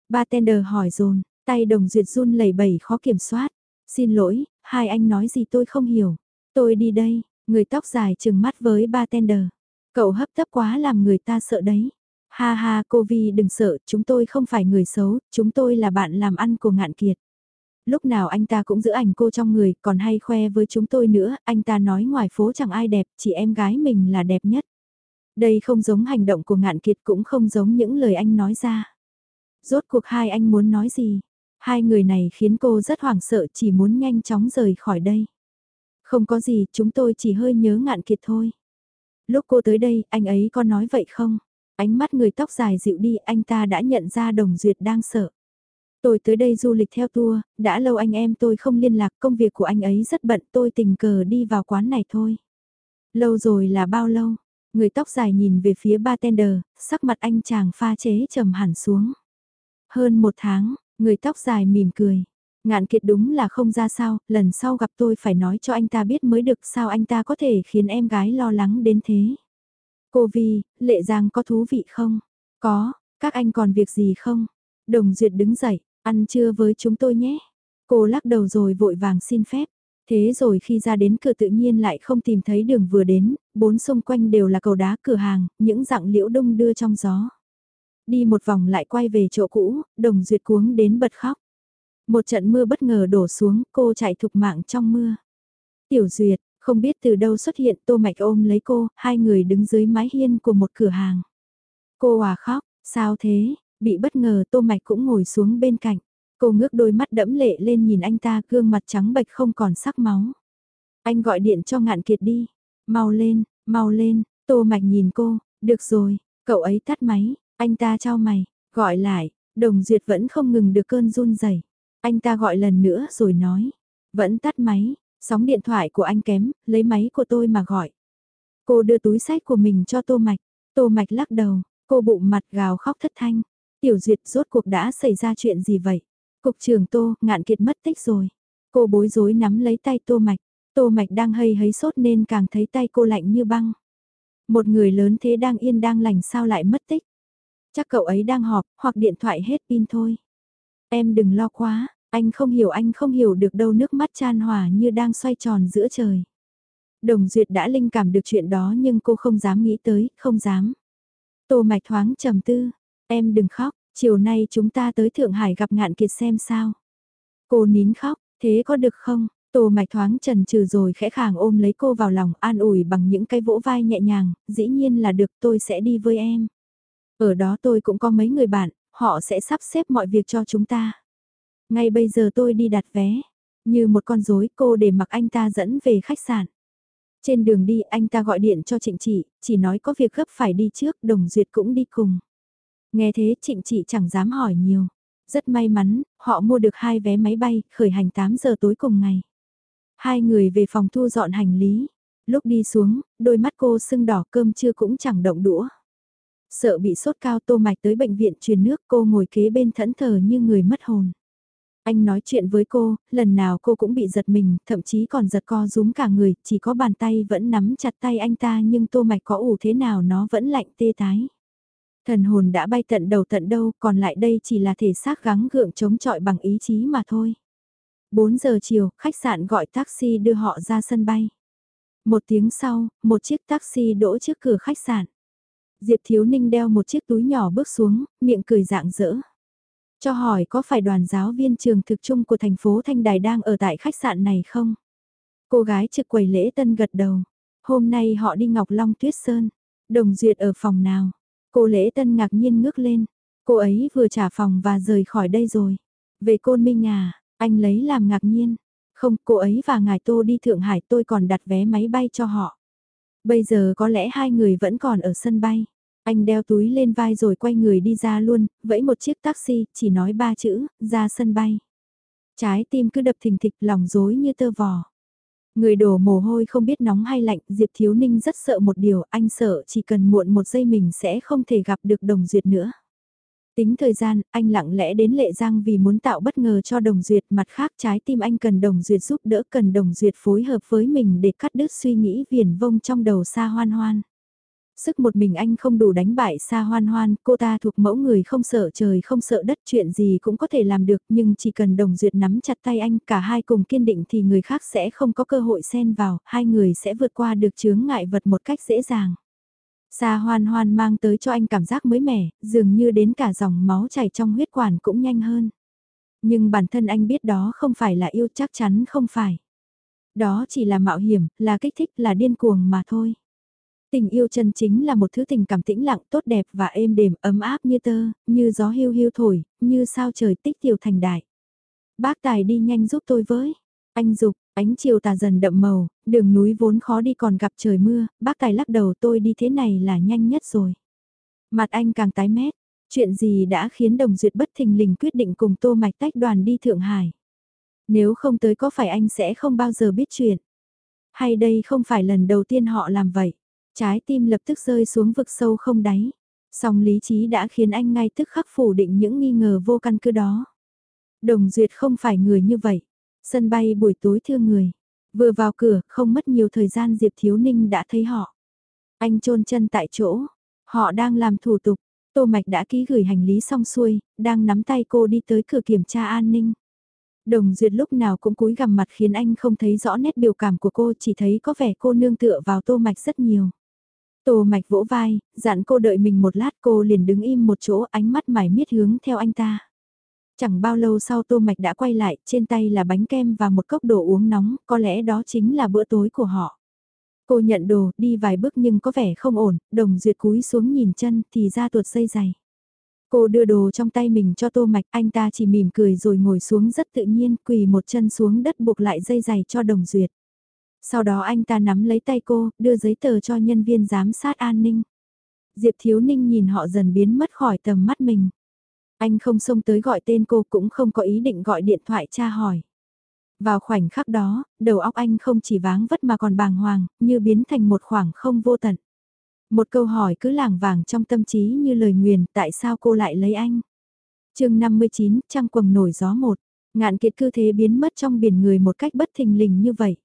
Bartender hỏi dồn tay đồng duyệt run lẩy bẩy khó kiểm soát. Xin lỗi, hai anh nói gì tôi không hiểu. Tôi đi đây, người tóc dài trừng mắt với bartender. Cậu hấp tấp quá làm người ta sợ đấy. Ha ha cô Vi đừng sợ, chúng tôi không phải người xấu, chúng tôi là bạn làm ăn của ngạn kiệt. Lúc nào anh ta cũng giữ ảnh cô trong người, còn hay khoe với chúng tôi nữa, anh ta nói ngoài phố chẳng ai đẹp, chỉ em gái mình là đẹp nhất. Đây không giống hành động của ngạn kiệt cũng không giống những lời anh nói ra. Rốt cuộc hai anh muốn nói gì? Hai người này khiến cô rất hoảng sợ chỉ muốn nhanh chóng rời khỏi đây. Không có gì, chúng tôi chỉ hơi nhớ ngạn kiệt thôi. Lúc cô tới đây, anh ấy có nói vậy không? Ánh mắt người tóc dài dịu đi, anh ta đã nhận ra Đồng Duyệt đang sợ. Tôi tới đây du lịch theo tour, đã lâu anh em tôi không liên lạc, công việc của anh ấy rất bận, tôi tình cờ đi vào quán này thôi. Lâu rồi là bao lâu? Người tóc dài nhìn về phía bartender, sắc mặt anh chàng pha chế trầm hẳn xuống. Hơn một tháng, người tóc dài mỉm cười. Ngạn kiệt đúng là không ra sao, lần sau gặp tôi phải nói cho anh ta biết mới được sao anh ta có thể khiến em gái lo lắng đến thế. Cô Vi, Lệ Giang có thú vị không? Có, các anh còn việc gì không? Đồng Duyệt đứng dậy, ăn trưa với chúng tôi nhé. Cô lắc đầu rồi vội vàng xin phép. Thế rồi khi ra đến cửa tự nhiên lại không tìm thấy đường vừa đến, bốn xung quanh đều là cầu đá cửa hàng, những dạng liễu đông đưa trong gió. Đi một vòng lại quay về chỗ cũ, đồng duyệt cuống đến bật khóc. Một trận mưa bất ngờ đổ xuống, cô chạy thục mạng trong mưa. Tiểu duyệt, không biết từ đâu xuất hiện tô mạch ôm lấy cô, hai người đứng dưới mái hiên của một cửa hàng. Cô à khóc, sao thế, bị bất ngờ tô mạch cũng ngồi xuống bên cạnh. Cô ngước đôi mắt đẫm lệ lên nhìn anh ta gương mặt trắng bệch không còn sắc máu. Anh gọi điện cho ngạn kiệt đi. Mau lên, mau lên, tô mạch nhìn cô, được rồi, cậu ấy tắt máy, anh ta trao mày, gọi lại, đồng duyệt vẫn không ngừng được cơn run rẩy. Anh ta gọi lần nữa rồi nói, vẫn tắt máy, sóng điện thoại của anh kém, lấy máy của tôi mà gọi. Cô đưa túi sách của mình cho Tô Mạch, Tô Mạch lắc đầu, cô bụng mặt gào khóc thất thanh. Tiểu Duyệt rốt cuộc đã xảy ra chuyện gì vậy? Cục trưởng Tô, ngạn kiệt mất tích rồi. Cô bối rối nắm lấy tay Tô Mạch, Tô Mạch đang hây hấy sốt nên càng thấy tay cô lạnh như băng. Một người lớn thế đang yên đang lành sao lại mất tích? Chắc cậu ấy đang họp, hoặc điện thoại hết pin thôi. Em đừng lo quá, anh không hiểu anh không hiểu được đâu nước mắt chan hòa như đang xoay tròn giữa trời. Đồng Duyệt đã linh cảm được chuyện đó nhưng cô không dám nghĩ tới, không dám. Tô mạch thoáng trầm tư, em đừng khóc, chiều nay chúng ta tới Thượng Hải gặp ngạn kiệt xem sao. Cô nín khóc, thế có được không? Tô mạch thoáng trần trừ rồi khẽ khàng ôm lấy cô vào lòng an ủi bằng những cái vỗ vai nhẹ nhàng, dĩ nhiên là được tôi sẽ đi với em. Ở đó tôi cũng có mấy người bạn, họ sẽ sắp xếp mọi việc cho chúng ta. Ngay bây giờ tôi đi đặt vé, như một con rối cô để mặc anh ta dẫn về khách sạn. Trên đường đi anh ta gọi điện cho trịnh chị, chỉ nói có việc gấp phải đi trước, đồng duyệt cũng đi cùng. Nghe thế trịnh chị chẳng dám hỏi nhiều. Rất may mắn, họ mua được hai vé máy bay, khởi hành 8 giờ tối cùng ngày. Hai người về phòng thu dọn hành lý. Lúc đi xuống, đôi mắt cô sưng đỏ cơm trưa cũng chẳng động đũa. Sợ bị sốt cao tô mạch tới bệnh viện truyền nước cô ngồi kế bên thẫn thờ như người mất hồn. Anh nói chuyện với cô, lần nào cô cũng bị giật mình, thậm chí còn giật co rúm cả người, chỉ có bàn tay vẫn nắm chặt tay anh ta nhưng tô mạch có ủ thế nào nó vẫn lạnh tê tái. Thần hồn đã bay tận đầu tận đâu, còn lại đây chỉ là thể xác gắng gượng chống chọi bằng ý chí mà thôi. 4 giờ chiều, khách sạn gọi taxi đưa họ ra sân bay. Một tiếng sau, một chiếc taxi đỗ trước cửa khách sạn. Diệp Thiếu Ninh đeo một chiếc túi nhỏ bước xuống, miệng cười dạng dỡ. Cho hỏi có phải đoàn giáo viên trường thực trung của thành phố Thanh Đài đang ở tại khách sạn này không? Cô gái trực quầy lễ tân gật đầu. Hôm nay họ đi Ngọc Long Tuyết Sơn. Đồng Duyệt ở phòng nào? Cô lễ tân ngạc nhiên ngước lên. Cô ấy vừa trả phòng và rời khỏi đây rồi. Về côn minh à, anh lấy làm ngạc nhiên. Không, cô ấy và ngài Tô đi Thượng Hải tôi còn đặt vé máy bay cho họ. Bây giờ có lẽ hai người vẫn còn ở sân bay. Anh đeo túi lên vai rồi quay người đi ra luôn, vẫy một chiếc taxi, chỉ nói ba chữ, ra sân bay. Trái tim cứ đập thình thịch lòng dối như tơ vò. Người đổ mồ hôi không biết nóng hay lạnh, Diệp Thiếu Ninh rất sợ một điều, anh sợ chỉ cần muộn một giây mình sẽ không thể gặp được Đồng Duyệt nữa. Tính thời gian, anh lặng lẽ đến Lệ Giang vì muốn tạo bất ngờ cho Đồng Duyệt, mặt khác trái tim anh cần Đồng Duyệt giúp đỡ, cần Đồng Duyệt phối hợp với mình để cắt đứt suy nghĩ viền vông trong đầu xa hoan hoan. Sức một mình anh không đủ đánh bại xa hoan hoan, cô ta thuộc mẫu người không sợ trời không sợ đất chuyện gì cũng có thể làm được nhưng chỉ cần đồng duyệt nắm chặt tay anh cả hai cùng kiên định thì người khác sẽ không có cơ hội xen vào, hai người sẽ vượt qua được chướng ngại vật một cách dễ dàng. Xa hoan hoan mang tới cho anh cảm giác mới mẻ, dường như đến cả dòng máu chảy trong huyết quản cũng nhanh hơn. Nhưng bản thân anh biết đó không phải là yêu chắc chắn không phải. Đó chỉ là mạo hiểm, là kích thích, là điên cuồng mà thôi. Tình yêu chân chính là một thứ tình cảm tĩnh lặng tốt đẹp và êm đềm ấm áp như tơ, như gió hiu hiu thổi, như sao trời tích tiểu thành đại. Bác Tài đi nhanh giúp tôi với. Anh dục ánh chiều tà dần đậm màu, đường núi vốn khó đi còn gặp trời mưa, bác Tài lắc đầu tôi đi thế này là nhanh nhất rồi. Mặt anh càng tái mét, chuyện gì đã khiến Đồng Duyệt bất thình lình quyết định cùng Tô Mạch tách đoàn đi Thượng Hải. Nếu không tới có phải anh sẽ không bao giờ biết chuyện. Hay đây không phải lần đầu tiên họ làm vậy. Trái tim lập tức rơi xuống vực sâu không đáy. Song lý trí đã khiến anh ngay tức khắc phủ định những nghi ngờ vô căn cứ đó. Đồng Duyệt không phải người như vậy. Sân bay buổi tối thưa người. Vừa vào cửa, không mất nhiều thời gian Diệp Thiếu Ninh đã thấy họ. Anh trôn chân tại chỗ. Họ đang làm thủ tục. Tô Mạch đã ký gửi hành lý xong xuôi, đang nắm tay cô đi tới cửa kiểm tra an ninh. Đồng Duyệt lúc nào cũng cúi gằm mặt khiến anh không thấy rõ nét biểu cảm của cô, chỉ thấy có vẻ cô nương tựa vào Tô Mạch rất nhiều. Tô mạch vỗ vai, dặn cô đợi mình một lát cô liền đứng im một chỗ ánh mắt mải miết hướng theo anh ta. Chẳng bao lâu sau tô mạch đã quay lại, trên tay là bánh kem và một cốc đồ uống nóng, có lẽ đó chính là bữa tối của họ. Cô nhận đồ, đi vài bước nhưng có vẻ không ổn, đồng duyệt cúi xuống nhìn chân thì ra tuột dây dày. Cô đưa đồ trong tay mình cho tô mạch, anh ta chỉ mỉm cười rồi ngồi xuống rất tự nhiên, quỳ một chân xuống đất buộc lại dây giày cho đồng duyệt. Sau đó anh ta nắm lấy tay cô, đưa giấy tờ cho nhân viên giám sát an ninh. Diệp Thiếu Ninh nhìn họ dần biến mất khỏi tầm mắt mình. Anh không xông tới gọi tên cô cũng không có ý định gọi điện thoại tra hỏi. Vào khoảnh khắc đó, đầu óc anh không chỉ váng vất mà còn bàng hoàng, như biến thành một khoảng không vô tận. Một câu hỏi cứ làng vàng trong tâm trí như lời nguyền tại sao cô lại lấy anh. chương 59, trăng quầng nổi gió một, ngạn kiệt cư thế biến mất trong biển người một cách bất thình lình như vậy.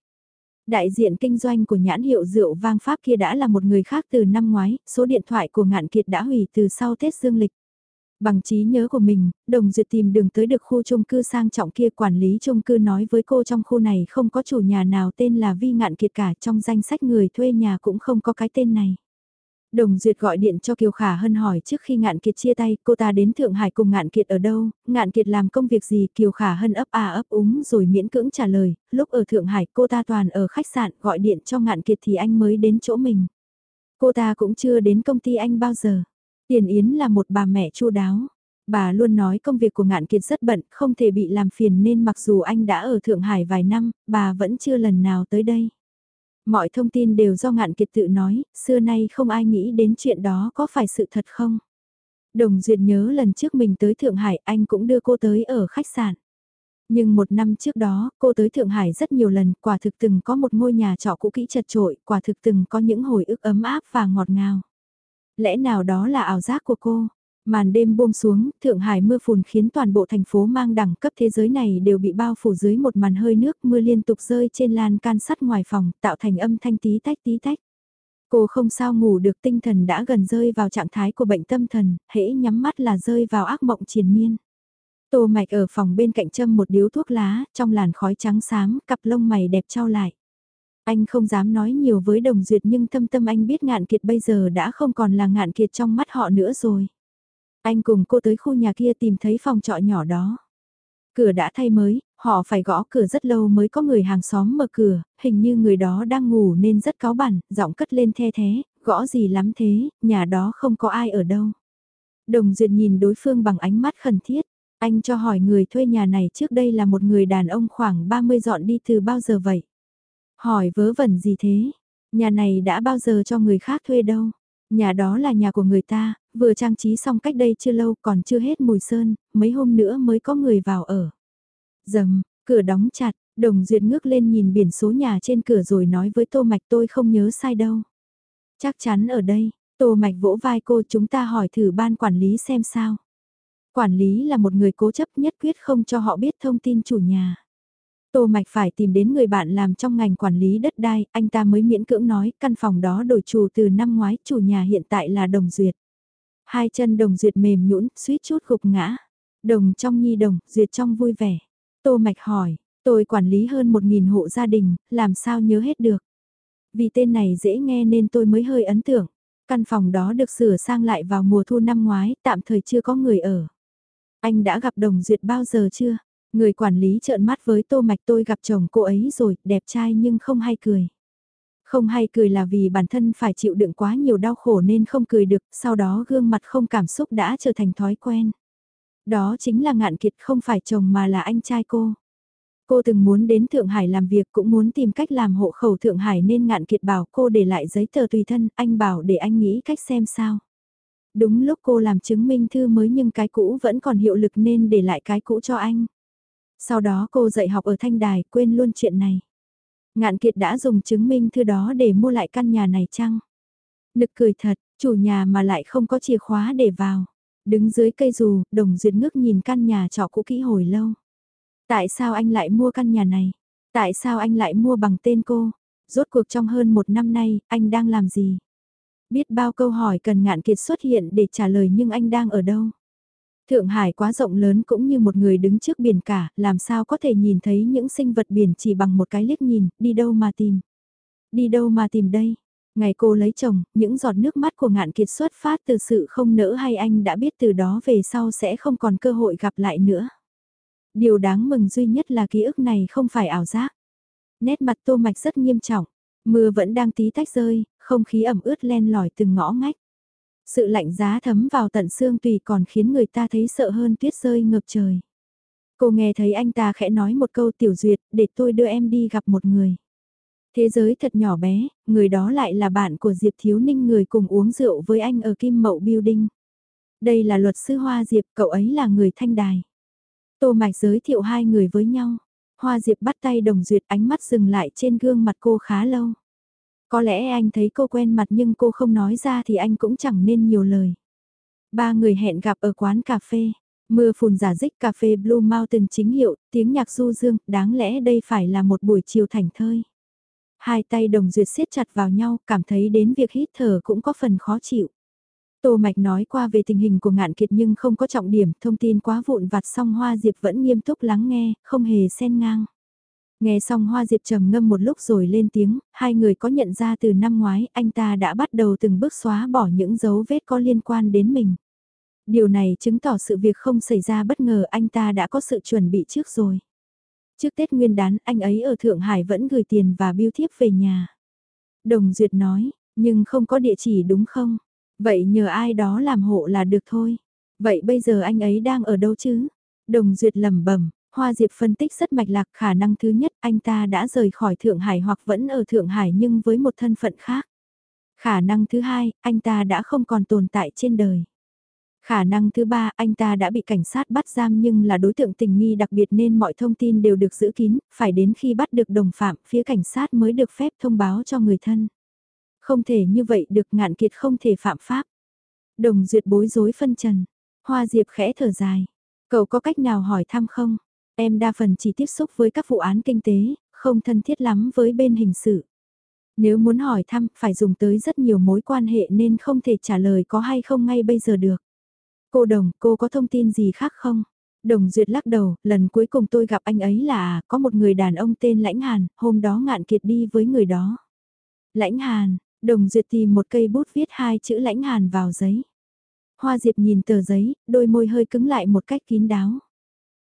Đại diện kinh doanh của nhãn hiệu rượu vang Pháp kia đã là một người khác từ năm ngoái, số điện thoại của ngạn kiệt đã hủy từ sau Tết Dương lịch. Bằng trí nhớ của mình, Đồng Duyệt tìm đường tới được khu chung cư sang trọng kia quản lý chung cư nói với cô trong khu này không có chủ nhà nào tên là Vi Ngạn Kiệt cả trong danh sách người thuê nhà cũng không có cái tên này. Đồng Duyệt gọi điện cho Kiều Khả Hân hỏi trước khi Ngạn Kiệt chia tay cô ta đến Thượng Hải cùng Ngạn Kiệt ở đâu, Ngạn Kiệt làm công việc gì Kiều Khả Hân ấp à ấp úng rồi miễn cưỡng trả lời, lúc ở Thượng Hải cô ta toàn ở khách sạn gọi điện cho Ngạn Kiệt thì anh mới đến chỗ mình. Cô ta cũng chưa đến công ty anh bao giờ. Tiền Yến là một bà mẹ chu đáo. Bà luôn nói công việc của Ngạn Kiệt rất bận, không thể bị làm phiền nên mặc dù anh đã ở Thượng Hải vài năm, bà vẫn chưa lần nào tới đây. Mọi thông tin đều do ngạn kiệt tự nói, xưa nay không ai nghĩ đến chuyện đó có phải sự thật không? Đồng Duyệt nhớ lần trước mình tới Thượng Hải anh cũng đưa cô tới ở khách sạn. Nhưng một năm trước đó, cô tới Thượng Hải rất nhiều lần, quả thực từng có một ngôi nhà trọ cũ kỹ chật trội, quả thực từng có những hồi ức ấm áp và ngọt ngào. Lẽ nào đó là ảo giác của cô? Màn đêm buông xuống, Thượng Hải mưa phùn khiến toàn bộ thành phố mang đẳng cấp thế giới này đều bị bao phủ dưới một màn hơi nước mưa liên tục rơi trên lan can sắt ngoài phòng, tạo thành âm thanh tí tách tí tách. Cô không sao ngủ được tinh thần đã gần rơi vào trạng thái của bệnh tâm thần, hễ nhắm mắt là rơi vào ác mộng triền miên. Tô mạch ở phòng bên cạnh châm một điếu thuốc lá, trong làn khói trắng xám, cặp lông mày đẹp trao lại. Anh không dám nói nhiều với đồng duyệt nhưng thâm tâm anh biết ngạn kiệt bây giờ đã không còn là ngạn kiệt trong mắt họ nữa rồi. Anh cùng cô tới khu nhà kia tìm thấy phòng trọ nhỏ đó. Cửa đã thay mới, họ phải gõ cửa rất lâu mới có người hàng xóm mở cửa, hình như người đó đang ngủ nên rất cáo bản, giọng cất lên the thế, gõ gì lắm thế, nhà đó không có ai ở đâu. Đồng Duyệt nhìn đối phương bằng ánh mắt khẩn thiết, Anh cho hỏi người thuê nhà này trước đây là một người đàn ông khoảng 30 dọn đi từ bao giờ vậy? Hỏi vớ vẩn gì thế? Nhà này đã bao giờ cho người khác thuê đâu? Nhà đó là nhà của người ta, vừa trang trí xong cách đây chưa lâu còn chưa hết mùi sơn, mấy hôm nữa mới có người vào ở. Dầm, cửa đóng chặt, đồng duyệt ngước lên nhìn biển số nhà trên cửa rồi nói với tô mạch tôi không nhớ sai đâu. Chắc chắn ở đây, tô mạch vỗ vai cô chúng ta hỏi thử ban quản lý xem sao. Quản lý là một người cố chấp nhất quyết không cho họ biết thông tin chủ nhà. Tô Mạch phải tìm đến người bạn làm trong ngành quản lý đất đai, anh ta mới miễn cưỡng nói căn phòng đó đổi chủ từ năm ngoái, chủ nhà hiện tại là Đồng Duyệt. Hai chân Đồng Duyệt mềm nhũn, suýt chút gục ngã. Đồng trong nhi đồng, Duyệt trong vui vẻ. Tô Mạch hỏi, tôi quản lý hơn một nghìn hộ gia đình, làm sao nhớ hết được. Vì tên này dễ nghe nên tôi mới hơi ấn tượng. Căn phòng đó được sửa sang lại vào mùa thu năm ngoái, tạm thời chưa có người ở. Anh đã gặp Đồng Duyệt bao giờ chưa? Người quản lý trợn mắt với tô mạch tôi gặp chồng cô ấy rồi, đẹp trai nhưng không hay cười. Không hay cười là vì bản thân phải chịu đựng quá nhiều đau khổ nên không cười được, sau đó gương mặt không cảm xúc đã trở thành thói quen. Đó chính là ngạn kiệt không phải chồng mà là anh trai cô. Cô từng muốn đến Thượng Hải làm việc cũng muốn tìm cách làm hộ khẩu Thượng Hải nên ngạn kiệt bảo cô để lại giấy tờ tùy thân, anh bảo để anh nghĩ cách xem sao. Đúng lúc cô làm chứng minh thư mới nhưng cái cũ vẫn còn hiệu lực nên để lại cái cũ cho anh. Sau đó cô dạy học ở Thanh Đài, quên luôn chuyện này. Ngạn Kiệt đã dùng chứng minh thư đó để mua lại căn nhà này chăng? Nực cười thật, chủ nhà mà lại không có chìa khóa để vào. Đứng dưới cây dù, đồng duyệt ngước nhìn căn nhà trọ cũ kỹ hồi lâu. Tại sao anh lại mua căn nhà này? Tại sao anh lại mua bằng tên cô? Rốt cuộc trong hơn một năm nay, anh đang làm gì? Biết bao câu hỏi cần ngạn kiệt xuất hiện để trả lời nhưng anh đang ở đâu? Thượng Hải quá rộng lớn cũng như một người đứng trước biển cả, làm sao có thể nhìn thấy những sinh vật biển chỉ bằng một cái liếc nhìn, đi đâu mà tìm. Đi đâu mà tìm đây? Ngày cô lấy chồng, những giọt nước mắt của ngạn kiệt xuất phát từ sự không nỡ hay anh đã biết từ đó về sau sẽ không còn cơ hội gặp lại nữa. Điều đáng mừng duy nhất là ký ức này không phải ảo giác. Nét mặt tô mạch rất nghiêm trọng, mưa vẫn đang tí tách rơi, không khí ẩm ướt len lỏi từng ngõ ngách. Sự lạnh giá thấm vào tận xương tùy còn khiến người ta thấy sợ hơn tuyết rơi ngập trời. Cô nghe thấy anh ta khẽ nói một câu tiểu duyệt, để tôi đưa em đi gặp một người. Thế giới thật nhỏ bé, người đó lại là bạn của Diệp Thiếu Ninh người cùng uống rượu với anh ở Kim Mậu Building. Đây là luật sư Hoa Diệp, cậu ấy là người thanh đài. Tô Mạch giới thiệu hai người với nhau. Hoa Diệp bắt tay đồng duyệt ánh mắt dừng lại trên gương mặt cô khá lâu. Có lẽ anh thấy cô quen mặt nhưng cô không nói ra thì anh cũng chẳng nên nhiều lời. Ba người hẹn gặp ở quán cà phê. Mưa phùn giả dích cà phê Blue Mountain chính hiệu, tiếng nhạc du dương, đáng lẽ đây phải là một buổi chiều thảnh thơi. Hai tay đồng duyệt siết chặt vào nhau, cảm thấy đến việc hít thở cũng có phần khó chịu. Tô Mạch nói qua về tình hình của ngạn kiệt nhưng không có trọng điểm, thông tin quá vụn vặt song Hoa Diệp vẫn nghiêm túc lắng nghe, không hề xen ngang. Nghe xong Hoa Diệp trầm ngâm một lúc rồi lên tiếng, hai người có nhận ra từ năm ngoái anh ta đã bắt đầu từng bước xóa bỏ những dấu vết có liên quan đến mình. Điều này chứng tỏ sự việc không xảy ra bất ngờ anh ta đã có sự chuẩn bị trước rồi. Trước Tết Nguyên đán anh ấy ở Thượng Hải vẫn gửi tiền và biêu thiếp về nhà. Đồng Duyệt nói, nhưng không có địa chỉ đúng không? Vậy nhờ ai đó làm hộ là được thôi. Vậy bây giờ anh ấy đang ở đâu chứ? Đồng Duyệt lẩm bẩm, Hoa Diệp phân tích rất mạch lạc khả năng thứ nhất anh ta đã rời khỏi Thượng Hải hoặc vẫn ở Thượng Hải nhưng với một thân phận khác. Khả năng thứ hai, anh ta đã không còn tồn tại trên đời. Khả năng thứ ba, anh ta đã bị cảnh sát bắt giam nhưng là đối tượng tình nghi đặc biệt nên mọi thông tin đều được giữ kín, phải đến khi bắt được đồng phạm, phía cảnh sát mới được phép thông báo cho người thân. Không thể như vậy được ngạn kiệt không thể phạm pháp. Đồng duyệt bối rối phân trần. Hoa Diệp khẽ thở dài. Cậu có cách nào hỏi thăm không? Em đa phần chỉ tiếp xúc với các vụ án kinh tế, không thân thiết lắm với bên hình sự. Nếu muốn hỏi thăm, phải dùng tới rất nhiều mối quan hệ nên không thể trả lời có hay không ngay bây giờ được. Cô Đồng, cô có thông tin gì khác không? Đồng Duyệt lắc đầu, lần cuối cùng tôi gặp anh ấy là à, có một người đàn ông tên Lãnh Hàn, hôm đó ngạn kiệt đi với người đó. Lãnh Hàn, Đồng Duyệt tìm một cây bút viết hai chữ Lãnh Hàn vào giấy. Hoa Diệp nhìn tờ giấy, đôi môi hơi cứng lại một cách kín đáo.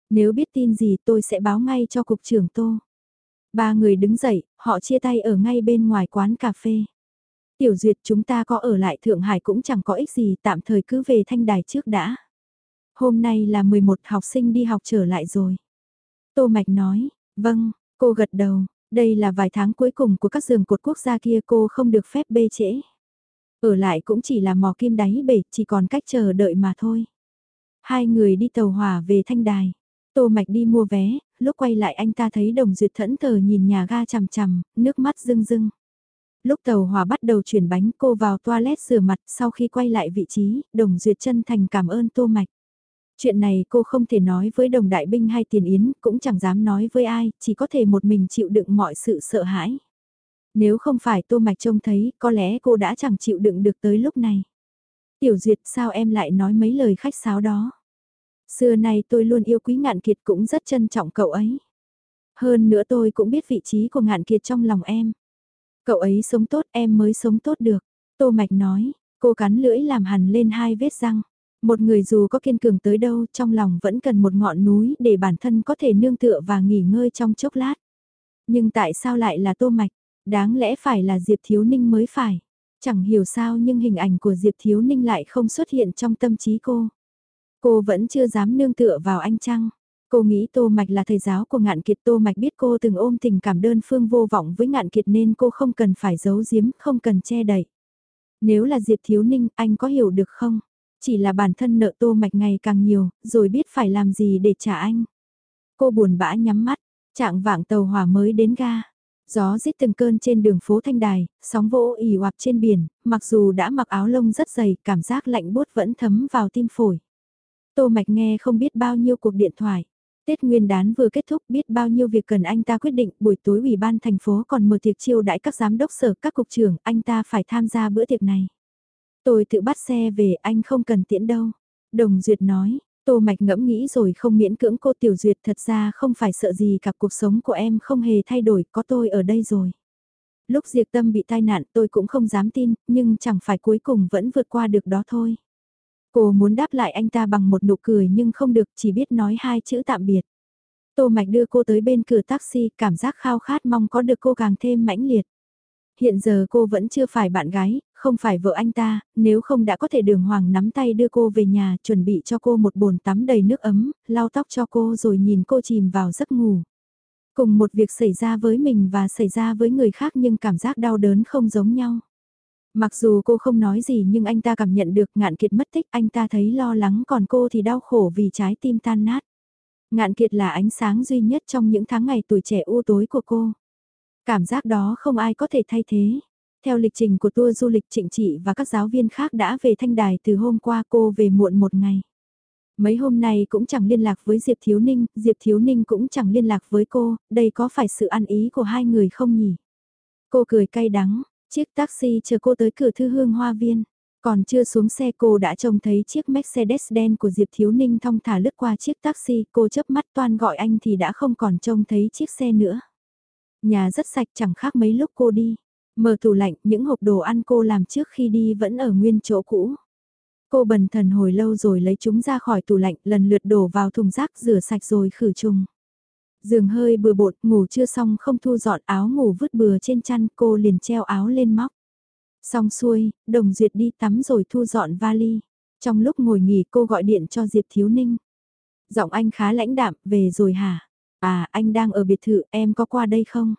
Nếu biết tin gì tôi sẽ báo ngay cho cục trưởng Tô. Ba người đứng dậy, họ chia tay ở ngay bên ngoài quán cà phê. Tiểu duyệt chúng ta có ở lại Thượng Hải cũng chẳng có ích gì tạm thời cứ về thanh đài trước đã. Hôm nay là 11 học sinh đi học trở lại rồi. Tô Mạch nói, vâng, cô gật đầu, đây là vài tháng cuối cùng của các giường cột quốc gia kia cô không được phép bê trễ. Ở lại cũng chỉ là mò kim đáy bể, chỉ còn cách chờ đợi mà thôi. Hai người đi tàu hỏa về Thanh Đài. Tô Mạch đi mua vé, lúc quay lại anh ta thấy đồng duyệt thẫn thờ nhìn nhà ga chằm chằm, nước mắt rưng rưng. Lúc tàu hỏa bắt đầu chuyển bánh cô vào toilet rửa mặt sau khi quay lại vị trí, đồng duyệt chân thành cảm ơn Tô Mạch. Chuyện này cô không thể nói với đồng đại binh hay tiền yến, cũng chẳng dám nói với ai, chỉ có thể một mình chịu đựng mọi sự sợ hãi. Nếu không phải Tô Mạch trông thấy, có lẽ cô đã chẳng chịu đựng được tới lúc này. Tiểu Duyệt sao em lại nói mấy lời khách sáo đó? Xưa nay tôi luôn yêu quý ngạn kiệt cũng rất trân trọng cậu ấy. Hơn nữa tôi cũng biết vị trí của ngạn kiệt trong lòng em. Cậu ấy sống tốt em mới sống tốt được. Tô Mạch nói, cô cắn lưỡi làm hằn lên hai vết răng. Một người dù có kiên cường tới đâu trong lòng vẫn cần một ngọn núi để bản thân có thể nương tựa và nghỉ ngơi trong chốc lát. Nhưng tại sao lại là Tô Mạch? Đáng lẽ phải là Diệp Thiếu Ninh mới phải. Chẳng hiểu sao nhưng hình ảnh của Diệp Thiếu Ninh lại không xuất hiện trong tâm trí cô. Cô vẫn chưa dám nương tựa vào anh Trăng. Cô nghĩ Tô Mạch là thầy giáo của Ngạn Kiệt Tô Mạch biết cô từng ôm tình cảm đơn phương vô vọng với Ngạn Kiệt nên cô không cần phải giấu giếm, không cần che đậy. Nếu là Diệp Thiếu Ninh, anh có hiểu được không? Chỉ là bản thân nợ Tô Mạch ngày càng nhiều, rồi biết phải làm gì để trả anh. Cô buồn bã nhắm mắt, trạng vạng tàu hỏa mới đến ga. Gió rít từng cơn trên đường phố Thanh Đài, sóng vỗ ỉ oạp trên biển, mặc dù đã mặc áo lông rất dày, cảm giác lạnh buốt vẫn thấm vào tim phổi. Tô Mạch nghe không biết bao nhiêu cuộc điện thoại. Tết Nguyên đán vừa kết thúc biết bao nhiêu việc cần anh ta quyết định buổi tối ủy ban thành phố còn mở tiệc chiêu đãi các giám đốc sở các cục trưởng anh ta phải tham gia bữa tiệc này. Tôi tự bắt xe về anh không cần tiễn đâu. Đồng Duyệt nói, Tô Mạch ngẫm nghĩ rồi không miễn cưỡng cô Tiểu Duyệt thật ra không phải sợ gì cả cuộc sống của em không hề thay đổi có tôi ở đây rồi. Lúc Diệp Tâm bị tai nạn tôi cũng không dám tin nhưng chẳng phải cuối cùng vẫn vượt qua được đó thôi. Cô muốn đáp lại anh ta bằng một nụ cười nhưng không được chỉ biết nói hai chữ tạm biệt. Tô Mạch đưa cô tới bên cửa taxi, cảm giác khao khát mong có được cô càng thêm mãnh liệt. Hiện giờ cô vẫn chưa phải bạn gái, không phải vợ anh ta, nếu không đã có thể đường hoàng nắm tay đưa cô về nhà chuẩn bị cho cô một bồn tắm đầy nước ấm, lau tóc cho cô rồi nhìn cô chìm vào giấc ngủ. Cùng một việc xảy ra với mình và xảy ra với người khác nhưng cảm giác đau đớn không giống nhau. Mặc dù cô không nói gì nhưng anh ta cảm nhận được ngạn kiệt mất tích anh ta thấy lo lắng còn cô thì đau khổ vì trái tim tan nát. Ngạn kiệt là ánh sáng duy nhất trong những tháng ngày tuổi trẻ u tối của cô. Cảm giác đó không ai có thể thay thế. Theo lịch trình của tour du lịch trịnh trị và các giáo viên khác đã về Thanh Đài từ hôm qua cô về muộn một ngày. Mấy hôm nay cũng chẳng liên lạc với Diệp Thiếu Ninh, Diệp Thiếu Ninh cũng chẳng liên lạc với cô, đây có phải sự ăn ý của hai người không nhỉ? Cô cười cay đắng, chiếc taxi chờ cô tới cửa thư hương hoa viên. Còn chưa xuống xe cô đã trông thấy chiếc Mercedes đen của Diệp Thiếu Ninh thong thả lướt qua chiếc taxi, cô chớp mắt toan gọi anh thì đã không còn trông thấy chiếc xe nữa. Nhà rất sạch chẳng khác mấy lúc cô đi. Mở tủ lạnh, những hộp đồ ăn cô làm trước khi đi vẫn ở nguyên chỗ cũ. Cô bần thần hồi lâu rồi lấy chúng ra khỏi tủ lạnh, lần lượt đổ vào thùng rác rửa sạch rồi khử trùng. Giường hơi bừa bộn, ngủ chưa xong không thu dọn áo ngủ vứt bừa trên chăn, cô liền treo áo lên móc. Xong xuôi, đồng duyệt đi tắm rồi thu dọn vali. Trong lúc ngồi nghỉ cô gọi điện cho Diệp Thiếu Ninh. Giọng anh khá lãnh đạm, về rồi hả? À, anh đang ở biệt thự, em có qua đây không?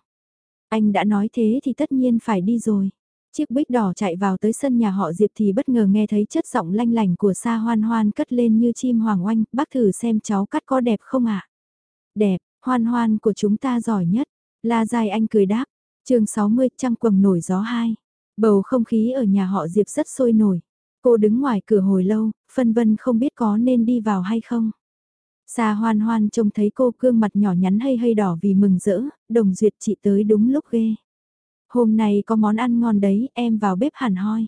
Anh đã nói thế thì tất nhiên phải đi rồi. Chiếc bích đỏ chạy vào tới sân nhà họ Diệp thì bất ngờ nghe thấy chất giọng lanh lành của Sa Hoan Hoan cất lên như chim hoàng oanh, bác thử xem cháu cắt có đẹp không ạ? Đẹp, Hoan Hoan của chúng ta giỏi nhất. La Dài Anh cười đáp, chương 60 trăng quầng nổi gió hai. Bầu không khí ở nhà họ Diệp rất sôi nổi. Cô đứng ngoài cửa hồi lâu, phân vân không biết có nên đi vào hay không. Sa hoan hoan trông thấy cô gương mặt nhỏ nhắn hay hay đỏ vì mừng rỡ, đồng duyệt chị tới đúng lúc ghê. Hôm nay có món ăn ngon đấy, em vào bếp hẳn hoi.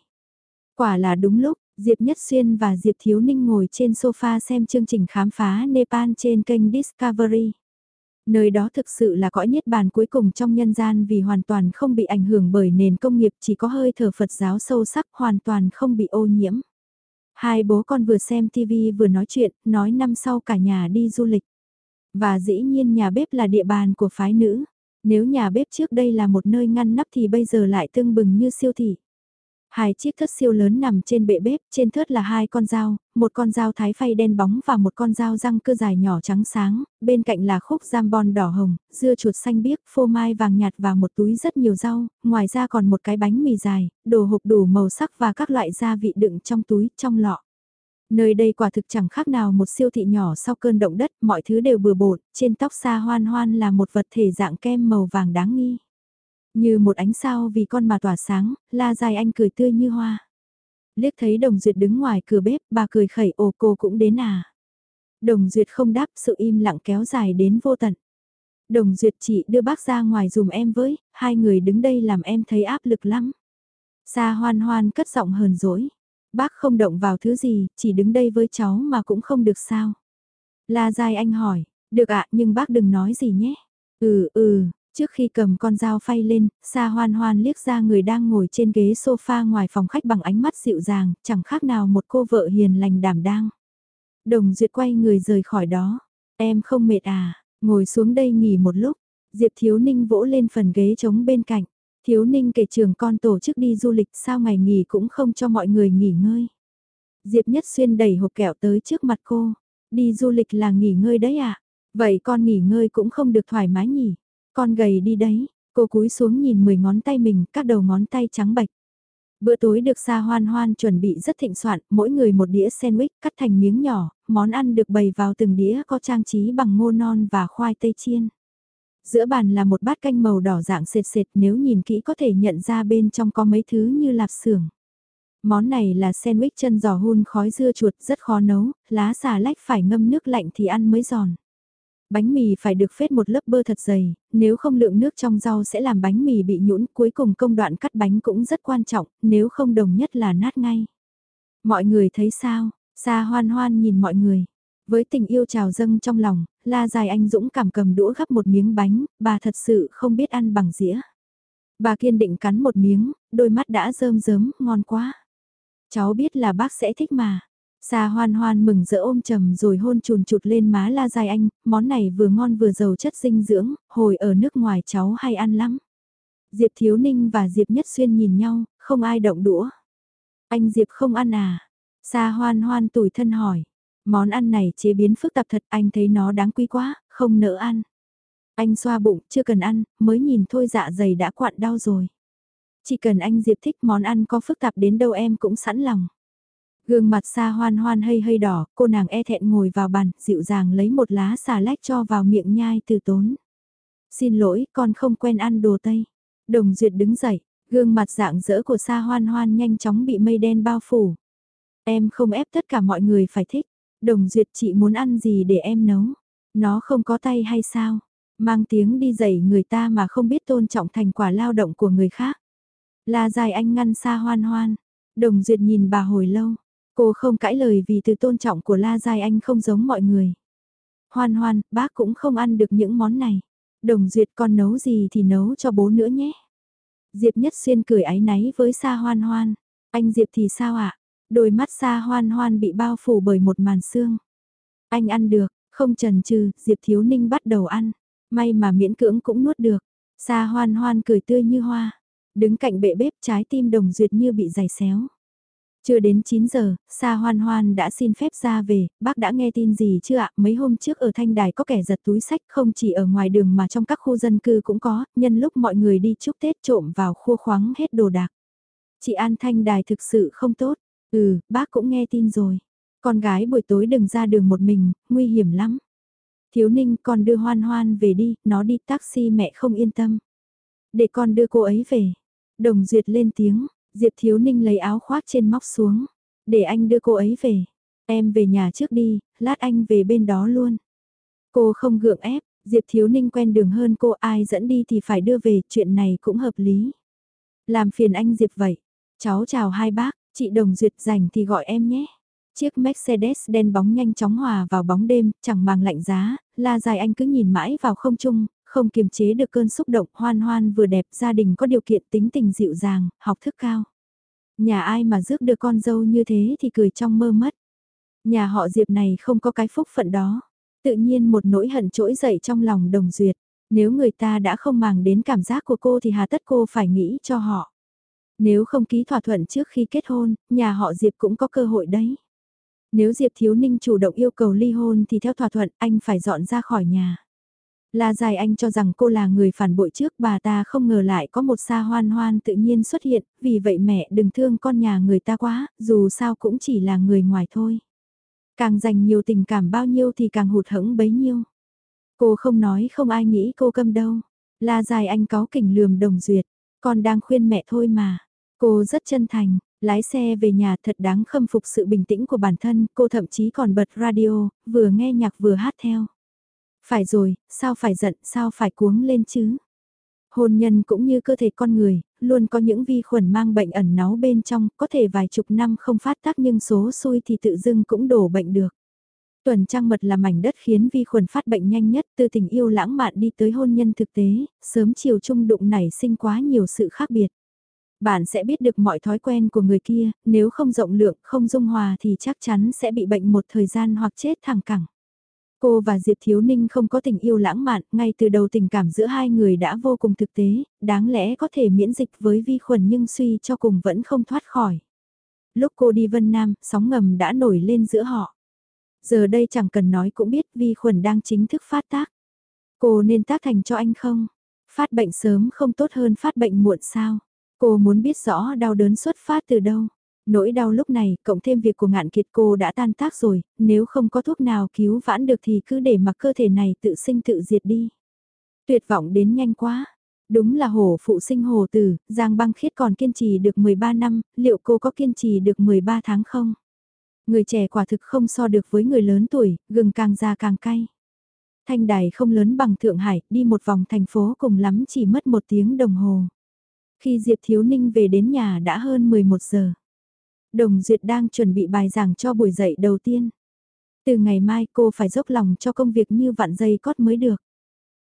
Quả là đúng lúc, Diệp Nhất Xuyên và Diệp Thiếu Ninh ngồi trên sofa xem chương trình khám phá Nepal trên kênh Discovery. Nơi đó thực sự là cõi niết bàn cuối cùng trong nhân gian vì hoàn toàn không bị ảnh hưởng bởi nền công nghiệp chỉ có hơi thở Phật giáo sâu sắc hoàn toàn không bị ô nhiễm. Hai bố con vừa xem TV vừa nói chuyện, nói năm sau cả nhà đi du lịch. Và dĩ nhiên nhà bếp là địa bàn của phái nữ. Nếu nhà bếp trước đây là một nơi ngăn nắp thì bây giờ lại tương bừng như siêu thị. Hai chiếc thớt siêu lớn nằm trên bệ bếp, trên thớt là hai con dao, một con dao thái phay đen bóng và một con dao răng cưa dài nhỏ trắng sáng, bên cạnh là khúc giam bon đỏ hồng, dưa chuột xanh biếc, phô mai vàng nhạt và một túi rất nhiều rau, ngoài ra còn một cái bánh mì dài, đồ hộp đủ màu sắc và các loại gia vị đựng trong túi, trong lọ. Nơi đây quả thực chẳng khác nào một siêu thị nhỏ sau cơn động đất, mọi thứ đều bừa bộn, trên tóc xa hoan hoan là một vật thể dạng kem màu vàng đáng nghi. Như một ánh sao vì con mà tỏa sáng, la dài anh cười tươi như hoa. Liếc thấy đồng duyệt đứng ngoài cửa bếp, bà cười khẩy ồ cô cũng đến à. Đồng duyệt không đáp sự im lặng kéo dài đến vô tận. Đồng duyệt chỉ đưa bác ra ngoài dùm em với, hai người đứng đây làm em thấy áp lực lắm. Sa hoan hoan cất giọng hờn dỗi. Bác không động vào thứ gì, chỉ đứng đây với cháu mà cũng không được sao. La Giai Anh hỏi, được ạ nhưng bác đừng nói gì nhé. Ừ ừ, Trước khi cầm con dao phay lên, Sa Hoan Hoan liếc ra người đang ngồi trên ghế sofa ngoài phòng khách bằng ánh mắt dịu dàng, chẳng khác nào một cô vợ hiền lành đảm đang. Đồng Duyệt quay người rời khỏi đó. Em không mệt à, ngồi xuống đây nghỉ một lúc. Diệp Thiếu Ninh vỗ lên phần ghế trống bên cạnh. Thiếu Ninh kể trường con tổ chức đi du lịch sao ngày nghỉ cũng không cho mọi người nghỉ ngơi. Diệp Nhất Xuyên đẩy hộp kẹo tới trước mặt cô. Đi du lịch là nghỉ ngơi đấy à? Vậy con nghỉ ngơi cũng không được thoải mái nhỉ? Con gầy đi đấy, cô cúi xuống nhìn 10 ngón tay mình, các đầu ngón tay trắng bạch. Bữa tối được xa hoan hoan chuẩn bị rất thịnh soạn, mỗi người một đĩa sandwich cắt thành miếng nhỏ, món ăn được bày vào từng đĩa có trang trí bằng ngô non và khoai tây chiên. Giữa bàn là một bát canh màu đỏ dạng sệt sệt nếu nhìn kỹ có thể nhận ra bên trong có mấy thứ như lạp xưởng. Món này là sandwich chân giò hun khói dưa chuột rất khó nấu, lá xà lách phải ngâm nước lạnh thì ăn mới giòn. Bánh mì phải được phết một lớp bơ thật dày, nếu không lượng nước trong rau sẽ làm bánh mì bị nhũn, cuối cùng công đoạn cắt bánh cũng rất quan trọng, nếu không đồng nhất là nát ngay. Mọi người thấy sao? Sa hoan hoan nhìn mọi người. Với tình yêu trào dâng trong lòng, la dài anh dũng cảm cầm đũa gắp một miếng bánh, bà thật sự không biết ăn bằng dĩa. Bà kiên định cắn một miếng, đôi mắt đã rơm rớm, ngon quá. Cháu biết là bác sẽ thích mà. Sa hoan hoan mừng rỡ ôm trầm rồi hôn chùn chụt lên má la dài anh, món này vừa ngon vừa giàu chất dinh dưỡng, hồi ở nước ngoài cháu hay ăn lắm. Diệp Thiếu Ninh và Diệp Nhất Xuyên nhìn nhau, không ai động đũa. Anh Diệp không ăn à? Sa hoan hoan tủi thân hỏi. Món ăn này chế biến phức tạp thật, anh thấy nó đáng quý quá, không nỡ ăn. Anh xoa bụng, chưa cần ăn, mới nhìn thôi dạ dày đã quặn đau rồi. Chỉ cần anh Diệp thích món ăn có phức tạp đến đâu em cũng sẵn lòng. Gương mặt xa hoan hoan hơi hơi đỏ, cô nàng e thẹn ngồi vào bàn, dịu dàng lấy một lá xà lách cho vào miệng nhai từ tốn. Xin lỗi, con không quen ăn đồ Tây. Đồng Duyệt đứng dậy, gương mặt dạng dỡ của xa hoan hoan nhanh chóng bị mây đen bao phủ. Em không ép tất cả mọi người phải thích. Đồng Duyệt chị muốn ăn gì để em nấu. Nó không có tay hay sao? Mang tiếng đi dạy người ta mà không biết tôn trọng thành quả lao động của người khác. La dài anh ngăn xa hoan hoan. Đồng Duyệt nhìn bà hồi lâu. Cô không cãi lời vì từ tôn trọng của La Giai Anh không giống mọi người. Hoan hoan, bác cũng không ăn được những món này. Đồng Duyệt con nấu gì thì nấu cho bố nữa nhé. Diệp Nhất Xuyên cười áy náy với Sa Hoan Hoan. Anh Diệp thì sao ạ? Đôi mắt Sa Hoan Hoan bị bao phủ bởi một màn xương. Anh ăn được, không chần chừ, Diệp Thiếu Ninh bắt đầu ăn. May mà miễn cưỡng cũng nuốt được. Sa Hoan Hoan cười tươi như hoa. Đứng cạnh bệ bếp trái tim Đồng Duyệt như bị giày xéo. Chưa đến 9 giờ, Sa Hoan Hoan đã xin phép ra về, bác đã nghe tin gì chưa ạ? Mấy hôm trước ở Thanh Đài có kẻ giật túi sách không chỉ ở ngoài đường mà trong các khu dân cư cũng có, nhân lúc mọi người đi chúc Tết trộm vào khu khoáng hết đồ đạc. Chị An Thanh Đài thực sự không tốt. Ừ, bác cũng nghe tin rồi. Con gái buổi tối đừng ra đường một mình, nguy hiểm lắm. Thiếu Ninh con đưa Hoan Hoan về đi, nó đi taxi mẹ không yên tâm. Để con đưa cô ấy về. Đồng Duyệt lên tiếng, Diệp Thiếu Ninh lấy áo khoác trên móc xuống. Để anh đưa cô ấy về. Em về nhà trước đi, lát anh về bên đó luôn. Cô không gượng ép, Diệp Thiếu Ninh quen đường hơn cô ai dẫn đi thì phải đưa về, chuyện này cũng hợp lý. Làm phiền anh Diệp vậy. Cháu chào hai bác, chị Đồng Duyệt rảnh thì gọi em nhé. Chiếc Mercedes đen bóng nhanh chóng hòa vào bóng đêm, chẳng màng lạnh giá, la dài anh cứ nhìn mãi vào không trung, không kiềm chế được cơn xúc động hoan hoan vừa đẹp gia đình có điều kiện tính tình dịu dàng, học thức cao. Nhà ai mà rước được con dâu như thế thì cười trong mơ mất. Nhà họ Diệp này không có cái phúc phận đó. Tự nhiên một nỗi hận trỗi dậy trong lòng đồng duyệt. Nếu người ta đã không màng đến cảm giác của cô thì hà tất cô phải nghĩ cho họ. Nếu không ký thỏa thuận trước khi kết hôn, nhà họ Diệp cũng có cơ hội đấy. Nếu Diệp Thiếu Ninh chủ động yêu cầu ly hôn thì theo thỏa thuận anh phải dọn ra khỏi nhà. La Dài Anh cho rằng cô là người phản bội trước bà ta không ngờ lại có một xa hoan hoan tự nhiên xuất hiện, vì vậy mẹ đừng thương con nhà người ta quá, dù sao cũng chỉ là người ngoài thôi. Càng dành nhiều tình cảm bao nhiêu thì càng hụt hẫng bấy nhiêu. Cô không nói không ai nghĩ cô câm đâu. La Dài Anh có kỉnh lườm đồng duyệt, con đang khuyên mẹ thôi mà. Cô rất chân thành, lái xe về nhà thật đáng khâm phục sự bình tĩnh của bản thân, cô thậm chí còn bật radio, vừa nghe nhạc vừa hát theo. Phải rồi, sao phải giận, sao phải cuống lên chứ? Hôn nhân cũng như cơ thể con người, luôn có những vi khuẩn mang bệnh ẩn náu bên trong, có thể vài chục năm không phát tác nhưng số xui thì tự dưng cũng đổ bệnh được. Tuần trăng mật là mảnh đất khiến vi khuẩn phát bệnh nhanh nhất từ tình yêu lãng mạn đi tới hôn nhân thực tế, sớm chiều chung đụng nảy sinh quá nhiều sự khác biệt. Bạn sẽ biết được mọi thói quen của người kia, nếu không rộng lượng, không dung hòa thì chắc chắn sẽ bị bệnh một thời gian hoặc chết thẳng cẳng. Cô và Diệp Thiếu Ninh không có tình yêu lãng mạn, ngay từ đầu tình cảm giữa hai người đã vô cùng thực tế, đáng lẽ có thể miễn dịch với vi khuẩn nhưng suy cho cùng vẫn không thoát khỏi. Lúc cô đi Vân Nam, sóng ngầm đã nổi lên giữa họ. Giờ đây chẳng cần nói cũng biết vi khuẩn đang chính thức phát tác. Cô nên tác thành cho anh không? Phát bệnh sớm không tốt hơn phát bệnh muộn sao? Cô muốn biết rõ đau đớn xuất phát từ đâu? Nỗi đau lúc này, cộng thêm việc của ngạn kiệt cô đã tan tác rồi, nếu không có thuốc nào cứu vãn được thì cứ để mặc cơ thể này tự sinh tự diệt đi. Tuyệt vọng đến nhanh quá. Đúng là hổ phụ sinh hồ tử, Giang băng khiết còn kiên trì được 13 năm, liệu cô có kiên trì được 13 tháng không? Người trẻ quả thực không so được với người lớn tuổi, gừng càng già càng cay. Thanh đài không lớn bằng Thượng Hải, đi một vòng thành phố cùng lắm chỉ mất một tiếng đồng hồ. Khi Diệp Thiếu Ninh về đến nhà đã hơn 11 giờ. Đồng Duyệt đang chuẩn bị bài giảng cho buổi dạy đầu tiên. Từ ngày mai cô phải dốc lòng cho công việc như vạn dây cót mới được.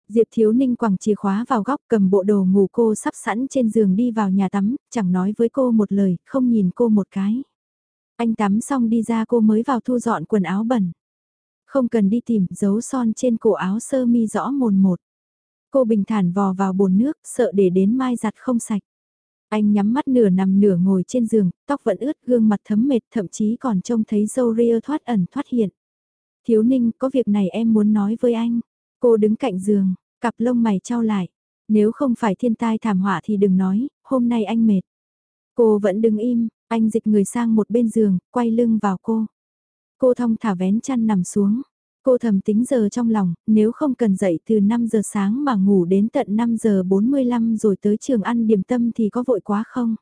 Diệp Thiếu Ninh quẳng chìa khóa vào góc cầm bộ đồ ngủ cô sắp sẵn trên giường đi vào nhà tắm, chẳng nói với cô một lời, không nhìn cô một cái. Anh tắm xong đi ra cô mới vào thu dọn quần áo bẩn. Không cần đi tìm dấu son trên cổ áo sơ mi rõ mồn một. Cô bình thản vò vào bồn nước, sợ để đến mai giặt không sạch. Anh nhắm mắt nửa nằm nửa ngồi trên giường, tóc vẫn ướt, gương mặt thấm mệt, thậm chí còn trông thấy dâu ria thoát ẩn thoát hiện. Thiếu ninh, có việc này em muốn nói với anh. Cô đứng cạnh giường, cặp lông mày trao lại. Nếu không phải thiên tai thảm họa thì đừng nói, hôm nay anh mệt. Cô vẫn đứng im, anh dịch người sang một bên giường, quay lưng vào cô. Cô thong thả vén chăn nằm xuống. Cô thầm tính giờ trong lòng, nếu không cần dậy từ 5 giờ sáng mà ngủ đến tận 5 giờ 45 rồi tới trường ăn điểm tâm thì có vội quá không?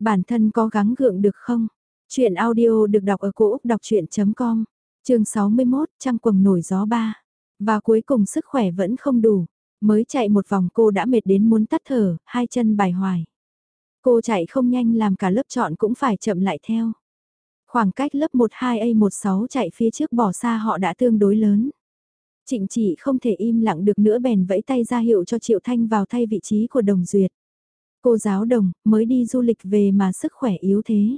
Bản thân có gắng gượng được không? Chuyện audio được đọc ở cổ đọc chuyện.com, trường 61, trăng quầng nổi gió ba. Và cuối cùng sức khỏe vẫn không đủ, mới chạy một vòng cô đã mệt đến muốn tắt thở, hai chân bài hoài. Cô chạy không nhanh làm cả lớp chọn cũng phải chậm lại theo. Khoảng cách lớp 12A16 chạy phía trước bỏ xa họ đã tương đối lớn. Trịnh chỉ không thể im lặng được nữa bèn vẫy tay ra hiệu cho Triệu Thanh vào thay vị trí của Đồng Duyệt. Cô giáo đồng, mới đi du lịch về mà sức khỏe yếu thế.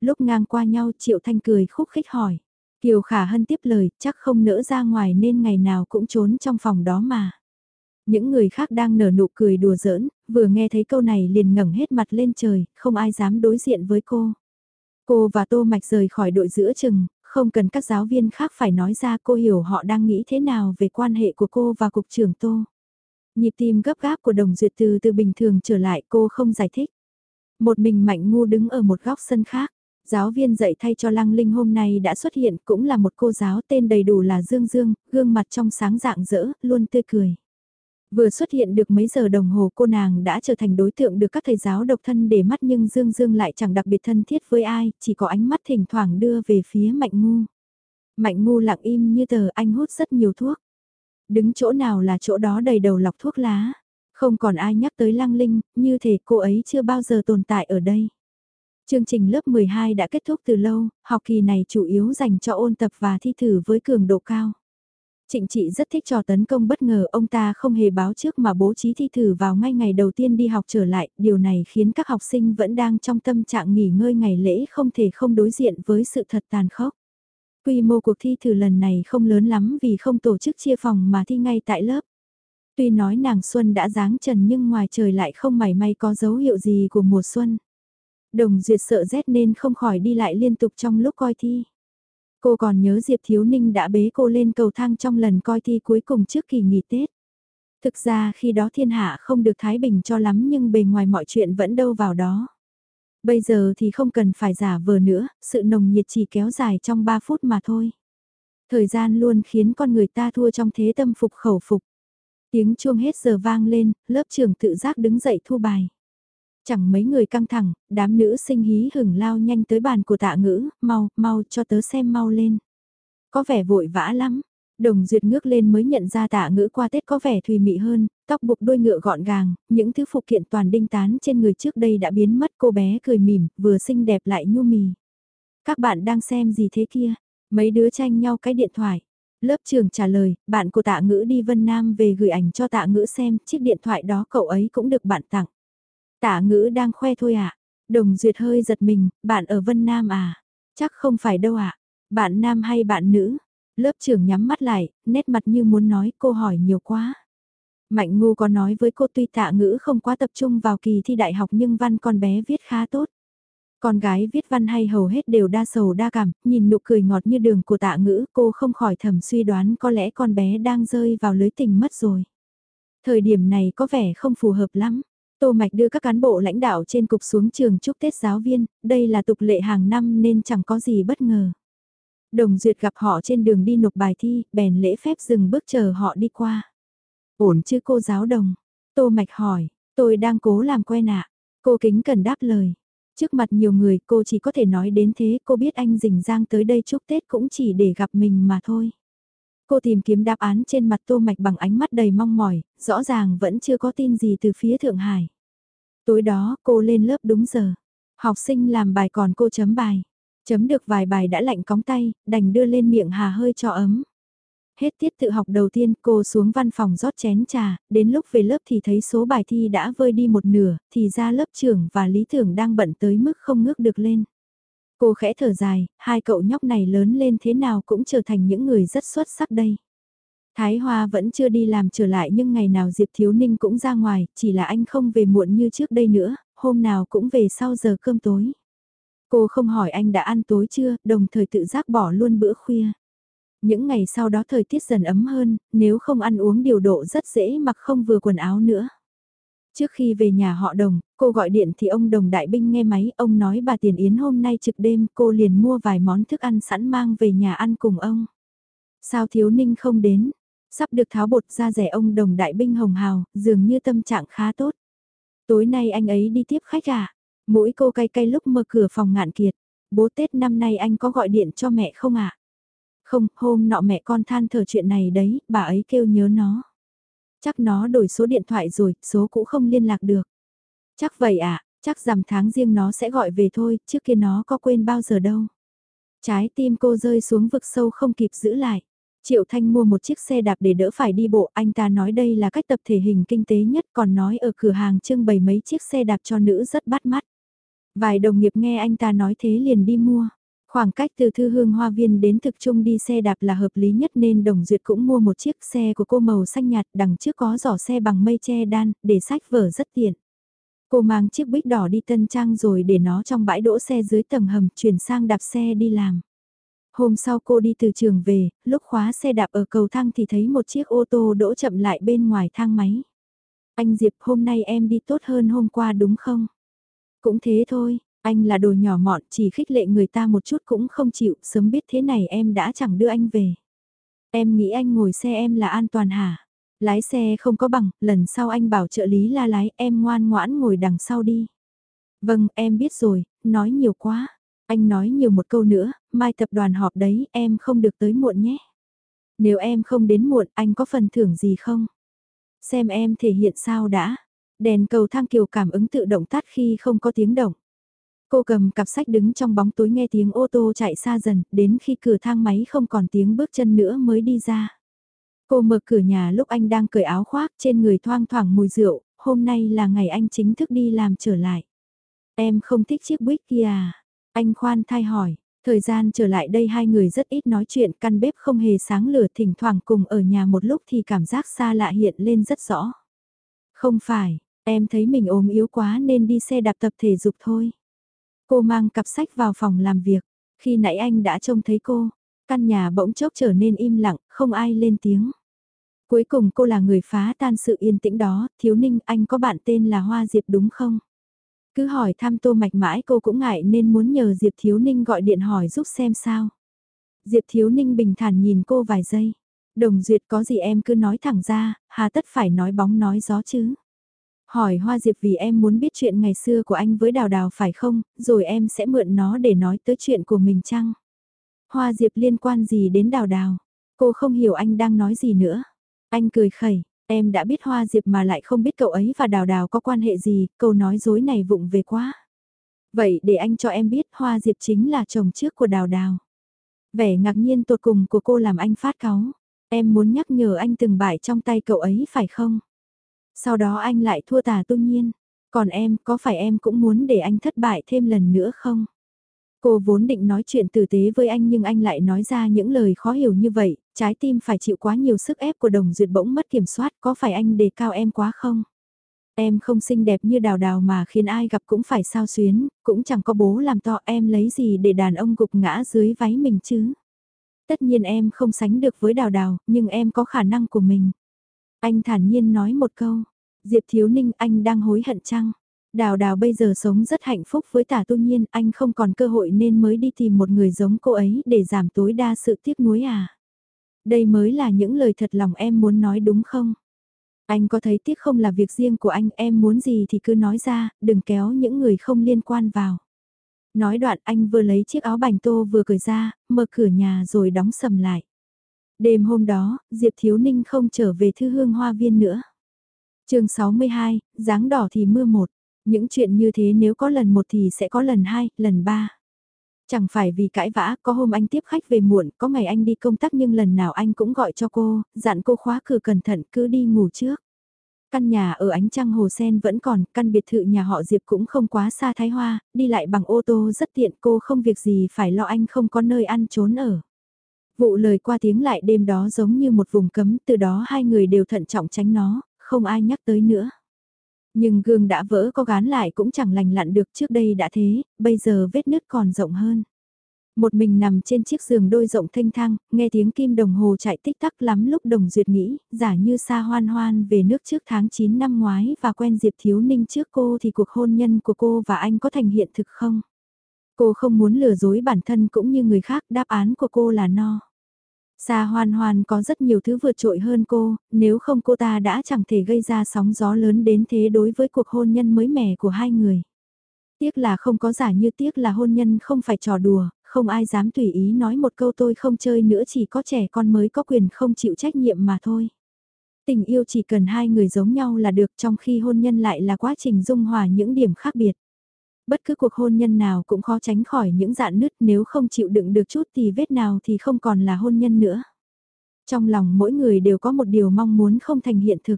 Lúc ngang qua nhau Triệu Thanh cười khúc khích hỏi. Kiều Khả Hân tiếp lời, chắc không nỡ ra ngoài nên ngày nào cũng trốn trong phòng đó mà. Những người khác đang nở nụ cười đùa giỡn, vừa nghe thấy câu này liền ngẩng hết mặt lên trời, không ai dám đối diện với cô. Cô và Tô Mạch rời khỏi đội giữa chừng, không cần các giáo viên khác phải nói ra cô hiểu họ đang nghĩ thế nào về quan hệ của cô và cục trưởng Tô. Nhịp tim gấp gáp của đồng duyệt từ từ bình thường trở lại cô không giải thích. Một mình mạnh ngu đứng ở một góc sân khác. Giáo viên dạy thay cho Lăng Linh hôm nay đã xuất hiện cũng là một cô giáo tên đầy đủ là Dương Dương, gương mặt trong sáng dạng dỡ, luôn tươi cười. Vừa xuất hiện được mấy giờ đồng hồ cô nàng đã trở thành đối tượng được các thầy giáo độc thân để mắt nhưng Dương Dương lại chẳng đặc biệt thân thiết với ai, chỉ có ánh mắt thỉnh thoảng đưa về phía Mạnh Ngu. Mạnh Ngu lặng im như tờ anh hút rất nhiều thuốc. Đứng chỗ nào là chỗ đó đầy đầu lọc thuốc lá. Không còn ai nhắc tới Lăng Linh, như thể cô ấy chưa bao giờ tồn tại ở đây. Chương trình lớp 12 đã kết thúc từ lâu, học kỳ này chủ yếu dành cho ôn tập và thi thử với cường độ cao. Trịnh trị rất thích trò tấn công bất ngờ ông ta không hề báo trước mà bố trí thi thử vào ngay ngày đầu tiên đi học trở lại, điều này khiến các học sinh vẫn đang trong tâm trạng nghỉ ngơi ngày lễ không thể không đối diện với sự thật tàn khốc. Quy mô cuộc thi thử lần này không lớn lắm vì không tổ chức chia phòng mà thi ngay tại lớp. Tuy nói nàng xuân đã dáng trần nhưng ngoài trời lại không mảy may có dấu hiệu gì của mùa xuân. Đồng duyệt sợ rét nên không khỏi đi lại liên tục trong lúc coi thi. Cô còn nhớ Diệp Thiếu Ninh đã bế cô lên cầu thang trong lần coi thi cuối cùng trước kỳ nghỉ Tết. Thực ra khi đó thiên hạ không được thái bình cho lắm nhưng bề ngoài mọi chuyện vẫn đâu vào đó. Bây giờ thì không cần phải giả vờ nữa, sự nồng nhiệt chỉ kéo dài trong 3 phút mà thôi. Thời gian luôn khiến con người ta thua trong thế tâm phục khẩu phục. Tiếng chuông hết giờ vang lên, lớp trưởng tự giác đứng dậy thu bài. Chẳng mấy người căng thẳng, đám nữ sinh hí hửng lao nhanh tới bàn của tạ ngữ, mau, mau cho tớ xem mau lên. Có vẻ vội vã lắm, Đồng Duyệt ngước lên mới nhận ra tạ ngữ qua Tết có vẻ thùy mị hơn, tóc buộc đuôi ngựa gọn gàng, những thứ phụ kiện toàn đinh tán trên người trước đây đã biến mất cô bé cười mỉm, vừa xinh đẹp lại nhu mì. Các bạn đang xem gì thế kia? Mấy đứa tranh nhau cái điện thoại. Lớp trường trả lời, bạn của tạ ngữ đi Vân Nam về gửi ảnh cho tạ ngữ xem, chiếc điện thoại đó cậu ấy cũng được bạn tặng. Tạ ngữ đang khoe thôi à? Đồng Duyệt hơi giật mình, bạn ở Vân Nam à? Chắc không phải đâu ạ. À? Bạn nam hay bạn nữ? Lớp trưởng nhắm mắt lại, nét mặt như muốn nói cô hỏi nhiều quá. Mạnh ngu có nói với cô tuy tạ ngữ không quá tập trung vào kỳ thi đại học nhưng văn con bé viết khá tốt. Con gái viết văn hay hầu hết đều đa sầu đa cảm, nhìn nụ cười ngọt như đường của tạ ngữ cô không khỏi thầm suy đoán có lẽ con bé đang rơi vào lưới tình mất rồi. Thời điểm này có vẻ không phù hợp lắm. Tô Mạch đưa các cán bộ lãnh đạo trên cục xuống trường chúc Tết giáo viên, đây là tục lệ hàng năm nên chẳng có gì bất ngờ. Đồng Duyệt gặp họ trên đường đi nộp bài thi, bèn lễ phép dừng bước chờ họ đi qua. Ổn chứ cô giáo đồng? Tô Mạch hỏi, tôi đang cố làm quen ạ. Cô kính cần đáp lời. Trước mặt nhiều người cô chỉ có thể nói đến thế cô biết anh rình giang tới đây chúc Tết cũng chỉ để gặp mình mà thôi. Cô tìm kiếm đáp án trên mặt Tô Mạch bằng ánh mắt đầy mong mỏi, rõ ràng vẫn chưa có tin gì từ phía Thượng Hải. Tối đó cô lên lớp đúng giờ. Học sinh làm bài còn cô chấm bài. Chấm được vài bài đã lạnh cóng tay, đành đưa lên miệng hà hơi cho ấm. Hết tiết tự học đầu tiên cô xuống văn phòng rót chén trà, đến lúc về lớp thì thấy số bài thi đã vơi đi một nửa, thì ra lớp trưởng và lý tưởng đang bận tới mức không ngước được lên. Cô khẽ thở dài, hai cậu nhóc này lớn lên thế nào cũng trở thành những người rất xuất sắc đây. Thái Hoa vẫn chưa đi làm trở lại nhưng ngày nào Diệp Thiếu Ninh cũng ra ngoài, chỉ là anh không về muộn như trước đây nữa, hôm nào cũng về sau giờ cơm tối. Cô không hỏi anh đã ăn tối chưa, đồng thời tự giác bỏ luôn bữa khuya. Những ngày sau đó thời tiết dần ấm hơn, nếu không ăn uống điều độ rất dễ mặc không vừa quần áo nữa. Trước khi về nhà họ đồng, cô gọi điện thì ông đồng đại binh nghe máy, ông nói bà Tiền Yến hôm nay trực đêm, cô liền mua vài món thức ăn sẵn mang về nhà ăn cùng ông. Sao thiếu ninh không đến? Sắp được tháo bột ra rẻ ông đồng đại binh hồng hào, dường như tâm trạng khá tốt. Tối nay anh ấy đi tiếp khách à? Mũi cô cay cay lúc mở cửa phòng ngạn kiệt. Bố Tết năm nay anh có gọi điện cho mẹ không ạ? À? Không, hôm nọ mẹ con than thở chuyện này đấy, bà ấy kêu nhớ nó. Chắc nó đổi số điện thoại rồi, số cũ không liên lạc được. Chắc vậy à, chắc rằm tháng riêng nó sẽ gọi về thôi, trước kia nó có quên bao giờ đâu. Trái tim cô rơi xuống vực sâu không kịp giữ lại. Triệu Thanh mua một chiếc xe đạp để đỡ phải đi bộ, anh ta nói đây là cách tập thể hình kinh tế nhất còn nói ở cửa hàng trưng bày mấy chiếc xe đạp cho nữ rất bắt mắt. Vài đồng nghiệp nghe anh ta nói thế liền đi mua. Khoảng cách từ thư hương hoa viên đến thực trung đi xe đạp là hợp lý nhất nên đồng duyệt cũng mua một chiếc xe của cô màu xanh nhạt đằng trước có giỏ xe bằng mây che đan, để sách vở rất tiện. Cô mang chiếc bích đỏ đi tân trang rồi để nó trong bãi đỗ xe dưới tầng hầm chuyển sang đạp xe đi làm. Hôm sau cô đi từ trường về, lúc khóa xe đạp ở cầu thang thì thấy một chiếc ô tô đỗ chậm lại bên ngoài thang máy. Anh Diệp hôm nay em đi tốt hơn hôm qua đúng không? Cũng thế thôi, anh là đồ nhỏ mọn chỉ khích lệ người ta một chút cũng không chịu, sớm biết thế này em đã chẳng đưa anh về. Em nghĩ anh ngồi xe em là an toàn hả? Lái xe không có bằng, lần sau anh bảo trợ lý la lái em ngoan ngoãn ngồi đằng sau đi. Vâng, em biết rồi, nói nhiều quá. Anh nói nhiều một câu nữa, mai tập đoàn họp đấy, em không được tới muộn nhé. Nếu em không đến muộn, anh có phần thưởng gì không? Xem em thể hiện sao đã. Đèn cầu thang kiều cảm ứng tự động tắt khi không có tiếng động. Cô cầm cặp sách đứng trong bóng tối nghe tiếng ô tô chạy xa dần, đến khi cửa thang máy không còn tiếng bước chân nữa mới đi ra. Cô mở cửa nhà lúc anh đang cởi áo khoác trên người thoang thoảng mùi rượu, hôm nay là ngày anh chính thức đi làm trở lại. Em không thích chiếc buýt kia à? Anh khoan thai hỏi, Thời gian trở lại đây hai người rất ít nói chuyện, căn bếp không hề sáng lửa thỉnh thoảng cùng ở nhà một lúc thì cảm giác xa lạ hiện lên rất rõ. Không phải, em thấy mình ốm yếu quá nên đi xe đạp tập thể dục thôi. Cô mang cặp sách vào phòng làm việc, khi nãy anh đã trông thấy cô, căn nhà bỗng chốc trở nên im lặng, không ai lên tiếng. Cuối cùng cô là người phá tan sự yên tĩnh đó, thiếu ninh anh có bạn tên là Hoa Diệp đúng không? Cứ hỏi thăm tô mạch mãi cô cũng ngại nên muốn nhờ Diệp Thiếu Ninh gọi điện hỏi giúp xem sao. Diệp Thiếu Ninh bình thản nhìn cô vài giây. Đồng duyệt có gì em cứ nói thẳng ra, hà tất phải nói bóng nói gió chứ. Hỏi Hoa Diệp vì em muốn biết chuyện ngày xưa của anh với Đào Đào phải không, rồi em sẽ mượn nó để nói tới chuyện của mình chăng? Hoa Diệp liên quan gì đến Đào Đào? Cô không hiểu anh đang nói gì nữa. Anh cười khẩy, em đã biết Hoa Diệp mà lại không biết cậu ấy và Đào Đào có quan hệ gì, câu nói dối này vụng về quá. Vậy để anh cho em biết Hoa Diệp chính là chồng trước của Đào Đào. Vẻ ngạc nhiên tột cùng của cô làm anh phát cáu. Em muốn nhắc nhở anh từng bại trong tay cậu ấy phải không? Sau đó anh lại thua tà tu nhiên. Còn em, có phải em cũng muốn để anh thất bại thêm lần nữa không? Cô vốn định nói chuyện tử tế với anh nhưng anh lại nói ra những lời khó hiểu như vậy, trái tim phải chịu quá nhiều sức ép của đồng duyệt bỗng mất kiểm soát, có phải anh đề cao em quá không? Em không xinh đẹp như đào đào mà khiến ai gặp cũng phải sao xuyến, cũng chẳng có bố làm to em lấy gì để đàn ông gục ngã dưới váy mình chứ. Tất nhiên em không sánh được với đào đào, nhưng em có khả năng của mình. Anh thản nhiên nói một câu, Diệp Thiếu Ninh anh đang hối hận chăng? Đào đào bây giờ sống rất hạnh phúc với tả tu nhiên, anh không còn cơ hội nên mới đi tìm một người giống cô ấy để giảm tối đa sự tiếc nuối à. Đây mới là những lời thật lòng em muốn nói đúng không? Anh có thấy tiếc không là việc riêng của anh, em muốn gì thì cứ nói ra, đừng kéo những người không liên quan vào. Nói đoạn anh vừa lấy chiếc áo bành tô vừa cởi ra, mở cửa nhà rồi đóng sầm lại. Đêm hôm đó, Diệp Thiếu Ninh không trở về thư hương hoa viên nữa. chương 62, dáng đỏ thì mưa một. Những chuyện như thế nếu có lần một thì sẽ có lần hai, lần ba. Chẳng phải vì cãi vã, có hôm anh tiếp khách về muộn, có ngày anh đi công tác nhưng lần nào anh cũng gọi cho cô, dặn cô khóa cửa cẩn thận cứ đi ngủ trước. Căn nhà ở ánh trăng hồ sen vẫn còn, căn biệt thự nhà họ Diệp cũng không quá xa Thái Hoa, đi lại bằng ô tô rất tiện cô không việc gì phải lo anh không có nơi ăn trốn ở. Vụ lời qua tiếng lại đêm đó giống như một vùng cấm, từ đó hai người đều thận trọng tránh nó, không ai nhắc tới nữa. Nhưng gương đã vỡ có gán lại cũng chẳng lành lặn được trước đây đã thế, bây giờ vết nứt còn rộng hơn. Một mình nằm trên chiếc giường đôi rộng thanh thang, nghe tiếng kim đồng hồ chạy tích tắc lắm lúc đồng duyệt nghĩ, giả như xa hoan hoan về nước trước tháng 9 năm ngoái và quen Diệp Thiếu Ninh trước cô thì cuộc hôn nhân của cô và anh có thành hiện thực không? Cô không muốn lừa dối bản thân cũng như người khác, đáp án của cô là no. xa hoan hoan có rất nhiều thứ vượt trội hơn cô, nếu không cô ta đã chẳng thể gây ra sóng gió lớn đến thế đối với cuộc hôn nhân mới mẻ của hai người. Tiếc là không có giả như tiếc là hôn nhân không phải trò đùa, không ai dám tùy ý nói một câu tôi không chơi nữa chỉ có trẻ con mới có quyền không chịu trách nhiệm mà thôi. Tình yêu chỉ cần hai người giống nhau là được trong khi hôn nhân lại là quá trình dung hòa những điểm khác biệt. Bất cứ cuộc hôn nhân nào cũng khó tránh khỏi những dạn nứt nếu không chịu đựng được chút thì vết nào thì không còn là hôn nhân nữa. Trong lòng mỗi người đều có một điều mong muốn không thành hiện thực.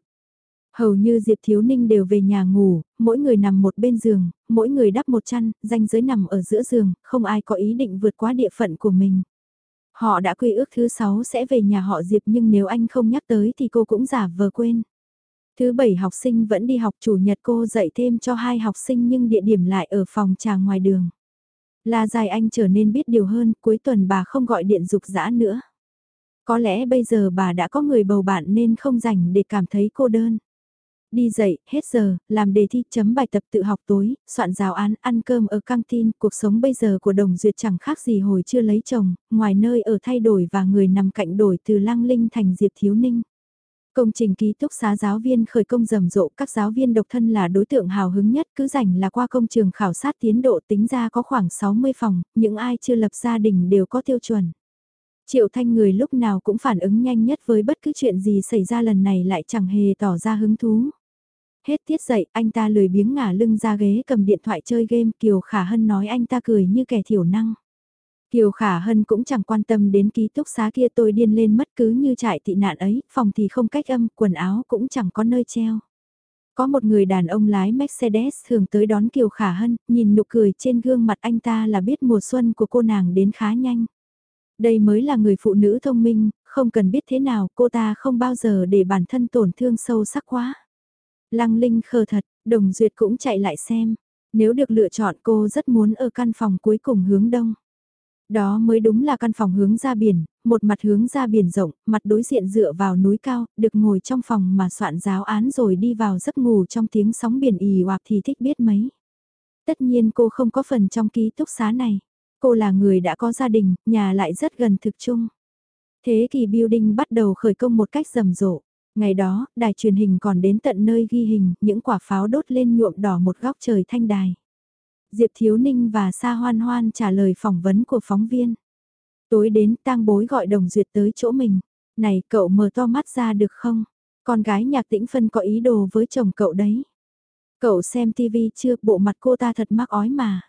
Hầu như Diệp Thiếu Ninh đều về nhà ngủ, mỗi người nằm một bên giường, mỗi người đắp một chăn, danh giới nằm ở giữa giường, không ai có ý định vượt qua địa phận của mình. Họ đã quy ước thứ sáu sẽ về nhà họ Diệp nhưng nếu anh không nhắc tới thì cô cũng giả vờ quên. Thứ bảy học sinh vẫn đi học chủ nhật cô dạy thêm cho hai học sinh nhưng địa điểm lại ở phòng trà ngoài đường. La dài anh trở nên biết điều hơn, cuối tuần bà không gọi điện dục dã nữa. Có lẽ bây giờ bà đã có người bầu bạn nên không rảnh để cảm thấy cô đơn. Đi dậy, hết giờ, làm đề thi chấm bài tập tự học tối, soạn giáo án, ăn cơm ở căng tin, cuộc sống bây giờ của đồng duyệt chẳng khác gì hồi chưa lấy chồng, ngoài nơi ở thay đổi và người nằm cạnh đổi từ lăng linh thành diệp thiếu ninh. Công trình ký túc xá giáo viên khởi công rầm rộ, các giáo viên độc thân là đối tượng hào hứng nhất cứ rảnh là qua công trường khảo sát tiến độ tính ra có khoảng 60 phòng, những ai chưa lập gia đình đều có tiêu chuẩn. Triệu Thanh người lúc nào cũng phản ứng nhanh nhất với bất cứ chuyện gì xảy ra lần này lại chẳng hề tỏ ra hứng thú. Hết tiết dậy, anh ta lười biếng ngả lưng ra ghế cầm điện thoại chơi game, Kiều Khả Hân nói anh ta cười như kẻ thiểu năng. Kiều Khả Hân cũng chẳng quan tâm đến ký túc xá kia tôi điên lên mất cứ như trại tị nạn ấy, phòng thì không cách âm, quần áo cũng chẳng có nơi treo. Có một người đàn ông lái Mercedes thường tới đón Kiều Khả Hân, nhìn nụ cười trên gương mặt anh ta là biết mùa xuân của cô nàng đến khá nhanh. Đây mới là người phụ nữ thông minh, không cần biết thế nào cô ta không bao giờ để bản thân tổn thương sâu sắc quá. Lăng Linh khờ thật, Đồng Duyệt cũng chạy lại xem. Nếu được lựa chọn cô rất muốn ở căn phòng cuối cùng hướng đông. Đó mới đúng là căn phòng hướng ra biển, một mặt hướng ra biển rộng, mặt đối diện dựa vào núi cao, được ngồi trong phòng mà soạn giáo án rồi đi vào giấc ngủ trong tiếng sóng biển ì oạp thì thích biết mấy. Tất nhiên cô không có phần trong ký túc xá này. Cô là người đã có gia đình, nhà lại rất gần thực chung. Thế kỷ building bắt đầu khởi công một cách rầm rộ. Ngày đó, đài truyền hình còn đến tận nơi ghi hình, những quả pháo đốt lên nhuộm đỏ một góc trời thanh đài. Diệp Thiếu Ninh và Sa Hoan Hoan trả lời phỏng vấn của phóng viên. Tối đến tang bối gọi Đồng Duyệt tới chỗ mình. Này cậu mở to mắt ra được không? Con gái nhạc tĩnh phân có ý đồ với chồng cậu đấy. Cậu xem tivi chưa bộ mặt cô ta thật mắc ói mà.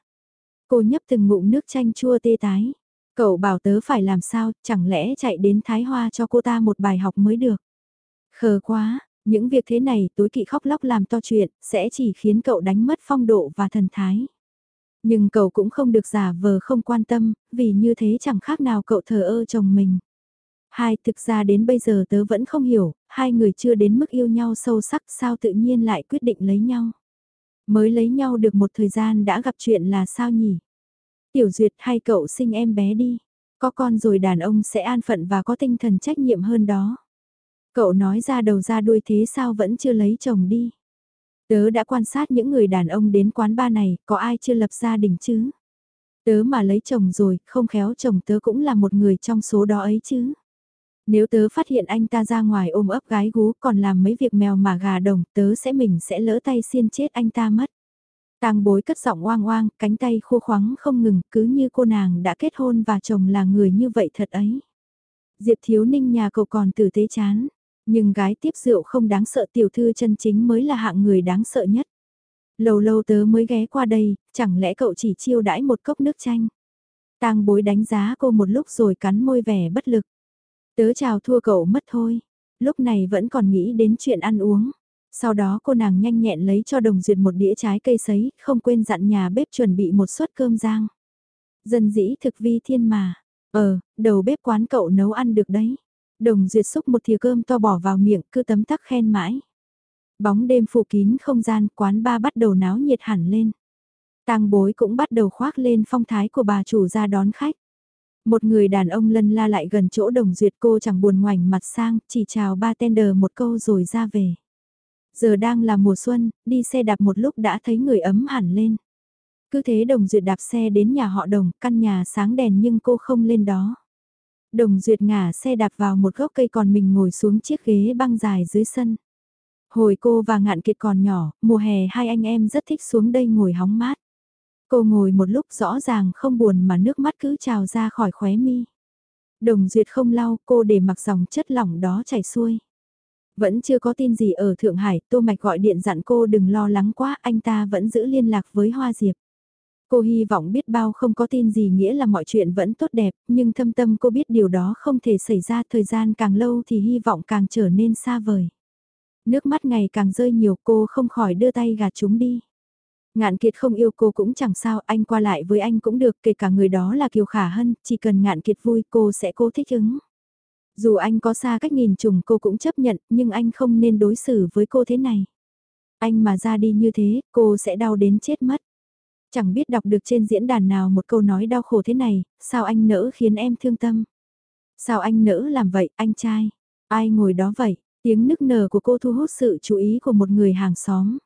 Cô nhấp từng ngụm nước chanh chua tê tái. Cậu bảo tớ phải làm sao, chẳng lẽ chạy đến Thái Hoa cho cô ta một bài học mới được. Khờ quá, những việc thế này tối kỵ khóc lóc làm to chuyện, sẽ chỉ khiến cậu đánh mất phong độ và thần thái. Nhưng cậu cũng không được giả vờ không quan tâm, vì như thế chẳng khác nào cậu thờ ơ chồng mình. Hai, thực ra đến bây giờ tớ vẫn không hiểu, hai người chưa đến mức yêu nhau sâu sắc sao tự nhiên lại quyết định lấy nhau. Mới lấy nhau được một thời gian đã gặp chuyện là sao nhỉ? Tiểu Duyệt hay cậu sinh em bé đi, có con rồi đàn ông sẽ an phận và có tinh thần trách nhiệm hơn đó. Cậu nói ra đầu ra đuôi thế sao vẫn chưa lấy chồng đi? Tớ đã quan sát những người đàn ông đến quán ba này, có ai chưa lập gia đình chứ? Tớ mà lấy chồng rồi, không khéo chồng tớ cũng là một người trong số đó ấy chứ. Nếu tớ phát hiện anh ta ra ngoài ôm ấp gái gú còn làm mấy việc mèo mà gà đồng, tớ sẽ mình sẽ lỡ tay xiên chết anh ta mất. Tang bối cất giọng oang oang, cánh tay khô khoắng không ngừng, cứ như cô nàng đã kết hôn và chồng là người như vậy thật ấy. Diệp thiếu ninh nhà cậu còn tử tế chán. Nhưng gái tiếp rượu không đáng sợ tiểu thư chân chính mới là hạng người đáng sợ nhất. Lâu lâu tớ mới ghé qua đây, chẳng lẽ cậu chỉ chiêu đãi một cốc nước chanh. Tang bối đánh giá cô một lúc rồi cắn môi vẻ bất lực. Tớ chào thua cậu mất thôi. Lúc này vẫn còn nghĩ đến chuyện ăn uống. Sau đó cô nàng nhanh nhẹn lấy cho đồng duyệt một đĩa trái cây sấy, không quên dặn nhà bếp chuẩn bị một suất cơm rang. Dân dĩ thực vi thiên mà. Ờ, đầu bếp quán cậu nấu ăn được đấy. Đồng duyệt xúc một thìa cơm to bỏ vào miệng cứ tấm tắc khen mãi. Bóng đêm phủ kín không gian quán ba bắt đầu náo nhiệt hẳn lên. tang bối cũng bắt đầu khoác lên phong thái của bà chủ ra đón khách. Một người đàn ông lân la lại gần chỗ đồng duyệt cô chẳng buồn ngoảnh mặt sang, chỉ chào ba tender một câu rồi ra về. Giờ đang là mùa xuân, đi xe đạp một lúc đã thấy người ấm hẳn lên. Cứ thế đồng duyệt đạp xe đến nhà họ đồng, căn nhà sáng đèn nhưng cô không lên đó. Đồng Duyệt ngả xe đạp vào một gốc cây còn mình ngồi xuống chiếc ghế băng dài dưới sân. Hồi cô và ngạn kiệt còn nhỏ, mùa hè hai anh em rất thích xuống đây ngồi hóng mát. Cô ngồi một lúc rõ ràng không buồn mà nước mắt cứ trào ra khỏi khóe mi. Đồng Duyệt không lau cô để mặc dòng chất lỏng đó chảy xuôi. Vẫn chưa có tin gì ở Thượng Hải, Tô Mạch gọi điện dặn cô đừng lo lắng quá, anh ta vẫn giữ liên lạc với Hoa Diệp. Cô hy vọng biết bao không có tin gì nghĩa là mọi chuyện vẫn tốt đẹp, nhưng thâm tâm cô biết điều đó không thể xảy ra thời gian càng lâu thì hy vọng càng trở nên xa vời. Nước mắt ngày càng rơi nhiều cô không khỏi đưa tay gạt chúng đi. Ngạn Kiệt không yêu cô cũng chẳng sao, anh qua lại với anh cũng được, kể cả người đó là Kiều Khả Hân, chỉ cần Ngạn Kiệt vui cô sẽ cố thích ứng. Dù anh có xa cách nghìn trùng cô cũng chấp nhận, nhưng anh không nên đối xử với cô thế này. Anh mà ra đi như thế, cô sẽ đau đến chết mất. Chẳng biết đọc được trên diễn đàn nào một câu nói đau khổ thế này, sao anh nỡ khiến em thương tâm? Sao anh nỡ làm vậy, anh trai? Ai ngồi đó vậy? Tiếng nức nở của cô thu hút sự chú ý của một người hàng xóm.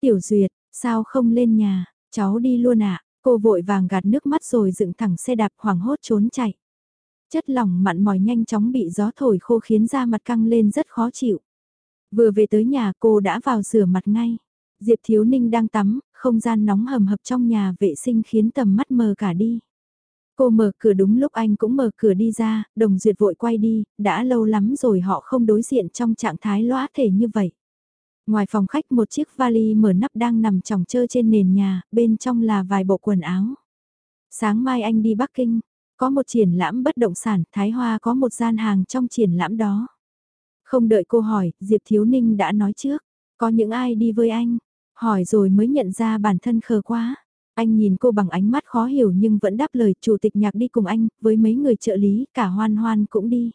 Tiểu Duyệt, sao không lên nhà, cháu đi luôn ạ, cô vội vàng gạt nước mắt rồi dựng thẳng xe đạp hoảng hốt trốn chạy. Chất lỏng mặn mòi nhanh chóng bị gió thổi khô khiến da mặt căng lên rất khó chịu. Vừa về tới nhà cô đã vào rửa mặt ngay. Diệp Thiếu Ninh đang tắm, không gian nóng hầm hập trong nhà vệ sinh khiến tầm mắt mờ cả đi. Cô mở cửa đúng lúc anh cũng mở cửa đi ra, đồng duyệt vội quay đi, đã lâu lắm rồi họ không đối diện trong trạng thái lõa thể như vậy. Ngoài phòng khách một chiếc vali mở nắp đang nằm tròng trơ trên nền nhà, bên trong là vài bộ quần áo. Sáng mai anh đi Bắc Kinh, có một triển lãm bất động sản, Thái Hoa có một gian hàng trong triển lãm đó. Không đợi cô hỏi, Diệp Thiếu Ninh đã nói trước. Có những ai đi với anh? Hỏi rồi mới nhận ra bản thân khờ quá. Anh nhìn cô bằng ánh mắt khó hiểu nhưng vẫn đáp lời chủ tịch nhạc đi cùng anh, với mấy người trợ lý, cả hoan hoan cũng đi.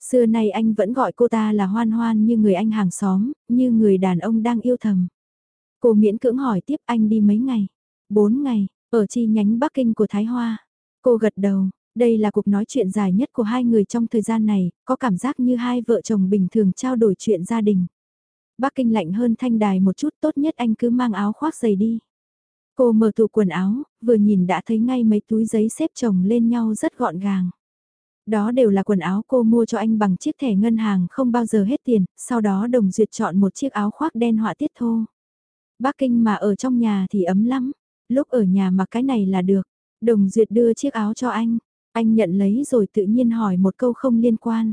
Xưa nay anh vẫn gọi cô ta là hoan hoan như người anh hàng xóm, như người đàn ông đang yêu thầm. Cô miễn cưỡng hỏi tiếp anh đi mấy ngày? Bốn ngày, ở chi nhánh Bắc Kinh của Thái Hoa. Cô gật đầu, đây là cuộc nói chuyện dài nhất của hai người trong thời gian này, có cảm giác như hai vợ chồng bình thường trao đổi chuyện gia đình. Bắc Kinh lạnh hơn thanh đài một chút tốt nhất anh cứ mang áo khoác giày đi. Cô mở tủ quần áo, vừa nhìn đã thấy ngay mấy túi giấy xếp chồng lên nhau rất gọn gàng. Đó đều là quần áo cô mua cho anh bằng chiếc thẻ ngân hàng không bao giờ hết tiền, sau đó đồng duyệt chọn một chiếc áo khoác đen họa tiết thô. Bắc Kinh mà ở trong nhà thì ấm lắm, lúc ở nhà mà cái này là được. Đồng duyệt đưa chiếc áo cho anh, anh nhận lấy rồi tự nhiên hỏi một câu không liên quan.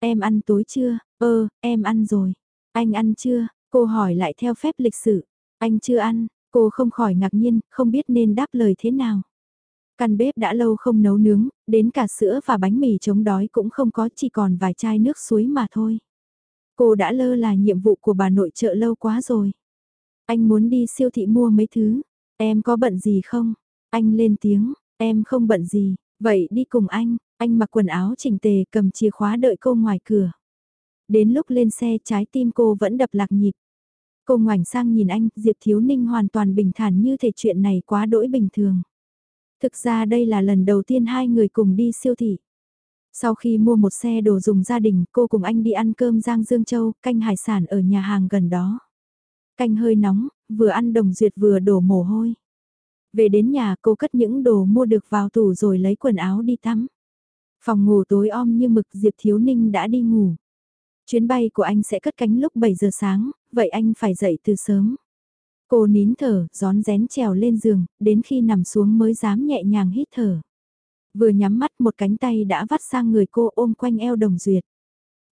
Em ăn tối chưa? Ơ, em ăn rồi. Anh ăn chưa? Cô hỏi lại theo phép lịch sử. Anh chưa ăn, cô không khỏi ngạc nhiên, không biết nên đáp lời thế nào. Căn bếp đã lâu không nấu nướng, đến cả sữa và bánh mì chống đói cũng không có, chỉ còn vài chai nước suối mà thôi. Cô đã lơ là nhiệm vụ của bà nội trợ lâu quá rồi. Anh muốn đi siêu thị mua mấy thứ, em có bận gì không? Anh lên tiếng, em không bận gì, vậy đi cùng anh, anh mặc quần áo chỉnh tề cầm chìa khóa đợi cô ngoài cửa. Đến lúc lên xe trái tim cô vẫn đập lạc nhịp. Cô ngoảnh sang nhìn anh, Diệp Thiếu Ninh hoàn toàn bình thản như thể chuyện này quá đỗi bình thường. Thực ra đây là lần đầu tiên hai người cùng đi siêu thị. Sau khi mua một xe đồ dùng gia đình, cô cùng anh đi ăn cơm Giang Dương Châu, canh hải sản ở nhà hàng gần đó. Canh hơi nóng, vừa ăn đồng duyệt vừa đổ mồ hôi. Về đến nhà cô cất những đồ mua được vào tủ rồi lấy quần áo đi tắm. Phòng ngủ tối om như mực Diệp Thiếu Ninh đã đi ngủ. Chuyến bay của anh sẽ cất cánh lúc 7 giờ sáng, vậy anh phải dậy từ sớm. Cô nín thở, gión rén trèo lên giường, đến khi nằm xuống mới dám nhẹ nhàng hít thở. Vừa nhắm mắt một cánh tay đã vắt sang người cô ôm quanh eo đồng duyệt.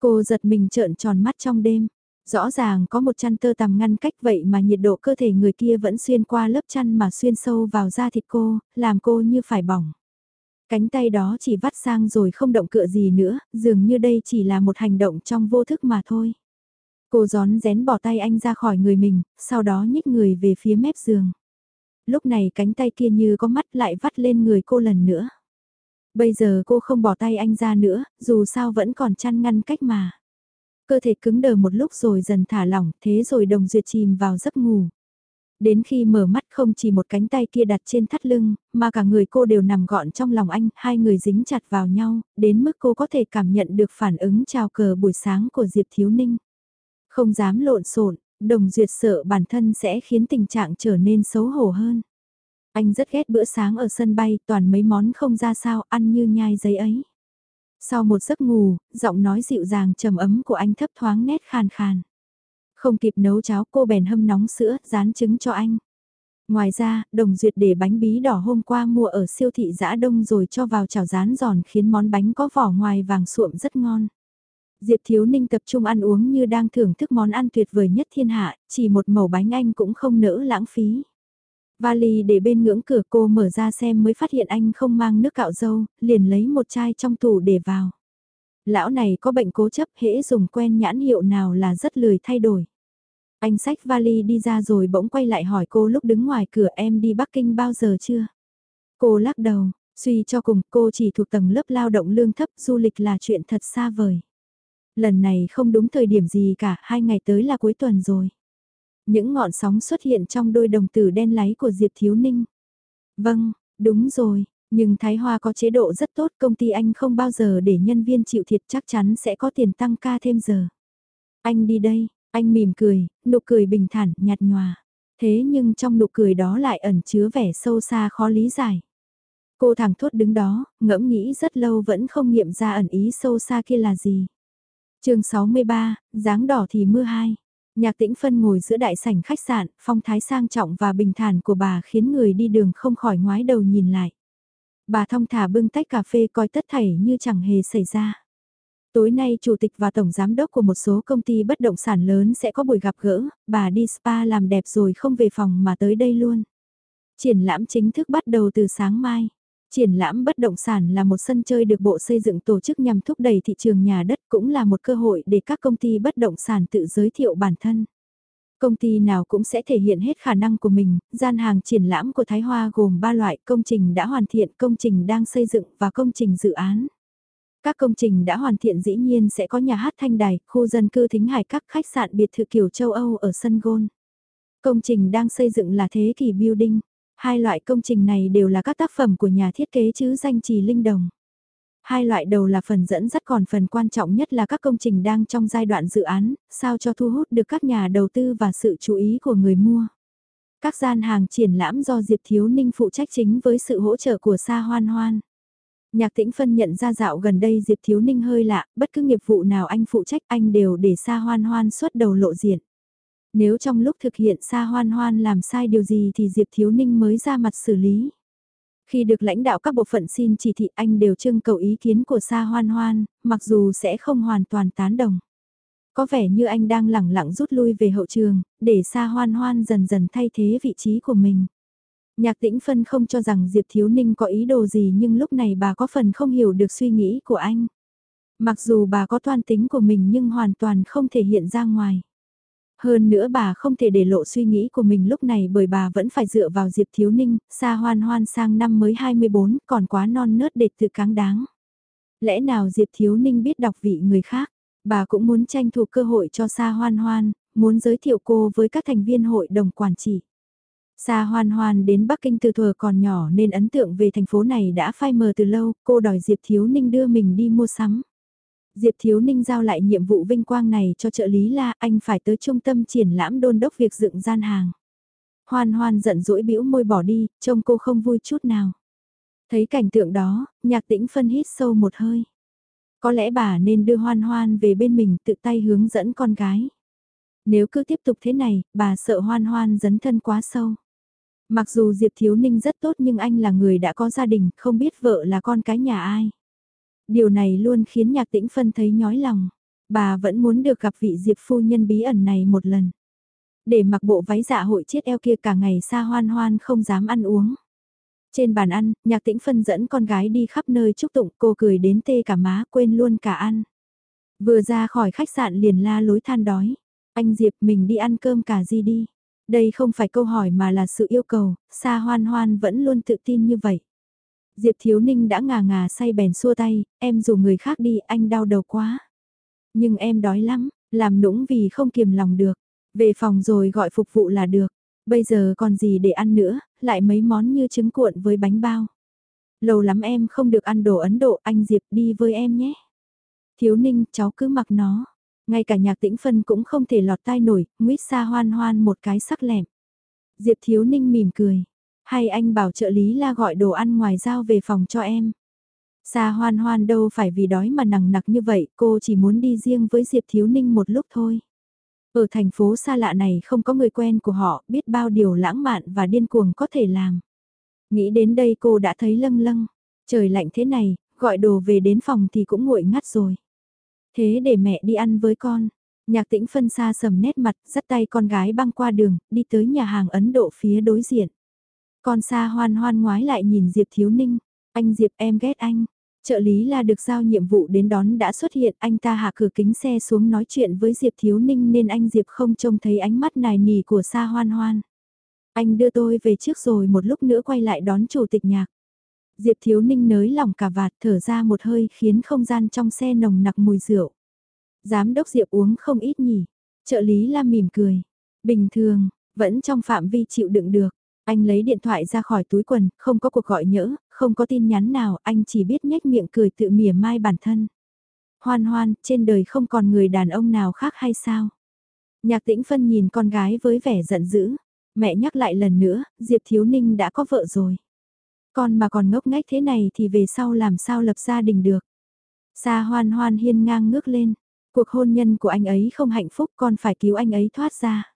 Cô giật mình trợn tròn mắt trong đêm. Rõ ràng có một chăn tơ tằm ngăn cách vậy mà nhiệt độ cơ thể người kia vẫn xuyên qua lớp chăn mà xuyên sâu vào da thịt cô, làm cô như phải bỏng. Cánh tay đó chỉ vắt sang rồi không động cựa gì nữa, dường như đây chỉ là một hành động trong vô thức mà thôi. Cô gión rén bỏ tay anh ra khỏi người mình, sau đó nhích người về phía mép giường. Lúc này cánh tay kia như có mắt lại vắt lên người cô lần nữa. Bây giờ cô không bỏ tay anh ra nữa, dù sao vẫn còn chăn ngăn cách mà. Cơ thể cứng đờ một lúc rồi dần thả lỏng, thế rồi đồng duyệt chìm vào giấc ngủ. Đến khi mở mắt không chỉ một cánh tay kia đặt trên thắt lưng, mà cả người cô đều nằm gọn trong lòng anh, hai người dính chặt vào nhau, đến mức cô có thể cảm nhận được phản ứng chào cờ buổi sáng của Diệp Thiếu Ninh. Không dám lộn xộn, đồng duyệt sợ bản thân sẽ khiến tình trạng trở nên xấu hổ hơn. Anh rất ghét bữa sáng ở sân bay, toàn mấy món không ra sao, ăn như nhai giấy ấy. Sau một giấc ngủ, giọng nói dịu dàng trầm ấm của anh thấp thoáng nét khàn khàn. Không kịp nấu cháo cô bèn hâm nóng sữa, rán trứng cho anh. Ngoài ra, đồng duyệt để bánh bí đỏ hôm qua mua ở siêu thị giã đông rồi cho vào chảo rán giòn khiến món bánh có vỏ ngoài vàng suộm rất ngon. Diệp Thiếu Ninh tập trung ăn uống như đang thưởng thức món ăn tuyệt vời nhất thiên hạ, chỉ một mẩu bánh anh cũng không nỡ lãng phí. Vali để bên ngưỡng cửa cô mở ra xem mới phát hiện anh không mang nước cạo dâu, liền lấy một chai trong tủ để vào. Lão này có bệnh cố chấp hễ dùng quen nhãn hiệu nào là rất lười thay đổi. Anh xách vali đi ra rồi bỗng quay lại hỏi cô lúc đứng ngoài cửa em đi Bắc Kinh bao giờ chưa? Cô lắc đầu, suy cho cùng cô chỉ thuộc tầng lớp lao động lương thấp du lịch là chuyện thật xa vời. Lần này không đúng thời điểm gì cả, hai ngày tới là cuối tuần rồi. Những ngọn sóng xuất hiện trong đôi đồng tử đen láy của Diệp Thiếu Ninh. Vâng, đúng rồi, nhưng Thái Hoa có chế độ rất tốt công ty anh không bao giờ để nhân viên chịu thiệt chắc chắn sẽ có tiền tăng ca thêm giờ. Anh đi đây, anh mỉm cười, nụ cười bình thản, nhạt nhòa. Thế nhưng trong nụ cười đó lại ẩn chứa vẻ sâu xa khó lý giải. Cô thẳng thốt đứng đó, ngẫm nghĩ rất lâu vẫn không nghiệm ra ẩn ý sâu xa kia là gì. chương 63, dáng đỏ thì mưa hai. Nhạc tĩnh phân ngồi giữa đại sảnh khách sạn, phong thái sang trọng và bình thản của bà khiến người đi đường không khỏi ngoái đầu nhìn lại. Bà thong thả bưng tách cà phê coi tất thảy như chẳng hề xảy ra. Tối nay chủ tịch và tổng giám đốc của một số công ty bất động sản lớn sẽ có buổi gặp gỡ, bà đi spa làm đẹp rồi không về phòng mà tới đây luôn. Triển lãm chính thức bắt đầu từ sáng mai. Triển lãm bất động sản là một sân chơi được Bộ Xây dựng tổ chức nhằm thúc đẩy thị trường nhà đất cũng là một cơ hội để các công ty bất động sản tự giới thiệu bản thân. Công ty nào cũng sẽ thể hiện hết khả năng của mình, gian hàng triển lãm của Thái Hoa gồm 3 loại công trình đã hoàn thiện, công trình đang xây dựng và công trình dự án. Các công trình đã hoàn thiện dĩ nhiên sẽ có nhà hát thanh đài, khu dân cư thính hải các khách sạn biệt thự kiểu châu Âu ở sân gôn. Công trình đang xây dựng là thế kỷ building. Hai loại công trình này đều là các tác phẩm của nhà thiết kế chứ danh trì linh đồng. Hai loại đầu là phần dẫn dắt còn phần quan trọng nhất là các công trình đang trong giai đoạn dự án, sao cho thu hút được các nhà đầu tư và sự chú ý của người mua. Các gian hàng triển lãm do Diệp Thiếu Ninh phụ trách chính với sự hỗ trợ của Sa Hoan Hoan. Nhạc tĩnh phân nhận ra dạo gần đây Diệp Thiếu Ninh hơi lạ, bất cứ nghiệp vụ nào anh phụ trách anh đều để Sa Hoan Hoan xuất đầu lộ diện. Nếu trong lúc thực hiện Sa Hoan Hoan làm sai điều gì thì Diệp Thiếu Ninh mới ra mặt xử lý. Khi được lãnh đạo các bộ phận xin chỉ thị anh đều trưng cầu ý kiến của Sa Hoan Hoan, mặc dù sẽ không hoàn toàn tán đồng. Có vẻ như anh đang lẳng lặng rút lui về hậu trường, để Sa Hoan Hoan dần dần thay thế vị trí của mình. Nhạc tĩnh phân không cho rằng Diệp Thiếu Ninh có ý đồ gì nhưng lúc này bà có phần không hiểu được suy nghĩ của anh. Mặc dù bà có toan tính của mình nhưng hoàn toàn không thể hiện ra ngoài. Hơn nữa bà không thể để lộ suy nghĩ của mình lúc này bởi bà vẫn phải dựa vào Diệp Thiếu Ninh, xa hoan hoan sang năm mới 24, còn quá non nớt để tự cáng đáng. Lẽ nào Diệp Thiếu Ninh biết đọc vị người khác, bà cũng muốn tranh thủ cơ hội cho xa hoan hoan, muốn giới thiệu cô với các thành viên hội đồng quản trị xa Hoan Hoan đến Bắc Kinh từ thuở còn nhỏ nên ấn tượng về thành phố này đã phai mờ từ lâu, cô đòi Diệp Thiếu Ninh đưa mình đi mua sắm. Diệp Thiếu Ninh giao lại nhiệm vụ vinh quang này cho trợ lý là anh phải tới trung tâm triển lãm đôn đốc việc dựng gian hàng. Hoan hoan giận dỗi bĩu môi bỏ đi, trông cô không vui chút nào. Thấy cảnh tượng đó, nhạc tĩnh phân hít sâu một hơi. Có lẽ bà nên đưa hoan hoan về bên mình tự tay hướng dẫn con gái. Nếu cứ tiếp tục thế này, bà sợ hoan hoan dấn thân quá sâu. Mặc dù Diệp Thiếu Ninh rất tốt nhưng anh là người đã có gia đình, không biết vợ là con cái nhà ai. Điều này luôn khiến nhạc tĩnh phân thấy nhói lòng. Bà vẫn muốn được gặp vị Diệp phu nhân bí ẩn này một lần. Để mặc bộ váy dạ hội chết eo kia cả ngày xa hoan hoan không dám ăn uống. Trên bàn ăn, nhạc tĩnh phân dẫn con gái đi khắp nơi chúc tụng cô cười đến tê cả má quên luôn cả ăn. Vừa ra khỏi khách sạn liền la lối than đói. Anh Diệp mình đi ăn cơm cả gì đi. Đây không phải câu hỏi mà là sự yêu cầu, Sa Hoan Hoan vẫn luôn tự tin như vậy. Diệp Thiếu Ninh đã ngà ngà say bèn xua tay, em dù người khác đi anh đau đầu quá. Nhưng em đói lắm, làm nũng vì không kiềm lòng được. Về phòng rồi gọi phục vụ là được. Bây giờ còn gì để ăn nữa, lại mấy món như trứng cuộn với bánh bao. Lâu lắm em không được ăn đồ Ấn Độ, anh Diệp đi với em nhé. Thiếu Ninh, cháu cứ mặc nó. Ngay cả nhạc tĩnh phân cũng không thể lọt tai nổi, nguyết xa hoan hoan một cái sắc lẹm. Diệp Thiếu Ninh mỉm cười. Hay anh bảo trợ lý la gọi đồ ăn ngoài giao về phòng cho em. Sa hoan hoan đâu phải vì đói mà nằng nặc như vậy, cô chỉ muốn đi riêng với Diệp Thiếu Ninh một lúc thôi. Ở thành phố xa lạ này không có người quen của họ, biết bao điều lãng mạn và điên cuồng có thể làm. Nghĩ đến đây cô đã thấy lâng lâng, trời lạnh thế này, gọi đồ về đến phòng thì cũng nguội ngắt rồi. Thế để mẹ đi ăn với con. Nhạc tĩnh phân xa sầm nét mặt, dắt tay con gái băng qua đường, đi tới nhà hàng Ấn Độ phía đối diện. Con xa hoan hoan ngoái lại nhìn Diệp Thiếu Ninh. Anh Diệp em ghét anh. Trợ lý là được giao nhiệm vụ đến đón đã xuất hiện, anh ta hạ cửa kính xe xuống nói chuyện với Diệp Thiếu Ninh nên anh Diệp không trông thấy ánh mắt nài nỉ của Sa Hoan Hoan. Anh đưa tôi về trước rồi một lúc nữa quay lại đón chủ tịch nhạc. Diệp Thiếu Ninh nới lòng cả vạt thở ra một hơi khiến không gian trong xe nồng nặc mùi rượu. Giám đốc Diệp uống không ít nhỉ. Trợ lý Lam mỉm cười. Bình thường, vẫn trong phạm vi chịu đựng được. Anh lấy điện thoại ra khỏi túi quần, không có cuộc gọi nhỡ, không có tin nhắn nào, anh chỉ biết nhếch miệng cười tự mỉa mai bản thân. Hoan hoan, trên đời không còn người đàn ông nào khác hay sao? Nhạc tĩnh phân nhìn con gái với vẻ giận dữ. Mẹ nhắc lại lần nữa, Diệp Thiếu Ninh đã có vợ rồi. Con mà còn ngốc nghếch thế này thì về sau làm sao lập gia đình được. Sa hoan hoan hiên ngang ngước lên. Cuộc hôn nhân của anh ấy không hạnh phúc, con phải cứu anh ấy thoát ra.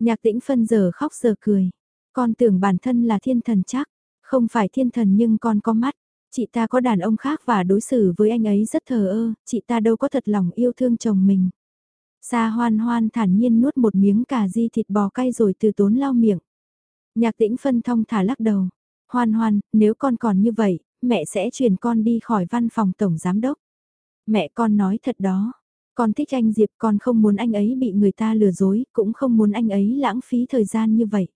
Nhạc tĩnh phân giờ khóc giờ cười. Con tưởng bản thân là thiên thần chắc. Không phải thiên thần nhưng con có mắt. Chị ta có đàn ông khác và đối xử với anh ấy rất thờ ơ. Chị ta đâu có thật lòng yêu thương chồng mình. Sa hoan hoan thản nhiên nuốt một miếng cà ri thịt bò cay rồi từ tốn lau miệng. Nhạc tĩnh phân thong thả lắc đầu. Hoan hoan, nếu con còn như vậy, mẹ sẽ chuyển con đi khỏi văn phòng tổng giám đốc. Mẹ con nói thật đó. Con thích anh Diệp, con không muốn anh ấy bị người ta lừa dối, cũng không muốn anh ấy lãng phí thời gian như vậy.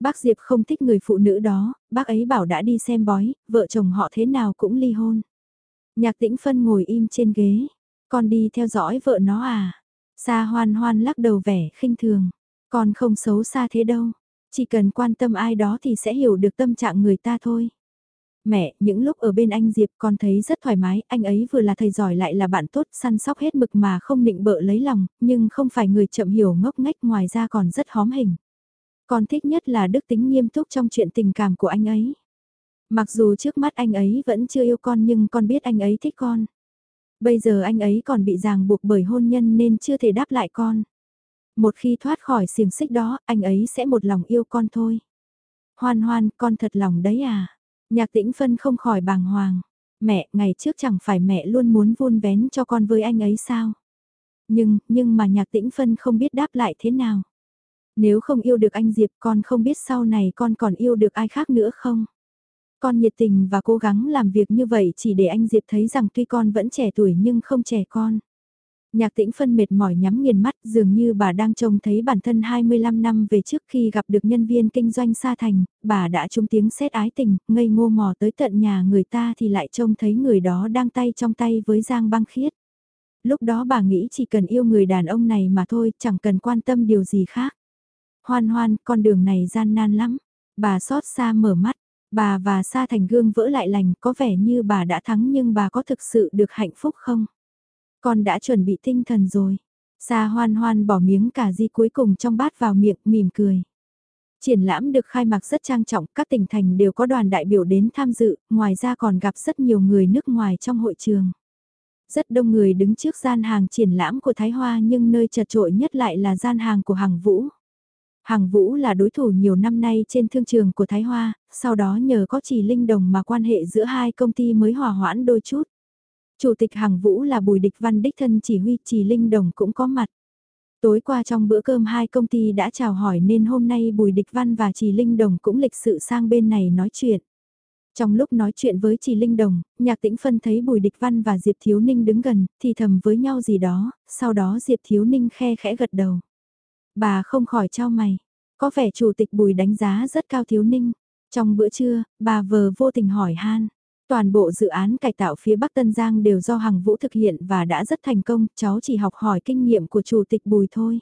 Bác Diệp không thích người phụ nữ đó, bác ấy bảo đã đi xem bói, vợ chồng họ thế nào cũng ly hôn. Nhạc tĩnh phân ngồi im trên ghế, con đi theo dõi vợ nó à. Sa hoan hoan lắc đầu vẻ khinh thường, con không xấu xa thế đâu, chỉ cần quan tâm ai đó thì sẽ hiểu được tâm trạng người ta thôi. Mẹ, những lúc ở bên anh Diệp con thấy rất thoải mái, anh ấy vừa là thầy giỏi lại là bạn tốt, săn sóc hết mực mà không định bợ lấy lòng, nhưng không phải người chậm hiểu ngốc ngách ngoài ra còn rất hóm hình. Con thích nhất là đức tính nghiêm túc trong chuyện tình cảm của anh ấy. Mặc dù trước mắt anh ấy vẫn chưa yêu con nhưng con biết anh ấy thích con. Bây giờ anh ấy còn bị ràng buộc bởi hôn nhân nên chưa thể đáp lại con. Một khi thoát khỏi xiềng xích đó, anh ấy sẽ một lòng yêu con thôi. Hoan hoan, con thật lòng đấy à? Nhạc tĩnh phân không khỏi bàng hoàng. Mẹ, ngày trước chẳng phải mẹ luôn muốn vun vén cho con với anh ấy sao? Nhưng, nhưng mà nhạc tĩnh phân không biết đáp lại thế nào. Nếu không yêu được anh Diệp con không biết sau này con còn yêu được ai khác nữa không? Con nhiệt tình và cố gắng làm việc như vậy chỉ để anh Diệp thấy rằng tuy con vẫn trẻ tuổi nhưng không trẻ con. Nhạc tĩnh phân mệt mỏi nhắm nghiền mắt dường như bà đang trông thấy bản thân 25 năm về trước khi gặp được nhân viên kinh doanh xa thành, bà đã trúng tiếng xét ái tình, ngây ngô mò tới tận nhà người ta thì lại trông thấy người đó đang tay trong tay với Giang băng khiết. Lúc đó bà nghĩ chỉ cần yêu người đàn ông này mà thôi, chẳng cần quan tâm điều gì khác. Hoan hoan, con đường này gian nan lắm. Bà xót xa mở mắt, bà và Sa Thành gương vỡ lại lành có vẻ như bà đã thắng nhưng bà có thực sự được hạnh phúc không? Con đã chuẩn bị tinh thần rồi. Sa hoan hoan bỏ miếng cà ri cuối cùng trong bát vào miệng, mỉm cười. Triển lãm được khai mạc rất trang trọng, các tỉnh thành đều có đoàn đại biểu đến tham dự, ngoài ra còn gặp rất nhiều người nước ngoài trong hội trường. Rất đông người đứng trước gian hàng triển lãm của Thái Hoa nhưng nơi chật trội nhất lại là gian hàng của Hằng Vũ. Hằng Vũ là đối thủ nhiều năm nay trên thương trường của Thái Hoa, sau đó nhờ có chỉ linh đồng mà quan hệ giữa hai công ty mới hòa hoãn đôi chút. Chủ tịch Hằng Vũ là Bùi Địch Văn đích thân chỉ huy chỉ linh đồng cũng có mặt. Tối qua trong bữa cơm hai công ty đã chào hỏi nên hôm nay Bùi Địch Văn và Trì Linh Đồng cũng lịch sự sang bên này nói chuyện. Trong lúc nói chuyện với Trì Linh Đồng, Nhạc Tĩnh Phân thấy Bùi Địch Văn và Diệp Thiếu Ninh đứng gần, thì thầm với nhau gì đó, sau đó Diệp Thiếu Ninh khe khẽ gật đầu. Bà không khỏi trao mày. Có vẻ chủ tịch Bùi đánh giá rất cao thiếu ninh. Trong bữa trưa, bà vờ vô tình hỏi han. Toàn bộ dự án cải tạo phía Bắc Tân Giang đều do Hằng Vũ thực hiện và đã rất thành công, cháu chỉ học hỏi kinh nghiệm của Chủ tịch Bùi thôi.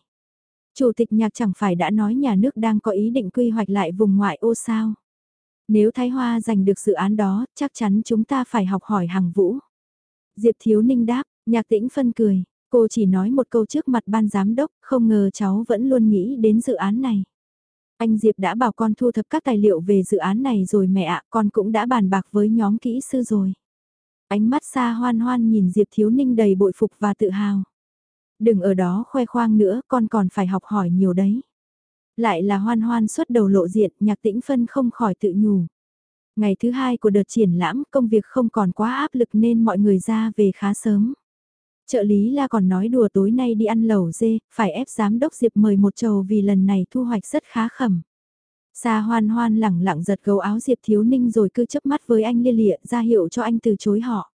Chủ tịch nhạc chẳng phải đã nói nhà nước đang có ý định quy hoạch lại vùng ngoại ô sao. Nếu Thái Hoa giành được dự án đó, chắc chắn chúng ta phải học hỏi Hằng Vũ. Diệp Thiếu Ninh đáp, nhạc tĩnh phân cười, Cô chỉ nói một câu trước mặt ban giám đốc, không ngờ cháu vẫn luôn nghĩ đến dự án này. Anh Diệp đã bảo con thu thập các tài liệu về dự án này rồi mẹ ạ, con cũng đã bàn bạc với nhóm kỹ sư rồi. Ánh mắt xa hoan hoan nhìn Diệp Thiếu Ninh đầy bội phục và tự hào. Đừng ở đó khoe khoang nữa, con còn phải học hỏi nhiều đấy. Lại là hoan hoan xuất đầu lộ diện, nhạc tĩnh phân không khỏi tự nhủ. Ngày thứ hai của đợt triển lãm, công việc không còn quá áp lực nên mọi người ra về khá sớm. Trợ lý la còn nói đùa tối nay đi ăn lẩu dê, phải ép giám đốc Diệp mời một chầu vì lần này thu hoạch rất khá khẩm. Sa hoan hoan lẳng lặng giật gấu áo Diệp Thiếu Ninh rồi cứ chớp mắt với anh lia lịa ra hiệu cho anh từ chối họ.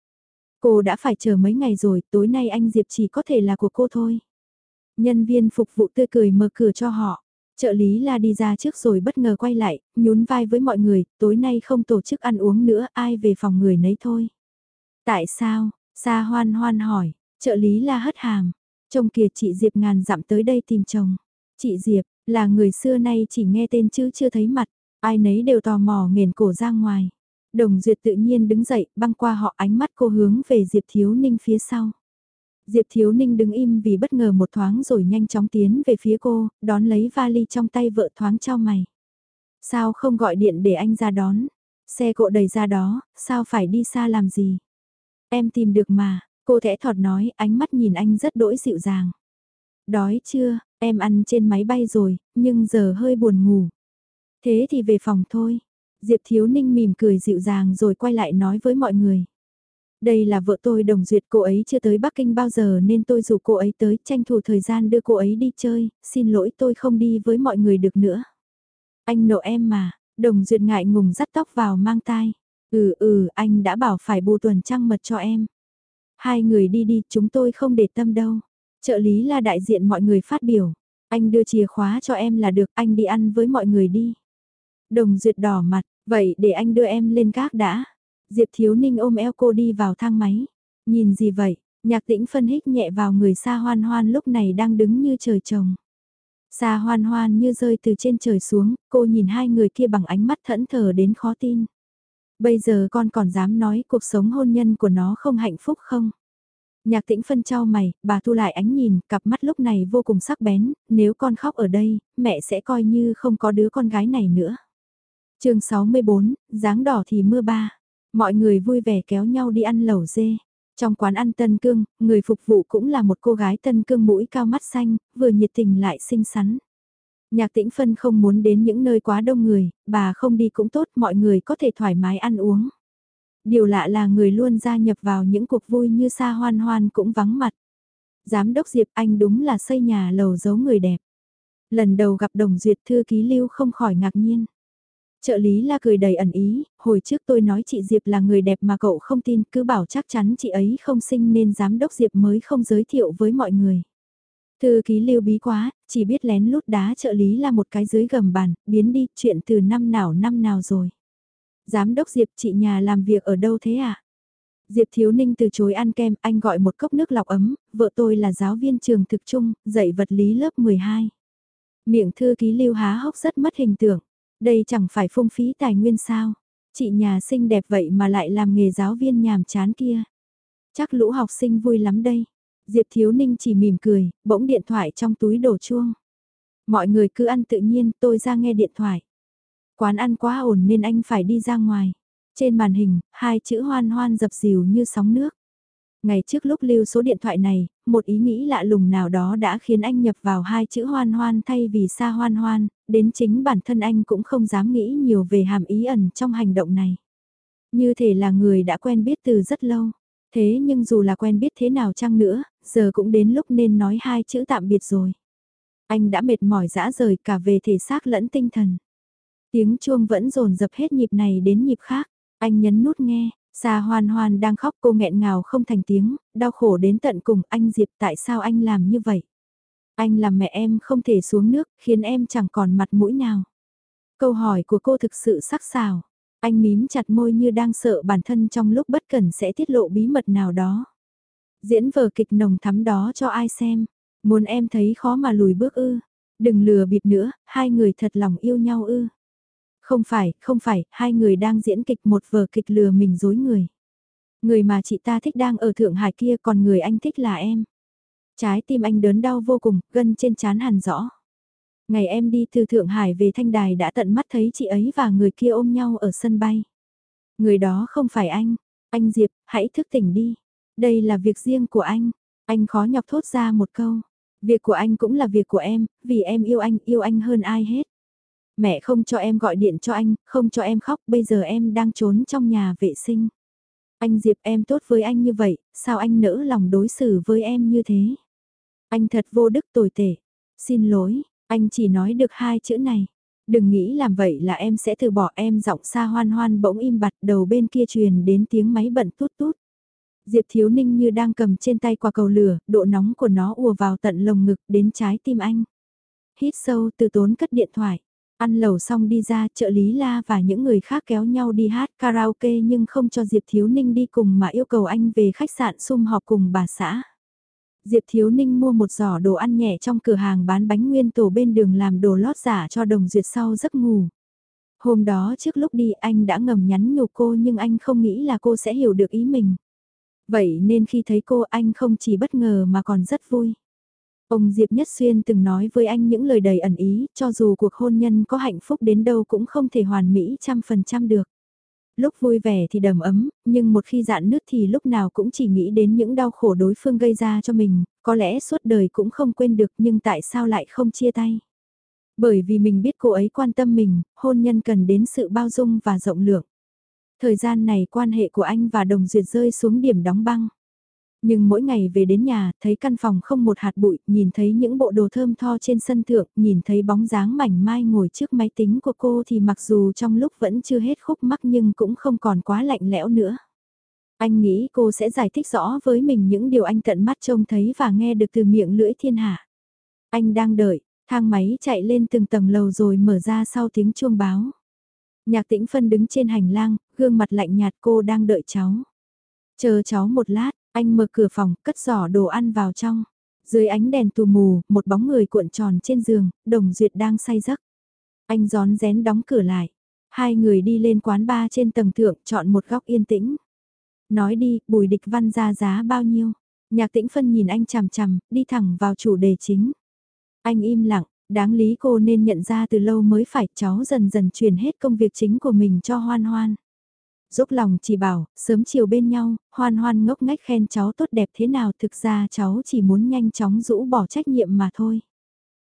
Cô đã phải chờ mấy ngày rồi, tối nay anh Diệp chỉ có thể là của cô thôi. Nhân viên phục vụ tươi cười mở cửa cho họ. Trợ lý la đi ra trước rồi bất ngờ quay lại, nhún vai với mọi người, tối nay không tổ chức ăn uống nữa, ai về phòng người nấy thôi. Tại sao? Sa hoan hoan hỏi, Trợ lý la hất hàm, trông kìa chị Diệp ngàn dặm tới đây tìm chồng. Chị Diệp, là người xưa nay chỉ nghe tên chứ chưa thấy mặt, ai nấy đều tò mò nghiền cổ ra ngoài. Đồng Duyệt tự nhiên đứng dậy, băng qua họ ánh mắt cô hướng về Diệp Thiếu Ninh phía sau. Diệp Thiếu Ninh đứng im vì bất ngờ một thoáng rồi nhanh chóng tiến về phía cô, đón lấy vali trong tay vợ thoáng cho mày. Sao không gọi điện để anh ra đón? Xe cộ đầy ra đó, sao phải đi xa làm gì? Em tìm được mà, Cô thẽ thọt nói, ánh mắt nhìn anh rất đỗi dịu dàng. Đói chưa, em ăn trên máy bay rồi, nhưng giờ hơi buồn ngủ. Thế thì về phòng thôi. Diệp Thiếu Ninh mỉm cười dịu dàng rồi quay lại nói với mọi người. Đây là vợ tôi đồng duyệt cô ấy chưa tới Bắc Kinh bao giờ nên tôi rủ cô ấy tới tranh thủ thời gian đưa cô ấy đi chơi, xin lỗi tôi không đi với mọi người được nữa. Anh nộ em mà, đồng duyệt ngại ngùng dắt tóc vào mang tai. Ừ ừ, anh đã bảo phải bù tuần trăng mật cho em. Hai người đi đi, chúng tôi không để tâm đâu. Trợ lý là đại diện mọi người phát biểu. Anh đưa chìa khóa cho em là được, anh đi ăn với mọi người đi. Đồng duyệt đỏ mặt, vậy để anh đưa em lên gác đã. Diệp Thiếu Ninh ôm eo cô đi vào thang máy. Nhìn gì vậy? Nhạc tĩnh phân hích nhẹ vào người xa hoan hoan lúc này đang đứng như trời trồng. Xa hoan hoan như rơi từ trên trời xuống, cô nhìn hai người kia bằng ánh mắt thẫn thờ đến khó tin. Bây giờ con còn dám nói cuộc sống hôn nhân của nó không hạnh phúc không? Nhạc tĩnh phân trao mày, bà thu lại ánh nhìn, cặp mắt lúc này vô cùng sắc bén, nếu con khóc ở đây, mẹ sẽ coi như không có đứa con gái này nữa. chương 64, dáng đỏ thì mưa ba. Mọi người vui vẻ kéo nhau đi ăn lẩu dê. Trong quán ăn Tân Cương, người phục vụ cũng là một cô gái Tân Cương mũi cao mắt xanh, vừa nhiệt tình lại xinh xắn. Nhạc tĩnh phân không muốn đến những nơi quá đông người, bà không đi cũng tốt mọi người có thể thoải mái ăn uống. Điều lạ là người luôn gia nhập vào những cuộc vui như xa hoan hoan cũng vắng mặt. Giám đốc Diệp Anh đúng là xây nhà lầu giấu người đẹp. Lần đầu gặp đồng duyệt thư ký lưu không khỏi ngạc nhiên. Trợ lý la cười đầy ẩn ý, hồi trước tôi nói chị Diệp là người đẹp mà cậu không tin cứ bảo chắc chắn chị ấy không sinh nên giám đốc Diệp mới không giới thiệu với mọi người. Thư ký lưu bí quá, chỉ biết lén lút đá trợ lý là một cái dưới gầm bàn, biến đi, chuyện từ năm nào năm nào rồi. Giám đốc Diệp chị nhà làm việc ở đâu thế à? Diệp Thiếu Ninh từ chối ăn kem, anh gọi một cốc nước lọc ấm, vợ tôi là giáo viên trường thực trung, dạy vật lý lớp 12. Miệng thư ký lưu há hốc rất mất hình tượng. Đây chẳng phải phung phí tài nguyên sao. Chị nhà xinh đẹp vậy mà lại làm nghề giáo viên nhàm chán kia. Chắc lũ học sinh vui lắm đây. Diệp Thiếu Ninh chỉ mỉm cười, bỗng điện thoại trong túi đổ chuông. Mọi người cứ ăn tự nhiên, tôi ra nghe điện thoại. Quán ăn quá ổn nên anh phải đi ra ngoài. Trên màn hình, hai chữ hoan hoan dập dìu như sóng nước. Ngày trước lúc lưu số điện thoại này, một ý nghĩ lạ lùng nào đó đã khiến anh nhập vào hai chữ hoan hoan thay vì xa hoan hoan, đến chính bản thân anh cũng không dám nghĩ nhiều về hàm ý ẩn trong hành động này. Như thể là người đã quen biết từ rất lâu. Thế nhưng dù là quen biết thế nào chăng nữa, giờ cũng đến lúc nên nói hai chữ tạm biệt rồi. Anh đã mệt mỏi dã rời cả về thể xác lẫn tinh thần. Tiếng chuông vẫn dồn dập hết nhịp này đến nhịp khác. Anh nhấn nút nghe, Sa hoan hoan đang khóc cô nghẹn ngào không thành tiếng, đau khổ đến tận cùng anh Diệp tại sao anh làm như vậy? Anh làm mẹ em không thể xuống nước, khiến em chẳng còn mặt mũi nào. Câu hỏi của cô thực sự sắc sảo. Anh mím chặt môi như đang sợ bản thân trong lúc bất cẩn sẽ tiết lộ bí mật nào đó. Diễn vở kịch nồng thắm đó cho ai xem. Muốn em thấy khó mà lùi bước ư. Đừng lừa bịp nữa, hai người thật lòng yêu nhau ư. Không phải, không phải, hai người đang diễn kịch một vở kịch lừa mình dối người. Người mà chị ta thích đang ở Thượng Hải kia còn người anh thích là em. Trái tim anh đớn đau vô cùng, gân trên chán hẳn rõ. Ngày em đi từ Thượng Hải về Thanh Đài đã tận mắt thấy chị ấy và người kia ôm nhau ở sân bay. Người đó không phải anh, anh Diệp, hãy thức tỉnh đi. Đây là việc riêng của anh, anh khó nhọc thốt ra một câu. Việc của anh cũng là việc của em, vì em yêu anh, yêu anh hơn ai hết. Mẹ không cho em gọi điện cho anh, không cho em khóc, bây giờ em đang trốn trong nhà vệ sinh. Anh Diệp em tốt với anh như vậy, sao anh nỡ lòng đối xử với em như thế? Anh thật vô đức tồi tệ. Xin lỗi, anh chỉ nói được hai chữ này. Đừng nghĩ làm vậy là em sẽ từ bỏ em giọng xa hoan hoan bỗng im bặt đầu bên kia truyền đến tiếng máy bận tút tút. Diệp Thiếu Ninh như đang cầm trên tay quả cầu lửa, độ nóng của nó ùa vào tận lồng ngực đến trái tim anh. Hít sâu từ tốn cất điện thoại. Ăn lẩu xong đi ra trợ lý la và những người khác kéo nhau đi hát karaoke nhưng không cho Diệp Thiếu Ninh đi cùng mà yêu cầu anh về khách sạn sum họp cùng bà xã. Diệp Thiếu Ninh mua một giỏ đồ ăn nhẹ trong cửa hàng bán bánh nguyên tổ bên đường làm đồ lót giả cho đồng duyệt sau giấc ngủ. Hôm đó trước lúc đi anh đã ngầm nhắn nhủ cô nhưng anh không nghĩ là cô sẽ hiểu được ý mình. Vậy nên khi thấy cô anh không chỉ bất ngờ mà còn rất vui. Ông Diệp Nhất Xuyên từng nói với anh những lời đầy ẩn ý, cho dù cuộc hôn nhân có hạnh phúc đến đâu cũng không thể hoàn mỹ trăm phần trăm được. Lúc vui vẻ thì đầm ấm, nhưng một khi dạn nứt thì lúc nào cũng chỉ nghĩ đến những đau khổ đối phương gây ra cho mình, có lẽ suốt đời cũng không quên được nhưng tại sao lại không chia tay. Bởi vì mình biết cô ấy quan tâm mình, hôn nhân cần đến sự bao dung và rộng lượng. Thời gian này quan hệ của anh và đồng duyệt rơi xuống điểm đóng băng. Nhưng mỗi ngày về đến nhà, thấy căn phòng không một hạt bụi, nhìn thấy những bộ đồ thơm tho trên sân thượng, nhìn thấy bóng dáng mảnh mai ngồi trước máy tính của cô thì mặc dù trong lúc vẫn chưa hết khúc mắc nhưng cũng không còn quá lạnh lẽo nữa. Anh nghĩ cô sẽ giải thích rõ với mình những điều anh tận mắt trông thấy và nghe được từ miệng lưỡi thiên hạ. Anh đang đợi, thang máy chạy lên từng tầng lầu rồi mở ra sau tiếng chuông báo. Nhạc tĩnh phân đứng trên hành lang, gương mặt lạnh nhạt cô đang đợi cháu. Chờ cháu một lát, anh mở cửa phòng, cất giỏ đồ ăn vào trong. Dưới ánh đèn tù mù, một bóng người cuộn tròn trên giường, đồng duyệt đang say giấc. Anh gión rén đóng cửa lại. Hai người đi lên quán bar trên tầng thượng, chọn một góc yên tĩnh. Nói đi, bùi địch văn ra giá bao nhiêu? Nhạc tĩnh phân nhìn anh chằm chằm, đi thẳng vào chủ đề chính. Anh im lặng, đáng lý cô nên nhận ra từ lâu mới phải cháu dần dần truyền hết công việc chính của mình cho hoan hoan. Dốc lòng chỉ bảo, sớm chiều bên nhau, hoan hoan ngốc ngách khen cháu tốt đẹp thế nào thực ra cháu chỉ muốn nhanh chóng rũ bỏ trách nhiệm mà thôi.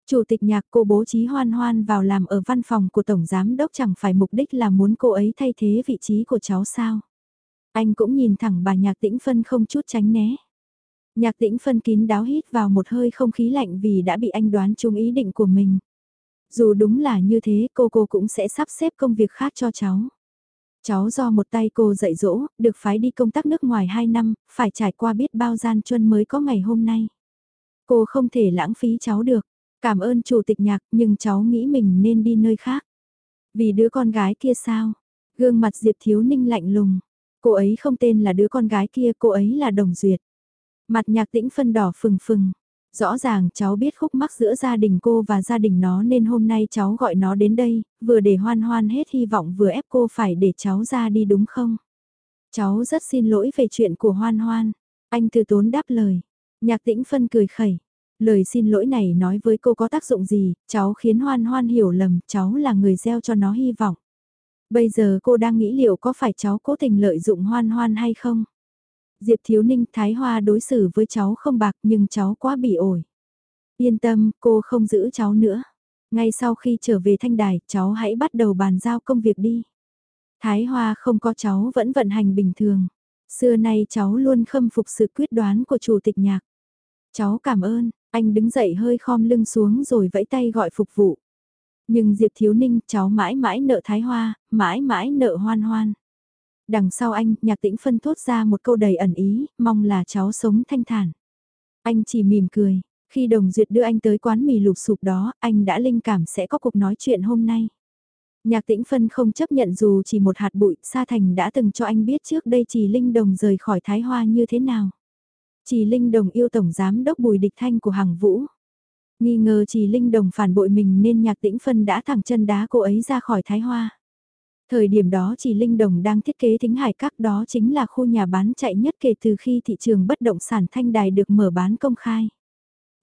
Chủ tịch nhạc cô bố trí hoan hoan vào làm ở văn phòng của Tổng Giám Đốc chẳng phải mục đích là muốn cô ấy thay thế vị trí của cháu sao. Anh cũng nhìn thẳng bà nhạc tĩnh phân không chút tránh né. Nhạc tĩnh phân kín đáo hít vào một hơi không khí lạnh vì đã bị anh đoán trúng ý định của mình. Dù đúng là như thế cô cô cũng sẽ sắp xếp công việc khác cho cháu. Cháu do một tay cô dạy dỗ, được phái đi công tác nước ngoài 2 năm, phải trải qua biết bao gian truân mới có ngày hôm nay. Cô không thể lãng phí cháu được. Cảm ơn chủ tịch nhạc nhưng cháu nghĩ mình nên đi nơi khác. Vì đứa con gái kia sao? Gương mặt Diệp Thiếu Ninh lạnh lùng. Cô ấy không tên là đứa con gái kia, cô ấy là Đồng Duyệt. Mặt nhạc tĩnh phân đỏ phừng phừng. Rõ ràng cháu biết khúc mắc giữa gia đình cô và gia đình nó nên hôm nay cháu gọi nó đến đây, vừa để hoan hoan hết hy vọng vừa ép cô phải để cháu ra đi đúng không? Cháu rất xin lỗi về chuyện của hoan hoan. Anh từ tốn đáp lời. Nhạc tĩnh phân cười khẩy. Lời xin lỗi này nói với cô có tác dụng gì, cháu khiến hoan hoan hiểu lầm, cháu là người gieo cho nó hy vọng. Bây giờ cô đang nghĩ liệu có phải cháu cố tình lợi dụng hoan hoan hay không? Diệp Thiếu Ninh Thái Hoa đối xử với cháu không bạc nhưng cháu quá bị ổi. Yên tâm, cô không giữ cháu nữa. Ngay sau khi trở về thanh đài, cháu hãy bắt đầu bàn giao công việc đi. Thái Hoa không có cháu vẫn vận hành bình thường. Xưa nay cháu luôn khâm phục sự quyết đoán của chủ tịch nhạc. Cháu cảm ơn, anh đứng dậy hơi khom lưng xuống rồi vẫy tay gọi phục vụ. Nhưng Diệp Thiếu Ninh cháu mãi mãi nợ Thái Hoa, mãi mãi nợ hoan hoan. Đằng sau anh, nhạc tĩnh phân thốt ra một câu đầy ẩn ý, mong là cháu sống thanh thản. Anh chỉ mỉm cười, khi đồng duyệt đưa anh tới quán mì lục sụp đó, anh đã linh cảm sẽ có cuộc nói chuyện hôm nay. Nhạc tĩnh phân không chấp nhận dù chỉ một hạt bụi, Sa Thành đã từng cho anh biết trước đây chỉ Linh Đồng rời khỏi Thái Hoa như thế nào. Chỉ Linh Đồng yêu Tổng Giám Đốc Bùi Địch Thanh của Hằng Vũ. Nghi ngờ chỉ Linh Đồng phản bội mình nên nhạc tĩnh phân đã thẳng chân đá cô ấy ra khỏi Thái Hoa. Thời điểm đó chỉ Linh Đồng đang thiết kế thính hải các đó chính là khu nhà bán chạy nhất kể từ khi thị trường bất động sản thanh đài được mở bán công khai.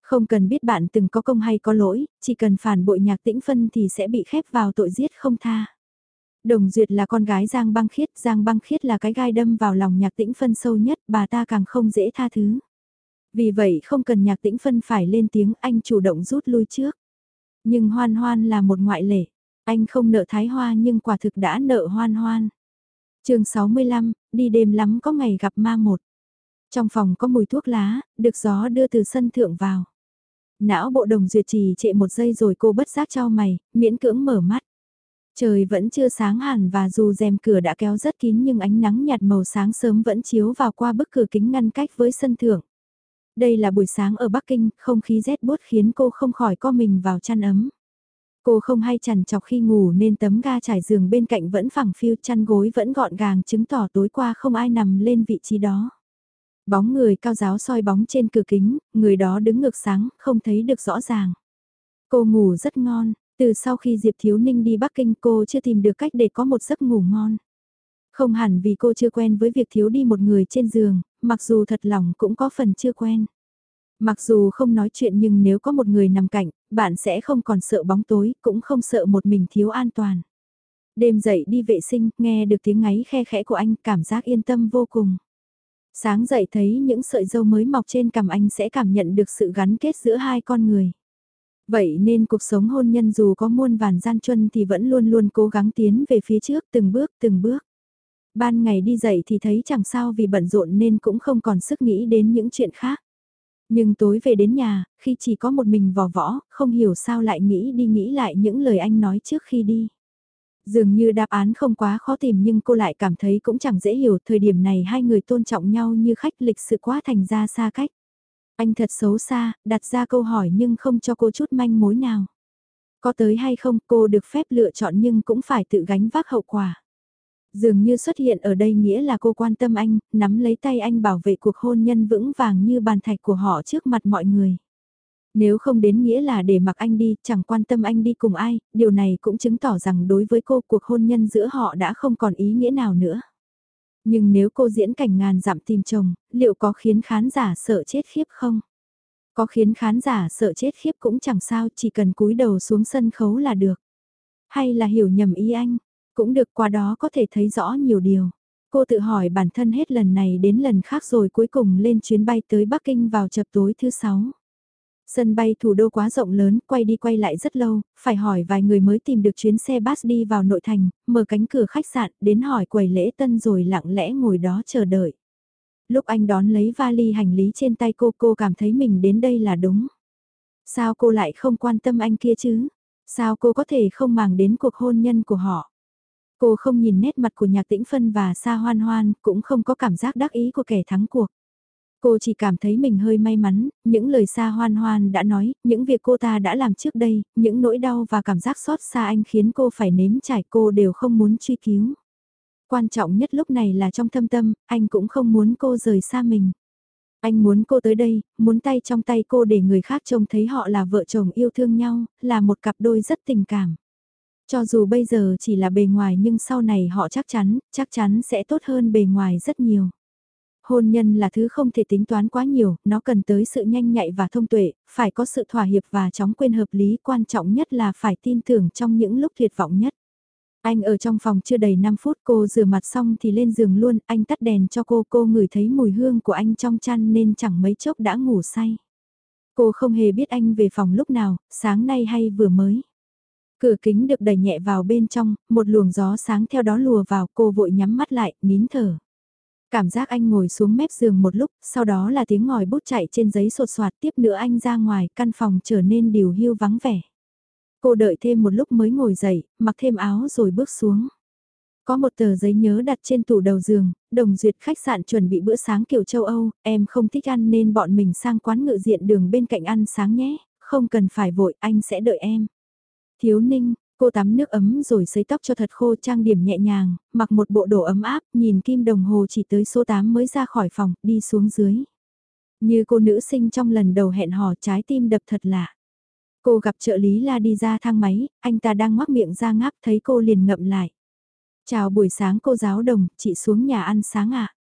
Không cần biết bạn từng có công hay có lỗi, chỉ cần phản bội nhạc tĩnh phân thì sẽ bị khép vào tội giết không tha. Đồng Duyệt là con gái Giang Băng Khiết, Giang Băng Khiết là cái gai đâm vào lòng nhạc tĩnh phân sâu nhất, bà ta càng không dễ tha thứ. Vì vậy không cần nhạc tĩnh phân phải lên tiếng anh chủ động rút lui trước. Nhưng hoan hoan là một ngoại lệ. Anh không nợ Thái Hoa nhưng quả thực đã nợ hoan hoan. chương 65, đi đêm lắm có ngày gặp ma một. Trong phòng có mùi thuốc lá, được gió đưa từ sân thượng vào. Não bộ đồng duyệt trì trệ một giây rồi cô bất giác cho mày, miễn cưỡng mở mắt. Trời vẫn chưa sáng hẳn và dù rèm cửa đã kéo rất kín nhưng ánh nắng nhạt màu sáng sớm vẫn chiếu vào qua bức cửa kính ngăn cách với sân thượng. Đây là buổi sáng ở Bắc Kinh, không khí rét buốt khiến cô không khỏi co mình vào chăn ấm. Cô không hay chằn chọc khi ngủ nên tấm ga trải giường bên cạnh vẫn phẳng phiu chăn gối vẫn gọn gàng chứng tỏ tối qua không ai nằm lên vị trí đó. Bóng người cao giáo soi bóng trên cửa kính, người đó đứng ngược sáng, không thấy được rõ ràng. Cô ngủ rất ngon, từ sau khi Diệp Thiếu Ninh đi Bắc Kinh cô chưa tìm được cách để có một giấc ngủ ngon. Không hẳn vì cô chưa quen với việc thiếu đi một người trên giường, mặc dù thật lòng cũng có phần chưa quen. Mặc dù không nói chuyện nhưng nếu có một người nằm cạnh, bạn sẽ không còn sợ bóng tối, cũng không sợ một mình thiếu an toàn. Đêm dậy đi vệ sinh, nghe được tiếng ngáy khe khẽ của anh, cảm giác yên tâm vô cùng. Sáng dậy thấy những sợi dâu mới mọc trên cằm anh sẽ cảm nhận được sự gắn kết giữa hai con người. Vậy nên cuộc sống hôn nhân dù có muôn vàn gian truân thì vẫn luôn luôn cố gắng tiến về phía trước từng bước từng bước. Ban ngày đi dậy thì thấy chẳng sao vì bận rộn nên cũng không còn sức nghĩ đến những chuyện khác. Nhưng tối về đến nhà, khi chỉ có một mình vò võ, không hiểu sao lại nghĩ đi nghĩ lại những lời anh nói trước khi đi. Dường như đáp án không quá khó tìm nhưng cô lại cảm thấy cũng chẳng dễ hiểu thời điểm này hai người tôn trọng nhau như khách lịch sự quá thành ra xa cách. Anh thật xấu xa, đặt ra câu hỏi nhưng không cho cô chút manh mối nào. Có tới hay không cô được phép lựa chọn nhưng cũng phải tự gánh vác hậu quả. Dường như xuất hiện ở đây nghĩa là cô quan tâm anh, nắm lấy tay anh bảo vệ cuộc hôn nhân vững vàng như bàn thạch của họ trước mặt mọi người. Nếu không đến nghĩa là để mặc anh đi, chẳng quan tâm anh đi cùng ai, điều này cũng chứng tỏ rằng đối với cô cuộc hôn nhân giữa họ đã không còn ý nghĩa nào nữa. Nhưng nếu cô diễn cảnh ngàn dặm tìm chồng, liệu có khiến khán giả sợ chết khiếp không? Có khiến khán giả sợ chết khiếp cũng chẳng sao, chỉ cần cúi đầu xuống sân khấu là được. Hay là hiểu nhầm ý anh, cũng được qua đó có thể thấy rõ nhiều điều. Cô tự hỏi bản thân hết lần này đến lần khác rồi cuối cùng lên chuyến bay tới Bắc Kinh vào chập tối thứ sáu. Sân bay thủ đô quá rộng lớn, quay đi quay lại rất lâu, phải hỏi vài người mới tìm được chuyến xe bus đi vào nội thành, mở cánh cửa khách sạn, đến hỏi quầy lễ tân rồi lặng lẽ ngồi đó chờ đợi. Lúc anh đón lấy vali hành lý trên tay cô, cô cảm thấy mình đến đây là đúng. Sao cô lại không quan tâm anh kia chứ? Sao cô có thể không màng đến cuộc hôn nhân của họ? Cô không nhìn nét mặt của nhạc tĩnh phân và xa hoan hoan, cũng không có cảm giác đắc ý của kẻ thắng cuộc. Cô chỉ cảm thấy mình hơi may mắn, những lời xa hoan hoan đã nói, những việc cô ta đã làm trước đây, những nỗi đau và cảm giác xót xa anh khiến cô phải nếm trải cô đều không muốn truy cứu. Quan trọng nhất lúc này là trong thâm tâm, anh cũng không muốn cô rời xa mình. Anh muốn cô tới đây, muốn tay trong tay cô để người khác trông thấy họ là vợ chồng yêu thương nhau, là một cặp đôi rất tình cảm. Cho dù bây giờ chỉ là bề ngoài nhưng sau này họ chắc chắn, chắc chắn sẽ tốt hơn bề ngoài rất nhiều. Hôn nhân là thứ không thể tính toán quá nhiều, nó cần tới sự nhanh nhạy và thông tuệ, phải có sự thỏa hiệp và chóng quên hợp lý quan trọng nhất là phải tin tưởng trong những lúc tuyệt vọng nhất. Anh ở trong phòng chưa đầy 5 phút cô rửa mặt xong thì lên giường luôn, anh tắt đèn cho cô, cô ngửi thấy mùi hương của anh trong chăn nên chẳng mấy chốc đã ngủ say. Cô không hề biết anh về phòng lúc nào, sáng nay hay vừa mới. Cửa kính được đẩy nhẹ vào bên trong, một luồng gió sáng theo đó lùa vào cô vội nhắm mắt lại, nín thở. Cảm giác anh ngồi xuống mép giường một lúc, sau đó là tiếng ngòi bút chạy trên giấy sột soạt tiếp nữa anh ra ngoài, căn phòng trở nên điều hưu vắng vẻ. Cô đợi thêm một lúc mới ngồi dậy, mặc thêm áo rồi bước xuống. Có một tờ giấy nhớ đặt trên tủ đầu giường, đồng duyệt khách sạn chuẩn bị bữa sáng kiểu châu Âu, em không thích ăn nên bọn mình sang quán ngự diện đường bên cạnh ăn sáng nhé, không cần phải vội, anh sẽ đợi em. Thiếu ninh, cô tắm nước ấm rồi sấy tóc cho thật khô trang điểm nhẹ nhàng, mặc một bộ đồ ấm áp, nhìn kim đồng hồ chỉ tới số 8 mới ra khỏi phòng, đi xuống dưới. Như cô nữ sinh trong lần đầu hẹn hò trái tim đập thật lạ. Cô gặp trợ lý la đi ra thang máy, anh ta đang ngoác miệng ra ngáp thấy cô liền ngậm lại. Chào buổi sáng cô giáo đồng, chị xuống nhà ăn sáng ạ. À?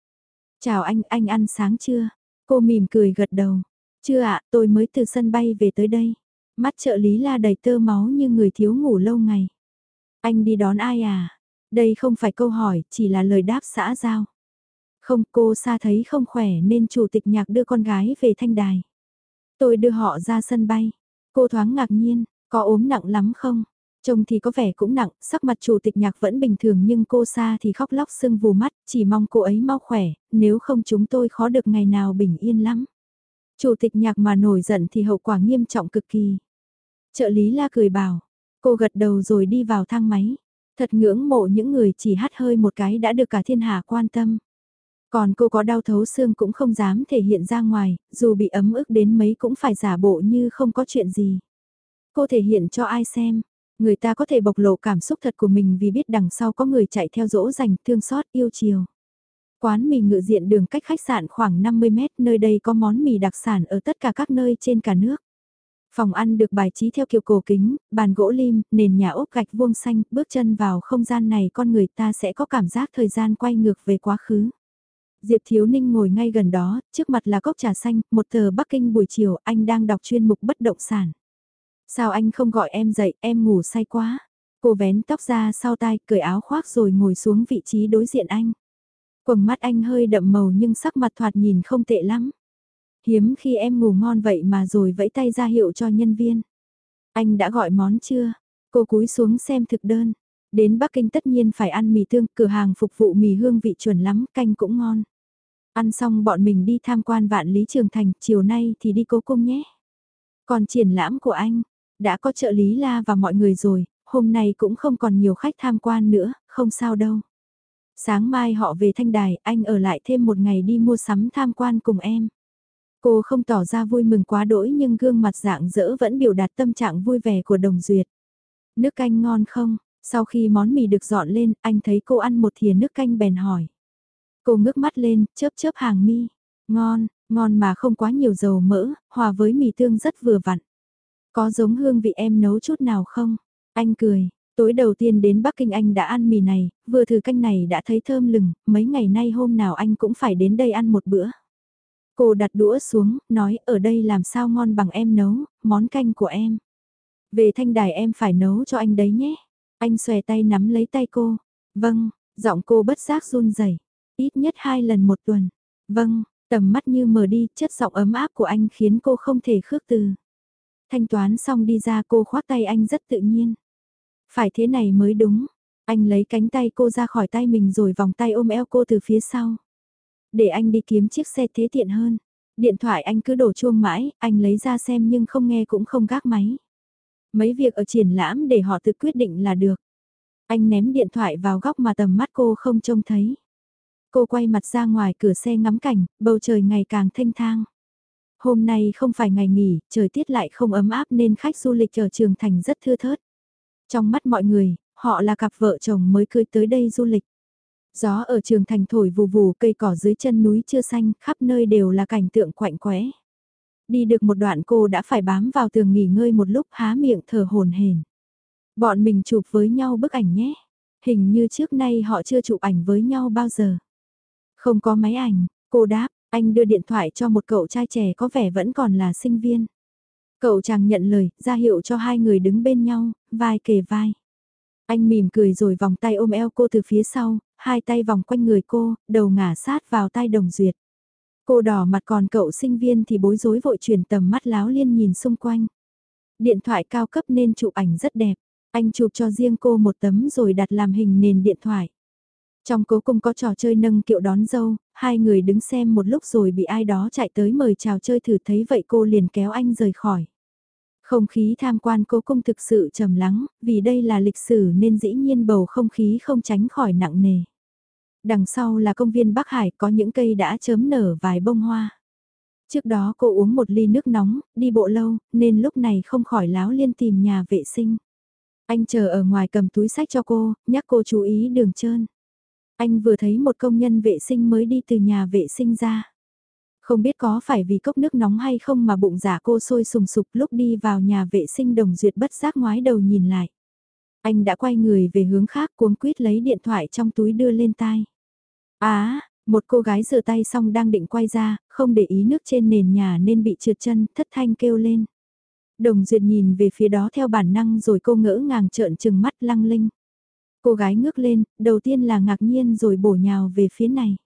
Chào anh, anh ăn sáng chưa? Cô mỉm cười gật đầu. Chưa ạ, tôi mới từ sân bay về tới đây. Mắt trợ lý la đầy tơ máu như người thiếu ngủ lâu ngày. Anh đi đón ai à? Đây không phải câu hỏi, chỉ là lời đáp xã giao. Không, cô xa thấy không khỏe nên chủ tịch nhạc đưa con gái về thanh đài. Tôi đưa họ ra sân bay. Cô thoáng ngạc nhiên, có ốm nặng lắm không? Trông thì có vẻ cũng nặng, sắc mặt chủ tịch nhạc vẫn bình thường nhưng cô xa thì khóc lóc sưng vù mắt, chỉ mong cô ấy mau khỏe, nếu không chúng tôi khó được ngày nào bình yên lắm. Chủ tịch nhạc mà nổi giận thì hậu quả nghiêm trọng cực kỳ. Trợ lý la cười bảo, cô gật đầu rồi đi vào thang máy. Thật ngưỡng mộ những người chỉ hát hơi một cái đã được cả thiên hạ quan tâm. Còn cô có đau thấu xương cũng không dám thể hiện ra ngoài, dù bị ấm ức đến mấy cũng phải giả bộ như không có chuyện gì. Cô thể hiện cho ai xem, người ta có thể bộc lộ cảm xúc thật của mình vì biết đằng sau có người chạy theo dỗ dành, thương xót, yêu chiều. Quán mì ngự diện đường cách khách sạn khoảng 50 mét, nơi đây có món mì đặc sản ở tất cả các nơi trên cả nước. Phòng ăn được bài trí theo kiểu cổ kính, bàn gỗ lim, nền nhà ốp gạch vuông xanh, bước chân vào không gian này con người ta sẽ có cảm giác thời gian quay ngược về quá khứ. Diệp Thiếu Ninh ngồi ngay gần đó, trước mặt là cốc trà xanh, một tờ Bắc Kinh buổi chiều, anh đang đọc chuyên mục bất động sản. Sao anh không gọi em dậy, em ngủ say quá. Cô vén tóc ra sau tai, cởi áo khoác rồi ngồi xuống vị trí đối diện anh. Quầng mắt anh hơi đậm màu nhưng sắc mặt thoạt nhìn không tệ lắm. Hiếm khi em ngủ ngon vậy mà rồi vẫy tay ra hiệu cho nhân viên. Anh đã gọi món chưa? Cô cúi xuống xem thực đơn. Đến Bắc Kinh tất nhiên phải ăn mì tương, cửa hàng phục vụ mì hương vị chuẩn lắm, canh cũng ngon. Ăn xong bọn mình đi tham quan vạn lý trường thành, chiều nay thì đi cố cung nhé. Còn triển lãm của anh, đã có trợ lý la và mọi người rồi, hôm nay cũng không còn nhiều khách tham quan nữa, không sao đâu. Sáng mai họ về thanh đài, anh ở lại thêm một ngày đi mua sắm tham quan cùng em. Cô không tỏ ra vui mừng quá đỗi nhưng gương mặt dạng dỡ vẫn biểu đạt tâm trạng vui vẻ của đồng duyệt. Nước canh ngon không? Sau khi món mì được dọn lên, anh thấy cô ăn một thìa nước canh bèn hỏi. Cô ngước mắt lên, chớp chớp hàng mi. Ngon, ngon mà không quá nhiều dầu mỡ, hòa với mì tương rất vừa vặn. Có giống hương vị em nấu chút nào không? Anh cười, tối đầu tiên đến Bắc Kinh anh đã ăn mì này, vừa thử canh này đã thấy thơm lừng, mấy ngày nay hôm nào anh cũng phải đến đây ăn một bữa. Cô đặt đũa xuống, nói ở đây làm sao ngon bằng em nấu, món canh của em. Về thanh đài em phải nấu cho anh đấy nhé. Anh xòe tay nắm lấy tay cô. Vâng, giọng cô bất giác run rẩy ít nhất hai lần một tuần. Vâng, tầm mắt như mờ đi, chất giọng ấm áp của anh khiến cô không thể khước từ. Thanh toán xong đi ra cô khoác tay anh rất tự nhiên. Phải thế này mới đúng. Anh lấy cánh tay cô ra khỏi tay mình rồi vòng tay ôm eo cô từ phía sau. Để anh đi kiếm chiếc xe thế tiện hơn. Điện thoại anh cứ đổ chuông mãi, anh lấy ra xem nhưng không nghe cũng không gác máy. Mấy việc ở triển lãm để họ tự quyết định là được. Anh ném điện thoại vào góc mà tầm mắt cô không trông thấy. Cô quay mặt ra ngoài cửa xe ngắm cảnh, bầu trời ngày càng thanh thang. Hôm nay không phải ngày nghỉ, trời tiết lại không ấm áp nên khách du lịch ở Trường Thành rất thưa thớt. Trong mắt mọi người, họ là cặp vợ chồng mới cưới tới đây du lịch. Gió ở Trường Thành thổi vù vù cây cỏ dưới chân núi chưa xanh, khắp nơi đều là cảnh tượng quạnh quẽ. Đi được một đoạn cô đã phải bám vào tường nghỉ ngơi một lúc há miệng thở hồn hển. Bọn mình chụp với nhau bức ảnh nhé. Hình như trước nay họ chưa chụp ảnh với nhau bao giờ. Không có máy ảnh, cô đáp, anh đưa điện thoại cho một cậu trai trẻ có vẻ vẫn còn là sinh viên. Cậu chàng nhận lời, ra hiệu cho hai người đứng bên nhau, vai kề vai. Anh mỉm cười rồi vòng tay ôm eo cô từ phía sau, hai tay vòng quanh người cô, đầu ngả sát vào tay đồng duyệt. Cô đỏ mặt còn cậu sinh viên thì bối rối vội chuyển tầm mắt láo liên nhìn xung quanh. Điện thoại cao cấp nên chụp ảnh rất đẹp. Anh chụp cho riêng cô một tấm rồi đặt làm hình nền điện thoại. Trong cố cung có trò chơi nâng kiệu đón dâu, hai người đứng xem một lúc rồi bị ai đó chạy tới mời chào chơi thử thấy vậy cô liền kéo anh rời khỏi. Không khí tham quan cố cung thực sự trầm lắng, vì đây là lịch sử nên dĩ nhiên bầu không khí không tránh khỏi nặng nề. Đằng sau là công viên Bắc Hải có những cây đã chớm nở vài bông hoa. Trước đó cô uống một ly nước nóng, đi bộ lâu, nên lúc này không khỏi láo liên tìm nhà vệ sinh. Anh chờ ở ngoài cầm túi sách cho cô, nhắc cô chú ý đường trơn. Anh vừa thấy một công nhân vệ sinh mới đi từ nhà vệ sinh ra. Không biết có phải vì cốc nước nóng hay không mà bụng giả cô sôi sùng sục lúc đi vào nhà vệ sinh đồng duyệt bất giác ngoái đầu nhìn lại. Anh đã quay người về hướng khác cuống quýt lấy điện thoại trong túi đưa lên tai. Á, một cô gái rửa tay xong đang định quay ra, không để ý nước trên nền nhà nên bị trượt chân, thất thanh kêu lên. Đồng Duyệt nhìn về phía đó theo bản năng rồi cô ngỡ ngàng trợn trừng mắt lăng linh. Cô gái ngước lên, đầu tiên là ngạc nhiên rồi bổ nhào về phía này.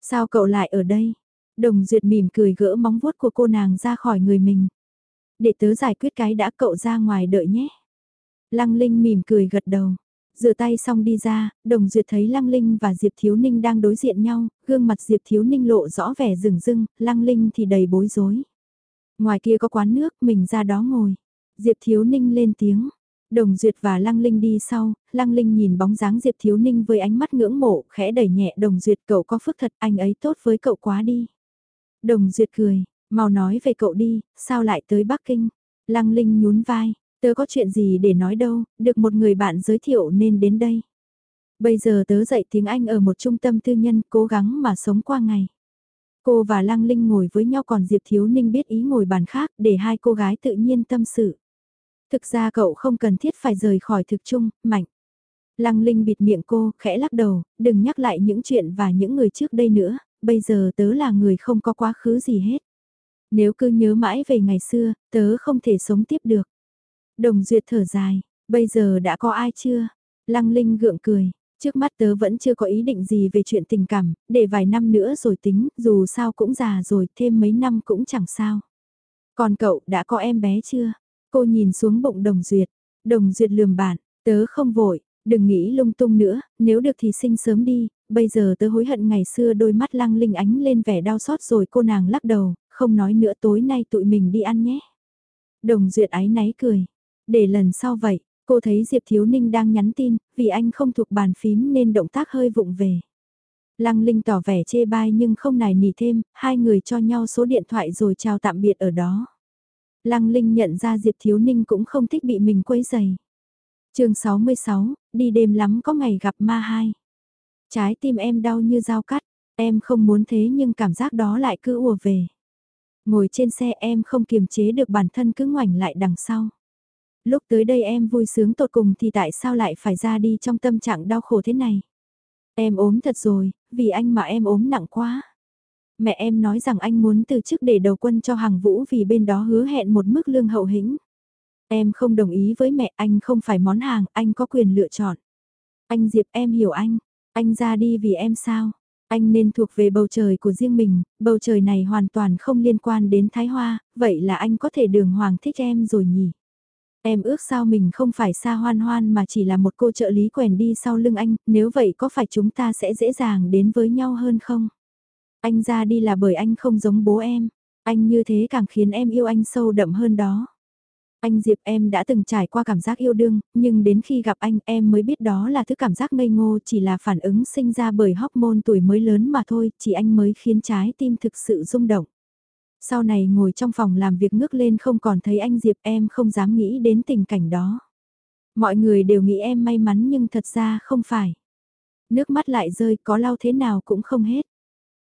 Sao cậu lại ở đây? Đồng Duyệt mỉm cười gỡ móng vuốt của cô nàng ra khỏi người mình. Để tớ giải quyết cái đã cậu ra ngoài đợi nhé. Lăng Linh mỉm cười gật đầu. Rửa tay xong đi ra, Đồng Duyệt thấy Lăng Linh và Diệp Thiếu Ninh đang đối diện nhau, gương mặt Diệp Thiếu Ninh lộ rõ vẻ rừng rưng, Lăng Linh thì đầy bối rối. Ngoài kia có quán nước, mình ra đó ngồi. Diệp Thiếu Ninh lên tiếng. Đồng Duyệt và Lăng Linh đi sau, Lăng Linh nhìn bóng dáng Diệp Thiếu Ninh với ánh mắt ngưỡng mộ, khẽ đẩy nhẹ Đồng Duyệt cậu có phước thật, anh ấy tốt với cậu quá đi. Đồng Duyệt cười, mau nói về cậu đi, sao lại tới Bắc Kinh? Lăng Linh nhún vai, tớ có chuyện gì để nói đâu, được một người bạn giới thiệu nên đến đây. Bây giờ tớ dạy tiếng Anh ở một trung tâm tư nhân cố gắng mà sống qua ngày. Cô và Lăng Linh ngồi với nhau còn Diệp Thiếu Ninh biết ý ngồi bàn khác để hai cô gái tự nhiên tâm sự. Thực ra cậu không cần thiết phải rời khỏi thực chung, mạnh. Lăng Linh bịt miệng cô, khẽ lắc đầu, đừng nhắc lại những chuyện và những người trước đây nữa, bây giờ tớ là người không có quá khứ gì hết. Nếu cứ nhớ mãi về ngày xưa, tớ không thể sống tiếp được. Đồng Duyệt thở dài, bây giờ đã có ai chưa? Lăng Linh gượng cười, trước mắt tớ vẫn chưa có ý định gì về chuyện tình cảm, để vài năm nữa rồi tính, dù sao cũng già rồi, thêm mấy năm cũng chẳng sao. Còn cậu đã có em bé chưa? Cô nhìn xuống bụng đồng duyệt, đồng duyệt lườm bạn, tớ không vội, đừng nghĩ lung tung nữa, nếu được thì sinh sớm đi, bây giờ tớ hối hận ngày xưa đôi mắt lăng linh ánh lên vẻ đau xót rồi cô nàng lắc đầu, không nói nữa tối nay tụi mình đi ăn nhé. Đồng duyệt ái náy cười, để lần sau vậy, Cô thấy Diệp Thiếu Ninh đang nhắn tin, vì anh không thuộc bàn phím nên động tác hơi vụng về. Lăng Linh tỏ vẻ chê bai nhưng không nài nỉ thêm, hai người cho nhau số điện thoại rồi chào tạm biệt ở đó. Lăng Linh nhận ra Diệp Thiếu Ninh cũng không thích bị mình quấy dày. chương 66, đi đêm lắm có ngày gặp ma hai. Trái tim em đau như dao cắt, em không muốn thế nhưng cảm giác đó lại cứ ùa về. Ngồi trên xe em không kiềm chế được bản thân cứ ngoảnh lại đằng sau. Lúc tới đây em vui sướng tột cùng thì tại sao lại phải ra đi trong tâm trạng đau khổ thế này? Em ốm thật rồi, vì anh mà em ốm nặng quá. Mẹ em nói rằng anh muốn từ chức để đầu quân cho hàng vũ vì bên đó hứa hẹn một mức lương hậu hĩnh. Em không đồng ý với mẹ anh không phải món hàng, anh có quyền lựa chọn. Anh Diệp em hiểu anh, anh ra đi vì em sao? Anh nên thuộc về bầu trời của riêng mình, bầu trời này hoàn toàn không liên quan đến Thái Hoa, vậy là anh có thể đường hoàng thích em rồi nhỉ? Em ước sao mình không phải xa hoan hoan mà chỉ là một cô trợ lý quèn đi sau lưng anh, nếu vậy có phải chúng ta sẽ dễ dàng đến với nhau hơn không? Anh ra đi là bởi anh không giống bố em, anh như thế càng khiến em yêu anh sâu đậm hơn đó. Anh Diệp em đã từng trải qua cảm giác yêu đương, nhưng đến khi gặp anh em mới biết đó là thứ cảm giác ngây ngô chỉ là phản ứng sinh ra bởi hormone tuổi mới lớn mà thôi, chỉ anh mới khiến trái tim thực sự rung động. Sau này ngồi trong phòng làm việc ngước lên không còn thấy anh Diệp em không dám nghĩ đến tình cảnh đó. Mọi người đều nghĩ em may mắn nhưng thật ra không phải. Nước mắt lại rơi có lau thế nào cũng không hết.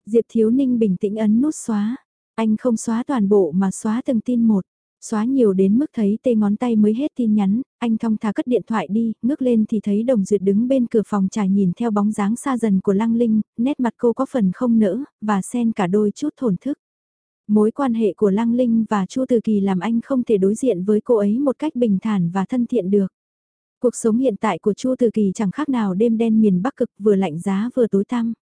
Diệp Thiếu Ninh bình tĩnh ấn nút xóa. Anh không xóa toàn bộ mà xóa từng tin một. Xóa nhiều đến mức thấy tê ngón tay mới hết tin nhắn, anh thong thả cất điện thoại đi, ngước lên thì thấy Đồng Duyệt đứng bên cửa phòng trải nhìn theo bóng dáng xa dần của Lăng Linh, nét mặt cô có phần không nỡ, và xen cả đôi chút thổn thức. Mối quan hệ của Lăng Linh và Chu Từ Kỳ làm anh không thể đối diện với cô ấy một cách bình thản và thân thiện được. Cuộc sống hiện tại của Chu Từ Kỳ chẳng khác nào đêm đen miền Bắc cực vừa lạnh giá vừa tối tăm.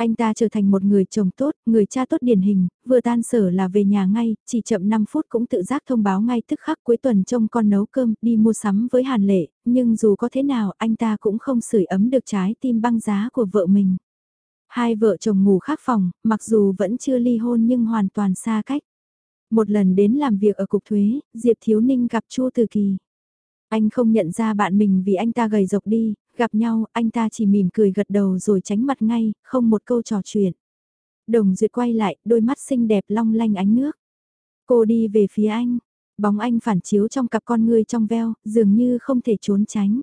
Anh ta trở thành một người chồng tốt, người cha tốt điển hình, vừa tan sở là về nhà ngay, chỉ chậm 5 phút cũng tự giác thông báo ngay tức khắc cuối tuần trông con nấu cơm, đi mua sắm với Hàn Lệ, nhưng dù có thế nào anh ta cũng không sưởi ấm được trái tim băng giá của vợ mình. Hai vợ chồng ngủ khác phòng, mặc dù vẫn chưa ly hôn nhưng hoàn toàn xa cách. Một lần đến làm việc ở cục thuế, Diệp Thiếu Ninh gặp Chu Từ Kỳ. Anh không nhận ra bạn mình vì anh ta gầy rộc đi, gặp nhau anh ta chỉ mỉm cười gật đầu rồi tránh mặt ngay, không một câu trò chuyện. Đồng Duyệt quay lại, đôi mắt xinh đẹp long lanh ánh nước. Cô đi về phía anh, bóng anh phản chiếu trong cặp con ngươi trong veo, dường như không thể trốn tránh.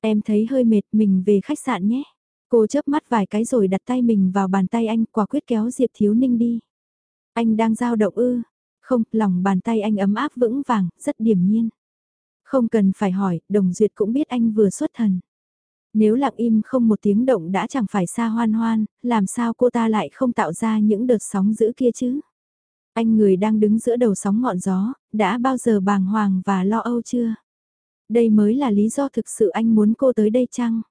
Em thấy hơi mệt mình về khách sạn nhé. Cô chớp mắt vài cái rồi đặt tay mình vào bàn tay anh quả quyết kéo Diệp Thiếu Ninh đi. Anh đang giao động ư. Không, lòng bàn tay anh ấm áp vững vàng, rất điềm nhiên. Không cần phải hỏi, Đồng Duyệt cũng biết anh vừa xuất thần. Nếu lặng im không một tiếng động đã chẳng phải xa hoan hoan, làm sao cô ta lại không tạo ra những đợt sóng dữ kia chứ? Anh người đang đứng giữa đầu sóng ngọn gió, đã bao giờ bàng hoàng và lo âu chưa? Đây mới là lý do thực sự anh muốn cô tới đây chăng?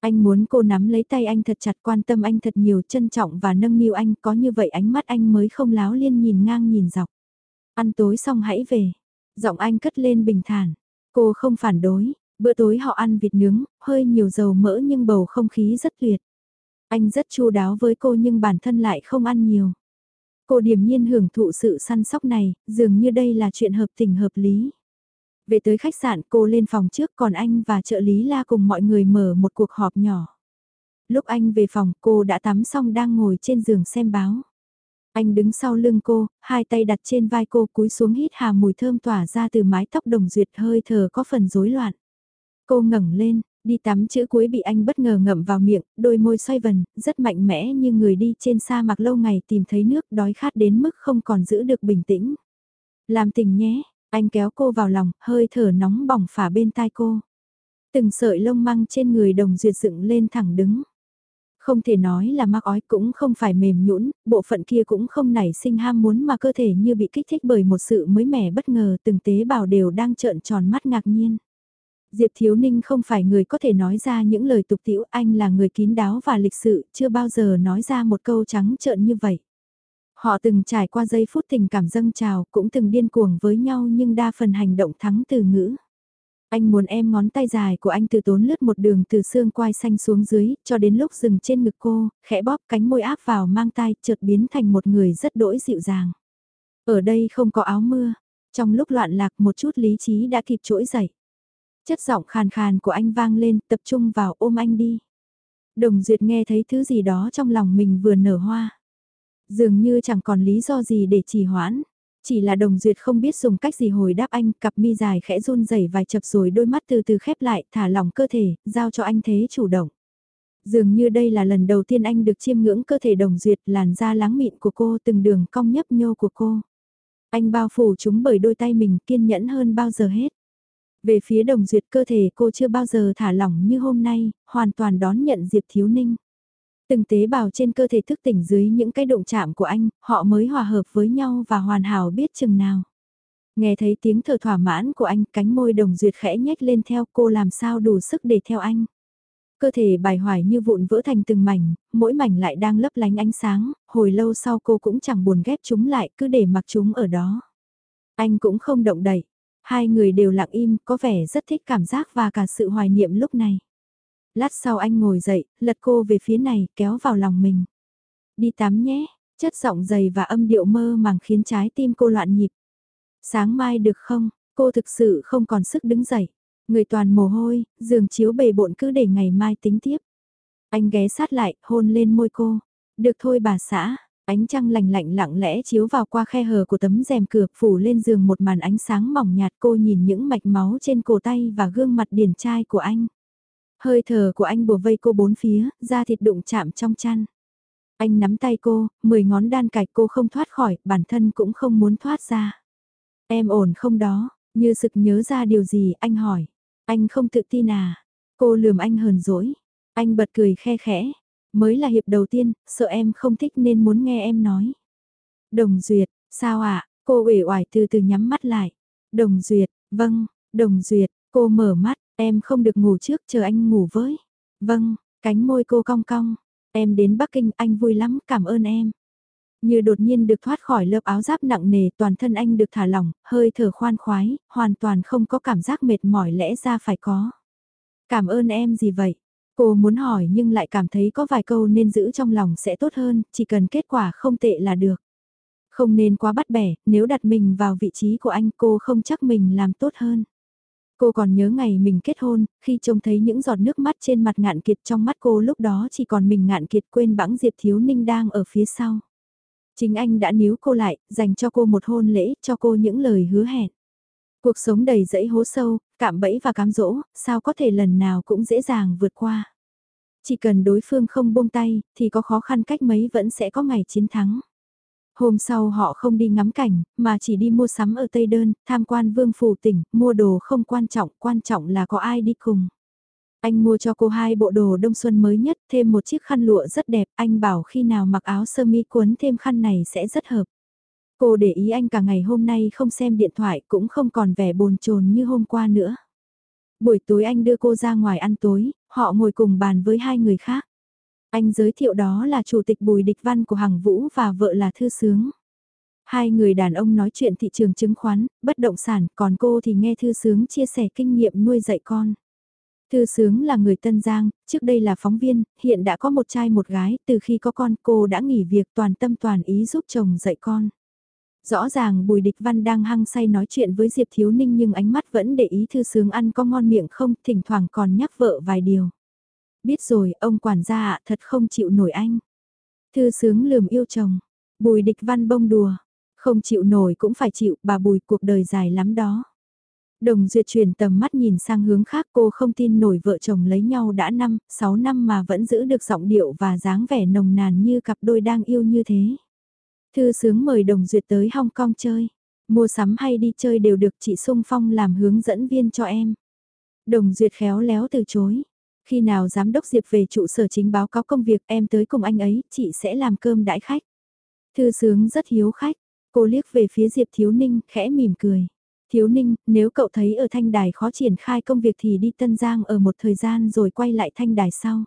Anh muốn cô nắm lấy tay anh thật chặt quan tâm anh thật nhiều trân trọng và nâng niu anh có như vậy ánh mắt anh mới không láo liên nhìn ngang nhìn dọc. Ăn tối xong hãy về. Giọng anh cất lên bình thản. Cô không phản đối. Bữa tối họ ăn vịt nướng, hơi nhiều dầu mỡ nhưng bầu không khí rất tuyệt. Anh rất chu đáo với cô nhưng bản thân lại không ăn nhiều. Cô điềm nhiên hưởng thụ sự săn sóc này, dường như đây là chuyện hợp tình hợp lý. Về tới khách sạn cô lên phòng trước còn anh và trợ lý la cùng mọi người mở một cuộc họp nhỏ. Lúc anh về phòng cô đã tắm xong đang ngồi trên giường xem báo. Anh đứng sau lưng cô, hai tay đặt trên vai cô cúi xuống hít hà mùi thơm tỏa ra từ mái tóc đồng duyệt hơi thở có phần rối loạn. Cô ngẩng lên, đi tắm chữ cuối bị anh bất ngờ ngậm vào miệng, đôi môi xoay vần, rất mạnh mẽ như người đi trên sa mạc lâu ngày tìm thấy nước đói khát đến mức không còn giữ được bình tĩnh. Làm tình nhé, anh kéo cô vào lòng, hơi thở nóng bỏng phả bên tai cô. Từng sợi lông măng trên người đồng duyệt dựng lên thẳng đứng. Không thể nói là mắc ói cũng không phải mềm nhũn, bộ phận kia cũng không nảy sinh ham muốn mà cơ thể như bị kích thích bởi một sự mới mẻ bất ngờ từng tế bào đều đang trợn tròn mắt ngạc nhiên. Diệp Thiếu Ninh không phải người có thể nói ra những lời tục tiễu, anh là người kín đáo và lịch sự, chưa bao giờ nói ra một câu trắng trợn như vậy. Họ từng trải qua giây phút tình cảm dâng trào, cũng từng điên cuồng với nhau nhưng đa phần hành động thắng từ ngữ. Anh muốn em ngón tay dài của anh từ tốn lướt một đường từ xương quai xanh xuống dưới, cho đến lúc dừng trên ngực cô, khẽ bóp cánh môi áp vào mang tay, chợt biến thành một người rất đỗi dịu dàng. Ở đây không có áo mưa, trong lúc loạn lạc một chút lý trí đã kịp trỗi dậy. Chất giọng khàn khàn của anh vang lên tập trung vào ôm anh đi. Đồng Duyệt nghe thấy thứ gì đó trong lòng mình vừa nở hoa. Dường như chẳng còn lý do gì để trì hoãn. Chỉ là đồng duyệt không biết dùng cách gì hồi đáp anh, cặp mi dài khẽ run rẩy vài chập rồi đôi mắt từ từ khép lại, thả lỏng cơ thể, giao cho anh thế chủ động. Dường như đây là lần đầu tiên anh được chiêm ngưỡng cơ thể đồng duyệt làn da láng mịn của cô từng đường cong nhấp nhô của cô. Anh bao phủ chúng bởi đôi tay mình kiên nhẫn hơn bao giờ hết. Về phía đồng duyệt cơ thể cô chưa bao giờ thả lỏng như hôm nay, hoàn toàn đón nhận Diệp Thiếu Ninh. Từng tế bào trên cơ thể thức tỉnh dưới những cái động chạm của anh, họ mới hòa hợp với nhau và hoàn hảo biết chừng nào. Nghe thấy tiếng thở thỏa mãn của anh, cánh môi đồng duyệt khẽ nhếch lên theo cô làm sao đủ sức để theo anh. Cơ thể bài hoài như vụn vỡ thành từng mảnh, mỗi mảnh lại đang lấp lánh ánh sáng, hồi lâu sau cô cũng chẳng buồn ghép chúng lại, cứ để mặc chúng ở đó. Anh cũng không động đậy, hai người đều lặng im, có vẻ rất thích cảm giác và cả sự hoài niệm lúc này. Lát sau anh ngồi dậy, lật cô về phía này, kéo vào lòng mình. Đi tắm nhé, chất giọng dày và âm điệu mơ màng khiến trái tim cô loạn nhịp. Sáng mai được không, cô thực sự không còn sức đứng dậy. Người toàn mồ hôi, giường chiếu bề bộn cứ để ngày mai tính tiếp. Anh ghé sát lại, hôn lên môi cô. Được thôi bà xã, ánh trăng lạnh lạnh lặng lẽ chiếu vào qua khe hở của tấm rèm cửa phủ lên giường một màn ánh sáng mỏng nhạt cô nhìn những mạch máu trên cổ tay và gương mặt điển trai của anh. Hơi thở của anh bùa vây cô bốn phía, da thịt đụng chạm trong chăn. Anh nắm tay cô, mười ngón đan cạch cô không thoát khỏi, bản thân cũng không muốn thoát ra. Em ổn không đó, như sực nhớ ra điều gì, anh hỏi. Anh không tự tin à? Cô lườm anh hờn dỗi. Anh bật cười khe khẽ. Mới là hiệp đầu tiên, sợ em không thích nên muốn nghe em nói. Đồng Duyệt, sao ạ? À? Cô uể oải từ từ nhắm mắt lại. Đồng Duyệt, vâng, Đồng Duyệt, cô mở mắt, em không được ngủ trước chờ anh ngủ với. Vâng, cánh môi cô cong cong. Em đến Bắc Kinh anh vui lắm, cảm ơn em. Như đột nhiên được thoát khỏi lớp áo giáp nặng nề toàn thân anh được thả lỏng, hơi thở khoan khoái, hoàn toàn không có cảm giác mệt mỏi lẽ ra phải có. Cảm ơn em gì vậy? Cô muốn hỏi nhưng lại cảm thấy có vài câu nên giữ trong lòng sẽ tốt hơn, chỉ cần kết quả không tệ là được. Không nên quá bắt bẻ, nếu đặt mình vào vị trí của anh cô không chắc mình làm tốt hơn. Cô còn nhớ ngày mình kết hôn, khi trông thấy những giọt nước mắt trên mặt ngạn kiệt trong mắt cô lúc đó chỉ còn mình ngạn kiệt quên bẵng Diệp Thiếu Ninh đang ở phía sau. Chính anh đã níu cô lại, dành cho cô một hôn lễ, cho cô những lời hứa hẹn. Cuộc sống đầy dẫy hố sâu, cạm bẫy và cám dỗ, sao có thể lần nào cũng dễ dàng vượt qua. Chỉ cần đối phương không buông tay, thì có khó khăn cách mấy vẫn sẽ có ngày chiến thắng. Hôm sau họ không đi ngắm cảnh, mà chỉ đi mua sắm ở Tây Đơn, tham quan vương phủ tỉnh, mua đồ không quan trọng, quan trọng là có ai đi cùng. Anh mua cho cô hai bộ đồ đông xuân mới nhất, thêm một chiếc khăn lụa rất đẹp, anh bảo khi nào mặc áo sơ mi cuốn thêm khăn này sẽ rất hợp. Cô để ý anh cả ngày hôm nay không xem điện thoại cũng không còn vẻ bồn chồn như hôm qua nữa. Buổi tối anh đưa cô ra ngoài ăn tối, họ ngồi cùng bàn với hai người khác. Anh giới thiệu đó là chủ tịch Bùi Địch Văn của Hằng Vũ và vợ là Thư Sướng. Hai người đàn ông nói chuyện thị trường chứng khoán, bất động sản, còn cô thì nghe Thư Sướng chia sẻ kinh nghiệm nuôi dạy con. Thư Sướng là người Tân Giang, trước đây là phóng viên, hiện đã có một trai một gái, từ khi có con cô đã nghỉ việc toàn tâm toàn ý giúp chồng dạy con. Rõ ràng Bùi Địch Văn đang hăng say nói chuyện với Diệp Thiếu Ninh nhưng ánh mắt vẫn để ý Thư Sướng ăn có ngon miệng không, thỉnh thoảng còn nhắc vợ vài điều. Biết rồi, ông quản gia ạ thật không chịu nổi anh. Thư Sướng lườm yêu chồng, Bùi Địch Văn bông đùa, không chịu nổi cũng phải chịu, bà Bùi cuộc đời dài lắm đó. Đồng Duyệt chuyển tầm mắt nhìn sang hướng khác cô không tin nổi vợ chồng lấy nhau đã 5, 6 năm mà vẫn giữ được giọng điệu và dáng vẻ nồng nàn như cặp đôi đang yêu như thế. Thư sướng mời Đồng Duyệt tới Hong Kong chơi. Mua sắm hay đi chơi đều được chị Sung Phong làm hướng dẫn viên cho em. Đồng Duyệt khéo léo từ chối. Khi nào giám đốc Diệp về trụ sở chính báo cáo công việc em tới cùng anh ấy, chị sẽ làm cơm đãi khách. Thư sướng rất hiếu khách. Cô liếc về phía Diệp Thiếu Ninh, khẽ mỉm cười. Thiếu Ninh, nếu cậu thấy ở Thanh Đài khó triển khai công việc thì đi Tân Giang ở một thời gian rồi quay lại Thanh Đài sau.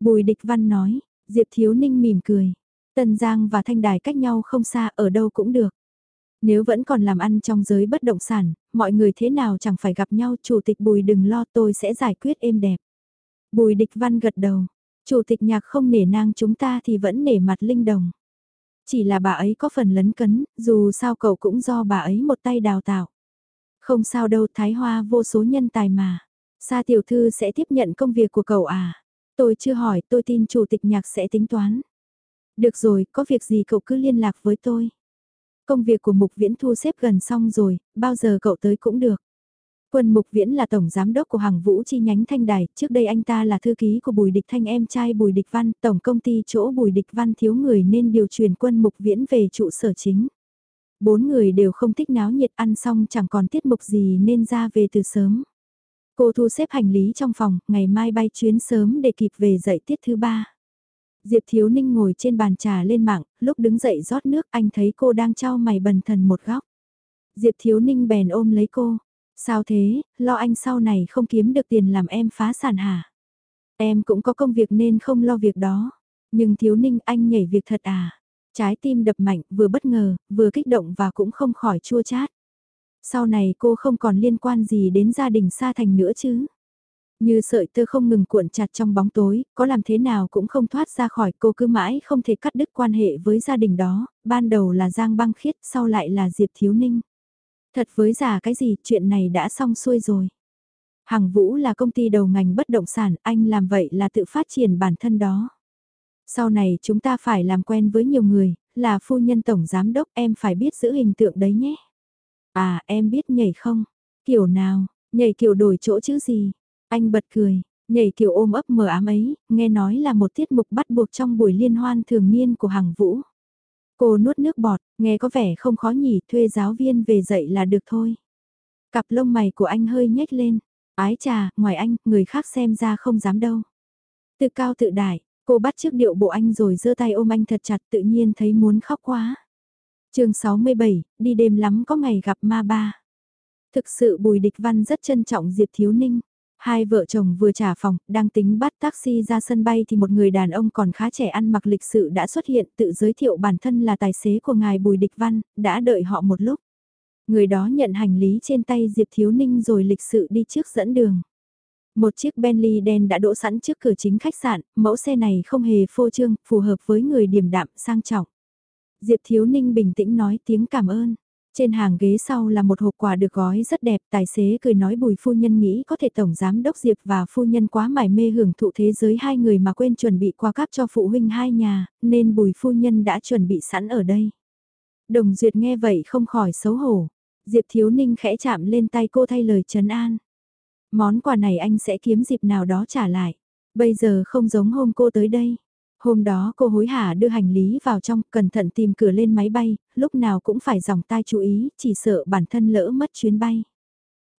Bùi Địch Văn nói, Diệp Thiếu Ninh mỉm cười. Tân Giang và Thanh Đài cách nhau không xa ở đâu cũng được. Nếu vẫn còn làm ăn trong giới bất động sản, mọi người thế nào chẳng phải gặp nhau, Chủ tịch Bùi đừng lo tôi sẽ giải quyết êm đẹp. Bùi Địch Văn gật đầu, Chủ tịch nhạc không nể nang chúng ta thì vẫn nể mặt Linh Đồng. Chỉ là bà ấy có phần lấn cấn, dù sao cậu cũng do bà ấy một tay đào tạo. Không sao đâu Thái Hoa vô số nhân tài mà. Sa tiểu thư sẽ tiếp nhận công việc của cậu à? Tôi chưa hỏi, tôi tin chủ tịch nhạc sẽ tính toán. Được rồi, có việc gì cậu cứ liên lạc với tôi. Công việc của Mục Viễn thu xếp gần xong rồi, bao giờ cậu tới cũng được. Quân Mục Viễn là tổng giám đốc của Hàng Vũ chi nhánh Thanh Đài, trước đây anh ta là thư ký của Bùi Địch Thanh em trai Bùi Địch Văn, tổng công ty chỗ Bùi Địch Văn thiếu người nên điều chuyển Quân Mục Viễn về trụ sở chính. Bốn người đều không thích náo nhiệt ăn xong chẳng còn tiết mục gì nên ra về từ sớm. Cô thu xếp hành lý trong phòng, ngày mai bay chuyến sớm để kịp về dậy tiết thứ ba. Diệp Thiếu Ninh ngồi trên bàn trà lên mạng, lúc đứng dậy rót nước anh thấy cô đang trao mày bần thần một góc. Diệp Thiếu Ninh bèn ôm lấy cô. Sao thế, lo anh sau này không kiếm được tiền làm em phá sản hả? Em cũng có công việc nên không lo việc đó. Nhưng Thiếu Ninh anh nhảy việc thật à? Trái tim đập mạnh, vừa bất ngờ, vừa kích động và cũng không khỏi chua chát. Sau này cô không còn liên quan gì đến gia đình xa thành nữa chứ? Như sợi tơ không ngừng cuộn chặt trong bóng tối, có làm thế nào cũng không thoát ra khỏi cô cứ mãi không thể cắt đứt quan hệ với gia đình đó, ban đầu là Giang băng khiết sau lại là Diệp Thiếu Ninh. Thật với giả cái gì, chuyện này đã xong xuôi rồi. Hằng Vũ là công ty đầu ngành bất động sản, anh làm vậy là tự phát triển bản thân đó. Sau này chúng ta phải làm quen với nhiều người, là phu nhân tổng giám đốc em phải biết giữ hình tượng đấy nhé. À em biết nhảy không? Kiểu nào, nhảy kiểu đổi chỗ chứ gì? Anh bật cười, nhảy kiểu ôm ấp mờ ám ấy, nghe nói là một tiết mục bắt buộc trong buổi liên hoan thường niên của Hằng Vũ. Cô nuốt nước bọt, nghe có vẻ không khó nhỉ, thuê giáo viên về dạy là được thôi. Cặp lông mày của anh hơi nhếch lên, ái trà, ngoài anh, người khác xem ra không dám đâu. Tự cao tự đại, cô bắt trước điệu bộ anh rồi giơ tay ôm anh thật chặt tự nhiên thấy muốn khóc quá. chương 67, đi đêm lắm có ngày gặp ma ba. Thực sự Bùi Địch Văn rất trân trọng Diệp Thiếu Ninh. Hai vợ chồng vừa trả phòng, đang tính bắt taxi ra sân bay thì một người đàn ông còn khá trẻ ăn mặc lịch sự đã xuất hiện tự giới thiệu bản thân là tài xế của ngài Bùi Địch Văn, đã đợi họ một lúc. Người đó nhận hành lý trên tay Diệp Thiếu Ninh rồi lịch sự đi trước dẫn đường. Một chiếc Bentley đen đã đỗ sẵn trước cửa chính khách sạn, mẫu xe này không hề phô trương, phù hợp với người điềm đạm, sang trọng. Diệp Thiếu Ninh bình tĩnh nói tiếng cảm ơn. Trên hàng ghế sau là một hộp quà được gói rất đẹp, tài xế cười nói bùi phu nhân nghĩ có thể tổng giám đốc Diệp và phu nhân quá mải mê hưởng thụ thế giới hai người mà quên chuẩn bị quà cáp cho phụ huynh hai nhà, nên bùi phu nhân đã chuẩn bị sẵn ở đây. Đồng Duyệt nghe vậy không khỏi xấu hổ. Diệp Thiếu Ninh khẽ chạm lên tay cô thay lời trấn an. Món quà này anh sẽ kiếm dịp nào đó trả lại. Bây giờ không giống hôm cô tới đây. Hôm đó cô hối hả đưa hành lý vào trong, cẩn thận tìm cửa lên máy bay, lúc nào cũng phải dòng tai chú ý, chỉ sợ bản thân lỡ mất chuyến bay.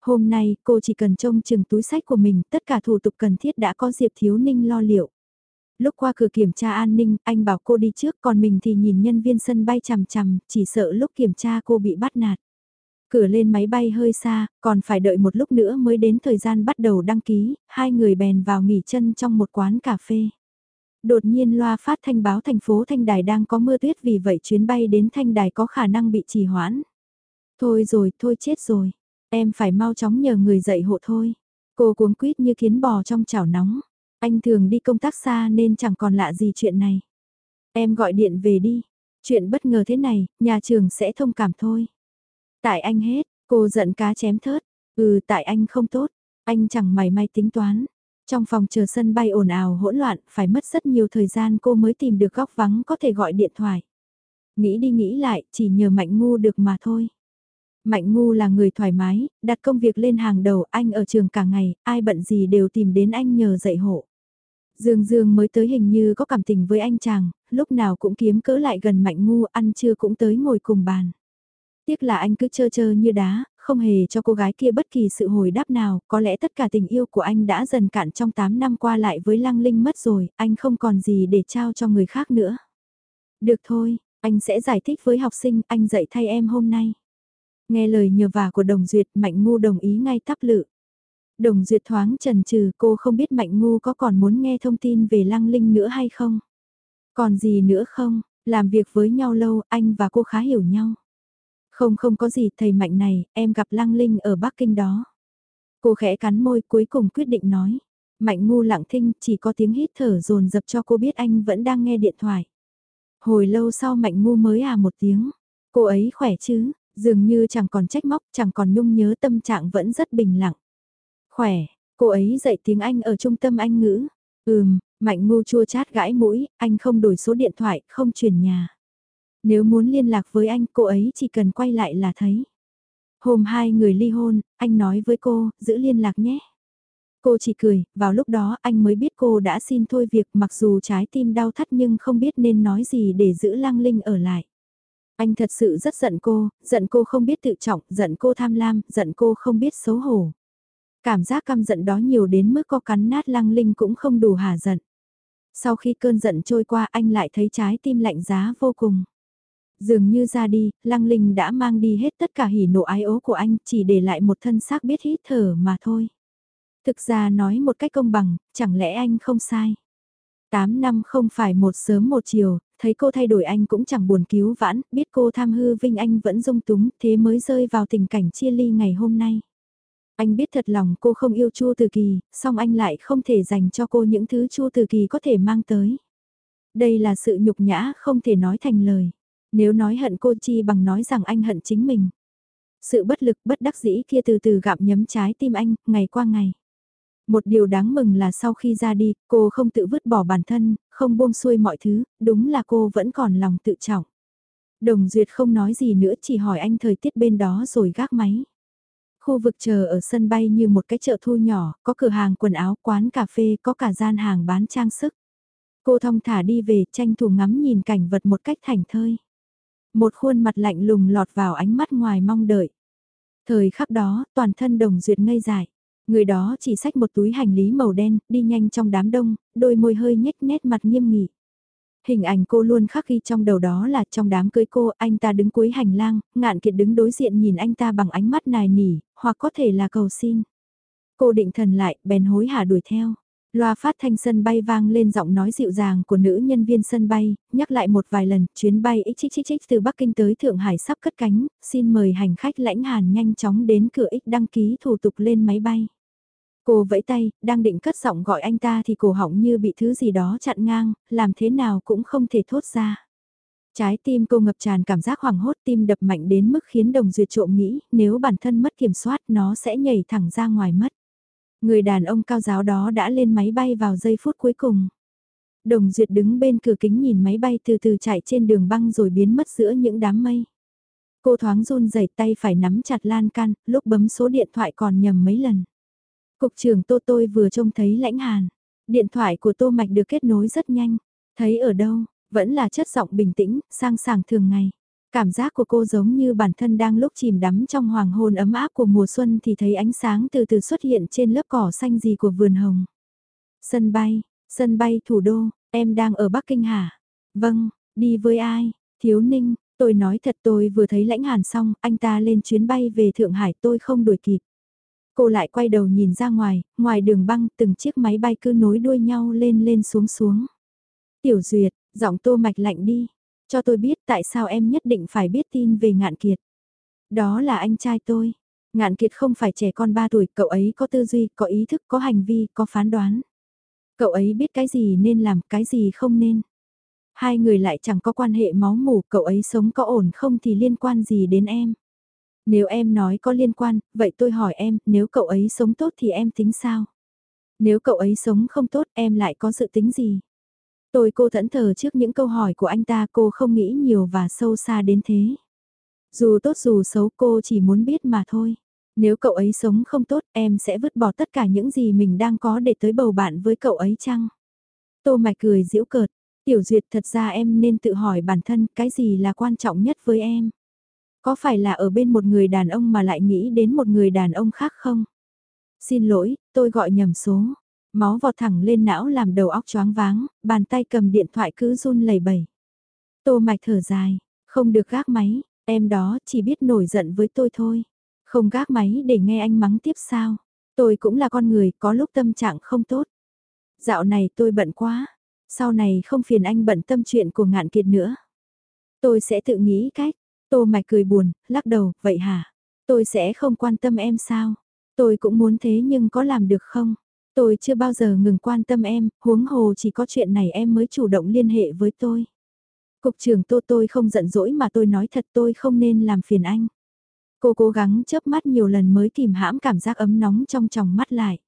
Hôm nay, cô chỉ cần trông chừng túi sách của mình, tất cả thủ tục cần thiết đã có Diệp Thiếu Ninh lo liệu. Lúc qua cửa kiểm tra an ninh, anh bảo cô đi trước, còn mình thì nhìn nhân viên sân bay chằm chằm, chỉ sợ lúc kiểm tra cô bị bắt nạt. Cửa lên máy bay hơi xa, còn phải đợi một lúc nữa mới đến thời gian bắt đầu đăng ký, hai người bèn vào nghỉ chân trong một quán cà phê. Đột nhiên loa phát thanh báo thành phố Thanh Đài đang có mưa tuyết vì vậy chuyến bay đến Thanh Đài có khả năng bị trì hoãn. Thôi rồi, thôi chết rồi. Em phải mau chóng nhờ người dạy hộ thôi. Cô cuống quýt như kiến bò trong chảo nóng. Anh thường đi công tác xa nên chẳng còn lạ gì chuyện này. Em gọi điện về đi. Chuyện bất ngờ thế này, nhà trường sẽ thông cảm thôi. Tại anh hết, cô giận cá chém thớt. Ừ tại anh không tốt. Anh chẳng mày may tính toán. Trong phòng chờ sân bay ồn ào hỗn loạn, phải mất rất nhiều thời gian cô mới tìm được góc vắng có thể gọi điện thoại. Nghĩ đi nghĩ lại, chỉ nhờ Mạnh Ngu được mà thôi. Mạnh Ngu là người thoải mái, đặt công việc lên hàng đầu, anh ở trường cả ngày, ai bận gì đều tìm đến anh nhờ dạy hộ. Dương Dương mới tới hình như có cảm tình với anh chàng, lúc nào cũng kiếm cỡ lại gần Mạnh Ngu ăn trưa cũng tới ngồi cùng bàn. Tiếc là anh cứ chơ chơ như đá, không hề cho cô gái kia bất kỳ sự hồi đáp nào, có lẽ tất cả tình yêu của anh đã dần cạn trong 8 năm qua lại với Lăng Linh mất rồi, anh không còn gì để trao cho người khác nữa. Được thôi, anh sẽ giải thích với học sinh, anh dạy thay em hôm nay. Nghe lời nhờ vả của Đồng Duyệt, Mạnh Ngu đồng ý ngay tắp lự. Đồng Duyệt thoáng trần trừ cô không biết Mạnh Ngu có còn muốn nghe thông tin về Lăng Linh nữa hay không. Còn gì nữa không, làm việc với nhau lâu, anh và cô khá hiểu nhau. Không không có gì thầy mạnh này, em gặp Lăng Linh ở Bắc Kinh đó. Cô khẽ cắn môi cuối cùng quyết định nói. Mạnh ngu lặng thinh chỉ có tiếng hít thở dồn dập cho cô biết anh vẫn đang nghe điện thoại. Hồi lâu sau mạnh ngu mới à một tiếng. Cô ấy khỏe chứ, Dường như chẳng còn trách móc, chẳng còn nhung nhớ tâm trạng vẫn rất bình lặng. Khỏe, cô ấy dạy tiếng Anh ở trung tâm Anh ngữ. Ừm, Mạnh ngu chua chát gãi mũi, anh không đổi số điện thoại, không chuyển nhà. Nếu muốn liên lạc với anh, cô ấy chỉ cần quay lại là thấy. Hôm hai người ly hôn, anh nói với cô, giữ liên lạc nhé. Cô chỉ cười, vào lúc đó anh mới biết cô đã xin thôi việc mặc dù trái tim đau thắt nhưng không biết nên nói gì để giữ Lăng Linh ở lại. Anh thật sự rất giận cô, giận cô không biết tự trọng, giận cô tham lam, giận cô không biết xấu hổ. Cảm giác căm giận đó nhiều đến mức có cắn nát Lăng Linh cũng không đủ hà giận. Sau khi cơn giận trôi qua anh lại thấy trái tim lạnh giá vô cùng. Dường như ra đi, Lăng Linh đã mang đi hết tất cả hỉ nộ ái ố của anh, chỉ để lại một thân xác biết hít thở mà thôi. Thực ra nói một cách công bằng, chẳng lẽ anh không sai. Tám năm không phải một sớm một chiều, thấy cô thay đổi anh cũng chẳng buồn cứu vãn, biết cô tham hư vinh anh vẫn dung túng, thế mới rơi vào tình cảnh chia ly ngày hôm nay. Anh biết thật lòng cô không yêu Chu Từ Kỳ, song anh lại không thể dành cho cô những thứ Chu Từ Kỳ có thể mang tới. Đây là sự nhục nhã không thể nói thành lời. Nếu nói hận cô chi bằng nói rằng anh hận chính mình. Sự bất lực bất đắc dĩ kia từ từ gặm nhấm trái tim anh, ngày qua ngày. Một điều đáng mừng là sau khi ra đi, cô không tự vứt bỏ bản thân, không buông xuôi mọi thứ, đúng là cô vẫn còn lòng tự trọng. Đồng Duyệt không nói gì nữa chỉ hỏi anh thời tiết bên đó rồi gác máy. Khu vực chờ ở sân bay như một cái chợ thu nhỏ, có cửa hàng quần áo, quán cà phê, có cả gian hàng bán trang sức. Cô thong thả đi về tranh thủ ngắm nhìn cảnh vật một cách thảnh thơi. Một khuôn mặt lạnh lùng lọt vào ánh mắt ngoài mong đợi. Thời khắc đó, toàn thân đồng duyệt ngây dại. Người đó chỉ xách một túi hành lý màu đen, đi nhanh trong đám đông, đôi môi hơi nhếch nét mặt nghiêm nghị. Hình ảnh cô luôn khắc ghi trong đầu đó là trong đám cưới cô, anh ta đứng cuối hành lang, ngạn kiệt đứng đối diện nhìn anh ta bằng ánh mắt nài nỉ, hoặc có thể là cầu xin. Cô định thần lại, bèn hối hả đuổi theo. Loa phát thanh sân bay vang lên giọng nói dịu dàng của nữ nhân viên sân bay, nhắc lại một vài lần, chuyến bay XXX từ Bắc Kinh tới Thượng Hải sắp cất cánh, xin mời hành khách lãnh hàn nhanh chóng đến cửa X đăng ký thủ tục lên máy bay. Cô vẫy tay, đang định cất giọng gọi anh ta thì cổ họng như bị thứ gì đó chặn ngang, làm thế nào cũng không thể thốt ra. Trái tim cô ngập tràn cảm giác hoảng hốt tim đập mạnh đến mức khiến đồng duyệt trộm nghĩ nếu bản thân mất kiểm soát nó sẽ nhảy thẳng ra ngoài mất. Người đàn ông cao giáo đó đã lên máy bay vào giây phút cuối cùng. Đồng duyệt đứng bên cửa kính nhìn máy bay từ từ chạy trên đường băng rồi biến mất giữa những đám mây. Cô thoáng run rẩy tay phải nắm chặt lan can, lúc bấm số điện thoại còn nhầm mấy lần. Cục trưởng Tô tôi vừa trông thấy lãnh hàn. Điện thoại của Tô Mạch được kết nối rất nhanh. Thấy ở đâu, vẫn là chất giọng bình tĩnh, sang sảng thường ngày. Cảm giác của cô giống như bản thân đang lúc chìm đắm trong hoàng hôn ấm áp của mùa xuân thì thấy ánh sáng từ từ xuất hiện trên lớp cỏ xanh gì của vườn hồng. Sân bay, sân bay thủ đô, em đang ở Bắc Kinh hả? Vâng, đi với ai? Thiếu Ninh, tôi nói thật tôi vừa thấy lãnh hàn xong, anh ta lên chuyến bay về Thượng Hải tôi không đuổi kịp. Cô lại quay đầu nhìn ra ngoài, ngoài đường băng từng chiếc máy bay cứ nối đuôi nhau lên lên xuống xuống. Tiểu Duyệt, giọng tô mạch lạnh đi, cho tôi biết tại sao em nhất định phải biết tin về ngạn kiệt. Đó là anh trai tôi. Ngạn kiệt không phải trẻ con 3 tuổi, cậu ấy có tư duy, có ý thức, có hành vi, có phán đoán. Cậu ấy biết cái gì nên làm, cái gì không nên. Hai người lại chẳng có quan hệ máu mủ, cậu ấy sống có ổn không thì liên quan gì đến em. Nếu em nói có liên quan, vậy tôi hỏi em, nếu cậu ấy sống tốt thì em tính sao? Nếu cậu ấy sống không tốt em lại có dự tính gì? Tôi cô thẫn thờ trước những câu hỏi của anh ta cô không nghĩ nhiều và sâu xa đến thế. Dù tốt dù xấu cô chỉ muốn biết mà thôi. Nếu cậu ấy sống không tốt em sẽ vứt bỏ tất cả những gì mình đang có để tới bầu bạn với cậu ấy chăng? Tô Mạch cười giễu cợt. Tiểu Duyệt thật ra em nên tự hỏi bản thân cái gì là quan trọng nhất với em. Có phải là ở bên một người đàn ông mà lại nghĩ đến một người đàn ông khác không? Xin lỗi, tôi gọi nhầm số. Máu vọt thẳng lên não làm đầu óc choáng váng, bàn tay cầm điện thoại cứ run lẩy bẩy. Tô mạch thở dài, không được gác máy, em đó chỉ biết nổi giận với tôi thôi. Không gác máy để nghe anh mắng tiếp sao. Tôi cũng là con người, có lúc tâm trạng không tốt. Dạo này tôi bận quá, sau này không phiền anh bận tâm chuyện của ngạn kiệt nữa. Tôi sẽ tự nghĩ cách, Tô Mạch cười buồn, lắc đầu, vậy hả? Tôi sẽ không quan tâm em sao? Tôi cũng muốn thế nhưng có làm được không? Tôi chưa bao giờ ngừng quan tâm em, huống hồ chỉ có chuyện này em mới chủ động liên hệ với tôi. Cục trưởng Tô tôi không giận dỗi mà tôi nói thật tôi không nên làm phiền anh. Cô cố gắng chớp mắt nhiều lần mới kìm hãm cảm giác ấm nóng trong tròng mắt lại.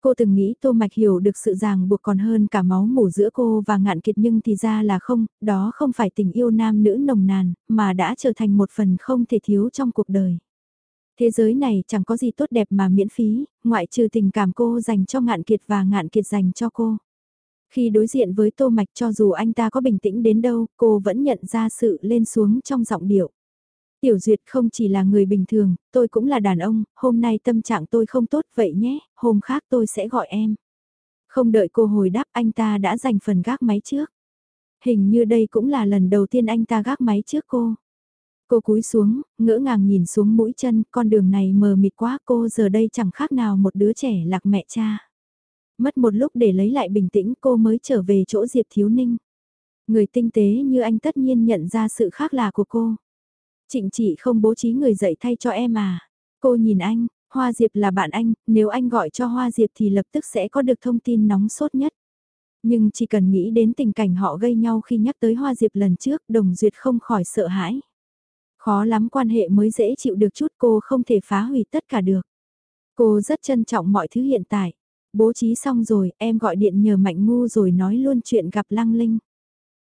Cô từng nghĩ Tô Mạch hiểu được sự ràng buộc còn hơn cả máu mủ giữa cô và ngạn kiệt nhưng thì ra là không, đó không phải tình yêu nam nữ nồng nàn, mà đã trở thành một phần không thể thiếu trong cuộc đời. Thế giới này chẳng có gì tốt đẹp mà miễn phí, ngoại trừ tình cảm cô dành cho ngạn kiệt và ngạn kiệt dành cho cô. Khi đối diện với Tô Mạch cho dù anh ta có bình tĩnh đến đâu, cô vẫn nhận ra sự lên xuống trong giọng điệu. Tiểu Duyệt không chỉ là người bình thường, tôi cũng là đàn ông, hôm nay tâm trạng tôi không tốt vậy nhé, hôm khác tôi sẽ gọi em. Không đợi cô hồi đáp anh ta đã dành phần gác máy trước. Hình như đây cũng là lần đầu tiên anh ta gác máy trước cô. Cô cúi xuống, ngỡ ngàng nhìn xuống mũi chân, con đường này mờ mịt quá cô giờ đây chẳng khác nào một đứa trẻ lạc mẹ cha. Mất một lúc để lấy lại bình tĩnh cô mới trở về chỗ Diệp Thiếu Ninh. Người tinh tế như anh tất nhiên nhận ra sự khác lạ của cô. Trịnh chị không bố trí người dạy thay cho em à. Cô nhìn anh, Hoa Diệp là bạn anh, nếu anh gọi cho Hoa Diệp thì lập tức sẽ có được thông tin nóng sốt nhất. Nhưng chỉ cần nghĩ đến tình cảnh họ gây nhau khi nhắc tới Hoa Diệp lần trước, Đồng Duyệt không khỏi sợ hãi. Khó lắm quan hệ mới dễ chịu được chút cô không thể phá hủy tất cả được. Cô rất trân trọng mọi thứ hiện tại. Bố trí xong rồi, em gọi điện nhờ Mạnh Ngu rồi nói luôn chuyện gặp Lăng Linh.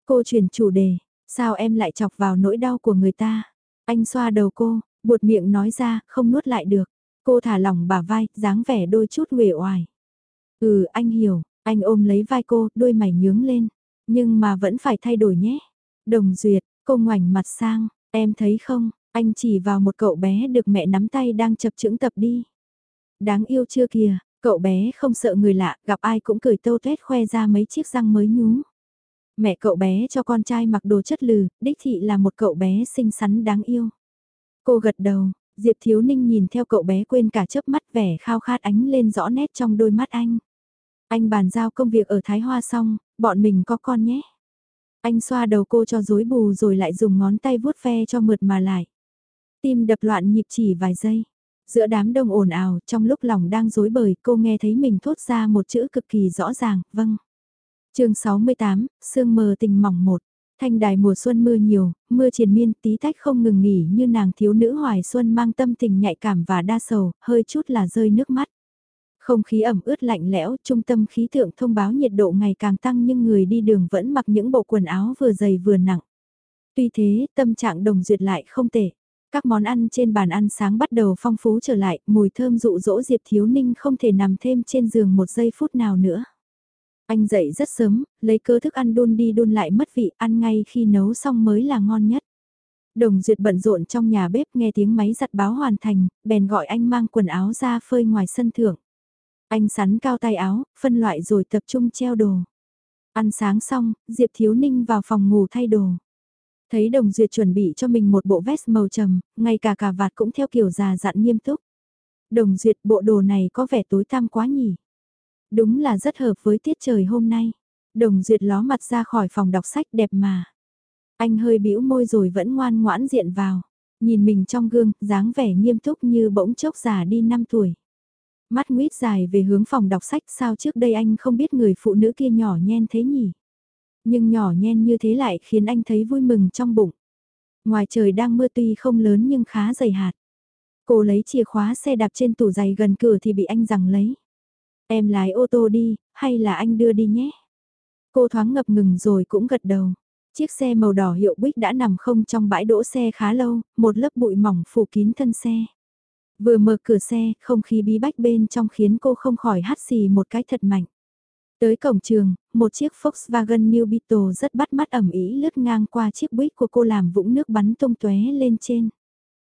Cô chuyển chủ đề, sao em lại chọc vào nỗi đau của người ta? Anh xoa đầu cô, buột miệng nói ra, không nuốt lại được. Cô thả lỏng bả vai, dáng vẻ đôi chút uể oải. Ừ, anh hiểu, anh ôm lấy vai cô, đôi mày nhướng lên. Nhưng mà vẫn phải thay đổi nhé. Đồng duyệt, cô ngoảnh mặt sang, em thấy không, anh chỉ vào một cậu bé được mẹ nắm tay đang chập chững tập đi. Đáng yêu chưa kìa, cậu bé không sợ người lạ, gặp ai cũng cười tâu tét khoe ra mấy chiếc răng mới nhú mẹ cậu bé cho con trai mặc đồ chất lừ, đích thị là một cậu bé xinh xắn đáng yêu. Cô gật đầu, Diệp Thiếu Ninh nhìn theo cậu bé quên cả chớp mắt vẻ khao khát ánh lên rõ nét trong đôi mắt anh. Anh bàn giao công việc ở Thái Hoa xong, bọn mình có con nhé. Anh xoa đầu cô cho rối bù rồi lại dùng ngón tay vuốt ve cho mượt mà lại. Tim đập loạn nhịp chỉ vài giây. Giữa đám đông ồn ào, trong lúc lòng đang rối bời, cô nghe thấy mình thốt ra một chữ cực kỳ rõ ràng, vâng chương 68, sương mờ tình mỏng một. Thanh đài mùa xuân mưa nhiều, mưa triền miên tí tách không ngừng nghỉ như nàng thiếu nữ hoài xuân mang tâm tình nhạy cảm và đa sầu, hơi chút là rơi nước mắt. Không khí ẩm ướt lạnh lẽo, trung tâm khí tượng thông báo nhiệt độ ngày càng tăng nhưng người đi đường vẫn mặc những bộ quần áo vừa dày vừa nặng. Tuy thế, tâm trạng đồng duyệt lại không tệ. Các món ăn trên bàn ăn sáng bắt đầu phong phú trở lại, mùi thơm dụ dỗ Diệp Thiếu Ninh không thể nằm thêm trên giường một giây phút nào nữa. Anh dậy rất sớm, lấy cơ thức ăn đun đi đun lại mất vị, ăn ngay khi nấu xong mới là ngon nhất. Đồng Duyệt bận rộn trong nhà bếp nghe tiếng máy giặt báo hoàn thành, bèn gọi anh mang quần áo ra phơi ngoài sân thượng. Anh sắn cao tay áo, phân loại rồi tập trung treo đồ. Ăn sáng xong, Diệp Thiếu Ninh vào phòng ngủ thay đồ. Thấy Đồng Duyệt chuẩn bị cho mình một bộ vest màu trầm, ngay cả cà vạt cũng theo kiểu già dặn nghiêm túc. Đồng Duyệt bộ đồ này có vẻ tối tăm quá nhỉ. Đúng là rất hợp với tiết trời hôm nay. Đồng Duyệt ló mặt ra khỏi phòng đọc sách đẹp mà. Anh hơi bĩu môi rồi vẫn ngoan ngoãn diện vào. Nhìn mình trong gương, dáng vẻ nghiêm túc như bỗng chốc già đi 5 tuổi. Mắt nguyết dài về hướng phòng đọc sách sao trước đây anh không biết người phụ nữ kia nhỏ nhen thế nhỉ. Nhưng nhỏ nhen như thế lại khiến anh thấy vui mừng trong bụng. Ngoài trời đang mưa tuy không lớn nhưng khá dày hạt. Cô lấy chìa khóa xe đạp trên tủ giày gần cửa thì bị anh rằng lấy. Em lái ô tô đi, hay là anh đưa đi nhé? Cô thoáng ngập ngừng rồi cũng gật đầu. Chiếc xe màu đỏ hiệu Buick đã nằm không trong bãi đỗ xe khá lâu, một lớp bụi mỏng phủ kín thân xe. Vừa mở cửa xe, không khí bí bách bên trong khiến cô không khỏi hắt xì một cái thật mạnh. Tới cổng trường, một chiếc Volkswagen New Beetle rất bắt mắt ẩm ý lướt ngang qua chiếc buýt của cô làm vũng nước bắn tung tóe lên trên.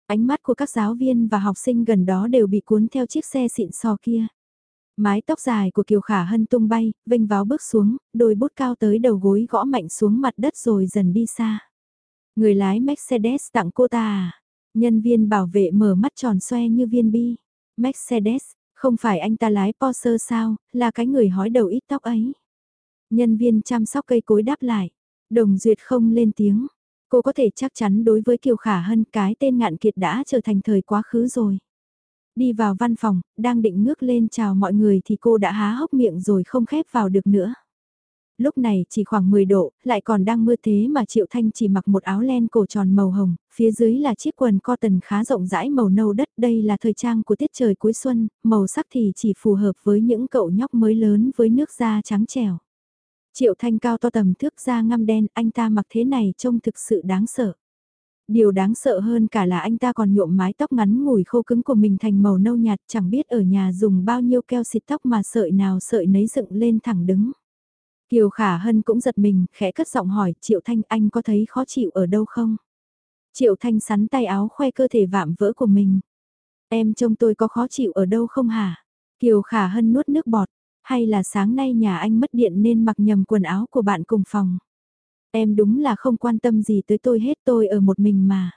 Ánh mắt của các giáo viên và học sinh gần đó đều bị cuốn theo chiếc xe xịn sò kia. Mái tóc dài của Kiều Khả Hân tung bay, vênh váo bước xuống, đôi bút cao tới đầu gối gõ mạnh xuống mặt đất rồi dần đi xa. Người lái Mercedes tặng cô ta à? Nhân viên bảo vệ mở mắt tròn xoe như viên bi. Mercedes, không phải anh ta lái Porsche sao, là cái người hói đầu ít tóc ấy. Nhân viên chăm sóc cây cối đáp lại. Đồng Duyệt không lên tiếng. Cô có thể chắc chắn đối với Kiều Khả Hân cái tên ngạn kiệt đã trở thành thời quá khứ rồi. Đi vào văn phòng, đang định ngước lên chào mọi người thì cô đã há hốc miệng rồi không khép vào được nữa. Lúc này chỉ khoảng 10 độ, lại còn đang mưa thế mà Triệu Thanh chỉ mặc một áo len cổ tròn màu hồng, phía dưới là chiếc quần cotton khá rộng rãi màu nâu đất. Đây là thời trang của tiết trời cuối xuân, màu sắc thì chỉ phù hợp với những cậu nhóc mới lớn với nước da trắng trẻo. Triệu Thanh cao to tầm thước da ngăm đen, anh ta mặc thế này trông thực sự đáng sợ. Điều đáng sợ hơn cả là anh ta còn nhuộm mái tóc ngắn ngủi khô cứng của mình thành màu nâu nhạt chẳng biết ở nhà dùng bao nhiêu keo xịt tóc mà sợi nào sợi nấy dựng lên thẳng đứng. Kiều Khả Hân cũng giật mình, khẽ cất giọng hỏi, Triệu Thanh anh có thấy khó chịu ở đâu không? Triệu Thanh sắn tay áo khoe cơ thể vạm vỡ của mình. Em trông tôi có khó chịu ở đâu không hả? Kiều Khả Hân nuốt nước bọt, hay là sáng nay nhà anh mất điện nên mặc nhầm quần áo của bạn cùng phòng? Em đúng là không quan tâm gì tới tôi hết tôi ở một mình mà.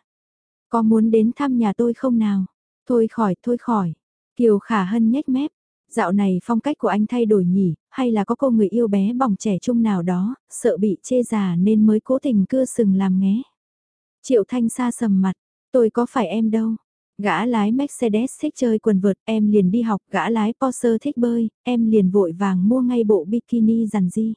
Có muốn đến thăm nhà tôi không nào? Thôi khỏi, thôi khỏi. Kiều Khả Hân nhếch mép, Dạo này phong cách của anh thay đổi nhỉ, hay là có cô người yêu bé bỏng trẻ trung nào đó, sợ bị chê già nên mới cố tình cưa sừng làm nghé. Triệu Thanh xa sầm mặt, tôi có phải em đâu. Gã lái Mercedes thích chơi quần vợt, em liền đi học, gã lái Porsche thích bơi, em liền vội vàng mua ngay bộ bikini dằn di.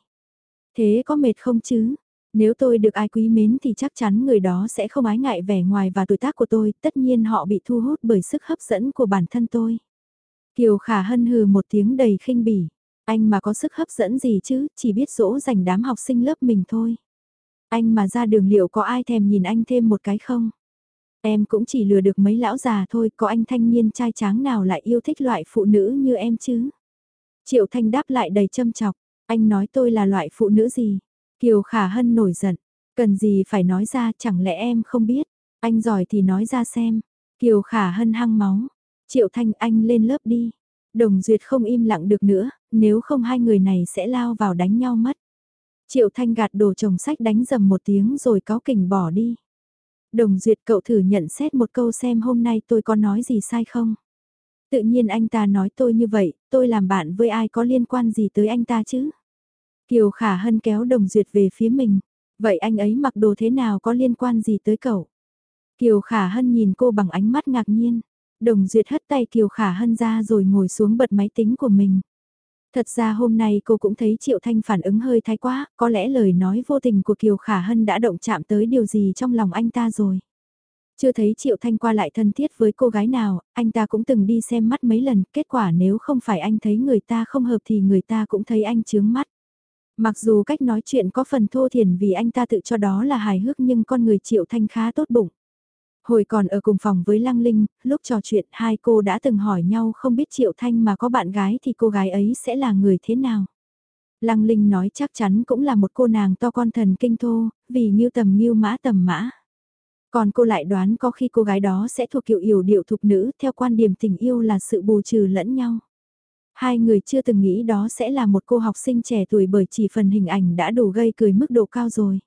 Thế có mệt không chứ? Nếu tôi được ai quý mến thì chắc chắn người đó sẽ không ái ngại vẻ ngoài và tuổi tác của tôi, tất nhiên họ bị thu hút bởi sức hấp dẫn của bản thân tôi. Kiều Khả Hân hừ một tiếng đầy khinh bỉ. Anh mà có sức hấp dẫn gì chứ, chỉ biết dỗ dành đám học sinh lớp mình thôi. Anh mà ra đường liệu có ai thèm nhìn anh thêm một cái không? Em cũng chỉ lừa được mấy lão già thôi, có anh thanh niên trai tráng nào lại yêu thích loại phụ nữ như em chứ? Triệu Thanh đáp lại đầy châm chọc, anh nói tôi là loại phụ nữ gì? Kiều Khả Hân nổi giận, cần gì phải nói ra chẳng lẽ em không biết? Anh giỏi thì nói ra xem. Kiều Khả Hân hăng máu, Triệu Thanh Anh lên lớp đi. Đồng Duyệt không im lặng được nữa, nếu không hai người này sẽ lao vào đánh nhau mất. Triệu Thanh gạt đồ chồng sách đánh dầm một tiếng rồi cáo kình bỏ đi. Đồng Duyệt cậu thử nhận xét một câu xem hôm nay tôi có nói gì sai không? Tự nhiên anh ta nói tôi như vậy, tôi làm bạn với ai có liên quan gì tới anh ta chứ? Kiều Khả Hân kéo Đồng Duyệt về phía mình. Vậy anh ấy mặc đồ thế nào có liên quan gì tới cậu? Kiều Khả Hân nhìn cô bằng ánh mắt ngạc nhiên. Đồng Duyệt hất tay Kiều Khả Hân ra rồi ngồi xuống bật máy tính của mình. Thật ra hôm nay cô cũng thấy Triệu Thanh phản ứng hơi thái quá, có lẽ lời nói vô tình của Kiều Khả Hân đã động chạm tới điều gì trong lòng anh ta rồi. Chưa thấy Triệu Thanh qua lại thân thiết với cô gái nào, anh ta cũng từng đi xem mắt mấy lần, kết quả nếu không phải anh thấy người ta không hợp thì người ta cũng thấy anh chướng mắt. Mặc dù cách nói chuyện có phần thô thiển vì anh ta tự cho đó là hài hước nhưng con người Triệu Thanh khá tốt bụng. Hồi còn ở cùng phòng với Lăng Linh, lúc trò chuyện hai cô đã từng hỏi nhau không biết Triệu Thanh mà có bạn gái thì cô gái ấy sẽ là người thế nào. Lăng Linh nói chắc chắn cũng là một cô nàng to con thần kinh thô, vì như tầm như mã tầm mã. Còn cô lại đoán có khi cô gái đó sẽ thuộc kiểu yểu điệu thục nữ theo quan điểm tình yêu là sự bù trừ lẫn nhau. Hai người chưa từng nghĩ đó sẽ là một cô học sinh trẻ tuổi bởi chỉ phần hình ảnh đã đủ gây cười mức độ cao rồi.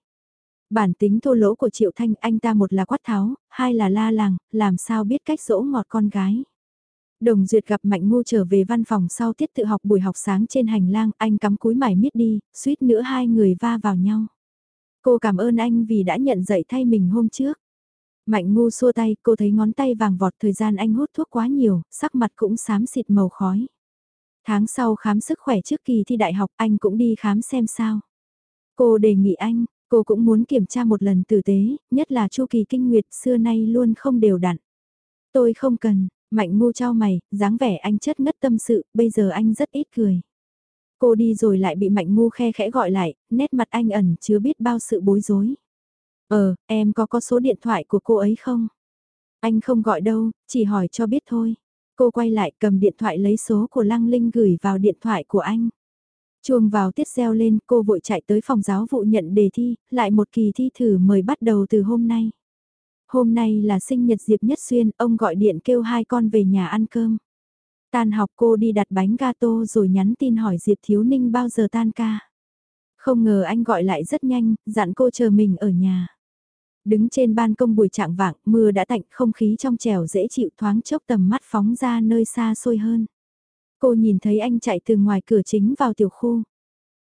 Bản tính thô lỗ của Triệu Thanh anh ta một là quát tháo, hai là la làng, làm sao biết cách dỗ ngọt con gái. Đồng Duyệt gặp Mạnh Ngu trở về văn phòng sau tiết tự học buổi học sáng trên hành lang, anh cắm cúi mải miết đi, suýt nữa hai người va vào nhau. Cô cảm ơn anh vì đã nhận dạy thay mình hôm trước. Mạnh Ngu xua tay, cô thấy ngón tay vàng vọt thời gian anh hút thuốc quá nhiều, sắc mặt cũng xám xịt màu khói. Tháng sau khám sức khỏe trước kỳ thi đại học anh cũng đi khám xem sao. Cô đề nghị anh, Cô cũng muốn kiểm tra một lần tử tế, nhất là chu kỳ kinh nguyệt xưa nay luôn không đều đặn. Tôi không cần, mạnh ngu trao mày, dáng vẻ anh chất ngất tâm sự, bây giờ anh rất ít cười. Cô đi rồi lại bị mạnh ngu khe khẽ gọi lại, nét mặt anh ẩn chứa biết bao sự bối rối. Ờ, em có có số điện thoại của cô ấy không? Anh không gọi đâu, chỉ hỏi cho biết thôi. Cô quay lại cầm điện thoại lấy số của Lăng Linh gửi vào điện thoại của anh. Chuông vào tiết reo lên, cô vội chạy tới phòng giáo vụ nhận đề thi, lại một kỳ thi thử mời bắt đầu từ hôm nay. Hôm nay là sinh nhật Diệp Nhất Xuyên, ông gọi điện kêu hai con về nhà ăn cơm. Tan học cô đi đặt bánh gato rồi nhắn tin hỏi Diệp Thiếu Ninh bao giờ tan ca. Không ngờ anh gọi lại rất nhanh, dặn cô chờ mình ở nhà. Đứng trên ban công buổi trạng vạng, mưa đã tạnh, không khí trong trèo dễ chịu thoáng chốc tầm mắt phóng ra nơi xa xôi hơn. Cô nhìn thấy anh chạy từ ngoài cửa chính vào tiểu khu.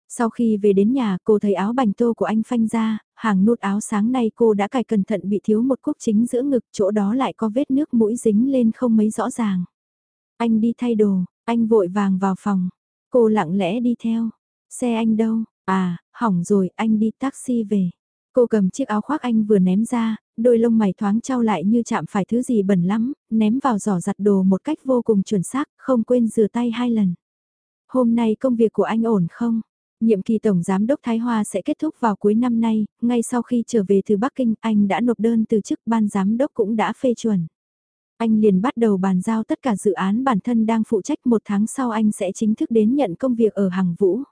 Sau khi về đến nhà cô thấy áo bành tô của anh phanh ra, hàng nút áo sáng nay cô đã cài cẩn thận bị thiếu một cúc chính giữa ngực chỗ đó lại có vết nước mũi dính lên không mấy rõ ràng. Anh đi thay đồ, anh vội vàng vào phòng. Cô lặng lẽ đi theo. Xe anh đâu? À, hỏng rồi, anh đi taxi về. Cô cầm chiếc áo khoác anh vừa ném ra, đôi lông mày thoáng trao lại như chạm phải thứ gì bẩn lắm, ném vào giỏ giặt đồ một cách vô cùng chuẩn xác, không quên rửa tay hai lần. Hôm nay công việc của anh ổn không? Nhiệm kỳ Tổng Giám đốc Thái Hoa sẽ kết thúc vào cuối năm nay, ngay sau khi trở về từ Bắc Kinh, anh đã nộp đơn từ chức ban giám đốc cũng đã phê chuẩn. Anh liền bắt đầu bàn giao tất cả dự án bản thân đang phụ trách một tháng sau anh sẽ chính thức đến nhận công việc ở Hằng Vũ.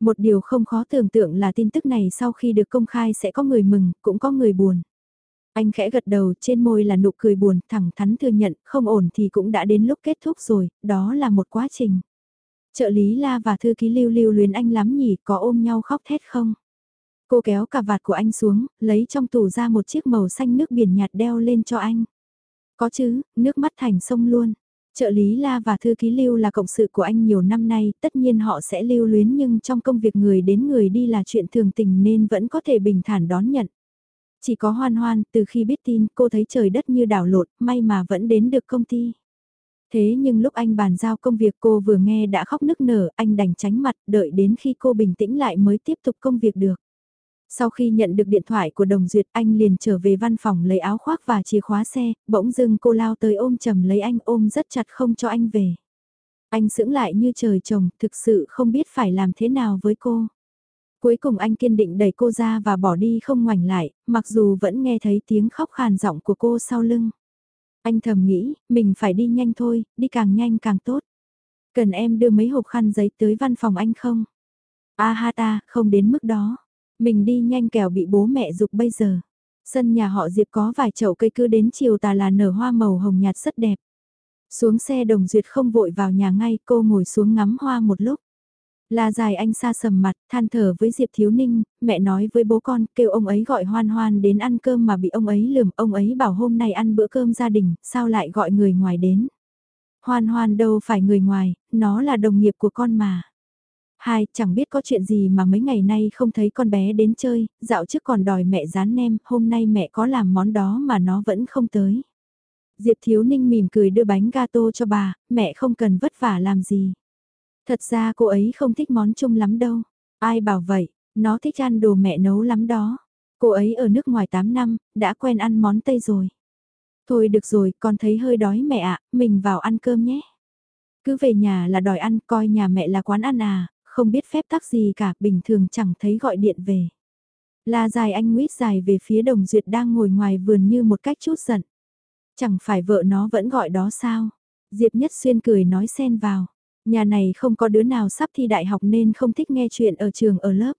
Một điều không khó tưởng tượng là tin tức này sau khi được công khai sẽ có người mừng, cũng có người buồn. Anh khẽ gật đầu trên môi là nụ cười buồn, thẳng thắn thừa nhận, không ổn thì cũng đã đến lúc kết thúc rồi, đó là một quá trình. Trợ lý La và thư ký lưu lưu luyến anh lắm nhỉ, có ôm nhau khóc thét không? Cô kéo cà vạt của anh xuống, lấy trong tủ ra một chiếc màu xanh nước biển nhạt đeo lên cho anh. Có chứ, nước mắt thành sông luôn. Trợ lý La và thư ký lưu là cộng sự của anh nhiều năm nay, tất nhiên họ sẽ lưu luyến nhưng trong công việc người đến người đi là chuyện thường tình nên vẫn có thể bình thản đón nhận. Chỉ có hoan hoan, từ khi biết tin cô thấy trời đất như đảo lột, may mà vẫn đến được công ty. Thế nhưng lúc anh bàn giao công việc cô vừa nghe đã khóc nức nở, anh đành tránh mặt, đợi đến khi cô bình tĩnh lại mới tiếp tục công việc được. Sau khi nhận được điện thoại của Đồng Duyệt anh liền trở về văn phòng lấy áo khoác và chìa khóa xe, bỗng dưng cô lao tới ôm chầm lấy anh ôm rất chặt không cho anh về. Anh sững lại như trời trồng, thực sự không biết phải làm thế nào với cô. Cuối cùng anh kiên định đẩy cô ra và bỏ đi không ngoảnh lại, mặc dù vẫn nghe thấy tiếng khóc khàn giọng của cô sau lưng. Anh thầm nghĩ, mình phải đi nhanh thôi, đi càng nhanh càng tốt. Cần em đưa mấy hộp khăn giấy tới văn phòng anh không? A ha ta, không đến mức đó. Mình đi nhanh kẻo bị bố mẹ dục bây giờ. Sân nhà họ Diệp có vài chậu cây cứ đến chiều tà là nở hoa màu hồng nhạt rất đẹp. Xuống xe đồng duyệt không vội vào nhà ngay cô ngồi xuống ngắm hoa một lúc. La dài anh xa sầm mặt, than thở với Diệp Thiếu Ninh, mẹ nói với bố con, kêu ông ấy gọi hoan hoan đến ăn cơm mà bị ông ấy lườm, ông ấy bảo hôm nay ăn bữa cơm gia đình, sao lại gọi người ngoài đến. Hoan hoan đâu phải người ngoài, nó là đồng nghiệp của con mà. Hai, chẳng biết có chuyện gì mà mấy ngày nay không thấy con bé đến chơi, dạo trước còn đòi mẹ rán nem, hôm nay mẹ có làm món đó mà nó vẫn không tới. Diệp Thiếu Ninh mỉm cười đưa bánh gato cho bà, mẹ không cần vất vả làm gì. Thật ra cô ấy không thích món chung lắm đâu. Ai bảo vậy, nó thích ăn đồ mẹ nấu lắm đó. Cô ấy ở nước ngoài 8 năm, đã quen ăn món Tây rồi. Thôi được rồi, con thấy hơi đói mẹ ạ, mình vào ăn cơm nhé. Cứ về nhà là đòi ăn, coi nhà mẹ là quán ăn à, không biết phép tắc gì cả, bình thường chẳng thấy gọi điện về. La dài anh nguyết dài về phía đồng duyệt đang ngồi ngoài vườn như một cách chút giận. Chẳng phải vợ nó vẫn gọi đó sao? Diệp Nhất Xuyên cười nói xen vào. Nhà này không có đứa nào sắp thi đại học nên không thích nghe chuyện ở trường ở lớp.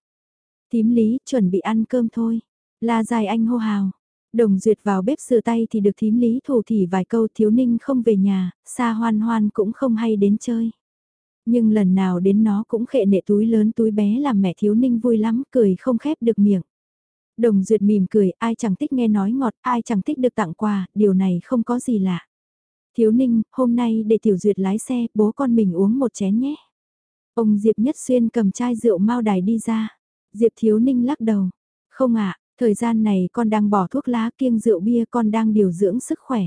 Tím lý, chuẩn bị ăn cơm thôi. La dài anh hô hào. Đồng duyệt vào bếp sửa tay thì được thím lý thủ thỉ vài câu thiếu ninh không về nhà, xa hoan hoan cũng không hay đến chơi. Nhưng lần nào đến nó cũng khệ nệ túi lớn túi bé làm mẹ thiếu ninh vui lắm, cười không khép được miệng. Đồng duyệt mỉm cười, ai chẳng thích nghe nói ngọt, ai chẳng thích được tặng quà, điều này không có gì lạ. Thiếu ninh, hôm nay để tiểu duyệt lái xe, bố con mình uống một chén nhé. Ông Diệp Nhất Xuyên cầm chai rượu mau đài đi ra. Diệp Thiếu Ninh lắc đầu. Không ạ, thời gian này con đang bỏ thuốc lá kiêng rượu bia con đang điều dưỡng sức khỏe.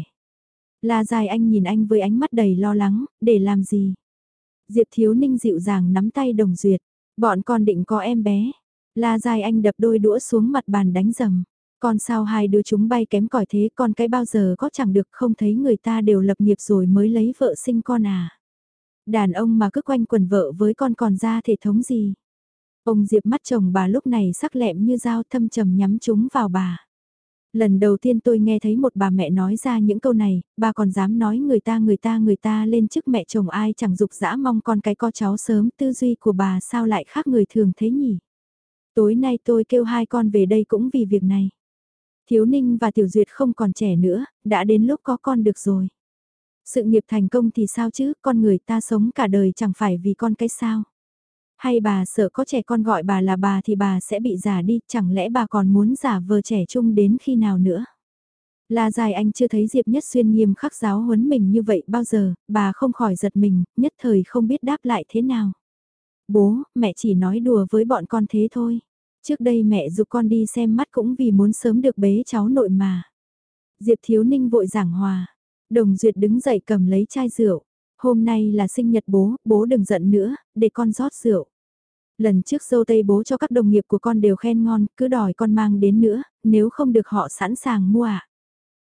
La dài anh nhìn anh với ánh mắt đầy lo lắng, để làm gì? Diệp Thiếu Ninh dịu dàng nắm tay đồng duyệt. Bọn con định có em bé. La dài anh đập đôi đũa xuống mặt bàn đánh rầm. Con sao hai đứa chúng bay kém cỏi thế, con cái bao giờ có chẳng được, không thấy người ta đều lập nghiệp rồi mới lấy vợ sinh con à. Đàn ông mà cứ quanh quần vợ với con còn ra thể thống gì. Ông Diệp mắt chồng bà lúc này sắc lẹm như dao, thâm trầm nhắm chúng vào bà. Lần đầu tiên tôi nghe thấy một bà mẹ nói ra những câu này, bà còn dám nói người ta người ta người ta lên trước mẹ chồng ai chẳng dục dã mong con cái có cháu sớm tư duy của bà sao lại khác người thường thế nhỉ. Tối nay tôi kêu hai con về đây cũng vì việc này. Thiếu Ninh và Tiểu Duyệt không còn trẻ nữa, đã đến lúc có con được rồi. Sự nghiệp thành công thì sao chứ, con người ta sống cả đời chẳng phải vì con cái sao. Hay bà sợ có trẻ con gọi bà là bà thì bà sẽ bị giả đi, chẳng lẽ bà còn muốn giả vờ trẻ trung đến khi nào nữa. Là dài anh chưa thấy Diệp Nhất Xuyên nghiêm khắc giáo huấn mình như vậy bao giờ, bà không khỏi giật mình, nhất thời không biết đáp lại thế nào. Bố, mẹ chỉ nói đùa với bọn con thế thôi. Trước đây mẹ giúp con đi xem mắt cũng vì muốn sớm được bế cháu nội mà. Diệp Thiếu Ninh vội giảng hòa. Đồng Duyệt đứng dậy cầm lấy chai rượu. Hôm nay là sinh nhật bố, bố đừng giận nữa, để con rót rượu. Lần trước dâu tây bố cho các đồng nghiệp của con đều khen ngon, cứ đòi con mang đến nữa, nếu không được họ sẵn sàng mua ạ.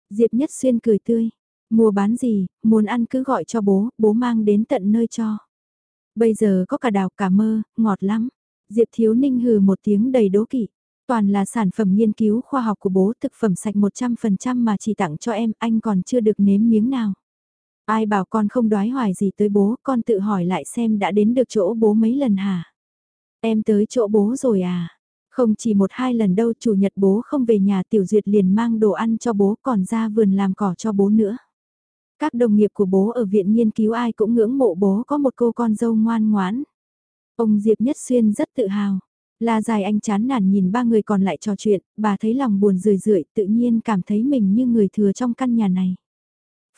Diệp Nhất Xuyên cười tươi, mua bán gì, muốn ăn cứ gọi cho bố, bố mang đến tận nơi cho. Bây giờ có cả đào cả mơ, ngọt lắm. Diệp Thiếu Ninh hừ một tiếng đầy đố kỵ. Toàn là sản phẩm nghiên cứu khoa học của bố thực phẩm sạch 100% mà chỉ tặng cho em, anh còn chưa được nếm miếng nào. Ai bảo con không đoái hoài gì tới bố, con tự hỏi lại xem đã đến được chỗ bố mấy lần hả? Em tới chỗ bố rồi à? Không chỉ một hai lần đâu chủ nhật bố không về nhà tiểu duyệt liền mang đồ ăn cho bố còn ra vườn làm cỏ cho bố nữa. Các đồng nghiệp của bố ở viện nghiên cứu ai cũng ngưỡng mộ bố có một cô con dâu ngoan ngoãn. Ông Diệp Nhất Xuyên rất tự hào. La dài anh chán nản nhìn ba người còn lại trò chuyện, bà thấy lòng buồn rười rượi tự nhiên cảm thấy mình như người thừa trong căn nhà này.